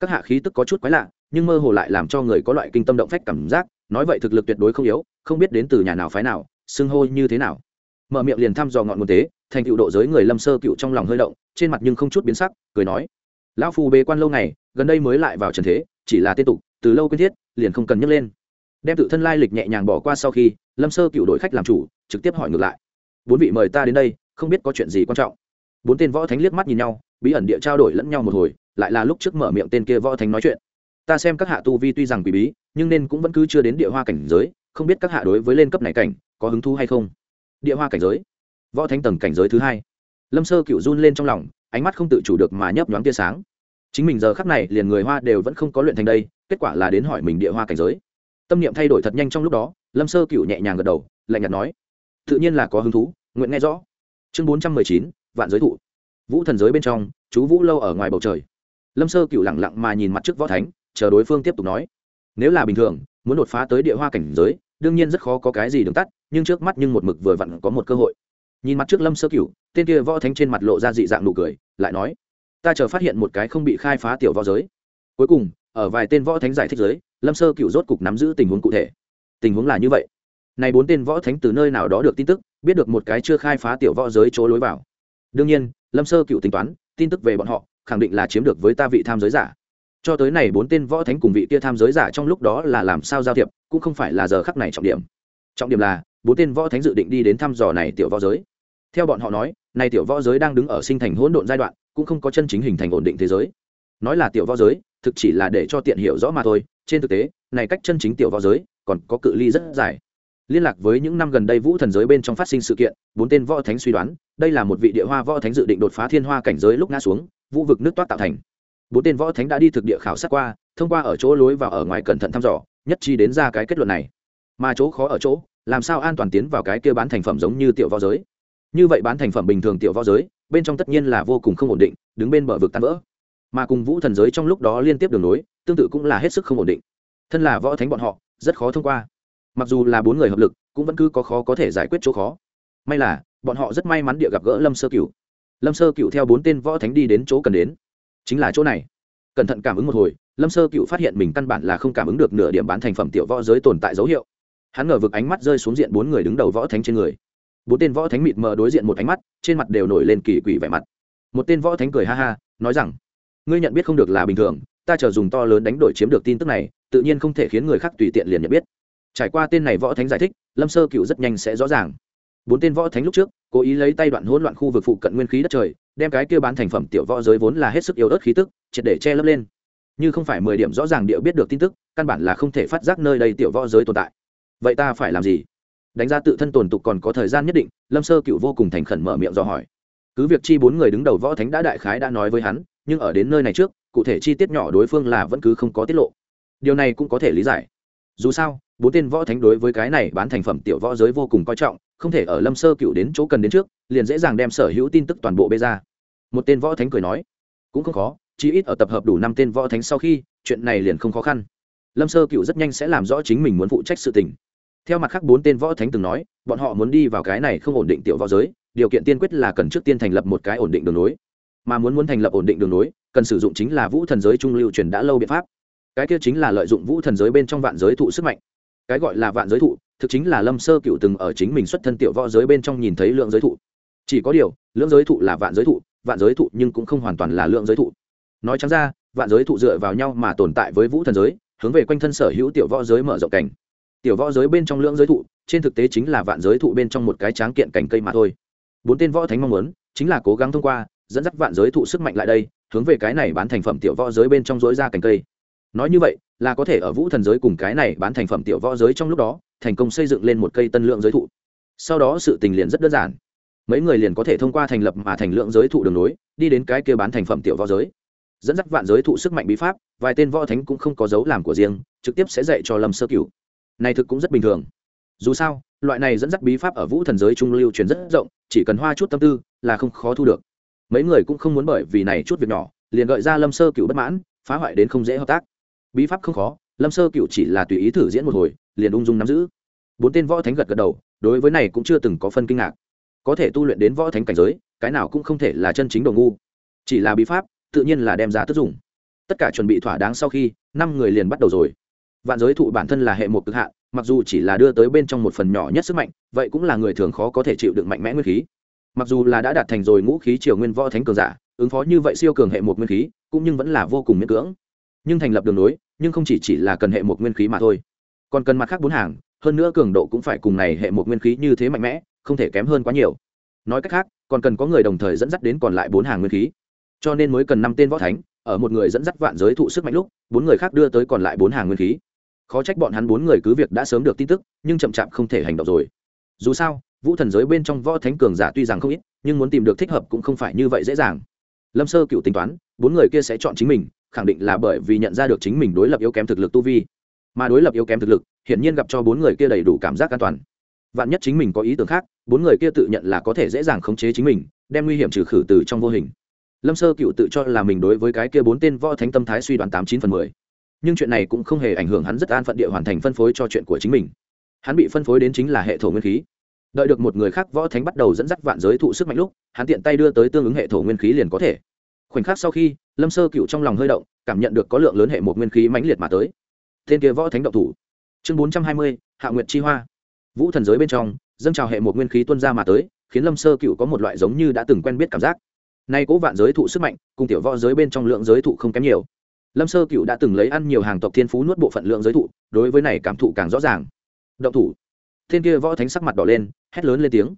các hạ khí tức có chút quái lạ, nhưng mơ hồ lại làm cho người có loại kinh tâm động phách cảm giác, nói vậy thực lực tuyệt đối không yếu, không biết đến từ nhà nào phái nào, xưng hô như thế nào. Mở miệng liền thăm dò ngọn nguồn tế, thành cựu độ giới người lâm sơ cựu trong lòng hơi động, trên mặt nhưng không chút biến sắc, cười nói, lão phù bế quan lâu ngày, gần đây mới lại vào trần thế, chỉ là tên tục, từ lâu quen thiết, liền không cần nhắc lên. Đem tự thân lai lịch nhẹ nhàng bỏ qua sau khi, lâm sơ cựu đội khách làm chủ, trực tiếp hỏi ngược lại, bốn vị mời ta đến đây, không biết có chuyện gì quan trọng? Bốn tên võ thánh liếc mắt nhìn nhau, bí ẩn địa trao đổi lẫn nhau một hồi lại là lúc trước mở miệng tên kia võ thánh nói chuyện. Ta xem các hạ tu vi tuy rằng quỷ bí, nhưng nên cũng vẫn cứ chưa đến địa hoa cảnh giới, không biết các hạ đối với lên cấp này cảnh có hứng thú hay không? Địa hoa cảnh giới? Võ thánh tầng cảnh giới thứ hai. Lâm sơ cựu run lên trong lòng, ánh mắt không tự chủ được mà nhấp nhoáng tia sáng. Chính mình giờ khắc này liền người hoa đều vẫn không có luyện thành đây, kết quả là đến hỏi mình địa hoa cảnh giới. Tâm niệm thay đổi thật nhanh trong lúc đó, lâm sơ cựu nhẹ nhàng gật đầu, lạnh nhạt nói, tự nhiên là có hứng thú, nguyện nghe rõ. Chương bốn trăm mười chín, vạn giới thụ. Vũ thần giới bên trong, chú vũ lâu ở ngoài bầu trời lâm sơ cựu lẳng lặng mà nhìn mặt trước võ thánh, chờ đối phương tiếp tục nói. Nếu là bình thường, muốn đột phá tới địa hoa cảnh giới, đương nhiên rất khó có cái gì đường tắt, nhưng trước mắt nhưng một mực vừa vặn có một cơ hội. Nhìn mặt trước lâm sơ cựu tên kia võ thánh trên mặt lộ ra dị dạng nụ cười, lại nói, ta chờ phát hiện một cái không bị khai phá tiểu võ giới. Cuối cùng, ở vài tên võ thánh giải thích giới, lâm sơ cựu rốt cục nắm giữ tình huống cụ thể. Tình huống là như vậy. Này bốn tên võ thánh từ nơi nào đó được tin tức, biết được một cái chưa khai phá tiểu võ giới chỗ lối vào. Đương nhiên, lâm sơ cựu tính toán, tin tức về bọn họ khẳng định là chiếm được với ta vị tham giới giả. Cho tới này bốn tên võ thánh cùng vị kia tham giới giả trong lúc đó là làm sao giao thiệp, cũng không phải là giờ khắc này trọng điểm. Trọng điểm là, bốn tên võ thánh dự định đi đến thăm dò này tiểu võ giới. Theo bọn họ nói, này tiểu võ giới đang đứng ở sinh thành hỗn độn giai đoạn, cũng không có chân chính hình thành ổn định thế giới. Nói là tiểu võ giới, thực chỉ là để cho tiện hiểu rõ mà thôi, trên thực tế, này cách chân chính tiểu võ giới, còn có cự ly rất dài. Liên lạc với những năm gần đây vũ thần giới bên trong phát sinh sự kiện, bốn tên võ thánh suy đoán, đây là một vị địa hoa võ thánh dự định đột phá thiên hoa cảnh giới lúc ngã xuống vũ vực nước toát tạo thành. Bốn tên võ thánh đã đi thực địa khảo sát qua, thông qua ở chỗ lối vào ở ngoài cẩn thận thăm dò, nhất chi đến ra cái kết luận này. Mà chỗ khó ở chỗ, làm sao an toàn tiến vào cái kia bán thành phẩm giống như tiểu võ giới? Như vậy bán thành phẩm bình thường tiểu võ giới, bên trong tất nhiên là vô cùng không ổn định, đứng bên bờ vực tan vỡ. Mà cùng vũ thần giới trong lúc đó liên tiếp đường nối tương tự cũng là hết sức không ổn định. Thân là võ thánh bọn họ, rất khó thông qua. Mặc dù là bốn người hợp lực, cũng vẫn cứ có khó có thể giải quyết chỗ khó. May là, bọn họ rất may mắn địa gặp gỡ lâm sơ cửu lâm sơ cựu theo bốn tên võ thánh đi đến chỗ cần đến. Chính là chỗ này. Cẩn thận cảm ứng một hồi, lâm sơ cựu phát hiện mình căn bản là không cảm ứng được nửa điểm bán thành phẩm tiểu võ giới tồn tại dấu hiệu. Hắn ngờ vực ánh mắt rơi xuống diện bốn người đứng đầu võ thánh trên người. Bốn tên võ thánh mịt mờ đối diện một ánh mắt, trên mặt đều nổi lên kỳ quỷ vẻ mặt. Một tên võ thánh cười ha ha, nói rằng, ngươi nhận biết không được là bình thường, ta chờ dùng to lớn đánh đổi chiếm được tin tức này, tự nhiên không thể khiến người khác tùy tiện liền nhận biết. Trải qua tên này võ thánh giải thích, lâm sơ cựu rất nhanh sẽ rõ ràng bốn tên võ thánh lúc trước, cố ý lấy tay đoạn hỗn loạn khu vực phụ cận nguyên khí đất trời, đem cái kia bán thành phẩm tiểu võ giới vốn là hết sức yếu ớt khí tức, triệt để che lấp lên. Như không phải mười điểm rõ ràng địa biết được tin tức, căn bản là không thể phát giác nơi đây tiểu võ giới tồn tại. Vậy ta phải làm gì? Đánh giá tự thân tồn tục còn có thời gian nhất định, lâm sơ cựu vô cùng thành khẩn mở miệng dò hỏi. Cứ việc chi bốn người đứng đầu võ thánh đã đại khái đã nói với hắn, nhưng ở đến nơi này trước, cụ thể chi tiết nhỏ đối phương là vẫn cứ không có tiết lộ. Điều này cũng có thể lý giải. Dù sao, bốn tên võ thánh đối với cái này bán thành phẩm tiểu võ giới vô cùng coi trọng không thể ở lâm sơ cựu đến chỗ cần đến trước, liền dễ dàng đem sở hữu tin tức toàn bộ bê ra. Một tên võ thánh cười nói, cũng không khó, chí ít ở tập hợp đủ năm tên võ thánh sau khi, chuyện này liền không khó khăn. Lâm sơ cựu rất nhanh sẽ làm rõ chính mình muốn phụ trách sự tình. Theo mặt khác bốn tên võ thánh từng nói, bọn họ muốn đi vào cái này không ổn định tiểu võ giới, điều kiện tiên quyết là cần trước tiên thành lập một cái ổn định đường nối mà muốn muốn thành lập ổn định đường nối cần sử dụng chính là vũ thần giới trung lưu truyền đã lâu biện pháp. Cái kia chính là lợi dụng vũ thần giới bên trong vạn giới thụ sức mạnh cái gọi là vạn giới thụ, thực chính là lâm sơ cựu từng ở chính mình xuất thân tiểu võ giới bên trong nhìn thấy lượng giới thụ. Chỉ có điều, lượng giới thụ là vạn giới thụ, vạn giới thụ nhưng cũng không hoàn toàn là lượng giới thụ. Nói chẳng ra, vạn giới thụ dựa vào nhau mà tồn tại với vũ thần giới, hướng về quanh thân sở hữu tiểu võ giới mở rộng cảnh. Tiểu võ giới bên trong lượng giới thụ, trên thực tế chính là vạn giới thụ bên trong một cái tráng kiện cảnh cây mà thôi. Bốn tên võ thánh mong muốn, chính là cố gắng thông qua, dẫn dắt vạn giới thụ sức mạnh lại đây, hướng về cái này bán thành phẩm tiểu võ giới bên trong dối ra cành cây nói như vậy, là có thể ở vũ thần giới cùng cái này bán thành phẩm tiểu võ giới trong lúc đó, thành công xây dựng lên một cây tân lượng giới thụ. Sau đó sự tình liền rất đơn giản. Mấy người liền có thể thông qua thành lập mà thành lượng giới thụ đường nối, đi đến cái kia bán thành phẩm tiểu võ giới. Dẫn dắt vạn giới thụ sức mạnh bí pháp, vài tên võ thánh cũng không có dấu làm của riêng, trực tiếp sẽ dạy cho lâm sơ cửu. Này thực cũng rất bình thường. Dù sao, loại này dẫn dắt bí pháp ở vũ thần giới trung lưu truyền rất rộng, chỉ cần hoa chút tâm tư là không khó thu được. Mấy người cũng không muốn bởi vì này chút việc nhỏ, liền gợi ra lâm sơ cửu bất mãn, phá hoại đến không dễ hợp tác bí pháp không khó, lâm sơ cựu chỉ là tùy ý thử diễn một hồi, liền ung dung nắm giữ. Bốn tên võ thánh gật gật đầu, đối với này cũng chưa từng có phân kinh ngạc. Có thể tu luyện đến võ thánh cảnh giới, cái nào cũng không thể là chân chính đồ ngu. Chỉ là bí pháp, tự nhiên là đem ra tất dụng. Tất cả chuẩn bị thỏa đáng sau khi, năm người liền bắt đầu rồi. Vạn giới thụ bản thân là hệ một cực hạn, mặc dù chỉ là đưa tới bên trong một phần nhỏ nhất sức mạnh, vậy cũng là người thường khó có thể chịu đựng mạnh mẽ nguyên khí. Mặc dù là đã đạt thành rồi ngũ khí triều nguyên võ thánh cường giả, ứng phó như vậy siêu cường hệ một nguyên khí, cũng nhưng vẫn là vô cùng miễn cưỡng nhưng thành lập đường nối, nhưng không chỉ chỉ là cần hệ một nguyên khí mà thôi. Còn cần mặt khác bốn hàng, hơn nữa cường độ cũng phải cùng này hệ một nguyên khí như thế mạnh mẽ, không thể kém hơn quá nhiều. Nói cách khác, còn cần có người đồng thời dẫn dắt đến còn lại bốn hàng nguyên khí. Cho nên mới cần năm tên võ thánh, ở một người dẫn dắt vạn giới thụ sức mạnh lúc, bốn người khác đưa tới còn lại bốn hàng nguyên khí. Khó trách bọn hắn bốn người cứ việc đã sớm được tin tức, nhưng chậm chạp không thể hành động rồi. Dù sao, vũ thần giới bên trong võ thánh cường giả tuy rằng không ít, nhưng muốn tìm được thích hợp cũng không phải như vậy dễ dàng. Lâm sơ cựu tính toán, bốn người kia sẽ chọn chính mình khẳng định là bởi vì nhận ra được chính mình đối lập yếu kém thực lực tu vi. Mà đối lập yếu kém thực lực, hiển nhiên gặp cho bốn người kia đầy đủ cảm giác an toàn. Vạn nhất chính mình có ý tưởng khác, bốn người kia tự nhận là có thể dễ dàng khống chế chính mình, đem nguy hiểm trừ khử từ trong vô hình. Lâm sơ cựu tự cho là mình đối với cái kia bốn tên võ thánh tâm thái suy đoán tám chín phần mười. Nhưng chuyện này cũng không hề ảnh hưởng hắn rất an phận địa hoàn thành phân phối cho chuyện của chính mình. Hắn bị phân phối đến chính là hệ thổ nguyên khí. Đợi được một người khác võ thánh bắt đầu dẫn dắt vạn giới thụ sức mạnh lúc, hắn tiện tay đưa tới tương ứng hệ thổ nguyên khí liền có thể khoảnh khắc sau khi, lâm sơ cựu trong lòng hơi động, cảm nhận được có lượng lớn hệ một nguyên khí mãnh liệt mà tới. Tên kia võ thánh động thủ. Chương bốn trăm hai mươi, hạ nguyệt chi hoa. Vũ thần giới bên trong, dâng trào hệ một nguyên khí tuân ra mà tới, khiến lâm sơ cựu có một loại giống như đã từng quen biết cảm giác. Nay cố vạn giới thụ sức mạnh, cùng tiểu võ giới bên trong lượng giới thụ không kém nhiều. Lâm sơ cựu đã từng lấy ăn nhiều hàng tộc thiên phú nuốt bộ phận lượng giới thụ, đối với này cảm thụ càng rõ ràng. Động thủ. Thiên kia võ thánh sắc mặt đỏ lên, hét lớn lên tiếng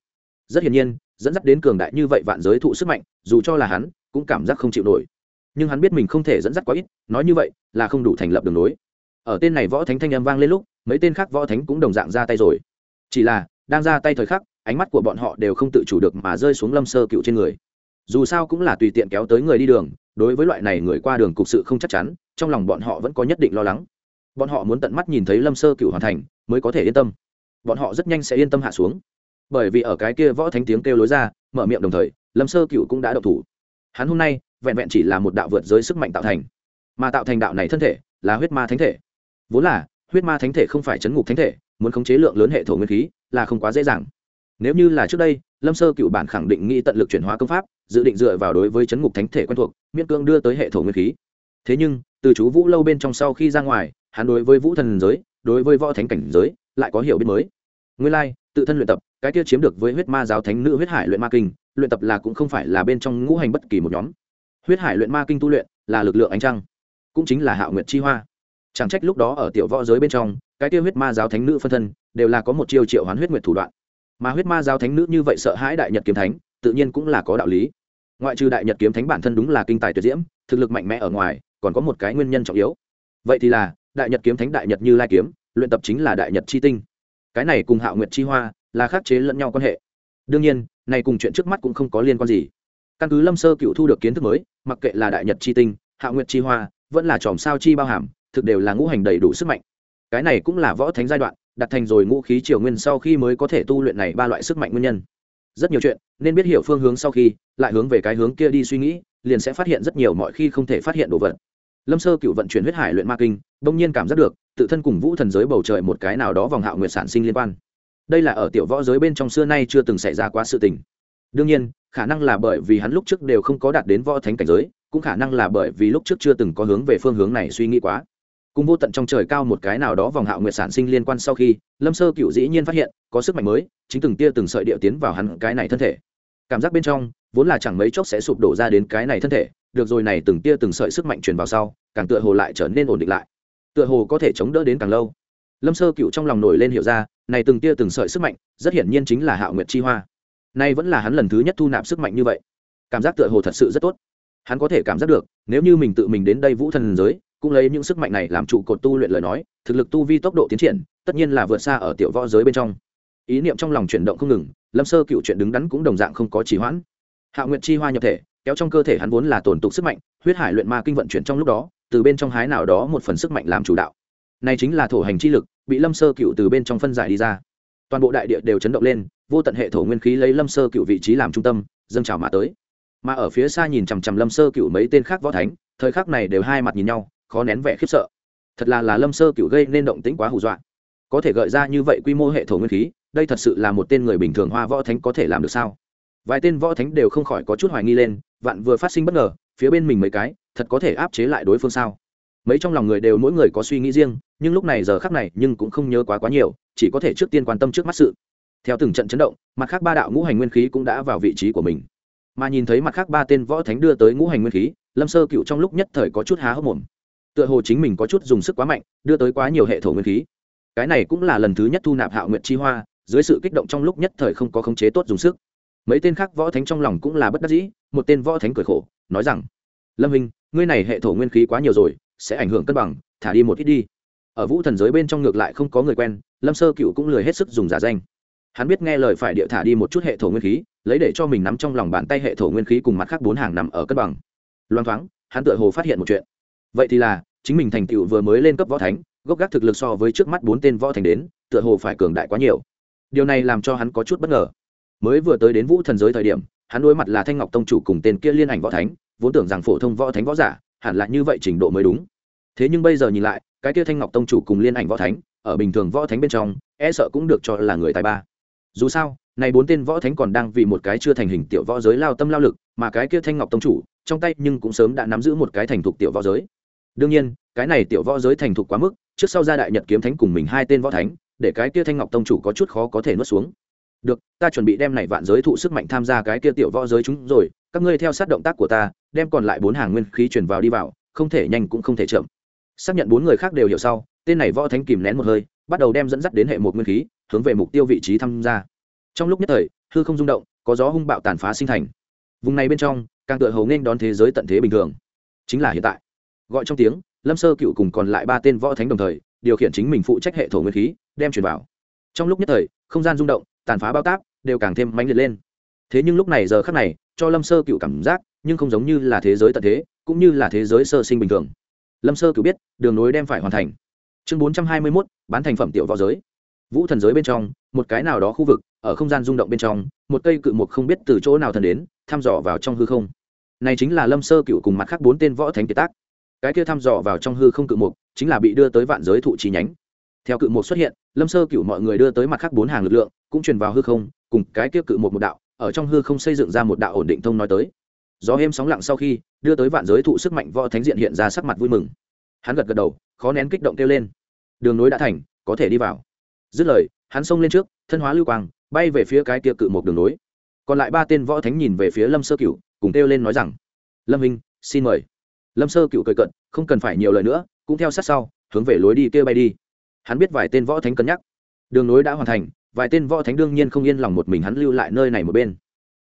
rất hiển nhiên, dẫn dắt đến cường đại như vậy vạn giới thụ sức mạnh, dù cho là hắn, cũng cảm giác không chịu nổi. Nhưng hắn biết mình không thể dẫn dắt quá ít, nói như vậy là không đủ thành lập đường nối ở tên này võ thánh thanh âm vang lên lúc, mấy tên khác võ thánh cũng đồng dạng ra tay rồi. Chỉ là, đang ra tay thời khắc, ánh mắt của bọn họ đều không tự chủ được mà rơi xuống lâm sơ cựu trên người. Dù sao cũng là tùy tiện kéo tới người đi đường, đối với loại này người qua đường cục sự không chắc chắn, trong lòng bọn họ vẫn có nhất định lo lắng. Bọn họ muốn tận mắt nhìn thấy lâm sơ cựu hoàn thành, mới có thể yên tâm. Bọn họ rất nhanh sẽ yên tâm hạ xuống bởi vì ở cái kia võ thánh tiếng kêu lối ra, mở miệng đồng thời, lâm sơ cựu cũng đã độc thủ. Hắn hôm nay, vẹn vẹn chỉ là một đạo vượt giới sức mạnh tạo thành. Mà tạo thành đạo này thân thể, là huyết ma thánh thể. Vốn là, huyết ma thánh thể không phải chấn ngục thánh thể, muốn khống chế lượng lớn hệ thổ nguyên khí, là không quá dễ dàng. Nếu như là trước đây, lâm sơ cựu bản khẳng định nghĩ tận lực chuyển hóa công pháp, dự định dựa vào đối với chấn ngục thánh thể quen thuộc, miễn cương đưa tới hệ thổ nguyên khí. Thế nhưng, từ chú vũ lâu bên trong sau khi ra ngoài, hắn đối với vũ thần giới, đối với võ thánh cảnh giới, lại có hiểu biết mới. Nguyên lai, tự thân luyện tập cái kia chiếm được với huyết ma giáo thánh nữ huyết hải luyện ma kinh, luyện tập là cũng không phải là bên trong ngũ hành bất kỳ một nhóm. Huyết hải luyện ma kinh tu luyện là lực lượng ánh trăng, cũng chính là hạo nguyệt chi hoa. Chẳng trách lúc đó ở tiểu võ giới bên trong, cái kia huyết ma giáo thánh nữ phân thân đều là có một chiêu triệu hoán huyết nguyệt thủ đoạn. Mà huyết ma giáo thánh nữ như vậy sợ hãi đại nhật kiếm thánh, tự nhiên cũng là có đạo lý. Ngoại trừ đại nhật kiếm thánh bản thân đúng là kinh tài tuyệt diễm, thực lực mạnh mẽ ở ngoài, còn có một cái nguyên nhân trọng yếu. Vậy thì là, đại nhật kiếm thánh đại nhật như lai kiếm, luyện tập chính là đại nhật chi tinh. Cái này cùng hạo nguyệt chi hoa là khắc chế lẫn nhau quan hệ. Đương nhiên, này cùng chuyện trước mắt cũng không có liên quan gì. Căn cứ lâm sơ cựu thu được kiến thức mới, mặc kệ là đại nhật chi tinh hạo nguyệt chi hoa, vẫn là chòm sao chi bao hàm, thực đều là ngũ hành đầy đủ sức mạnh. Cái này cũng là võ thánh giai đoạn, đặt thành rồi ngũ khí triều nguyên sau khi mới có thể tu luyện này ba loại sức mạnh nguyên nhân. Rất nhiều chuyện, nên biết hiểu phương hướng sau khi, lại hướng về cái hướng kia đi suy nghĩ, liền sẽ phát hiện rất nhiều mọi khi không thể phát hiện đồ vật. Lâm sơ cựu vận chuyển huyết hải luyện ma kinh, bỗng nhiên cảm giác được, tự thân cùng vũ thần giới bầu trời một cái nào đó vòng hạo nguyệt sản sinh liên quan đây là ở tiểu võ giới bên trong xưa nay chưa từng xảy ra quá sự tình. Đương nhiên, khả năng là bởi vì hắn lúc trước đều không có đạt đến võ thánh cảnh giới, cũng khả năng là bởi vì lúc trước chưa từng có hướng về phương hướng này suy nghĩ quá. Cùng vô tận trong trời cao một cái nào đó vòng hạo nguyệt sản sinh liên quan sau khi, lâm sơ cựu dĩ nhiên phát hiện, có sức mạnh mới, chính từng tia từng sợi điệu tiến vào hắn cái này thân thể. Cảm giác bên trong, vốn là chẳng mấy chốc sẽ sụp đổ ra đến cái này thân thể, được rồi này từng tia từng sợi sức mạnh truyền vào sau, càng tựa hồ lại trở nên ổn định lại. Tựa hồ có thể chống đỡ đến càng lâu. Lâm sơ cựu trong lòng nổi lên hiểu ra này từng tia từng sợi sức mạnh, rất hiển nhiên chính là hạo nguyệt chi hoa. Nay vẫn là hắn lần thứ nhất thu nạp sức mạnh như vậy. Cảm giác tựa hồ thật sự rất tốt. Hắn có thể cảm giác được, nếu như mình tự mình đến đây vũ thần giới, cũng lấy những sức mạnh này làm trụ cột tu luyện lời nói, thực lực tu vi tốc độ tiến triển, tất nhiên là vượt xa ở tiểu võ giới bên trong. Ý niệm trong lòng chuyển động không ngừng, lâm sơ cựu chuyện đứng đắn cũng đồng dạng không có trì hoãn. Hạ nguyện chi hoa nhập thể, kéo trong cơ thể hắn vốn là tổn tục sức mạnh, huyết hải luyện ma kinh vận chuyển trong lúc đó, từ bên trong hái nào đó một phần sức mạnh làm chủ đạo. Này chính là thổ hành chi lực bị lâm sơ cựu từ bên trong phân giải đi ra. Toàn bộ đại địa đều chấn động lên, vô tận hệ thổ nguyên khí lấy lâm sơ cựu vị trí làm trung tâm, dâng trào mà tới. Mà ở phía xa nhìn chằm chằm lâm sơ cựu mấy tên khác võ thánh, thời khắc này đều hai mặt nhìn nhau, khó nén vẻ khiếp sợ. Thật là là lâm sơ cựu gây nên động tĩnh quá hù dọa. Có thể gợi ra như vậy quy mô hệ thổ nguyên khí, đây thật sự là một tên người bình thường hoa võ thánh có thể làm được sao? Vài tên võ thánh đều không khỏi có chút hoài nghi lên, vạn vừa phát sinh bất ngờ, phía bên mình mấy cái, thật có thể áp chế lại đối phương sao? Mấy trong lòng người đều mỗi người có suy nghĩ riêng nhưng lúc này giờ khắc này nhưng cũng không nhớ quá quá nhiều, chỉ có thể trước tiên quan tâm trước mắt sự. Theo từng trận chấn động, mặt khác ba đạo ngũ hành nguyên khí cũng đã vào vị trí của mình. Mà nhìn thấy mặt khác ba tên võ thánh đưa tới ngũ hành nguyên khí, lâm sơ cựu trong lúc nhất thời có chút há hốc mồm. Tựa hồ chính mình có chút dùng sức quá mạnh, đưa tới quá nhiều hệ thổ nguyên khí. Cái này cũng là lần thứ nhất thu nạp hạo nguyện chi hoa, dưới sự kích động trong lúc nhất thời không có khống chế tốt dùng sức. Mấy tên khác võ thánh trong lòng cũng là bất đắc dĩ, một tên võ thánh cười khổ, nói rằng, lâm hình ngươi này hệ thổ nguyên khí quá nhiều rồi, sẽ ảnh hưởng cân bằng, thả đi một ít đi ở vũ thần giới bên trong ngược lại không có người quen, lâm sơ cựu cũng lười hết sức dùng giả danh. Hắn biết nghe lời phải địa thả đi một chút hệ thổ nguyên khí, lấy để cho mình nắm trong lòng bàn tay hệ thổ nguyên khí cùng mặt khác bốn hàng nằm ở cân bằng. Loan thoáng, hắn tựa hồ phát hiện một chuyện. Vậy thì là, chính mình thành tựu vừa mới lên cấp võ thánh, gốc gác thực lực so với trước mắt bốn tên võ thành đến, tựa hồ phải cường đại quá nhiều. Điều này làm cho hắn có chút bất ngờ. Mới vừa tới đến vũ thần giới thời điểm, hắn đối mặt là thanh ngọc tông chủ cùng tên kia liên ảnh võ thánh, vốn tưởng rằng phổ thông võ thánh võ giả, hẳn là như vậy trình độ mới đúng. Thế nhưng bây giờ nhìn lại cái kia thanh ngọc tông chủ cùng liên ảnh võ thánh, ở bình thường võ thánh bên trong e sợ cũng được cho là người tài ba. Dù sao, này bốn tên võ thánh còn đang vì một cái chưa thành hình tiểu võ giới lao tâm lao lực, mà cái kia thanh ngọc tông chủ, trong tay nhưng cũng sớm đã nắm giữ một cái thành thục tiểu võ giới. Đương nhiên, cái này tiểu võ giới thành thục quá mức, trước sau gia đại nhật kiếm thánh cùng mình hai tên võ thánh, để cái kia thanh ngọc tông chủ có chút khó có thể nuốt xuống. Được, ta chuẩn bị đem này vạn giới thụ sức mạnh tham gia cái kia tiểu võ giới chúng rồi, các ngươi theo sát động tác của ta, đem còn lại bốn hàng nguyên khí truyền vào đi vào, không thể nhanh cũng không thể chậm xác nhận bốn người khác đều hiểu sau, tên này võ thánh kìm nén một hơi, bắt đầu đem dẫn dắt đến hệ một nguyên khí, hướng về mục tiêu vị trí tham gia. Trong lúc nhất thời, hư không rung động, có gió hung bạo tàn phá sinh thành. Vùng này bên trong, càng tựa hầu nên đón thế giới tận thế bình thường. Chính là hiện tại. Gọi trong tiếng, lâm sơ cựu cùng còn lại ba tên võ thánh đồng thời, điều khiển chính mình phụ trách hệ thổ nguyên khí, đem truyền vào. Trong lúc nhất thời, không gian rung động, tàn phá bao tác đều càng thêm mãnh liệt lên. Thế nhưng lúc này giờ khắc này, cho lâm sơ cựu cảm giác, nhưng không giống như là thế giới tận thế, cũng như là thế giới sơ sinh bình thường lâm sơ cựu biết, đường nối đem phải hoàn thành. Chương bốn trăm hai mươi mốt, bán thành phẩm tiểu võ giới. Vũ thần giới bên trong, một cái nào đó khu vực, ở không gian rung động bên trong, một cây cự mục không biết từ chỗ nào thần đến, thăm dò vào trong hư không. Này chính là lâm sơ cựu cùng mặt khác bốn tên võ thánh kiệt tác. Cái kia thăm dò vào trong hư không cự mục, chính là bị đưa tới vạn giới thụ trí nhánh. Theo cự mục xuất hiện, lâm sơ cựu mọi người đưa tới mặt khác bốn hàng lực lượng, cũng truyền vào hư không, cùng cái kia cự mục một đạo, ở trong hư không xây dựng ra một đạo ổn định thông nói tới gió êm sóng lặng sau khi, đưa tới vạn giới thụ sức mạnh võ thánh diện hiện ra sắc mặt vui mừng. Hắn gật gật đầu, khó nén kích động kêu lên. Đường nối đã thành, có thể đi vào. Dứt lời, hắn xông lên trước, thân hóa lưu quang, bay về phía cái kia cự một đường nối. Còn lại ba tên võ thánh nhìn về phía lâm sơ cựu cùng kêu lên nói rằng, lâm minh, xin mời. Lâm sơ cựu cười cận không cần phải nhiều lời nữa, cũng theo sát sau, hướng về lối đi kia bay đi. Hắn biết vài tên võ thánh cân nhắc. Đường nối đã hoàn thành, vài tên võ thánh đương nhiên không yên lòng một mình hắn lưu lại nơi này một bên.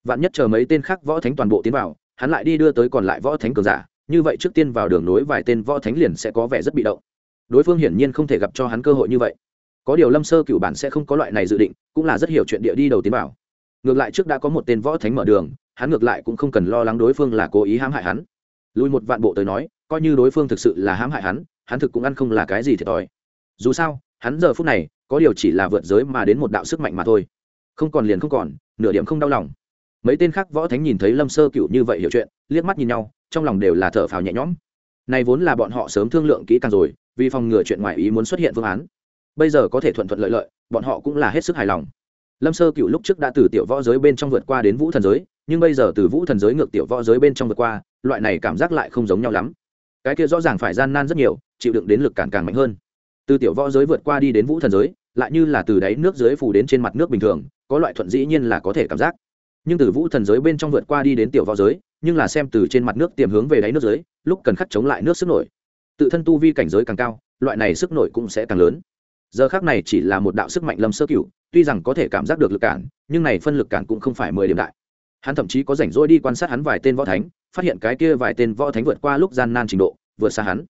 Vạn nhất chờ mấy tên khác võ thánh toàn bộ tiến vào hắn lại đi đưa tới còn lại võ thánh cường giả, như vậy trước tiên vào đường nối vài tên võ thánh liền sẽ có vẻ rất bị động. Đối phương hiển nhiên không thể gặp cho hắn cơ hội như vậy. Có điều lâm sơ cựu bản sẽ không có loại này dự định, cũng là rất hiểu chuyện địa đi đầu tiến vào. Ngược lại trước đã có một tên võ thánh mở đường, hắn ngược lại cũng không cần lo lắng đối phương là cố ý hãm hại hắn. Lùi một vạn bộ tới nói, coi như đối phương thực sự là hãm hại hắn hắn thực cũng ăn không là cái gì thiệt thòi dù sao, hắn giờ phút này, có điều chỉ là vượt giới mà đến một đạo sức mạnh mà thôi. Không còn liền không còn, nửa điểm không đau lòng mấy tên khác võ thánh nhìn thấy lâm sơ cựu như vậy hiểu chuyện, liếc mắt nhìn nhau, trong lòng đều là thở phào nhẹ nhõm. Này vốn là bọn họ sớm thương lượng kỹ càng rồi, vì phòng ngừa chuyện ngoài ý muốn xuất hiện phương án. Bây giờ có thể thuận thuận lợi lợi, bọn họ cũng là hết sức hài lòng. Lâm sơ cựu lúc trước đã từ tiểu võ giới bên trong vượt qua đến vũ thần giới, nhưng bây giờ từ vũ thần giới ngược tiểu võ giới bên trong vượt qua, loại này cảm giác lại không giống nhau lắm. Cái kia rõ ràng phải gian nan rất nhiều, chịu đựng đến lực càng càng mạnh hơn. Từ tiểu võ giới vượt qua đi đến vũ thần giới, lại như là từ đáy nước dưới phủ đến trên mặt nước bình thường, có loại thuận dĩ nhiên là có thể cảm giác nhưng từ vũ thần giới bên trong vượt qua đi đến tiểu võ giới, nhưng là xem từ trên mặt nước tiềm hướng về đáy nước dưới lúc cần khắc chống lại nước sức nổi. Tự thân tu vi cảnh giới càng cao, loại này sức nổi cũng sẽ càng lớn. Giờ khác này chỉ là một đạo sức mạnh lâm sơ cựu tuy rằng có thể cảm giác được lực cản, nhưng này phân lực cản cũng không phải mười điểm đại. Hắn thậm chí có rảnh rỗi đi quan sát hắn vài tên võ thánh, phát hiện cái kia vài tên võ thánh vượt qua lúc gian nan trình độ, vượt xa hắn.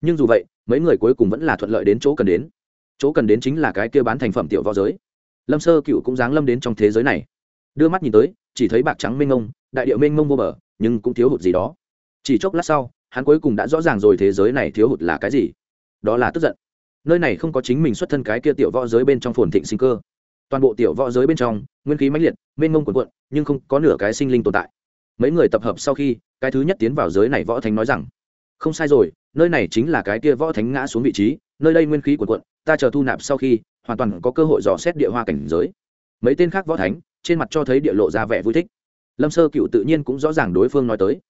Nhưng dù vậy, mấy người cuối cùng vẫn là thuận lợi đến chỗ cần đến. Chỗ cần đến chính là cái kia bán thành phẩm tiểu võ giới. Lâm sơ cựu cũng giáng lâm đến trong thế giới này đưa mắt nhìn tới, chỉ thấy bạc trắng mênh mông, đại điệu mênh mông vô bờ, nhưng cũng thiếu hụt gì đó. Chỉ chốc lát sau, hắn cuối cùng đã rõ ràng rồi thế giới này thiếu hụt là cái gì. Đó là tức giận. Nơi này không có chính mình xuất thân cái kia tiểu võ giới bên trong phồn thịnh sinh cơ. Toàn bộ tiểu võ giới bên trong, nguyên khí mãnh liệt, mênh mông quần quận nhưng không có nửa cái sinh linh tồn tại. Mấy người tập hợp sau khi, cái thứ nhất tiến vào giới này võ thánh nói rằng, không sai rồi, nơi này chính là cái kia võ thánh ngã xuống vị trí, nơi đây nguyên khí quần quận ta chờ thu nạp sau khi, hoàn toàn có cơ hội dò xét địa hoa cảnh giới. Mấy tên khác võ thánh trên mặt cho thấy địa lộ ra vẻ vui thích. Lâm sơ cựu tự nhiên cũng rõ ràng đối phương nói tới.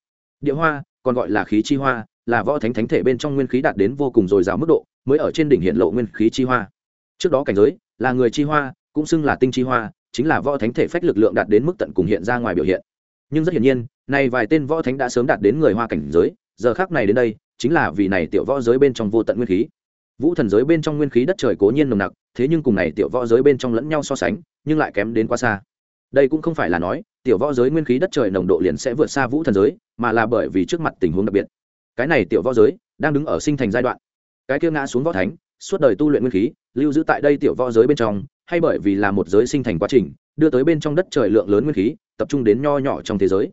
Địa hoa, còn gọi là khí chi hoa, là võ thánh thánh thể bên trong nguyên khí đạt đến vô cùng dồi dào mức độ, mới ở trên đỉnh hiện lộ nguyên khí chi hoa. Trước đó cảnh giới, là người chi hoa, cũng xưng là tinh chi hoa, chính là võ thánh thể phách lực lượng đạt đến mức tận cùng hiện ra ngoài biểu hiện. Nhưng rất hiển nhiên nay vài tên võ thánh đã sớm đạt đến người hoa cảnh giới, giờ khác này đến đây, chính là vì này tiểu võ giới bên trong vô tận nguyên khí. Vũ thần giới bên trong nguyên khí đất trời cố nhiên nồng nặc, thế nhưng cùng này tiểu võ giới bên trong lẫn nhau so sánh, nhưng lại kém đến quá xa đây cũng không phải là nói, tiểu võ giới nguyên khí đất trời nồng độ liền sẽ vượt xa vũ thần giới, mà là bởi vì trước mặt tình huống đặc biệt. Cái này tiểu võ giới đang đứng ở sinh thành giai đoạn. Cái kia ngã xuống võ thánh, suốt đời tu luyện nguyên khí, lưu giữ tại đây tiểu võ giới bên trong, hay bởi vì là một giới sinh thành quá trình, đưa tới bên trong đất trời lượng lớn nguyên khí, tập trung đến nho nhỏ trong thế giới.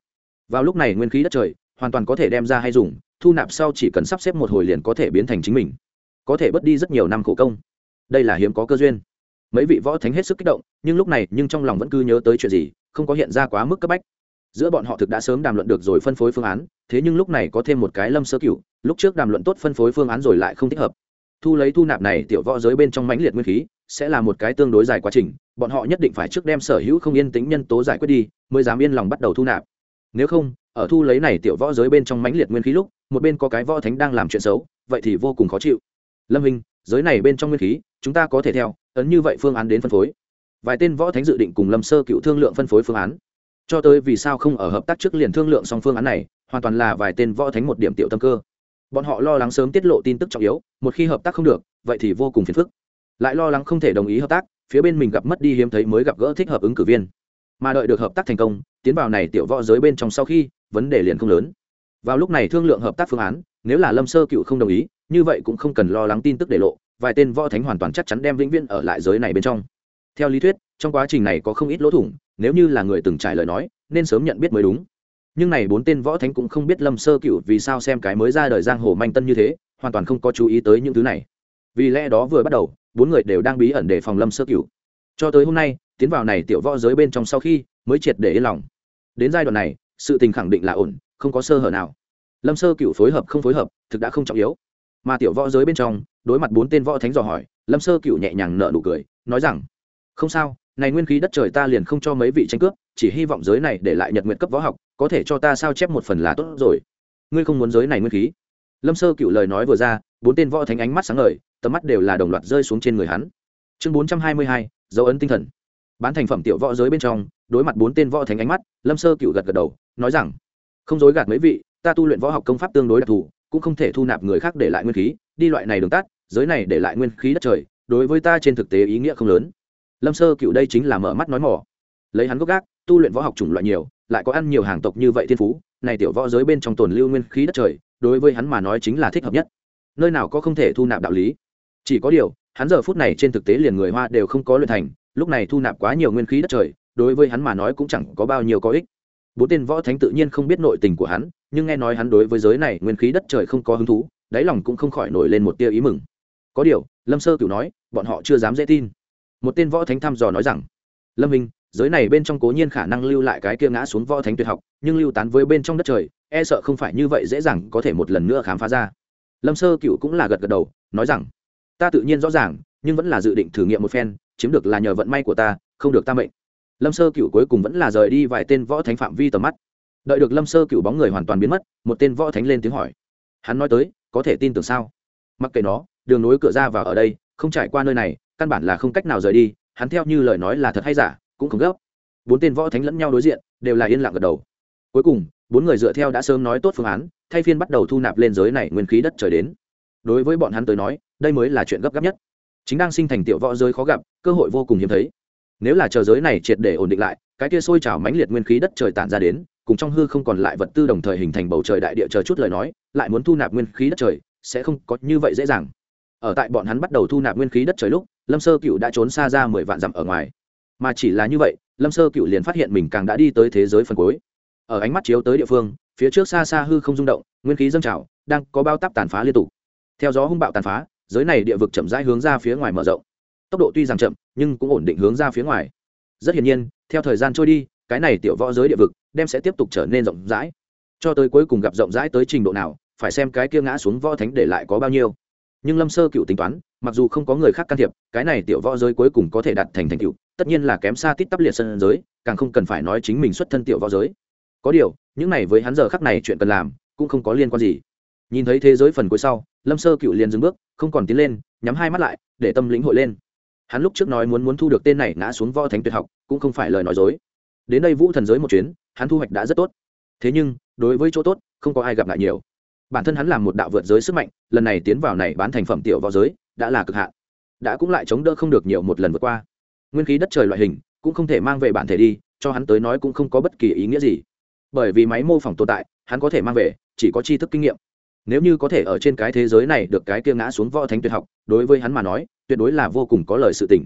Vào lúc này nguyên khí đất trời hoàn toàn có thể đem ra hay dùng, thu nạp sau chỉ cần sắp xếp một hồi liền có thể biến thành chính mình. Có thể bớt đi rất nhiều năm khổ công. Đây là hiếm có cơ duyên mấy vị võ thánh hết sức kích động, nhưng lúc này, nhưng trong lòng vẫn cứ nhớ tới chuyện gì, không có hiện ra quá mức cấp bách. Giữa bọn họ thực đã sớm đàm luận được rồi phân phối phương án, thế nhưng lúc này có thêm một cái lâm sơ cựu lúc trước đàm luận tốt phân phối phương án rồi lại không thích hợp. Thu lấy thu nạp này tiểu võ giới bên trong mãnh liệt nguyên khí, sẽ là một cái tương đối dài quá trình, bọn họ nhất định phải trước đem sở hữu không yên tính nhân tố giải quyết đi, mới dám yên lòng bắt đầu thu nạp. Nếu không, ở thu lấy này tiểu võ giới bên trong mãnh liệt nguyên khí lúc, một bên có cái võ thánh đang làm chuyện xấu, vậy thì vô cùng khó chịu. Lâm hình, giới này bên trong nguyên khí, chúng ta có thể theo ấn như vậy phương án đến phân phối. Vài tên võ thánh dự định cùng lâm sơ cựu thương lượng phân phối phương án. Cho tới vì sao không ở hợp tác trước liền thương lượng xong phương án này, hoàn toàn là vài tên võ thánh một điểm tiểu tâm cơ. Bọn họ lo lắng sớm tiết lộ tin tức trọng yếu, một khi hợp tác không được, vậy thì vô cùng phiền phức. Lại lo lắng không thể đồng ý hợp tác, phía bên mình gặp mất đi hiếm thấy mới gặp gỡ thích hợp ứng cử viên. Mà đợi được hợp tác thành công, tiến vào này tiểu võ giới bên trong sau khi, vấn đề liền không lớn. Vào lúc này thương lượng hợp tác phương án, nếu là lâm sơ cựu không đồng ý, như vậy cũng không cần lo lắng tin tức để lộ vài tên võ thánh hoàn toàn chắc chắn đem vĩnh viễn ở lại giới này bên trong. Theo lý thuyết, trong quá trình này có không ít lỗ thủng, nếu như là người từng trải lời nói, nên sớm nhận biết mới đúng. Nhưng này bốn tên võ thánh cũng không biết lâm sơ cựu vì sao xem cái mới ra đời giang hồ manh tân như thế, hoàn toàn không có chú ý tới những thứ này. Vì lẽ đó vừa bắt đầu, bốn người đều đang bí ẩn để phòng lâm sơ cựu cho tới hôm nay, tiến vào này tiểu võ giới bên trong sau khi, mới triệt để yên lòng. Đến giai đoạn này, sự tình khẳng định là ổn, không có sơ hở nào. Lâm sơ cựu phối hợp không phối hợp, thực đã không trọng yếu mà tiểu võ giới bên trong, đối mặt bốn tên võ thánh dò hỏi, lâm sơ cựu nhẹ nhàng nở nụ cười, nói rằng, không sao, này nguyên khí đất trời ta liền không cho mấy vị tranh cướp, chỉ hy vọng giới này để lại nhật nguyện cấp võ học, có thể cho ta sao chép một phần là tốt rồi. Ngươi không muốn giới này nguyên khí? Lâm sơ cựu lời nói vừa ra, bốn tên võ thánh ánh mắt sáng ngời, tầm mắt đều là đồng loạt rơi xuống trên người hắn. Chương bốn trăm hai mươi hai, dấu ấn tinh thần. Bán thành phẩm tiểu võ giới bên trong, đối mặt bốn tên võ thánh ánh mắt, lâm sơ cựu gật gật đầu, nói rằng, không dối gạt mấy vị, ta tu luyện võ học công pháp tương đối đặc thù cũng không thể thu nạp người khác để lại nguyên khí, đi loại này đường tắt, giới này để lại nguyên khí đất trời, đối với ta trên thực tế ý nghĩa không lớn. Lâm sơ cựu đây chính là mở mắt nói mỏ. Lấy hắn gốc gác, tu luyện võ học chủng loại nhiều, lại có ăn nhiều hàng tộc như vậy thiên phú, này tiểu võ giới bên trong tồn lưu nguyên khí đất trời, đối với hắn mà nói chính là thích hợp nhất. Nơi nào có không thể thu nạp đạo lý. Chỉ có điều, hắn giờ phút này trên thực tế liền người hoa đều không có luyện thành, lúc này thu nạp quá nhiều nguyên khí đất trời, đối với hắn mà nói cũng chẳng có bao nhiêu có ích. Bốn tên võ thánh tự nhiên không biết nội tình của hắn nhưng nghe nói hắn đối với giới này nguyên khí đất trời không có hứng thú, đáy lòng cũng không khỏi nổi lên một tia ý mừng. Có điều, lâm sơ cửu nói, bọn họ chưa dám dễ tin. Một tên võ thánh thăm dò nói rằng, lâm minh, giới này bên trong cố nhiên khả năng lưu lại cái kia ngã xuống võ thánh tuyệt học, nhưng lưu tán với bên trong đất trời e sợ không phải như vậy dễ dàng có thể một lần nữa khám phá ra. Lâm sơ cựu cũng là gật gật đầu, nói rằng, ta tự nhiên rõ ràng, nhưng vẫn là dự định thử nghiệm một phen, chiếm được là nhờ vận may của ta, không được ta mệnh. Lâm sơ cựu cuối cùng vẫn là rời đi vài tên võ thánh phạm vi tầm mắt đợi được lâm sơ cựu bóng người hoàn toàn biến mất, một tên võ thánh lên tiếng hỏi. Hắn nói tới, có thể tin tưởng sao? Mặc kệ nó, đường nối cửa ra vào ở đây, không trải qua nơi này, căn bản là không cách nào rời đi, hắn theo như lời nói là thật hay giả, cũng không gấp. Bốn tên võ thánh lẫn nhau đối diện, đều là yên lặng gật đầu. Cuối cùng, bốn người dựa theo đã sớm nói tốt phương án, thay phiên bắt đầu thu nạp lên giới này nguyên khí đất trời đến. Đối với bọn hắn tới nói, đây mới là chuyện gấp gáp nhất. Chính đang sinh thành tiểu võ giới khó gặp, cơ hội vô cùng hiếm thấy. Nếu là chờ giới này triệt để ổn định lại, cái kia sôi trào mãnh liệt nguyên khí đất trời tản ra đến cùng trong hư không còn lại vật tư đồng thời hình thành bầu trời đại địa chờ chút lời nói, lại muốn thu nạp nguyên khí đất trời, sẽ không có như vậy dễ dàng. Ở tại bọn hắn bắt đầu thu nạp nguyên khí đất trời lúc, lâm sơ cựu đã trốn xa ra mười vạn dặm ở ngoài. Mà chỉ là như vậy, lâm sơ cựu liền phát hiện mình càng đã đi tới thế giới phần cuối. Ở ánh mắt chiếu tới địa phương, phía trước xa xa hư không rung động, nguyên khí dâng trào, đang có bao tắp tàn phá liên tục. Theo gió hung bạo tàn phá, giới này địa vực chậm rãi hướng ra phía ngoài mở rộng. Tốc độ tuy rằng chậm, nhưng cũng ổn định hướng ra phía ngoài. Rất hiển nhiên, theo thời gian trôi đi cái này tiểu võ giới địa vực đem sẽ tiếp tục trở nên rộng rãi. Cho tới cuối cùng gặp rộng rãi tới trình độ nào, phải xem cái kia ngã xuống võ thánh để lại có bao nhiêu. Nhưng lâm sơ cựu tính toán, mặc dù không có người khác can thiệp, cái này tiểu võ giới cuối cùng có thể đạt thành thành cựu tất nhiên là kém xa tít tắp liệt sân giới, càng không cần phải nói chính mình xuất thân tiểu võ giới. Có điều, những này với hắn giờ khắc này chuyện cần làm, cũng không có liên quan gì. Nhìn thấy thế giới phần cuối sau, lâm sơ cựu liền dừng bước, không còn tiến lên, nhắm hai mắt lại, để tâm lĩnh hội lên. Hắn lúc trước nói muốn muốn thu được tên này ngã xuống võ thánh tuyệt học, cũng không phải lời nói dối đến đây vũ thần giới một chuyến, hắn thu hoạch đã rất tốt. Thế nhưng, đối với chỗ tốt, không có ai gặp lại nhiều. Bản thân hắn làm một đạo vượt giới sức mạnh, lần này tiến vào này bán thành phẩm tiểu võ giới, đã là cực hạn. Đã cũng lại chống đỡ không được nhiều một lần vượt qua. Nguyên khí đất trời loại hình, cũng không thể mang về bản thể đi, cho hắn tới nói cũng không có bất kỳ ý nghĩa gì. Bởi vì máy mô phỏng tồn tại, hắn có thể mang về, chỉ có tri thức kinh nghiệm. Nếu như có thể ở trên cái thế giới này được cái kia ngã xuống võ thánh tuyệt học, đối với hắn mà nói, tuyệt đối là vô cùng có lời sự tỉnh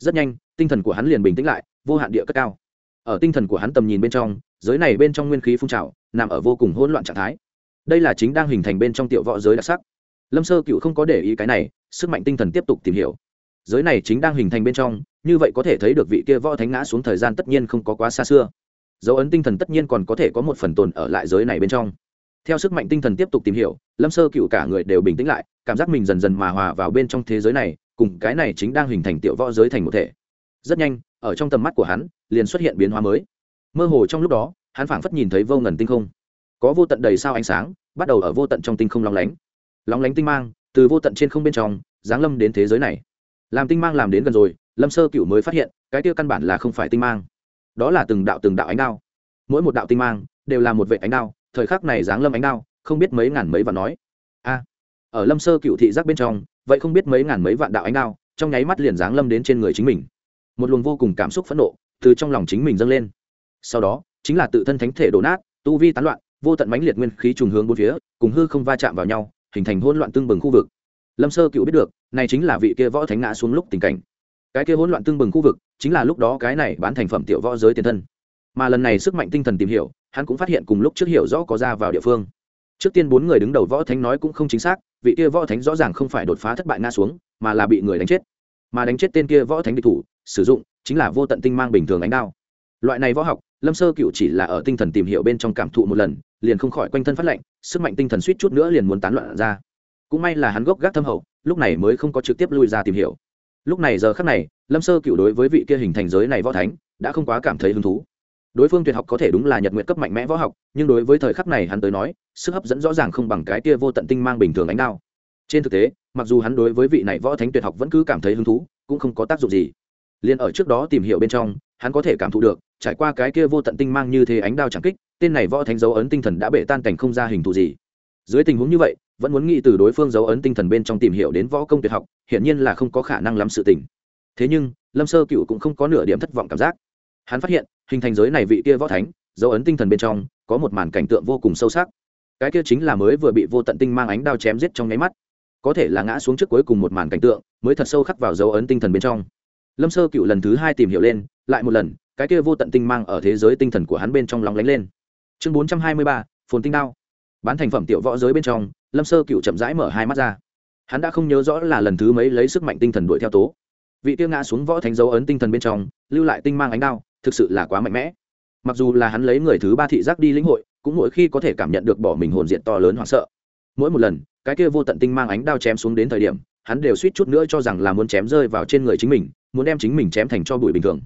rất nhanh, tinh thần của hắn liền bình tĩnh lại, vô hạn địa cất cao ở tinh thần của hắn tầm nhìn bên trong, giới này bên trong nguyên khí phun trào, nằm ở vô cùng hỗn loạn trạng thái. Đây là chính đang hình thành bên trong tiểu võ giới đặc sắc. Lâm sơ cựu không có để ý cái này, sức mạnh tinh thần tiếp tục tìm hiểu. Giới này chính đang hình thành bên trong, như vậy có thể thấy được vị kia võ thánh ngã xuống thời gian tất nhiên không có quá xa xưa. Dấu ấn tinh thần tất nhiên còn có thể có một phần tồn ở lại giới này bên trong. Theo sức mạnh tinh thần tiếp tục tìm hiểu, lâm sơ cựu cả người đều bình tĩnh lại, cảm giác mình dần dần mà hòa vào bên trong thế giới này, cùng cái này chính đang hình thành tiểu võ giới thành một thể. Rất nhanh, ở trong tầm mắt của hắn liền xuất hiện biến hóa mới. Mơ hồ trong lúc đó, hắn phảng phất nhìn thấy vô ngần tinh không. Có vô tận đầy sao ánh sáng, bắt đầu ở vô tận trong tinh không lóng lánh. Lóng lánh tinh mang, từ vô tận trên không bên trong, giáng lâm đến thế giới này. Làm tinh mang làm đến gần rồi, lâm sơ cựu mới phát hiện, cái tiêu căn bản là không phải tinh mang. Đó là từng đạo từng đạo ánh đao. Mỗi một đạo tinh mang, đều là một vệ ánh đao, thời khắc này giáng lâm ánh đao, không biết mấy ngàn mấy vạn nói. A! Ở lâm sơ cựu thị giác bên trong, vậy không biết mấy ngàn mấy vạn đạo ánh đao, trong nháy mắt liền giáng lâm đến trên người chính mình. Một luồng vô cùng cảm xúc phẫn nộ từ trong lòng chính mình dâng lên. Sau đó, chính là tự thân thánh thể đổ nát, tu vi tán loạn, vô tận mãnh liệt nguyên khí trùng hướng bốn phía, cùng hư không va chạm vào nhau, hình thành hỗn loạn tương bừng khu vực. Lâm sơ cựu biết được, này chính là vị kia võ thánh ngã xuống lúc tình cảnh. Cái kia hỗn loạn tương bừng khu vực, chính là lúc đó cái này bán thành phẩm tiểu võ giới tiền thân. Mà lần này sức mạnh tinh thần tìm hiểu, hắn cũng phát hiện cùng lúc trước hiểu rõ có ra vào địa phương. Trước tiên bốn người đứng đầu võ thánh nói cũng không chính xác, vị kia võ thánh rõ ràng không phải đột phá thất bại ngã xuống, mà là bị người đánh chết. Mà đánh chết tên kia võ thánh địch thủ sử dụng chính là vô tận tinh mang bình thường ánh đao. Loại này võ học, lâm sơ cựu chỉ là ở tinh thần tìm hiểu bên trong cảm thụ một lần, liền không khỏi quanh thân phát lệnh sức mạnh tinh thần suýt chút nữa liền muốn tán loạn ra. Cũng may là hắn gốc gác thâm hậu, lúc này mới không có trực tiếp lui ra tìm hiểu. Lúc này giờ khắc này, lâm sơ cựu đối với vị kia hình thành giới này võ thánh, đã không quá cảm thấy hứng thú. Đối phương tuyệt học có thể đúng là nhật nguyện cấp mạnh mẽ võ học, nhưng đối với thời khắc này hắn tới nói, sức hấp dẫn rõ ràng không bằng cái kia vô tận tinh mang bình thường ánh đao. Trên thực tế, mặc dù hắn đối với vị này võ thánh tuyệt học vẫn cứ cảm thấy hứng thú, cũng không có tác dụng gì liền ở trước đó tìm hiểu bên trong, hắn có thể cảm thụ được, trải qua cái kia vô tận tinh mang như thế ánh đao chẳng kích, tên này võ thánh dấu ấn tinh thần đã bể tan cảnh không ra hình thù gì. Dưới tình huống như vậy, vẫn muốn nghĩ từ đối phương dấu ấn tinh thần bên trong tìm hiểu đến võ công tuyệt học, hiển nhiên là không có khả năng lắm sự tình. Thế nhưng, lâm sơ cựu cũng không có nửa điểm thất vọng cảm giác. Hắn phát hiện, hình thành giới này vị kia võ thánh, dấu ấn tinh thần bên trong, có một màn cảnh tượng vô cùng sâu sắc. Cái kia chính là mới vừa bị vô tận tinh mang ánh đao chém giết trong nháy mắt. Có thể là ngã xuống trước cuối cùng một màn cảnh tượng, mới thật sâu khắc vào dấu ấn tinh thần bên trong lâm sơ cựu lần thứ hai tìm hiểu lên, lại một lần, cái kia vô tận tinh mang ở thế giới tinh thần của hắn bên trong lóng lánh lên. Chương bốn trăm hai mươi ba, phồn tinh đao. Bán thành phẩm tiểu võ giới bên trong, lâm sơ cựu chậm rãi mở hai mắt ra. Hắn đã không nhớ rõ là lần thứ mấy lấy sức mạnh tinh thần đuổi theo tố. Vị tiêu ngã xuống võ thánh dấu ấn tinh thần bên trong, lưu lại tinh mang ánh đao, thực sự là quá mạnh mẽ. Mặc dù là hắn lấy người thứ ba thị giác đi lĩnh hội, cũng mỗi khi có thể cảm nhận được bỏ mình hồn diện to lớn hoảng sợ. Mỗi một lần, cái kia vô tận tinh mang ánh đao chém xuống đến thời điểm, hắn đều suýt chút nữa cho rằng là muốn chém rơi vào trên người chính mình muốn đem chính mình chém thành cho bụi bình thường.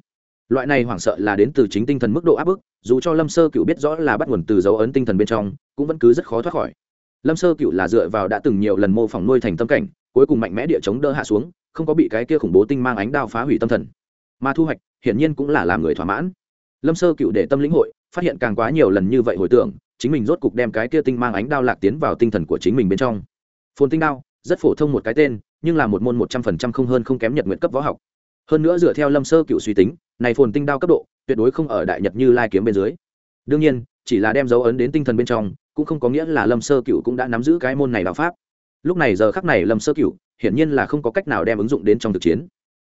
Loại này hoảng sợ là đến từ chính tinh thần mức độ áp bức, dù cho lâm sơ cựu biết rõ là bắt nguồn từ dấu ấn tinh thần bên trong, cũng vẫn cứ rất khó thoát khỏi. Lâm sơ cựu là dựa vào đã từng nhiều lần mô phỏng nuôi thành tâm cảnh, cuối cùng mạnh mẽ địa chống đỡ hạ xuống, không có bị cái kia khủng bố tinh mang ánh đao phá hủy tâm thần. Mà thu hoạch, hiển nhiên cũng là làm người thỏa mãn. Lâm sơ cựu để tâm lĩnh hội, phát hiện càng quá nhiều lần như vậy hồi tưởng, chính mình rốt cục đem cái kia tinh mang ánh đao lạc tiến vào tinh thần của chính mình bên trong. Phồn tinh đao, rất phổ thông một cái tên, nhưng là một môn một trăm phần trăm không hơn không kém nhật nguyện cấp võ học hơn nữa dựa theo lâm sơ cựu suy tính, này phồn tinh đao cấp độ, tuyệt đối không ở đại nhật như lai kiếm bên dưới. Đương nhiên, chỉ là đem dấu ấn đến tinh thần bên trong, cũng không có nghĩa là lâm sơ cựu cũng đã nắm giữ cái môn này đạo pháp. Lúc này giờ khắc này lâm sơ cựu hiển nhiên là không có cách nào đem ứng dụng đến trong thực chiến.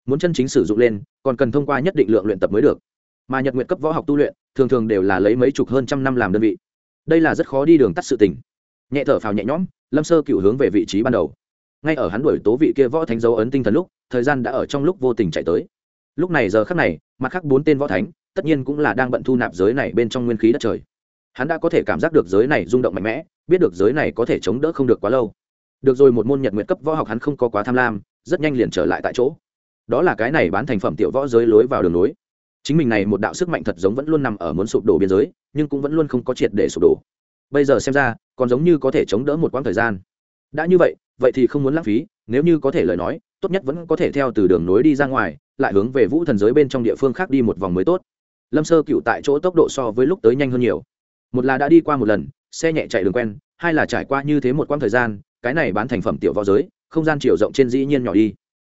Muốn chân chính sử dụng lên, còn cần thông qua nhất định lượng luyện tập mới được. Mà nhật nguyện cấp võ học tu luyện, thường thường đều là lấy mấy chục hơn trăm năm làm đơn vị. Đây là rất khó đi đường tắt sự tình. Nhẹ thở phào nhẹ nhõm, lâm sơ cựu hướng về vị trí ban đầu. Ngay ở hắn đuổi tố vị kia võ thánh dấu ấn tinh thần lúc thời gian đã ở trong lúc vô tình chạy tới. Lúc này giờ khắc này, mặt khác bốn tên võ thánh, tất nhiên cũng là đang bận thu nạp giới này bên trong nguyên khí đất trời. Hắn đã có thể cảm giác được giới này rung động mạnh mẽ, biết được giới này có thể chống đỡ không được quá lâu. Được rồi, một môn nhật nguyện cấp võ học hắn không có quá tham lam, rất nhanh liền trở lại tại chỗ. Đó là cái này bán thành phẩm tiểu võ giới lối vào đường lối. Chính mình này một đạo sức mạnh thật giống vẫn luôn nằm ở muốn sụp đổ biên giới, nhưng cũng vẫn luôn không có triệt để sụp đổ. Bây giờ xem ra, còn giống như có thể chống đỡ một quãng thời gian. Đã như vậy vậy thì không muốn lãng phí, nếu như có thể lời nói tốt nhất vẫn có thể theo từ đường nối đi ra ngoài, lại hướng về vũ thần giới bên trong địa phương khác đi một vòng mới tốt. Lâm sơ cựu tại chỗ tốc độ so với lúc tới nhanh hơn nhiều. Một là đã đi qua một lần, xe nhẹ chạy đường quen, hai là trải qua như thế một quãng thời gian, cái này bán thành phẩm tiểu võ giới, không gian chiều rộng trên dĩ nhiên nhỏ đi.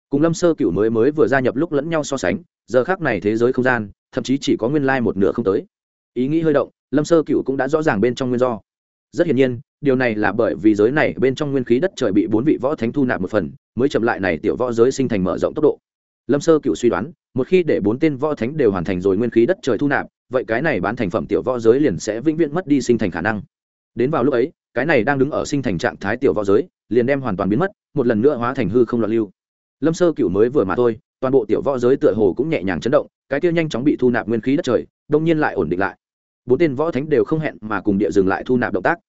Cùng lâm sơ cựu mới mới vừa gia nhập lúc lẫn nhau so sánh, giờ khác này thế giới không gian, thậm chí chỉ có nguyên lai một nửa không tới. Ý nghĩ hơi động, lâm sơ cựu cũng đã rõ ràng bên trong nguyên do rất hiển nhiên, điều này là bởi vì giới này bên trong nguyên khí đất trời bị bốn vị võ thánh thu nạp một phần, mới chậm lại này tiểu võ giới sinh thành mở rộng tốc độ. Lâm sơ cựu suy đoán, một khi để bốn tên võ thánh đều hoàn thành rồi nguyên khí đất trời thu nạp, vậy cái này bán thành phẩm tiểu võ giới liền sẽ vĩnh viễn mất đi sinh thành khả năng. Đến vào lúc ấy, cái này đang đứng ở sinh thành trạng thái tiểu võ giới, liền đem hoàn toàn biến mất, một lần nữa hóa thành hư không loạn lưu. Lâm sơ cựu mới vừa mà thôi, toàn bộ tiểu võ giới tựa hồ cũng nhẹ nhàng chấn động, cái kia nhanh chóng bị thu nạp nguyên khí đất trời, đông nhiên lại ổn định lại bốn tên võ thánh đều không hẹn mà cùng địa dừng lại thu nạp động tác.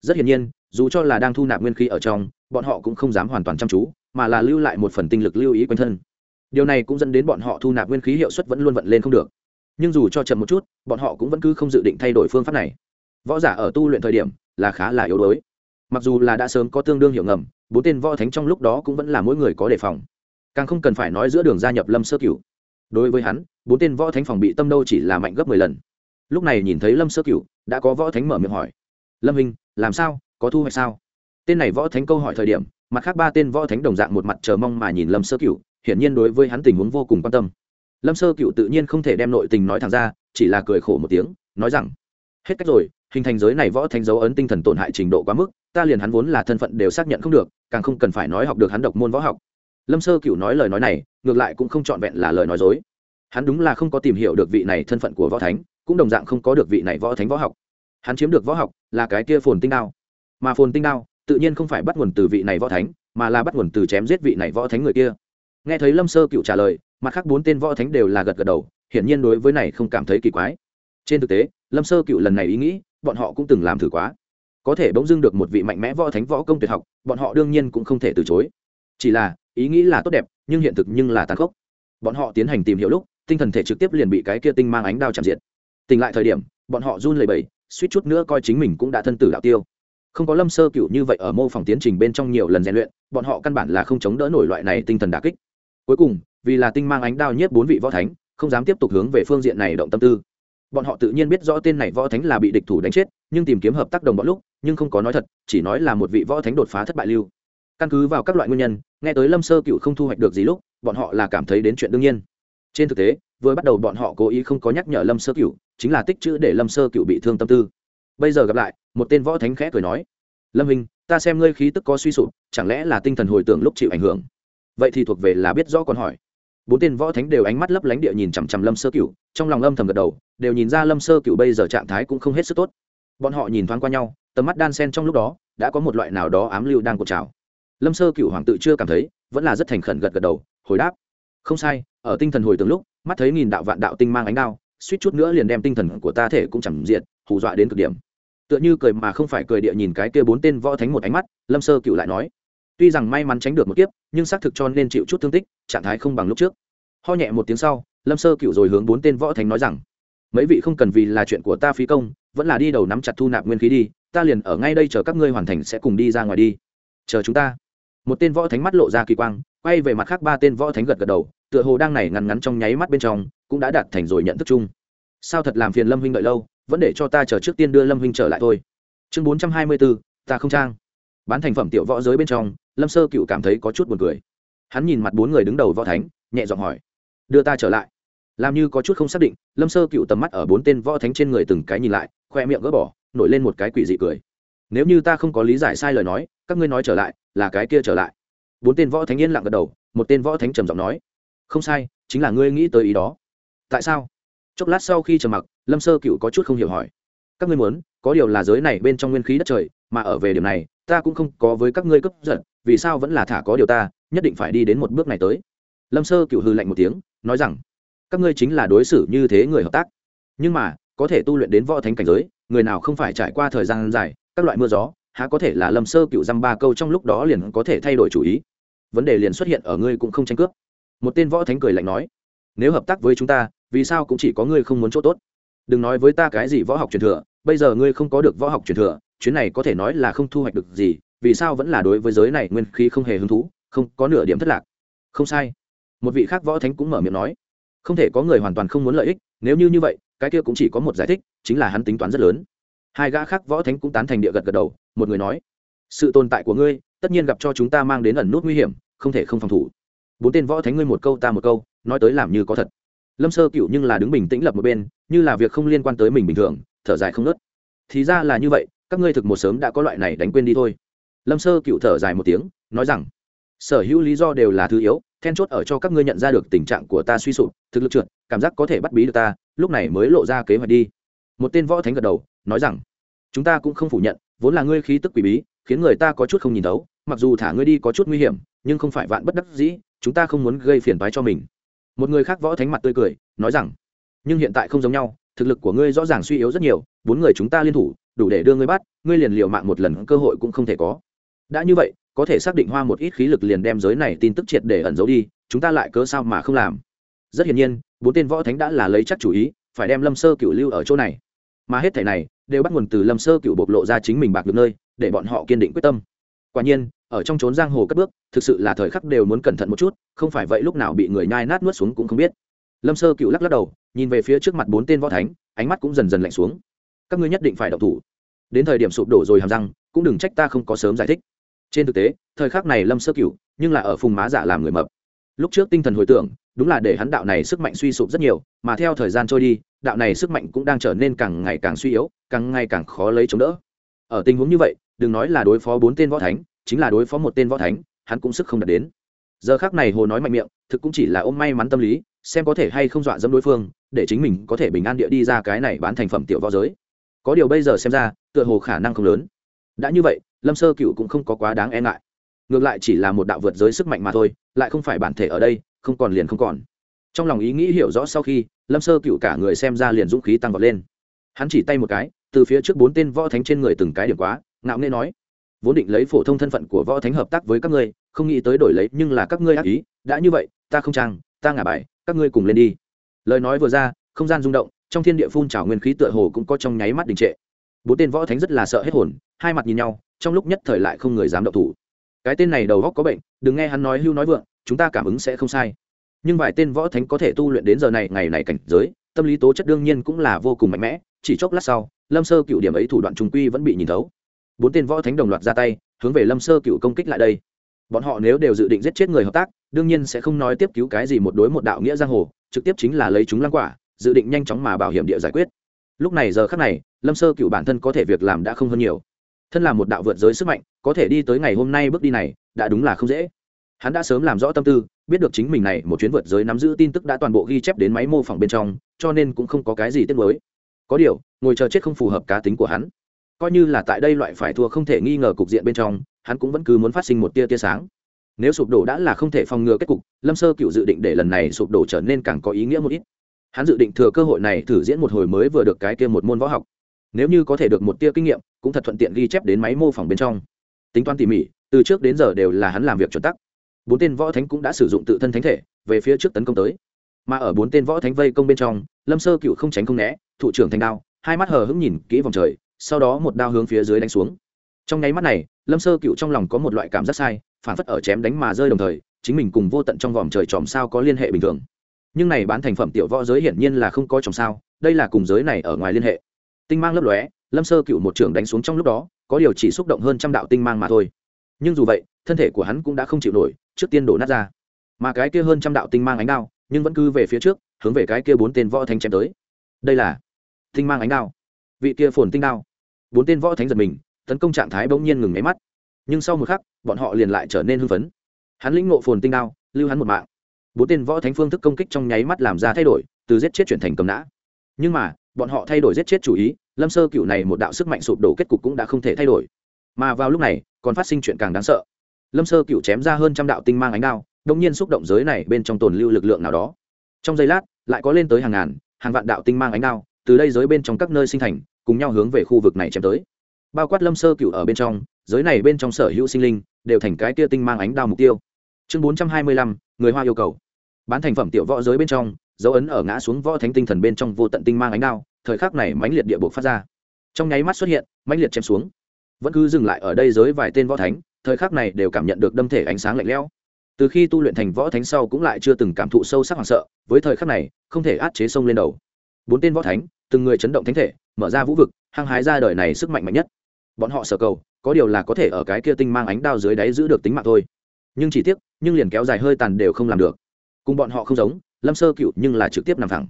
Rất hiển nhiên, dù cho là đang thu nạp nguyên khí ở trong, bọn họ cũng không dám hoàn toàn chăm chú, mà là lưu lại một phần tinh lực lưu ý quanh thân. Điều này cũng dẫn đến bọn họ thu nạp nguyên khí hiệu suất vẫn luôn vận lên không được. Nhưng dù cho chậm một chút, bọn họ cũng vẫn cứ không dự định thay đổi phương pháp này. Võ giả ở tu luyện thời điểm là khá là yếu đuối. Mặc dù là đã sớm có tương đương hiểu ngầm, bốn tên võ thánh trong lúc đó cũng vẫn là mỗi người có đề phòng. Càng không cần phải nói giữa đường gia nhập lâm sơ cửu. Đối với hắn, bốn tên võ thánh phòng bị tâm đâu chỉ là mạnh gấp mười lần lúc này nhìn thấy lâm sơ cửu, đã có võ thánh mở miệng hỏi. Lâm hình làm sao? Có thu hoạch sao? Tên này võ thánh câu hỏi thời điểm, mặt khác ba tên võ thánh đồng dạng một mặt chờ mong mà nhìn lâm sơ cửu, hiển nhiên đối với hắn tình huống vô cùng quan tâm. Lâm sơ cựu tự nhiên không thể đem nội tình nói thẳng ra, chỉ là cười khổ một tiếng, nói rằng, hết cách rồi, hình thành giới này võ thánh dấu ấn tinh thần tổn hại trình độ quá mức, ta liền hắn vốn là thân phận đều xác nhận không được, càng không cần phải nói học được hắn độc môn võ học. Lâm sơ cựu nói lời nói này, ngược lại cũng không trọn vẹn là lời nói dối. Hắn đúng là không có tìm hiểu được vị này thân phận của võ thánh cũng đồng dạng không có được vị này võ thánh võ học. Hắn chiếm được võ học là cái kia phồn tinh đao. Mà phồn tinh đao tự nhiên không phải bắt nguồn từ vị này võ thánh, mà là bắt nguồn từ chém giết vị này võ thánh người kia. Nghe thấy lâm sơ cựu trả lời, mặt khác bốn tên võ thánh đều là gật gật đầu, hiển nhiên đối với này không cảm thấy kỳ quái. Trên thực tế, lâm sơ cựu lần này ý nghĩ, bọn họ cũng từng làm thử quá. Có thể bỗng dưng được một vị mạnh mẽ võ thánh võ công tuyệt học, bọn họ đương nhiên cũng không thể từ chối. Chỉ là, ý nghĩ là tốt đẹp, nhưng hiện thực nhưng là tàn khốc. Bọn họ tiến hành tìm hiểu lúc, tinh thần thể trực tiếp liền bị cái kia tinh mang ánh đao chạm diệt tỉnh lại thời điểm, bọn họ run lẩy bẩy, suýt chút nữa coi chính mình cũng đã thân tử đạo tiêu. Không có lâm sơ cựu như vậy ở mô phỏng tiến trình bên trong nhiều lần rèn luyện, bọn họ căn bản là không chống đỡ nổi loại này tinh thần đà kích. Cuối cùng, vì là tinh mang ánh đao nhất bốn vị võ thánh, không dám tiếp tục hướng về phương diện này động tâm tư. Bọn họ tự nhiên biết rõ tên này võ thánh là bị địch thủ đánh chết, nhưng tìm kiếm hợp tác đồng bọn lúc, nhưng không có nói thật, chỉ nói là một vị võ thánh đột phá thất bại lưu. Căn cứ vào các loại nguyên nhân, nghe tới lâm sơ cựu không thu hoạch được gì lúc, bọn họ là cảm thấy đến chuyện đương nhiên. Trên thực tế vừa bắt đầu bọn họ cố ý không có nhắc nhở lâm sơ cựu chính là tích chữ để lâm sơ cựu bị thương tâm tư. Bây giờ gặp lại, một tên võ thánh khẽ cười nói, lâm hình ta xem ngươi khí tức có suy sụp, chẳng lẽ là tinh thần hồi tưởng lúc chịu ảnh hưởng? Vậy thì thuộc về là biết rõ còn hỏi. Bốn tên võ thánh đều ánh mắt lấp lánh địa nhìn chằm chằm lâm sơ cựu trong lòng âm thầm gật đầu, đều nhìn ra lâm sơ cựu bây giờ trạng thái cũng không hết sức tốt. Bọn họ nhìn thoáng qua nhau, tầm mắt đan sen trong lúc đó, đã có một loại nào đó ám lưu đang cột trào. Lâm sơ cựu hoàng tự chưa cảm thấy, vẫn là rất thành khẩn gật gật đầu, hồi đáp, không sai, ở tinh thần hồi tưởng lúc mắt thấy nghìn đạo vạn đạo tinh mang ánh đao, suýt chút nữa liền đem tinh thần của ta thể cũng chẳng diện hù dọa đến cực điểm. Tựa như cười mà không phải cười địa nhìn cái kia bốn tên võ thánh một ánh mắt, lâm sơ cựu lại nói, tuy rằng may mắn tránh được một kiếp, nhưng xác thực cho nên chịu chút thương tích, trạng thái không bằng lúc trước. Ho nhẹ một tiếng sau, lâm sơ cựu rồi hướng bốn tên võ thánh nói rằng, mấy vị không cần vì là chuyện của ta phí công, vẫn là đi đầu nắm chặt thu nạp nguyên khí đi, ta liền ở ngay đây chờ các ngươi hoàn thành sẽ cùng đi ra ngoài đi. Chờ chúng ta. Một tên võ thánh mắt lộ ra kỳ quang, quay về mặt khác ba tên võ thánh gật gật đầu tựa hồ đang này ngắn ngắn trong nháy mắt bên trong, cũng đã đạt thành rồi nhận thức chung. Sao thật làm phiền lâm huynh đợi lâu, vẫn để cho ta chờ trước tiên đưa lâm huynh trở lại thôi. Chương bốn trăm hai mươi bốn ta không trang. Bán thành phẩm tiểu võ giới bên trong, lâm sơ cựu cảm thấy có chút buồn cười. Hắn nhìn mặt bốn người đứng đầu võ thánh, nhẹ giọng hỏi, đưa ta trở lại? Làm như có chút không xác định, lâm sơ cựu tầm mắt ở bốn tên võ thánh trên người từng cái nhìn lại, khoe miệng gỡ bỏ, nổi lên một cái quỷ dị cười. Nếu như ta không có lý giải sai lời nói, các ngươi nói trở lại, là cái kia trở lại. Bốn tên võ thánh yên lặng gật đầu, một tên võ thánh trầm giọng nói không sai, chính là ngươi nghĩ tới ý đó. Tại sao? Chốc lát sau khi trầm mặc, lâm sơ cựu có chút không hiểu hỏi. Các ngươi muốn, có điều là giới này bên trong nguyên khí đất trời, mà ở về điểm này, ta cũng không có với các ngươi cấp giận, vì sao vẫn là thả có điều ta, nhất định phải đi đến một bước này tới. Lâm sơ cựu hư lạnh một tiếng, nói rằng, các ngươi chính là đối xử như thế người hợp tác. Nhưng mà, có thể tu luyện đến võ thánh cảnh giới, người nào không phải trải qua thời gian dài, các loại mưa gió, há có thể là lâm sơ cựu dăm ba câu trong lúc đó liền có thể thay đổi chủ ý. Vấn đề liền xuất hiện ở ngươi cũng không tranh cướp một tên võ thánh cười lạnh nói, nếu hợp tác với chúng ta, vì sao cũng chỉ có ngươi không muốn chỗ tốt? Đừng nói với ta cái gì võ học truyền thừa, bây giờ ngươi không có được võ học truyền thừa, chuyến này có thể nói là không thu hoạch được gì, vì sao vẫn là đối với giới này nguyên khí không hề hứng thú, không có nửa điểm thất lạc? Không sai. Một vị khác võ thánh cũng mở miệng nói, không thể có người hoàn toàn không muốn lợi ích, nếu như như vậy, cái kia cũng chỉ có một giải thích, chính là hắn tính toán rất lớn. Hai gã khác võ thánh cũng tán thành địa gật gật đầu, một người nói, sự tồn tại của ngươi, tất nhiên gặp cho chúng ta mang đến ẩn nút nguy hiểm, không thể không phòng thủ bốn tên võ thánh ngươi một câu ta một câu, nói tới làm như có thật. Lâm sơ cựu nhưng là đứng bình tĩnh lập một bên, như là việc không liên quan tới mình bình thường, thở dài không nớt thì ra là như vậy, các ngươi thực một sớm đã có loại này đánh quên đi thôi. Lâm sơ cựu thở dài một tiếng, nói rằng, sở hữu lý do đều là thứ yếu, then chốt ở cho các ngươi nhận ra được tình trạng của ta suy sụp, thực lực trượt, cảm giác có thể bắt bí được ta, lúc này mới lộ ra kế hoạch đi. Một tên võ thánh gật đầu, nói rằng, chúng ta cũng không phủ nhận, vốn là ngươi khí tức quỷ bí, khiến người ta có chút không nhìn thấu, mặc dù thả ngươi đi có chút nguy hiểm, nhưng không phải vạn bất đắc dĩ chúng ta không muốn gây phiền toái cho mình. Một người khác võ thánh mặt tươi cười, nói rằng, nhưng hiện tại không giống nhau, thực lực của ngươi rõ ràng suy yếu rất nhiều, bốn người chúng ta liên thủ, đủ để đưa ngươi bắt, ngươi liền liều mạng một lần cơ hội cũng không thể có. Đã như vậy, có thể xác định hoa một ít khí lực liền đem giới này tin tức triệt để ẩn giấu đi, chúng ta lại cớ sao mà không làm? Rất hiển nhiên, bốn tên võ thánh đã là lấy chắc chủ ý, phải đem lâm sơ cựu lưu ở chỗ này. Mà hết thảy này, đều bắt nguồn từ lâm sơ cựu bộc lộ ra chính mình bạc được nơi, để bọn họ kiên định quyết tâm. Quả nhiên ở trong trốn giang hồ cất bước, thực sự là thời khắc đều muốn cẩn thận một chút, không phải vậy lúc nào bị người nhai nát nuốt xuống cũng không biết. Lâm sơ cựu lắc lắc đầu, nhìn về phía trước mặt bốn tên võ thánh, ánh mắt cũng dần dần lạnh xuống. Các ngươi nhất định phải đọc thủ. Đến thời điểm sụp đổ rồi hàm răng, cũng đừng trách ta không có sớm giải thích. Trên thực tế, thời khắc này lâm sơ cựu, nhưng là ở phùng má giả làm người mập. Lúc trước tinh thần hồi tưởng, đúng là để hắn đạo này sức mạnh suy sụp rất nhiều, mà theo thời gian trôi đi, đạo này sức mạnh cũng đang trở nên càng ngày càng suy yếu, càng ngày càng khó lấy chống đỡ. Ở tình huống như vậy, đừng nói là đối phó bốn tên võ thánh chính là đối phó một tên võ thánh, hắn cũng sức không đạt đến. Giờ khác này hồ nói mạnh miệng, thực cũng chỉ là ôm may mắn tâm lý, xem có thể hay không dọa dẫm đối phương, để chính mình có thể bình an địa đi ra cái này bán thành phẩm tiểu võ giới. Có điều bây giờ xem ra, tựa hồ khả năng không lớn. Đã như vậy, lâm sơ cựu cũng không có quá đáng e ngại. Ngược lại chỉ là một đạo vượt giới sức mạnh mà thôi, lại không phải bản thể ở đây, không còn liền không còn. Trong lòng ý nghĩ hiểu rõ sau khi, lâm sơ cựu cả người xem ra liền dũng khí tăng vọt lên. Hắn chỉ tay một cái, từ phía trước bốn tên võ thánh trên người từng cái điểm quá, ngạo nghê nói vốn định lấy phổ thông thân phận của võ thánh hợp tác với các ngươi, không nghĩ tới đổi lấy, nhưng là các ngươi ác ý, đã như vậy, ta không trang, ta ngả bài, các ngươi cùng lên đi. Lời nói vừa ra, không gian rung động, trong thiên địa phun trào nguyên khí tựa hồ cũng có trong nháy mắt đình trệ. Bốn tên võ thánh rất là sợ hết hồn, hai mặt nhìn nhau, trong lúc nhất thời lại không người dám động thủ. Cái tên này đầu góc có bệnh, đừng nghe hắn nói hưu nói vượng, chúng ta cảm ứng sẽ không sai. Nhưng vài tên võ thánh có thể tu luyện đến giờ này, ngày này cảnh giới, tâm lý tố chất đương nhiên cũng là vô cùng mạnh mẽ, chỉ chốc lát sau, lâm sơ cựu điểm ấy thủ đoạn trung quy vẫn bị nhìn thấu bốn tên võ thánh đồng loạt ra tay, hướng về lâm sơ cựu công kích lại đây. Bọn họ nếu đều dự định giết chết người hợp tác, đương nhiên sẽ không nói tiếp cứu cái gì một đối một đạo nghĩa giang hồ, trực tiếp chính là lấy chúng lăng quả, dự định nhanh chóng mà bảo hiểm địa giải quyết. Lúc này giờ khác này, lâm sơ cựu bản thân có thể việc làm đã không hơn nhiều. Thân là một đạo vượt giới sức mạnh, có thể đi tới ngày hôm nay bước đi này, đã đúng là không dễ. Hắn đã sớm làm rõ tâm tư, biết được chính mình này một chuyến vượt giới nắm giữ tin tức đã toàn bộ ghi chép đến máy mô phỏng bên trong, cho nên cũng không có cái gì tiếc mới có điều, ngồi chờ chết không phù hợp cá tính của hắn coi như là tại đây loại phải thua không thể nghi ngờ cục diện bên trong, hắn cũng vẫn cứ muốn phát sinh một tia tia sáng. Nếu sụp đổ đã là không thể phòng ngừa kết cục, lâm sơ cựu dự định để lần này sụp đổ trở nên càng có ý nghĩa một ít. Hắn dự định thừa cơ hội này thử diễn một hồi mới vừa được cái kia một môn võ học. Nếu như có thể được một tia kinh nghiệm, cũng thật thuận tiện ghi chép đến máy mô phỏng bên trong. Tính toán tỉ mỉ, từ trước đến giờ đều là hắn làm việc chuẩn tắc. Bốn tên võ thánh cũng đã sử dụng tự thân thánh thể, về phía trước tấn công tới. Mà ở bốn tên võ thánh vây công bên trong, lâm sơ cựu không tránh không né, thủ trưởng thành đao, hai mắt hờ hững nhìn kỹ vòng trời sau đó một đao hướng phía dưới đánh xuống. Trong nháy mắt này, lâm sơ cựu trong lòng có một loại cảm giác sai, phản phất ở chém đánh mà rơi đồng thời, chính mình cùng vô tận trong vòng trời tròm sao có liên hệ bình thường. Nhưng này bán thành phẩm tiểu võ giới hiển nhiên là không có tròm sao, đây là cùng giới này ở ngoài liên hệ. Tinh mang lấp lóe, lâm sơ cựu một trưởng đánh xuống trong lúc đó, có điều chỉ xúc động hơn trăm đạo tinh mang mà thôi. Nhưng dù vậy, thân thể của hắn cũng đã không chịu nổi, trước tiên đổ nát ra. Mà cái kia hơn trăm đạo tinh mang ánh đao, nhưng vẫn cứ về phía trước, hướng về cái kia bốn tên võ thánh chém tới. Đây là tinh mang ánh đao. Vị kia phồn tinh đao bốn tên võ thánh giật mình, tấn công trạng thái bỗng nhiên ngừng nháy mắt. Nhưng sau một khắc, bọn họ liền lại trở nên hưng phấn. Hắn lĩnh ngộ phồn tinh đao, lưu hắn một mạng. Bốn tên võ thánh phương thức công kích trong nháy mắt làm ra thay đổi, từ giết chết chuyển thành cầm nã. Nhưng mà, bọn họ thay đổi giết chết chủ ý, lâm sơ cựu này một đạo sức mạnh sụp đổ kết cục cũng đã không thể thay đổi. Mà vào lúc này, còn phát sinh chuyện càng đáng sợ. Lâm sơ cựu chém ra hơn trăm đạo tinh mang ánh đao đông nhiên xúc động giới này bên trong tồn lưu lực lượng nào đó. Trong giây lát, lại có lên tới hàng ngàn, hàng vạn đạo tinh mang ánh đao, từ đây giới bên trong các nơi sinh thành cùng nhau hướng về khu vực này chém tới. Bao quát lâm sơ cựu ở bên trong, giới này bên trong sở hữu sinh linh, đều thành cái tia tinh mang ánh đao mục tiêu. Chương bốn trăm hai mươi lăm, người hoa yêu cầu. Bán thành phẩm tiểu võ giới bên trong, dấu ấn ở ngã xuống võ thánh tinh thần bên trong vô tận tinh mang ánh đao, thời khắc này mãnh liệt địa buộc phát ra. Trong nháy mắt xuất hiện, mãnh liệt chém xuống. Vẫn cứ dừng lại ở đây giới vài tên võ thánh, thời khắc này đều cảm nhận được đâm thể ánh sáng lạnh lẽo. Từ khi tu luyện thành võ thánh sau cũng lại chưa từng cảm thụ sâu sắc hoảng sợ, với thời khắc này, không thể át chế sông lên đầu. Bốn tên võ thánh, từng người chấn động thánh thể mở ra vũ vực, hăng hái ra đời này sức mạnh mạnh nhất. Bọn họ sở cầu, có điều là có thể ở cái kia tinh mang ánh đao dưới đáy giữ được tính mạng thôi. Nhưng chỉ tiếc, nhưng liền kéo dài hơi tàn đều không làm được. Cùng bọn họ không giống, lâm sơ cựu nhưng là trực tiếp nằm thẳng.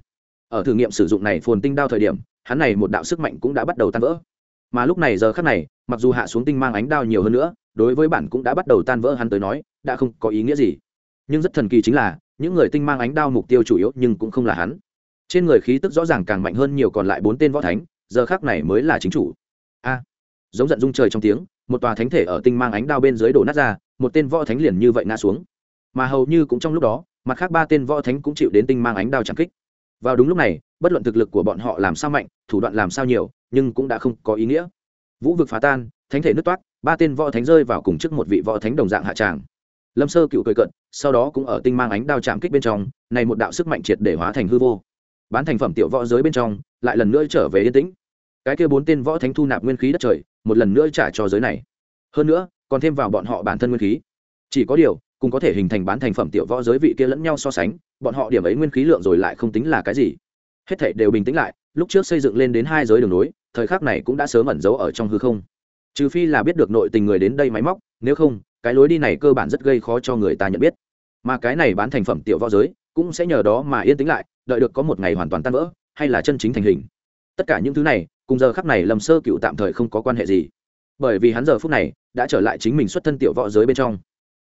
Ở thử nghiệm sử dụng này phồn tinh đao thời điểm, hắn này một đạo sức mạnh cũng đã bắt đầu tan vỡ. Mà lúc này giờ khắc này, mặc dù hạ xuống tinh mang ánh đao nhiều hơn nữa, đối với bản cũng đã bắt đầu tan vỡ hắn tới nói, đã không có ý nghĩa gì. Nhưng rất thần kỳ chính là, những người tinh mang ánh đao mục tiêu chủ yếu nhưng cũng không là hắn trên người khí tức rõ ràng càng mạnh hơn nhiều còn lại bốn tên võ thánh, giờ khác này mới là chính chủ. A, giống giận dung trời trong tiếng, một tòa thánh thể ở tinh mang ánh đao bên dưới đổ nát ra, một tên võ thánh liền như vậy ngã xuống. Mà hầu như cũng trong lúc đó, mặt khác ba tên võ thánh cũng chịu đến tinh mang ánh đao chẳng kích. Vào đúng lúc này, bất luận thực lực của bọn họ làm sao mạnh, thủ đoạn làm sao nhiều, nhưng cũng đã không có ý nghĩa. Vũ vực phá tan, thánh thể nứt toát, ba tên võ thánh rơi vào cùng trước một vị võ thánh đồng dạng hạ tràng. Lâm sơ cựu cười cận sau đó cũng ở tinh mang ánh đao chạm kích bên trong, này một đạo sức mạnh triệt để hóa thành hư vô bán thành phẩm tiểu võ giới bên trong, lại lần nữa trở về yên tĩnh. Cái kia bốn tên võ thánh thu nạp nguyên khí đất trời, một lần nữa trả cho giới này. Hơn nữa, còn thêm vào bọn họ bản thân nguyên khí. Chỉ có điều cũng có thể hình thành bán thành phẩm tiểu võ giới vị kia lẫn nhau so sánh, bọn họ điểm ấy nguyên khí lượng rồi lại không tính là cái gì. Hết thảy đều bình tĩnh lại, lúc trước xây dựng lên đến hai giới đường nối, thời khắc này cũng đã sớm ẩn giấu ở trong hư không. Trừ phi là biết được nội tình người đến đây máy móc, nếu không, cái lối đi này cơ bản rất gây khó cho người ta nhận biết. Mà cái này bán thành phẩm tiểu võ giới cũng sẽ nhờ đó mà yên tĩnh lại, đợi được có một ngày hoàn toàn tan vỡ, hay là chân chính thành hình. Tất cả những thứ này, cùng giờ khắc này lâm sơ cựu tạm thời không có quan hệ gì. Bởi vì hắn giờ phút này đã trở lại chính mình xuất thân tiểu võ giới bên trong.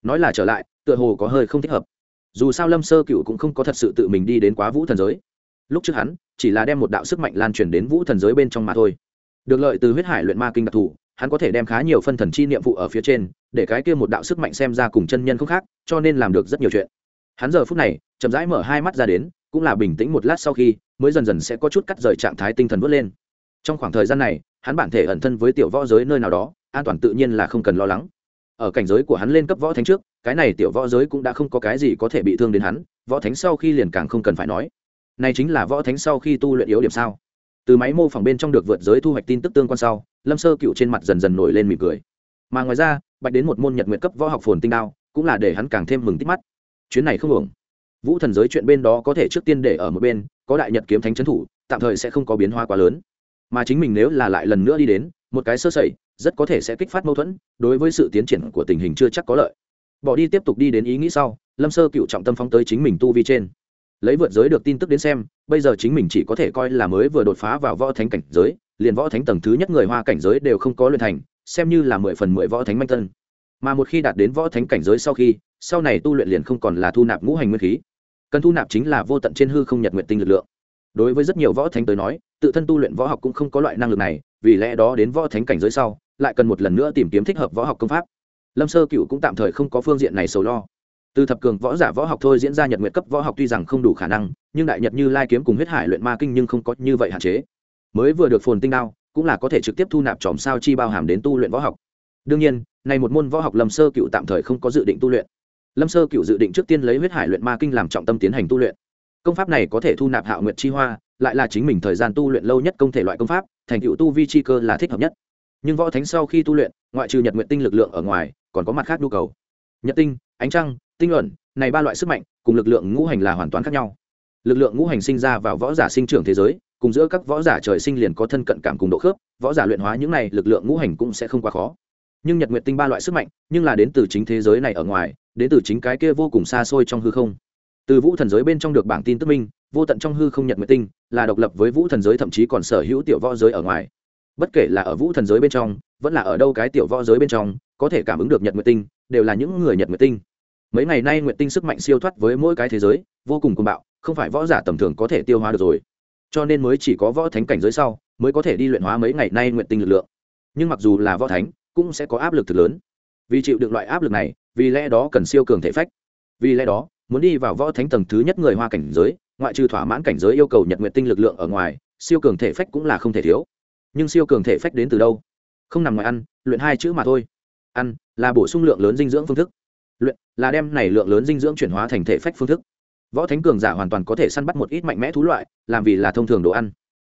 Nói là trở lại, tựa hồ có hơi không thích hợp. Dù sao lâm sơ cựu cũng không có thật sự tự mình đi đến quá vũ thần giới. Lúc trước hắn chỉ là đem một đạo sức mạnh lan truyền đến vũ thần giới bên trong mà thôi. Được lợi từ huyết hải luyện ma kinh đặc thù, hắn có thể đem khá nhiều phân thần chi niệm vụ ở phía trên, để cái kia một đạo sức mạnh xem ra cùng chân nhân không khác, cho nên làm được rất nhiều chuyện hắn giờ phút này, chậm rãi mở hai mắt ra đến, cũng là bình tĩnh một lát sau khi, mới dần dần sẽ có chút cắt rời trạng thái tinh thần vớt lên. Trong khoảng thời gian này, hắn bản thể ẩn thân với tiểu võ giới nơi nào đó, an toàn tự nhiên là không cần lo lắng. Ở cảnh giới của hắn lên cấp võ thánh trước, cái này tiểu võ giới cũng đã không có cái gì có thể bị thương đến hắn, võ thánh sau khi liền càng không cần phải nói. Này chính là võ thánh sau khi tu luyện yếu điểm sao? Từ máy mô phỏng bên trong được vượt giới thu hoạch tin tức tương quan sau, lâm sơ cựu trên mặt dần dần nổi lên mỉm cười. Mà ngoài ra, bạch đến một môn nhật nguyện cấp võ học phồn tinh đao, cũng là để hắn càng thêm mừng tích mắt chuyến này không ổn vũ thần giới chuyện bên đó có thể trước tiên để ở một bên, có đại nhật kiếm thánh trấn thủ, tạm thời sẽ không có biến hóa quá lớn. Mà chính mình nếu là lại lần nữa đi đến, một cái sơ sẩy, rất có thể sẽ kích phát mâu thuẫn, đối với sự tiến triển của tình hình chưa chắc có lợi. Bỏ đi tiếp tục đi đến ý nghĩ sau, lâm sơ cựu trọng tâm phóng tới chính mình tu vi trên. Lấy vượt giới được tin tức đến xem, bây giờ chính mình chỉ có thể coi là mới vừa đột phá vào võ thánh cảnh giới, liền võ thánh tầng thứ nhất người hoa cảnh giới đều không có luyện thành, xem như là mười phần mười võ thánh manh tân mà một khi đạt đến võ thánh cảnh giới sau khi, sau này tu luyện liền không còn là thu nạp ngũ hành nguyên khí. Cần thu nạp chính là vô tận trên hư không nhật nguyện tinh lực lượng. Đối với rất nhiều võ thánh tới nói, tự thân tu luyện võ học cũng không có loại năng lực này, vì lẽ đó đến võ thánh cảnh giới sau, lại cần một lần nữa tìm kiếm thích hợp võ học công pháp. Lâm sơ cựu cũng tạm thời không có phương diện này sầu lo. Từ thập cường võ giả võ học thôi diễn ra nhật nguyện cấp võ học tuy rằng không đủ khả năng, nhưng đại nhật như lai kiếm cùng huyết hải luyện ma kinh nhưng không có như vậy hạn chế. Mới vừa được phồn tinh đao, cũng là có thể trực tiếp thu nạp tròm sao chi bao hàm đến tu luyện võ học đương nhiên, này một môn võ học lâm sơ cựu tạm thời không có dự định tu luyện. Lâm sơ cựu dự định trước tiên lấy huyết hải luyện ma kinh làm trọng tâm tiến hành tu luyện. Công pháp này có thể thu nạp hạo nguyệt chi hoa, lại là chính mình thời gian tu luyện lâu nhất công thể loại công pháp, thành cựu tu vi chi cơ là thích hợp nhất. Nhưng võ thánh sau khi tu luyện, ngoại trừ nhật nguyện tinh lực lượng ở ngoài, còn có mặt khác nhu cầu. Nhật tinh, ánh trăng, tinh luận, này ba loại sức mạnh, cùng lực lượng ngũ hành là hoàn toàn khác nhau. Lực lượng ngũ hành sinh ra vào võ giả sinh trưởng thế giới, cùng giữa các võ giả trời sinh liền có thân cận cảm cùng độ khớp, võ giả luyện hóa những này lực lượng ngũ hành cũng sẽ không quá khó nhưng nhật nguyện tinh ba loại sức mạnh, nhưng là đến từ chính thế giới này ở ngoài, đến từ chính cái kia vô cùng xa xôi trong hư không. Từ vũ thần giới bên trong được bảng tin tức minh, vô tận trong hư không nhật nguyện tinh, là độc lập với vũ thần giới thậm chí còn sở hữu tiểu võ giới ở ngoài. Bất kể là ở vũ thần giới bên trong, vẫn là ở đâu cái tiểu võ giới bên trong, có thể cảm ứng được nhật nguyện tinh, đều là những người nhật nguyện tinh. Mấy ngày nay nguyện tinh sức mạnh siêu thoát với mỗi cái thế giới, vô cùng cuồng bạo, không phải võ giả tầm thường có thể tiêu hóa được rồi. Cho nên mới chỉ có võ thánh cảnh giới sau, mới có thể đi luyện hóa mấy ngày nay nguyện tinh lực lượng. Nhưng mặc dù là võ thánh cũng sẽ có áp lực thực lớn. Vì chịu được loại áp lực này, vì lẽ đó cần siêu cường thể phách. Vì lẽ đó, muốn đi vào võ thánh tầng thứ nhất người hoa cảnh giới, ngoại trừ thỏa mãn cảnh giới yêu cầu nhật nguyện tinh lực lượng ở ngoài, siêu cường thể phách cũng là không thể thiếu. Nhưng siêu cường thể phách đến từ đâu? Không nằm ngoài ăn, luyện hai chữ mà thôi. Ăn là bổ sung lượng lớn dinh dưỡng phương thức. Luyện là đem này lượng lớn dinh dưỡng chuyển hóa thành thể phách phương thức. Võ thánh cường giả hoàn toàn có thể săn bắt một ít mạnh mẽ thú loại, làm vì là thông thường đồ ăn.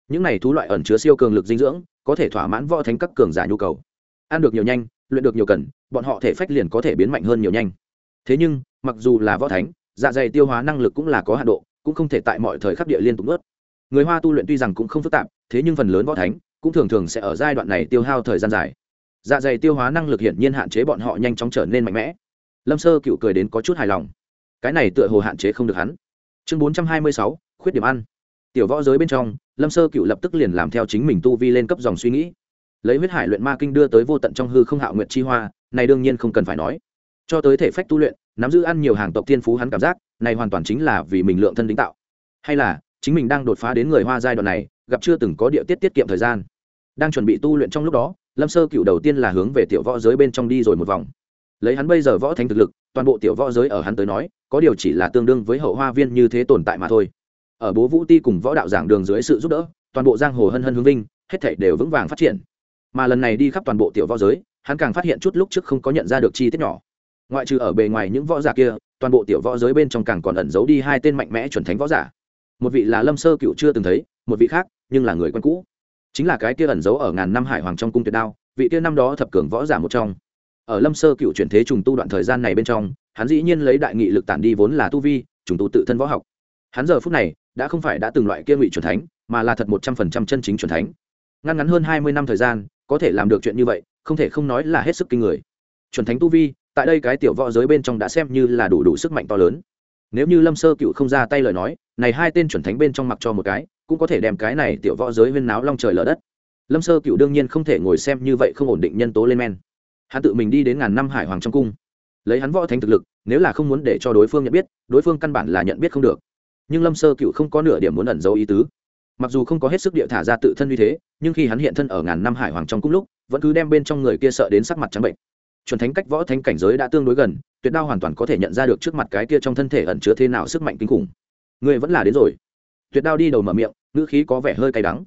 Những này thú loại ẩn chứa siêu cường lực dinh dưỡng, có thể thỏa mãn võ thánh các cường giả nhu cầu ăn được nhiều nhanh, luyện được nhiều cần, bọn họ thể phách liền có thể biến mạnh hơn nhiều nhanh. Thế nhưng, mặc dù là võ thánh dạ dày tiêu hóa năng lực cũng là có hạn độ, cũng không thể tại mọi thời khắc địa liên tục ướt người hoa tu luyện tuy rằng cũng không phức tạp, thế nhưng phần lớn võ thánh cũng thường thường sẽ ở giai đoạn này tiêu hao thời gian dài. Dạ dày tiêu hóa năng lực hiển nhiên hạn chế bọn họ nhanh chóng trở nên mạnh mẽ. Lâm sơ cựu cười đến có chút hài lòng. Cái này tựa hồ hạn chế không được hắn. Chương bốn trăm hai mươi sáu, khuyết điểm ăn. Tiểu võ giới bên trong, lâm sơ cựu lập tức liền làm theo chính mình tu vi lên cấp dòng suy nghĩ lấy huyết hải luyện ma kinh đưa tới vô tận trong hư không hạo nguyện chi hoa, này đương nhiên không cần phải nói. Cho tới thể phách tu luyện, nắm giữ ăn nhiều hàng tộc thiên phú hắn cảm giác, này hoàn toàn chính là vì mình lượng thân đính tạo. Hay là, chính mình đang đột phá đến người hoa giai đoạn này, gặp chưa từng có địa tiết tiết kiệm thời gian. Đang chuẩn bị tu luyện trong lúc đó, lâm sơ cựu đầu tiên là hướng về tiểu võ giới bên trong đi rồi một vòng. Lấy hắn bây giờ võ thành thực lực, toàn bộ tiểu võ giới ở hắn tới nói, có điều chỉ là tương đương với hậu hoa viên như thế tồn tại mà thôi. Ở bố vũ ti cùng võ đạo giảng đường dưới sự giúp đỡ, toàn bộ giang hồ hân hân hướng vinh, hết thảy đều vững vàng phát triển mà lần này đi khắp toàn bộ tiểu võ giới, hắn càng phát hiện chút lúc trước không có nhận ra được chi tiết nhỏ. Ngoại trừ ở bề ngoài những võ giả kia, toàn bộ tiểu võ giới bên trong càng còn ẩn giấu đi hai tên mạnh mẽ chuẩn thánh võ giả. Một vị là lâm sơ cựu chưa từng thấy, một vị khác, nhưng là người quen cũ. Chính là cái kia ẩn giấu ở ngàn năm hải hoàng trong cung tuyệt đao, vị kia năm đó thập cường võ giả một trong. Ở lâm sơ cựu chuyển thế trùng tu đoạn thời gian này bên trong, hắn dĩ nhiên lấy đại nghị lực tản đi vốn là tu vi, trùng tu tự thân võ học. Hắn giờ phút này, đã không phải đã từng loại kia ngụy chuẩn thánh, mà là thật một trăm phần trăm chân chính chuẩn thánh. Ngăn ngắn hơn hai mươi năm thời gian có thể làm được chuyện như vậy, không thể không nói là hết sức kinh người. Chuẩn thánh tu vi, tại đây cái tiểu võ giới bên trong đã xem như là đủ đủ sức mạnh to lớn. Nếu như lâm sơ cựu không ra tay lời nói, này hai tên chuẩn thánh bên trong mặc cho một cái, cũng có thể đem cái này tiểu võ giới huyên náo long trời lở đất. Lâm sơ cựu đương nhiên không thể ngồi xem như vậy không ổn định nhân tố lên men. Hắn tự mình đi đến ngàn năm hải hoàng trong cung, lấy hắn võ thánh thực lực, nếu là không muốn để cho đối phương nhận biết, đối phương căn bản là nhận biết không được. Nhưng lâm sơ cựu không có nửa điểm muốn ẩn giấu ý tứ mặc dù không có hết sức địa thả ra tự thân như thế, nhưng khi hắn hiện thân ở ngàn năm hải hoàng trong cung lúc, vẫn cứ đem bên trong người kia sợ đến sắc mặt trắng bệnh. Chuẩn thánh cách võ thánh cảnh giới đã tương đối gần, tuyệt đao hoàn toàn có thể nhận ra được trước mặt cái kia trong thân thể ẩn chứa thế nào sức mạnh kinh khủng. Người vẫn là đến rồi. Tuyệt đao đi đầu mở miệng, ngữ khí có vẻ hơi cay đắng.